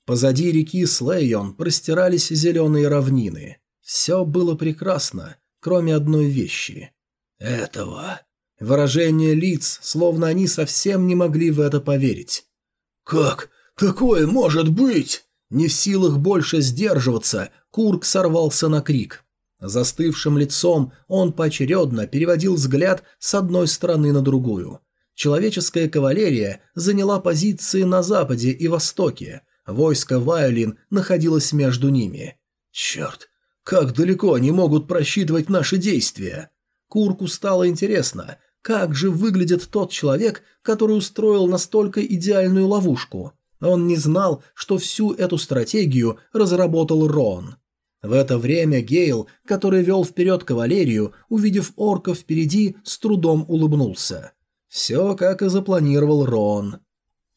Позади реки Слейон простирались зеленые равнины. Все было прекрасно, кроме одной вещи. Этого. Выражение лиц, словно они совсем не могли в это поверить. «Как такое может быть?» Не в силах больше сдерживаться, Курк сорвался на крик. Застывшим лицом он поочередно переводил взгляд с одной стороны на другую. Человеческая кавалерия заняла позиции на западе и востоке, Войско Вайолин находилось между ними. Черт, как далеко они могут просчитывать наши действия? Курку стало интересно, как же выглядит тот человек, который устроил настолько идеальную ловушку. Он не знал, что всю эту стратегию разработал Рон. В это время Гейл, который вел вперед кавалерию, увидев орков впереди, с трудом улыбнулся. Все, как и запланировал Рон.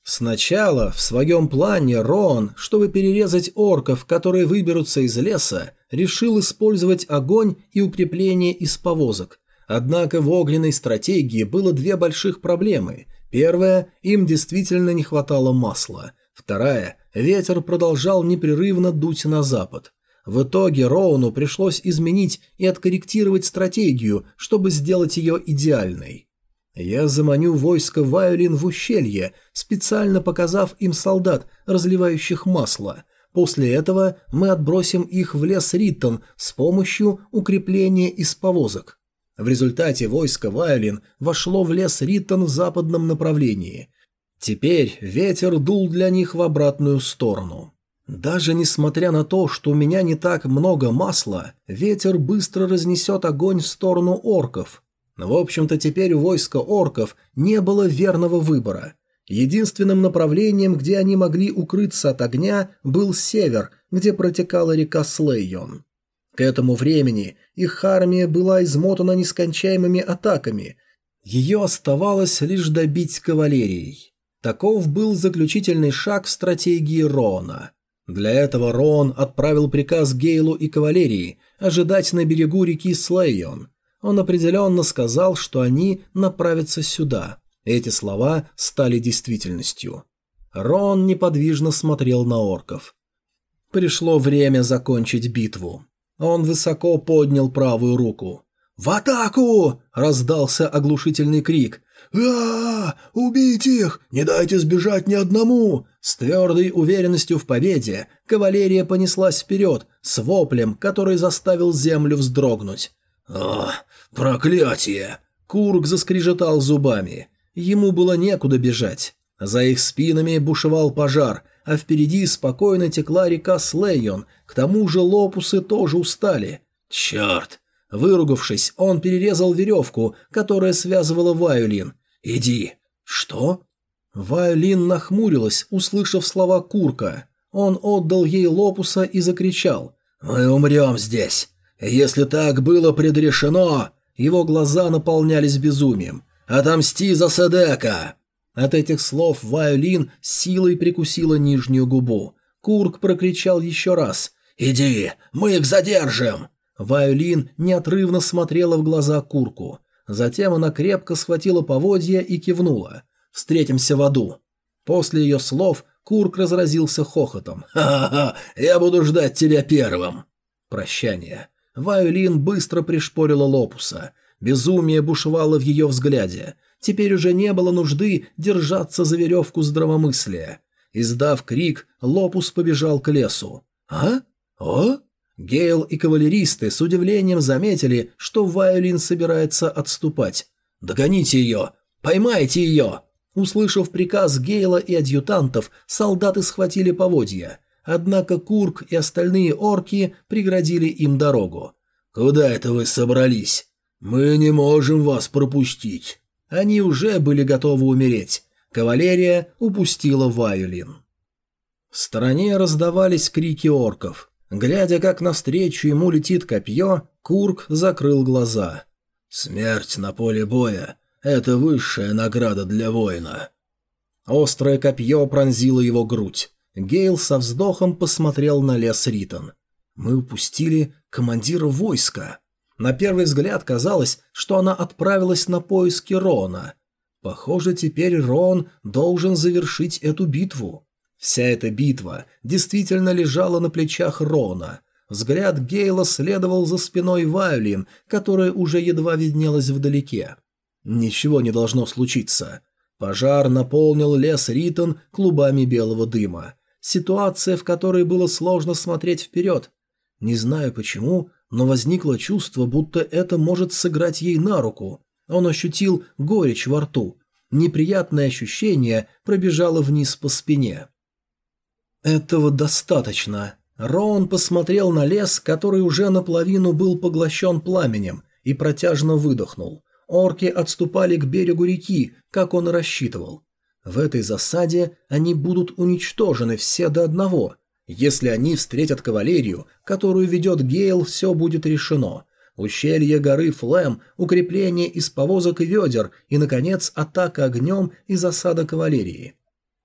Сначала в своем плане Рон, чтобы перерезать орков, которые выберутся из леса, решил использовать огонь и укрепление из повозок. Однако в огненной стратегии было две больших проблемы. Первая – им действительно не хватало масла. Вторая – ветер продолжал непрерывно дуть на запад. В итоге Роуну пришлось изменить и откорректировать стратегию, чтобы сделать ее идеальной. Я заманю войско Вайолин в ущелье, специально показав им солдат, разливающих масло. После этого мы отбросим их в лес Риттон с помощью укрепления из повозок. В результате войско Вайолин вошло в лес Риттон в западном направлении. Теперь ветер дул для них в обратную сторону. Даже несмотря на то, что у меня не так много масла, ветер быстро разнесет огонь в сторону орков, в общем-то, теперь у войска орков не было верного выбора. Единственным направлением, где они могли укрыться от огня, был север, где протекала река Слейон. К этому времени их армия была измотана нескончаемыми атаками. Ее оставалось лишь добить кавалерией. Таков был заключительный шаг в стратегии Рона. Для этого Рон отправил приказ Гейлу и кавалерии ожидать на берегу реки Слейон, он определенно сказал, что они направятся сюда. Эти слова стали действительностью. Рон неподвижно смотрел на орков. Пришло время закончить битву. Он высоко поднял правую руку. «В атаку!» – раздался оглушительный крик. а, Убейте их! Не дайте сбежать ни одному!» С твердой уверенностью в победе кавалерия понеслась вперед с воплем, который заставил землю вздрогнуть. «Ох, проклятие!» Курк заскрежетал зубами. Ему было некуда бежать. За их спинами бушевал пожар, а впереди спокойно текла река Слейон, к тому же лопусы тоже устали. «Черт!» Выругавшись, он перерезал веревку, которая связывала Вайолин. «Иди!» «Что?» Вайолин нахмурилась, услышав слова Курка. Он отдал ей лопуса и закричал. «Мы умрем здесь! Если так было предрешено...» Его глаза наполнялись безумием. «Отомсти за Седека!» От этих слов Вайолин силой прикусила нижнюю губу. Курк прокричал еще раз. «Иди, мы их задержим!» Вайолин неотрывно смотрела в глаза Курку. Затем она крепко схватила поводья и кивнула. «Встретимся в аду». После ее слов Курк разразился хохотом. «Ха-ха-ха, я буду ждать тебя первым!» Прощание. Вайолин быстро пришпорила Лопуса. Безумие бушевало в ее взгляде. Теперь уже не было нужды держаться за веревку здравомыслия. Издав крик, Лопус побежал к лесу. «А? О?» Гейл и кавалеристы с удивлением заметили, что Вайолин собирается отступать. «Догоните ее! Поймайте ее!» Услышав приказ Гейла и адъютантов, солдаты схватили поводья. Однако Курк и остальные орки преградили им дорогу. «Куда это вы собрались? Мы не можем вас пропустить!» Они уже были готовы умереть. Кавалерия упустила Вайолин. В стороне раздавались крики орков. Глядя, как навстречу ему летит копье, Курк закрыл глаза. «Смерть на поле боя — это высшая награда для воина». Острое копье пронзило его грудь. Гейл со вздохом посмотрел на лес Ритон. «Мы упустили командира войска». На первый взгляд казалось, что она отправилась на поиски Рона. Похоже, теперь Рон должен завершить эту битву. Вся эта битва действительно лежала на плечах Рона. Взгляд Гейла следовал за спиной Вайолин, которая уже едва виднелась вдалеке. Ничего не должно случиться. Пожар наполнил лес Ритон клубами белого дыма. Ситуация, в которой было сложно смотреть вперед. Не знаю почему, но возникло чувство, будто это может сыграть ей на руку. Он ощутил горечь во рту. Неприятное ощущение пробежало вниз по спине. Этого достаточно. Роун посмотрел на лес, который уже наполовину был поглощен пламенем, и протяжно выдохнул. Орки отступали к берегу реки, как он и рассчитывал. В этой засаде они будут уничтожены все до одного. Если они встретят кавалерию, которую ведет Гейл, все будет решено. Ущелье горы Флэм, укрепление из повозок и ведер и, наконец, атака огнем и засада кавалерии.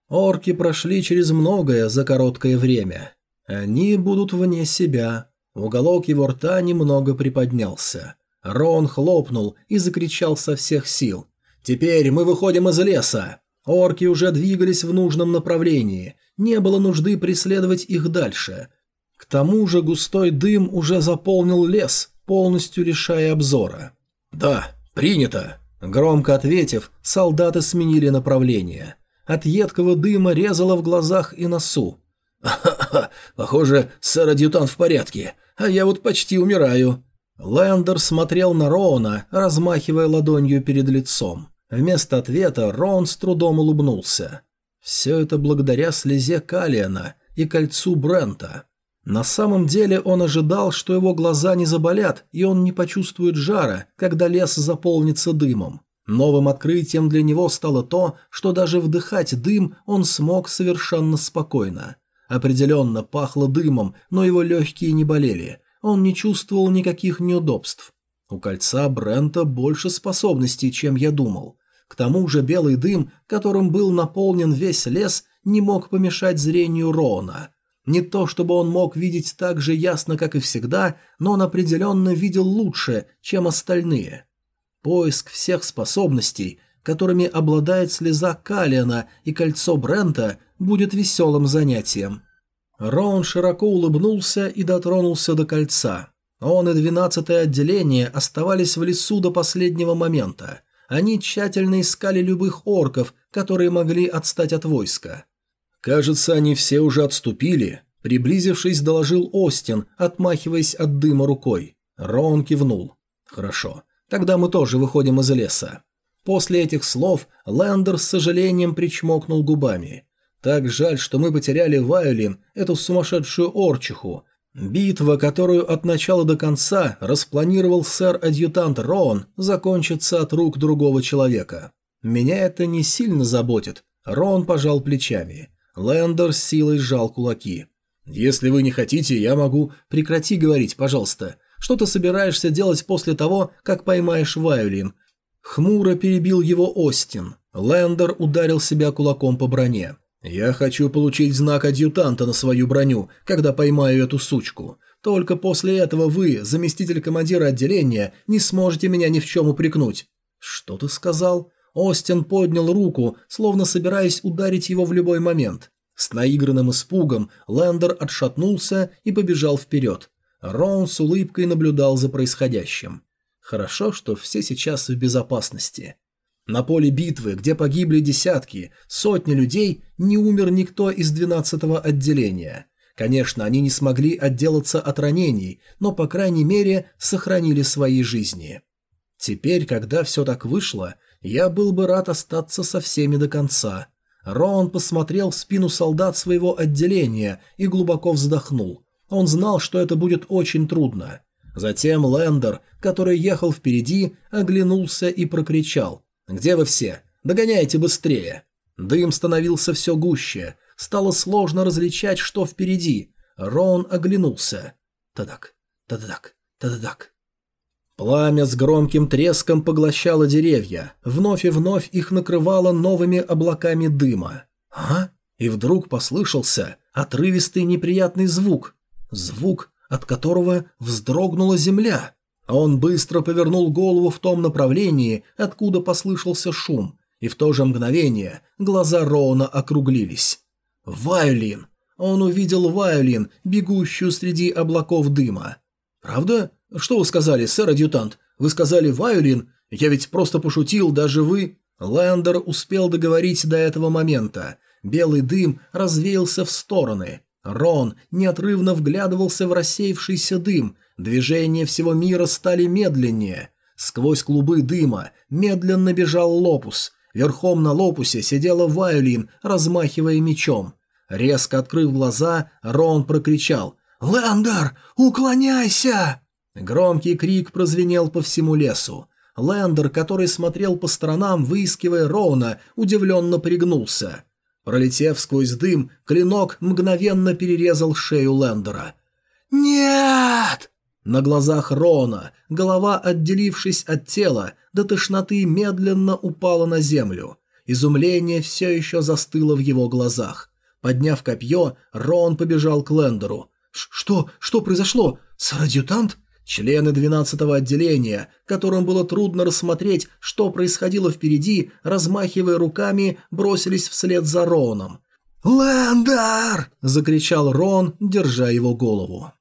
Орки прошли через многое за короткое время. Они будут вне себя. Уголок его рта немного приподнялся. Рон хлопнул и закричал со всех сил. «Теперь мы выходим из леса!» Орки уже двигались в нужном направлении – не было нужды преследовать их дальше. К тому же густой дым уже заполнил лес, полностью лишая обзора. «Да, принято!» Громко ответив, солдаты сменили направление. От едкого дыма резало в глазах и носу. «Ха-ха, похоже, сэр-адъютант в порядке, а я вот почти умираю». Лендер смотрел на Роуна, размахивая ладонью перед лицом. Вместо ответа Роун с трудом улыбнулся. Все это благодаря слезе Калиана и кольцу Брента. На самом деле он ожидал, что его глаза не заболят, и он не почувствует жара, когда лес заполнится дымом. Новым открытием для него стало то, что даже вдыхать дым он смог совершенно спокойно. Определенно пахло дымом, но его легкие не болели. Он не чувствовал никаких неудобств. У кольца Брента больше способностей, чем я думал. К тому же белый дым, которым был наполнен весь лес, не мог помешать зрению Роуна. Не то чтобы он мог видеть так же ясно, как и всегда, но он определенно видел лучше, чем остальные. Поиск всех способностей, которыми обладает слеза Калиана и кольцо Брента, будет веселым занятием. Роун широко улыбнулся и дотронулся до кольца. Он и двенадцатое отделение оставались в лесу до последнего момента – они тщательно искали любых орков, которые могли отстать от войска. Кажется, они все уже отступили. Приблизившись, доложил Остин, отмахиваясь от дыма рукой. Рон кивнул. «Хорошо. Тогда мы тоже выходим из леса». После этих слов Лендер с сожалением причмокнул губами. «Так жаль, что мы потеряли Вайолин, эту сумасшедшую орчиху. Битва, которую от начала до конца распланировал сэр-адъютант Рон, закончится от рук другого человека. Меня это не сильно заботит». Рон пожал плечами. Лендер с силой сжал кулаки. «Если вы не хотите, я могу...» «Прекрати говорить, пожалуйста. Что ты собираешься делать после того, как поймаешь Вайолин?» Хмуро перебил его Остин. Лендер ударил себя кулаком по броне. «Я хочу получить знак адъютанта на свою броню, когда поймаю эту сучку. Только после этого вы, заместитель командира отделения, не сможете меня ни в чем упрекнуть». «Что ты сказал?» Остин поднял руку, словно собираясь ударить его в любой момент. С наигранным испугом Лендер отшатнулся и побежал вперед. Рон с улыбкой наблюдал за происходящим. Хорошо, что все сейчас в безопасности. На поле битвы, где погибли десятки, сотни людей, не умер никто из 12-го отделения. Конечно, они не смогли отделаться от ранений, но, по крайней мере, сохранили свои жизни. Теперь, когда все так вышло, я был бы рад остаться со всеми до конца. Рон посмотрел в спину солдат своего отделения и глубоко вздохнул. Он знал, что это будет очень трудно. Затем Лендер, который ехал впереди, оглянулся и прокричал. «Где вы все? Догоняйте быстрее!» Дым становился все гуще. Стало сложно различать, что впереди. Рон оглянулся. Тадак, тадак, тадак. Пламя с громким треском поглощало деревья, вновь и вновь их накрывало новыми облаками дыма. А? И вдруг послышался отрывистый неприятный звук. Звук, от которого вздрогнула земля. Он быстро повернул голову в том направлении, откуда послышался шум, и в то же мгновение глаза Роуна округлились. «Вайолин!» Он увидел Вайолин, бегущую среди облаков дыма. «Правда? «Что вы сказали, сэр-адъютант? Вы сказали Вайолин? Я ведь просто пошутил, даже вы...» Лендер успел договорить до этого момента. Белый дым развеялся в стороны. Рон неотрывно вглядывался в рассеявшийся дым. Движения всего мира стали медленнее. Сквозь клубы дыма медленно бежал Лопус. Верхом на Лопусе сидела Вайолин, размахивая мечом. Резко открыв глаза, Рон прокричал «Лендер, уклоняйся!» Громкий крик прозвенел по всему лесу. Лендер, который смотрел по сторонам, выискивая Рона, удивленно пригнулся. Пролетев сквозь дым, клинок мгновенно перерезал шею Лендера. «Нет!» На глазах Рона голова, отделившись от тела, до тошноты медленно упала на землю. Изумление все еще застыло в его глазах. Подняв копье, Рон побежал к Лендеру. «Что? Что произошло? Сар-адъютант?» Члены 12-го отделения, которым было трудно рассмотреть, что происходило впереди, размахивая руками, бросились вслед за Роном. «Лендер!» – закричал Рон, держа его голову.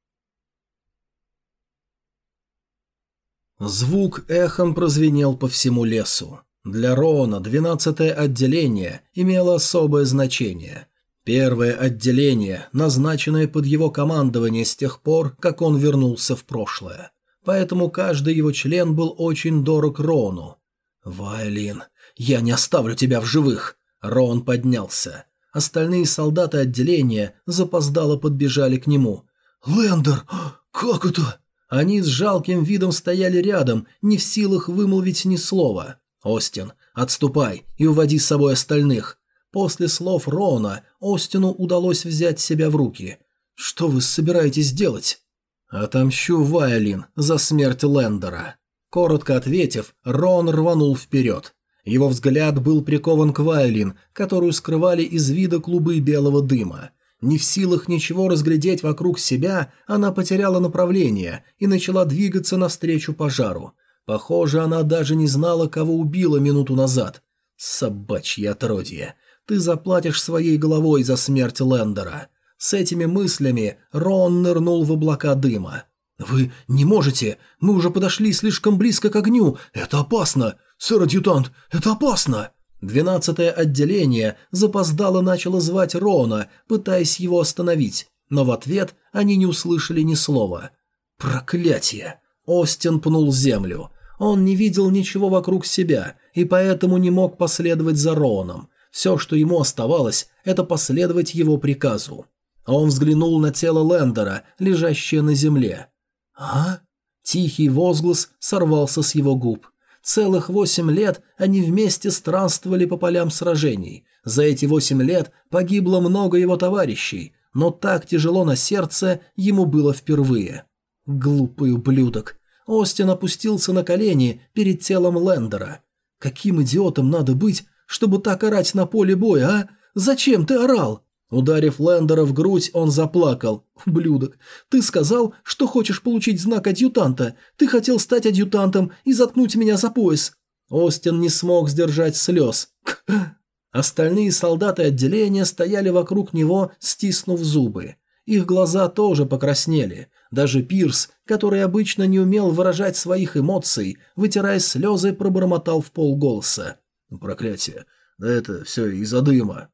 Звук эхом прозвенел по всему лесу. Для Рона 12-е отделение имело особое значение – Первое отделение, назначенное под его командование с тех пор, как он вернулся в прошлое. Поэтому каждый его член был очень дорог Рону. «Вайлин, я не оставлю тебя в живых!» Рон поднялся. Остальные солдаты отделения запоздало подбежали к нему. «Лендер, как это?» Они с жалким видом стояли рядом, не в силах вымолвить ни слова. «Остин, отступай и уводи с собой остальных. После слов Рона Остину удалось взять себя в руки. «Что вы собираетесь делать?» «Отомщу Вайолин за смерть Лендера». Коротко ответив, Рон рванул вперед. Его взгляд был прикован к Вайолин, которую скрывали из вида клубы белого дыма. Не в силах ничего разглядеть вокруг себя, она потеряла направление и начала двигаться навстречу пожару. Похоже, она даже не знала, кого убила минуту назад. Собачье отродье. Ты заплатишь своей головой за смерть Лендера. С этими мыслями Рон нырнул в облака дыма. «Вы не можете! Мы уже подошли слишком близко к огню! Это опасно! «Сэр-адъютант, это опасно!» Двенадцатое отделение запоздало начало звать Рона, пытаясь его остановить, но в ответ они не услышали ни слова. «Проклятие!» Остин пнул землю. Он не видел ничего вокруг себя и поэтому не мог последовать за Роном. Все, что ему оставалось, это последовать его приказу. Он взглянул на тело Лендера, лежащее на земле. «А?» Тихий возглас сорвался с его губ. Целых восемь лет они вместе странствовали по полям сражений. За эти восемь лет погибло много его товарищей, но так тяжело на сердце ему было впервые. Глупый ублюдок. Остин опустился на колени перед телом Лендера. Каким идиотом надо быть, чтобы так орать на поле боя, а? Зачем ты орал? Ударив Лендера в грудь, он заплакал. «Ублюдок, ты сказал, что хочешь получить знак адъютанта. Ты хотел стать адъютантом и заткнуть меня за пояс». Остин не смог сдержать слез. Остальные солдаты отделения стояли вокруг него, стиснув зубы. Их глаза тоже покраснели. Даже Пирс, который обычно не умел выражать своих эмоций, вытирая слезы, пробормотал в полголоса. «Проклятие! Да это все из-за дыма!»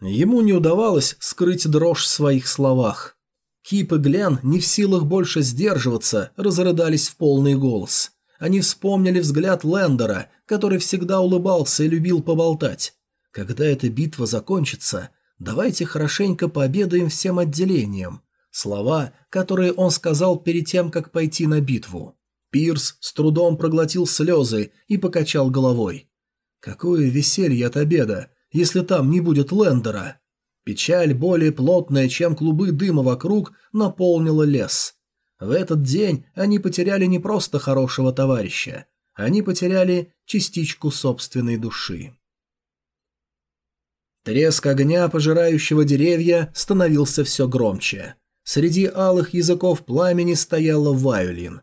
Ему не удавалось скрыть дрожь в своих словах. Кип и Глен, не в силах больше сдерживаться, разрыдались в полный голос. Они вспомнили взгляд Лендера, который всегда улыбался и любил поболтать. Когда эта битва закончится, давайте хорошенько пообедаем всем отделением. Слова, которые он сказал перед тем, как пойти на битву. Пирс с трудом проглотил слезы и покачал головой. «Какое веселье от обеда! если там не будет Лендера. Печаль, более плотная, чем клубы дыма вокруг, наполнила лес. В этот день они потеряли не просто хорошего товарища, они потеряли частичку собственной души. Треск огня, пожирающего деревья, становился все громче. Среди алых языков пламени стояла Вайолин.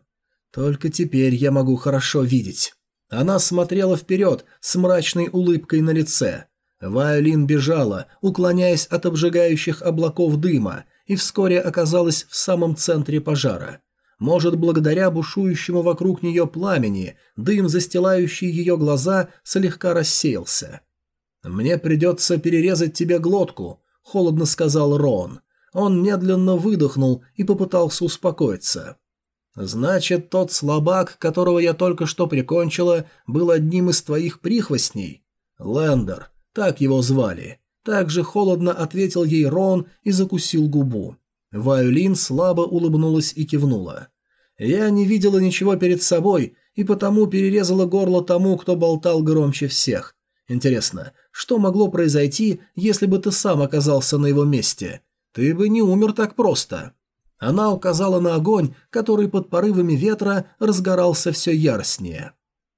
Только теперь я могу хорошо видеть. Она смотрела вперед с мрачной улыбкой на лице. Вайолин бежала, уклоняясь от обжигающих облаков дыма, и вскоре оказалась в самом центре пожара. Может, благодаря бушующему вокруг нее пламени, дым, застилающий ее глаза, слегка рассеялся. «Мне придется перерезать тебе глотку», — холодно сказал Рон. Он медленно выдохнул и попытался успокоиться. «Значит, тот слабак, которого я только что прикончила, был одним из твоих прихвостней? Лендер, так его звали. Также холодно ответил ей Рон и закусил губу. Вайолин слабо улыбнулась и кивнула. «Я не видела ничего перед собой, и потому перерезала горло тому, кто болтал громче всех. Интересно, что могло произойти, если бы ты сам оказался на его месте? Ты бы не умер так просто». Она указала на огонь, который под порывами ветра разгорался все яростнее.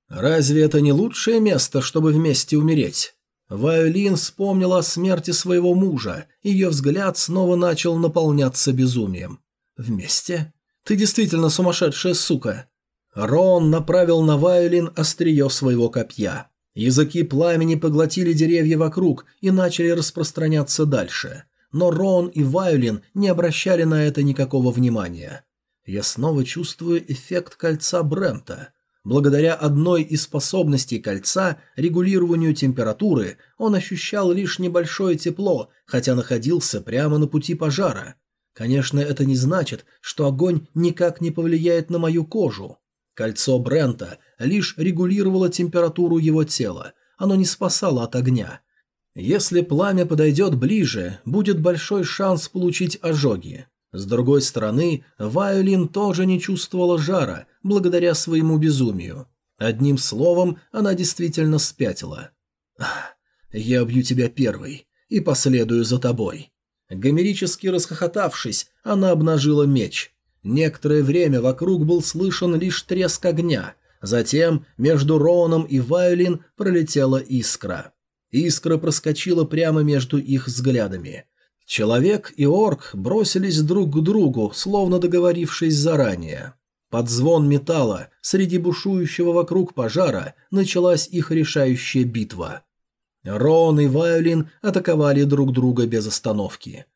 «Разве это не лучшее место, чтобы вместе умереть?» Вайолин вспомнила о смерти своего мужа, ее взгляд снова начал наполняться безумием. «Вместе? Ты действительно сумасшедшая сука!» Рон направил на Вайолин острие своего копья. Языки пламени поглотили деревья вокруг и начали распространяться дальше. Но Рон и Вайолин не обращали на это никакого внимания. Я снова чувствую эффект кольца Брента. Благодаря одной из способностей кольца, регулированию температуры, он ощущал лишь небольшое тепло, хотя находился прямо на пути пожара. Конечно, это не значит, что огонь никак не повлияет на мою кожу. Кольцо Брента лишь регулировало температуру его тела, оно не спасало от огня. Если пламя подойдет ближе, будет большой шанс получить ожоги. С другой стороны, Вайолин тоже не чувствовала жара, благодаря своему безумию. Одним словом, она действительно спятила. «Я убью тебя первой и последую за тобой». Гомерически расхохотавшись, она обнажила меч. Некоторое время вокруг был слышен лишь треск огня. Затем между Роном и Вайолин пролетела искра. Искра проскочила прямо между их взглядами. Человек и орк бросились друг к другу, словно договорившись заранее. Под звон металла среди бушующего вокруг пожара началась их решающая битва. Рон и Вайолин атаковали друг друга без остановки.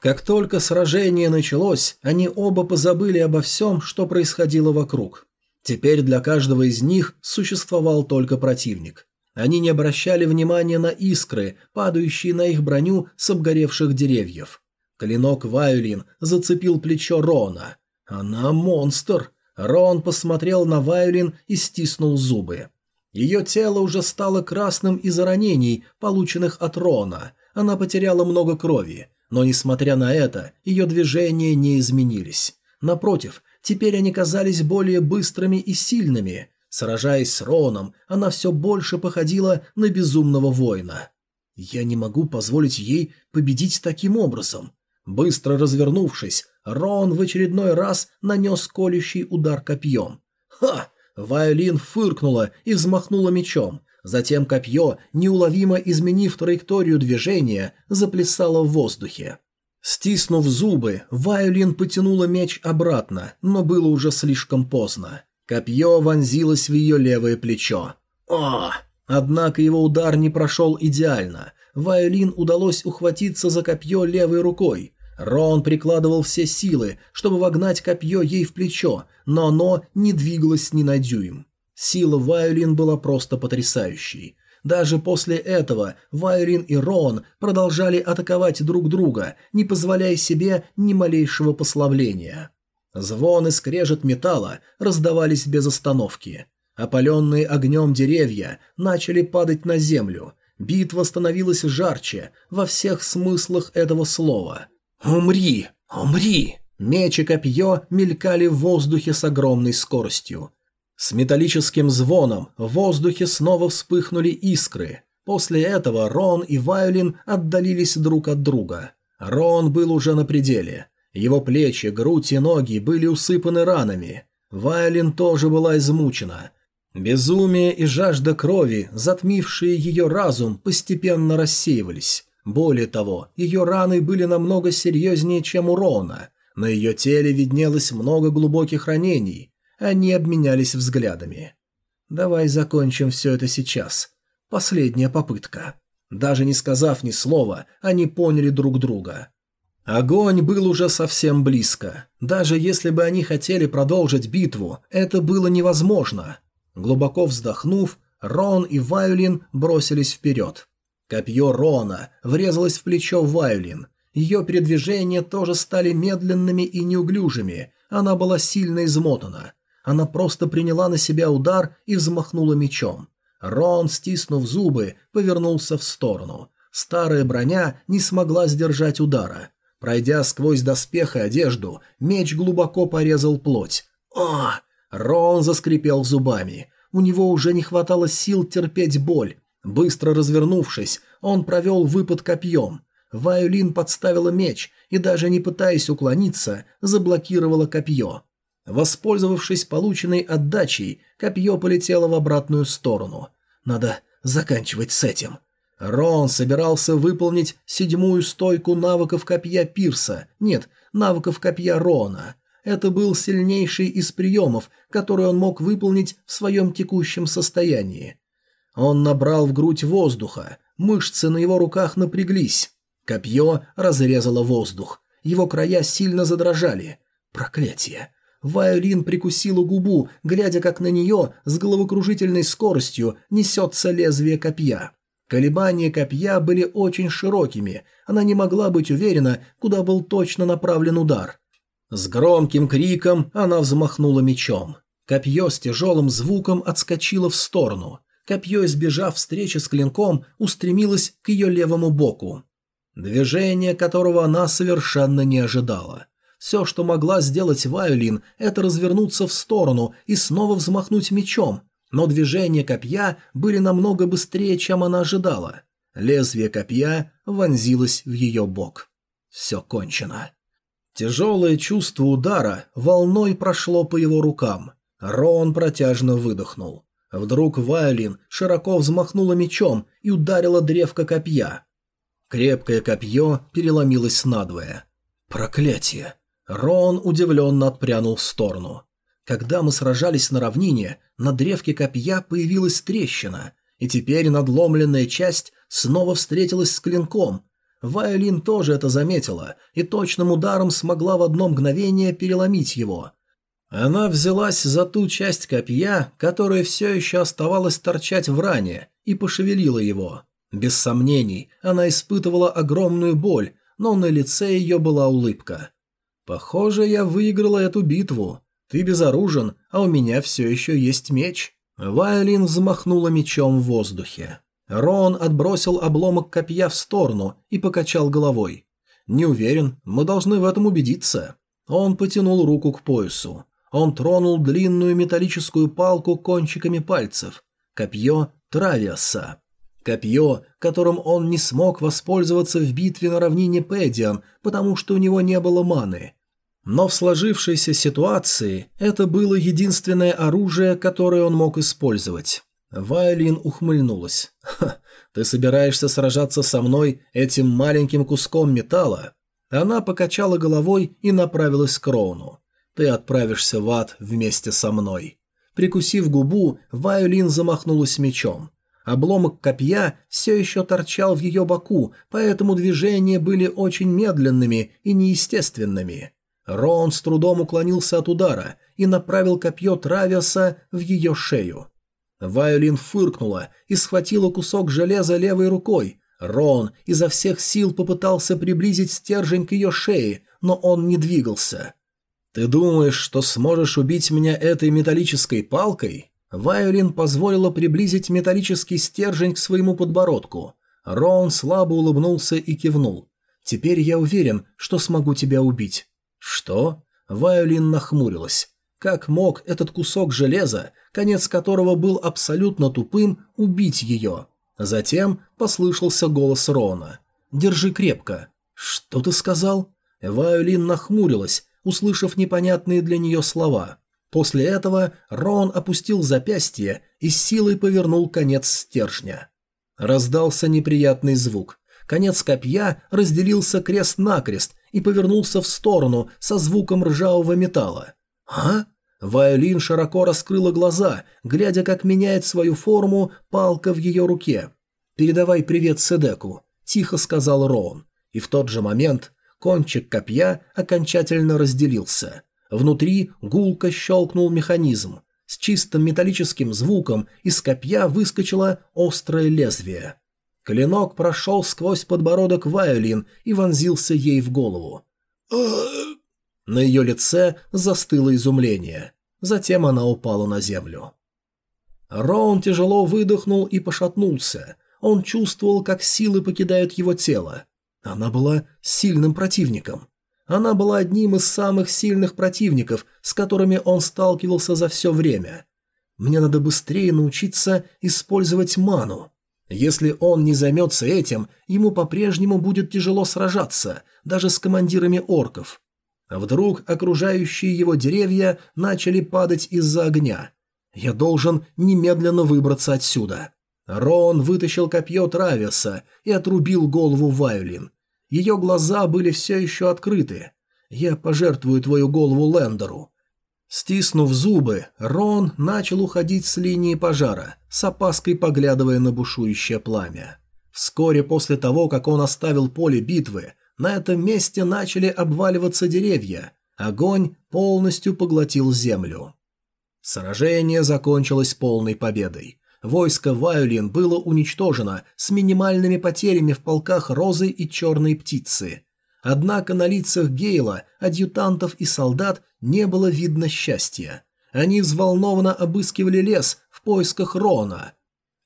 Как только сражение началось, они оба позабыли обо всем, что происходило вокруг. Теперь для каждого из них существовал только противник. Они не обращали внимания на искры, падающие на их броню с обгоревших деревьев. Клинок Вайолин зацепил плечо Рона. «Она монстр!» Рон посмотрел на Вайолин и стиснул зубы. Ее тело уже стало красным из-за ранений, полученных от Рона. Она потеряла много крови, но, несмотря на это, ее движения не изменились. Напротив, теперь они казались более быстрыми и сильными. Сражаясь с Роном, она все больше походила на безумного воина. «Я не могу позволить ей победить таким образом». Быстро развернувшись, Рон в очередной раз нанес колющий удар копьем. «Ха! Вайолин фыркнула и взмахнула мечом. Затем копье, неуловимо изменив траекторию движения, заплясало в воздухе. Стиснув зубы, Вайолин потянула меч обратно, но было уже слишком поздно. Копье вонзилось в ее левое плечо. О! Однако его удар не прошел идеально. Вайолин удалось ухватиться за копье левой рукой. Рон прикладывал все силы, чтобы вогнать копье ей в плечо, но оно не двигалось ни на дюйм. Сила Вайолин была просто потрясающей. Даже после этого Вайолин и Рон продолжали атаковать друг друга, не позволяя себе ни малейшего послабления. Звон и скрежет металла раздавались без остановки. Опаленные огнем деревья начали падать на землю. Битва становилась жарче во всех смыслах этого слова – «Умри! Умри!» Меч и копье мелькали в воздухе с огромной скоростью. С металлическим звоном в воздухе снова вспыхнули искры. После этого Рон и Вайолин отдалились друг от друга. Рон был уже на пределе. Его плечи, грудь и ноги были усыпаны ранами. Вайолин тоже была измучена. Безумие и жажда крови, затмившие ее разум, постепенно рассеивались. Более того, ее раны были намного серьезнее, чем у Рона. На ее теле виднелось много глубоких ранений. Они обменялись взглядами. «Давай закончим все это сейчас. Последняя попытка». Даже не сказав ни слова, они поняли друг друга. Огонь был уже совсем близко. Даже если бы они хотели продолжить битву, это было невозможно. Глубоко вздохнув, Рон и Вайолин бросились вперед. Копье Рона врезалось в плечо Вайлин. Ее передвижения тоже стали медленными и неуглюжими. Она была сильно измотана. Она просто приняла на себя удар и взмахнула мечом. Рон, стиснув зубы, повернулся в сторону. Старая броня не смогла сдержать удара. Пройдя сквозь доспех и одежду, меч глубоко порезал плоть. «О!» Рон заскрипел зубами. У него уже не хватало сил терпеть боль. Быстро развернувшись, он провел выпад копьем. Вайолин подставила меч и, даже не пытаясь уклониться, заблокировала копье. Воспользовавшись полученной отдачей, копье полетело в обратную сторону. Надо заканчивать с этим. Рон собирался выполнить седьмую стойку навыков копья Пирса. Нет, навыков копья Рона. Это был сильнейший из приемов, который он мог выполнить в своем текущем состоянии. Он набрал в грудь воздуха, мышцы на его руках напряглись. Копье разрезало воздух, его края сильно задрожали. Проклятие! Вайолин прикусила губу, глядя, как на нее с головокружительной скоростью несется лезвие копья. Колебания копья были очень широкими, она не могла быть уверена, куда был точно направлен удар. С громким криком она взмахнула мечом. Копье с тяжелым звуком отскочило в сторону. Копье, избежав встречи с клинком, устремилось к ее левому боку. Движение, которого она совершенно не ожидала. Все, что могла сделать Вайолин, это развернуться в сторону и снова взмахнуть мечом, но движения копья были намного быстрее, чем она ожидала. Лезвие копья вонзилось в ее бок. Все кончено. Тяжелое чувство удара волной прошло по его рукам. Рон протяжно выдохнул. Вдруг Вайлин широко взмахнула мечом и ударила древко копья. Крепкое копье переломилось надвое. Проклятие! Рон удивленно отпрянул в сторону. Когда мы сражались на равнине, на древке копья появилась трещина, и теперь надломленная часть снова встретилась с клинком. Вайолин тоже это заметила и точным ударом смогла в одно мгновение переломить его – Она взялась за ту часть копья, которая все еще оставалась торчать в ране, и пошевелила его. Без сомнений, она испытывала огромную боль, но на лице ее была улыбка. «Похоже, я выиграла эту битву. Ты безоружен, а у меня все еще есть меч». Вайолин взмахнула мечом в воздухе. Рон отбросил обломок копья в сторону и покачал головой. «Не уверен, мы должны в этом убедиться». Он потянул руку к поясу. Он тронул длинную металлическую палку кончиками пальцев. Копье Травиаса. Копье, которым он не смог воспользоваться в битве на равнине Пэдиан, потому что у него не было маны. Но в сложившейся ситуации это было единственное оружие, которое он мог использовать. Вайлин ухмыльнулась. «Ха, ты собираешься сражаться со мной этим маленьким куском металла?» Она покачала головой и направилась к Роуну. Ты отправишься в ад вместе со мной». Прикусив губу, Вайолин замахнулась мечом. Обломок копья все еще торчал в ее боку, поэтому движения были очень медленными и неестественными. Рон с трудом уклонился от удара и направил копье Травиаса в ее шею. Вайолин фыркнула и схватила кусок железа левой рукой. Рон изо всех сил попытался приблизить стержень к ее шее, но он не двигался. «Ты думаешь, что сможешь убить меня этой металлической палкой?» Вайолин позволила приблизить металлический стержень к своему подбородку. Рон слабо улыбнулся и кивнул. «Теперь я уверен, что смогу тебя убить». «Что?» Вайолин нахмурилась. Как мог этот кусок железа, конец которого был абсолютно тупым, убить ее? Затем послышался голос Рона. «Держи крепко». «Что ты сказал?» Вайолин нахмурилась, услышав непонятные для нее слова. После этого Рон опустил запястье и с силой повернул конец стержня. Раздался неприятный звук. Конец копья разделился крест-накрест и повернулся в сторону со звуком ржавого металла. «А?» Вайолин широко раскрыла глаза, глядя, как меняет свою форму палка в ее руке. «Передавай привет Седеку», – тихо сказал Рон. И в тот же момент Кончик копья окончательно разделился. Внутри гулко щелкнул механизм. С чистым металлическим звуком из копья выскочило острое лезвие. Клинок прошел сквозь подбородок Вайолин и вонзился ей в голову. На ее лице застыло изумление. Затем она упала на землю. Роун тяжело выдохнул и пошатнулся. Он чувствовал, как силы покидают его тело. Она была сильным противником. Она была одним из самых сильных противников, с которыми он сталкивался за все время. Мне надо быстрее научиться использовать ману. Если он не займется этим, ему по-прежнему будет тяжело сражаться, даже с командирами орков. Вдруг окружающие его деревья начали падать из-за огня. Я должен немедленно выбраться отсюда. Рон вытащил копье Трависа и отрубил голову Вайолин. Ее глаза были все еще открыты. «Я пожертвую твою голову Лендеру». Стиснув зубы, Рон начал уходить с линии пожара, с опаской поглядывая на бушующее пламя. Вскоре после того, как он оставил поле битвы, на этом месте начали обваливаться деревья. Огонь полностью поглотил землю. Сражение закончилось полной победой. Войско Вайолин было уничтожено с минимальными потерями в полках Розы и Черной Птицы. Однако на лицах Гейла, адъютантов и солдат не было видно счастья. Они взволнованно обыскивали лес в поисках Рона.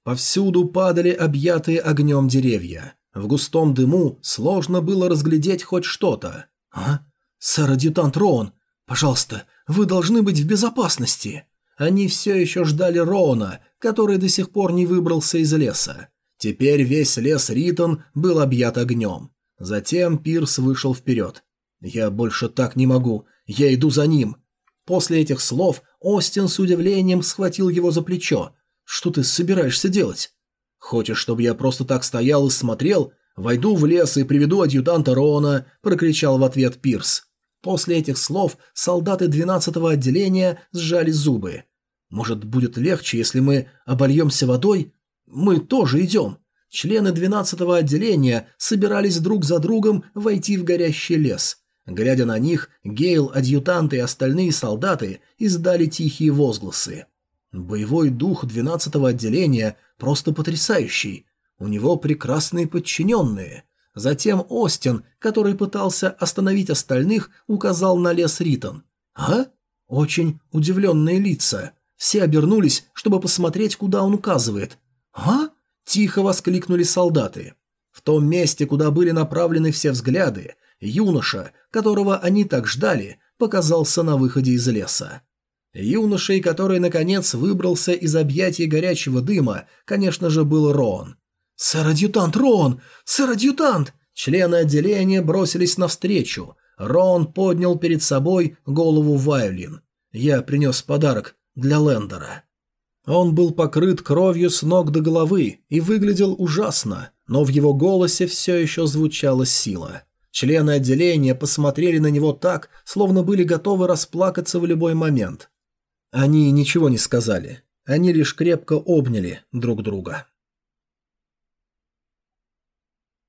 Повсюду падали объятые огнем деревья. В густом дыму сложно было разглядеть хоть что-то. «А? Сэр-адъютант Рон, пожалуйста, вы должны быть в безопасности!» Они все еще ждали Роуна, который до сих пор не выбрался из леса. Теперь весь лес Ритон был объят огнем. Затем Пирс вышел вперед. «Я больше так не могу. Я иду за ним». После этих слов Остин с удивлением схватил его за плечо. «Что ты собираешься делать?» «Хочешь, чтобы я просто так стоял и смотрел? Войду в лес и приведу адъютанта Роуна», – прокричал в ответ Пирс. После этих слов солдаты 12-го отделения сжали зубы. Может, будет легче, если мы обольемся водой? Мы тоже идем. Члены 12-го отделения собирались друг за другом войти в горящий лес. Глядя на них, Гейл, адъютанты и остальные солдаты издали тихие возгласы. Боевой дух 12-го отделения просто потрясающий. У него прекрасные подчиненные. Затем Остин, который пытался остановить остальных, указал на лес Ритон. «А?» Очень удивленные лица. Все обернулись, чтобы посмотреть, куда он указывает. «А?» – тихо воскликнули солдаты. В том месте, куда были направлены все взгляды, юноша, которого они так ждали, показался на выходе из леса. Юношей, который, наконец, выбрался из объятий горячего дыма, конечно же, был Рон. «Сэр-адъютант, Рон! Сэр-адъютант!» Члены отделения бросились навстречу. Рон поднял перед собой голову Вайолин. «Я принес подарок для Лендера». Он был покрыт кровью с ног до головы и выглядел ужасно, но в его голосе все еще звучала сила. Члены отделения посмотрели на него так, словно были готовы расплакаться в любой момент. Они ничего не сказали. Они лишь крепко обняли друг друга.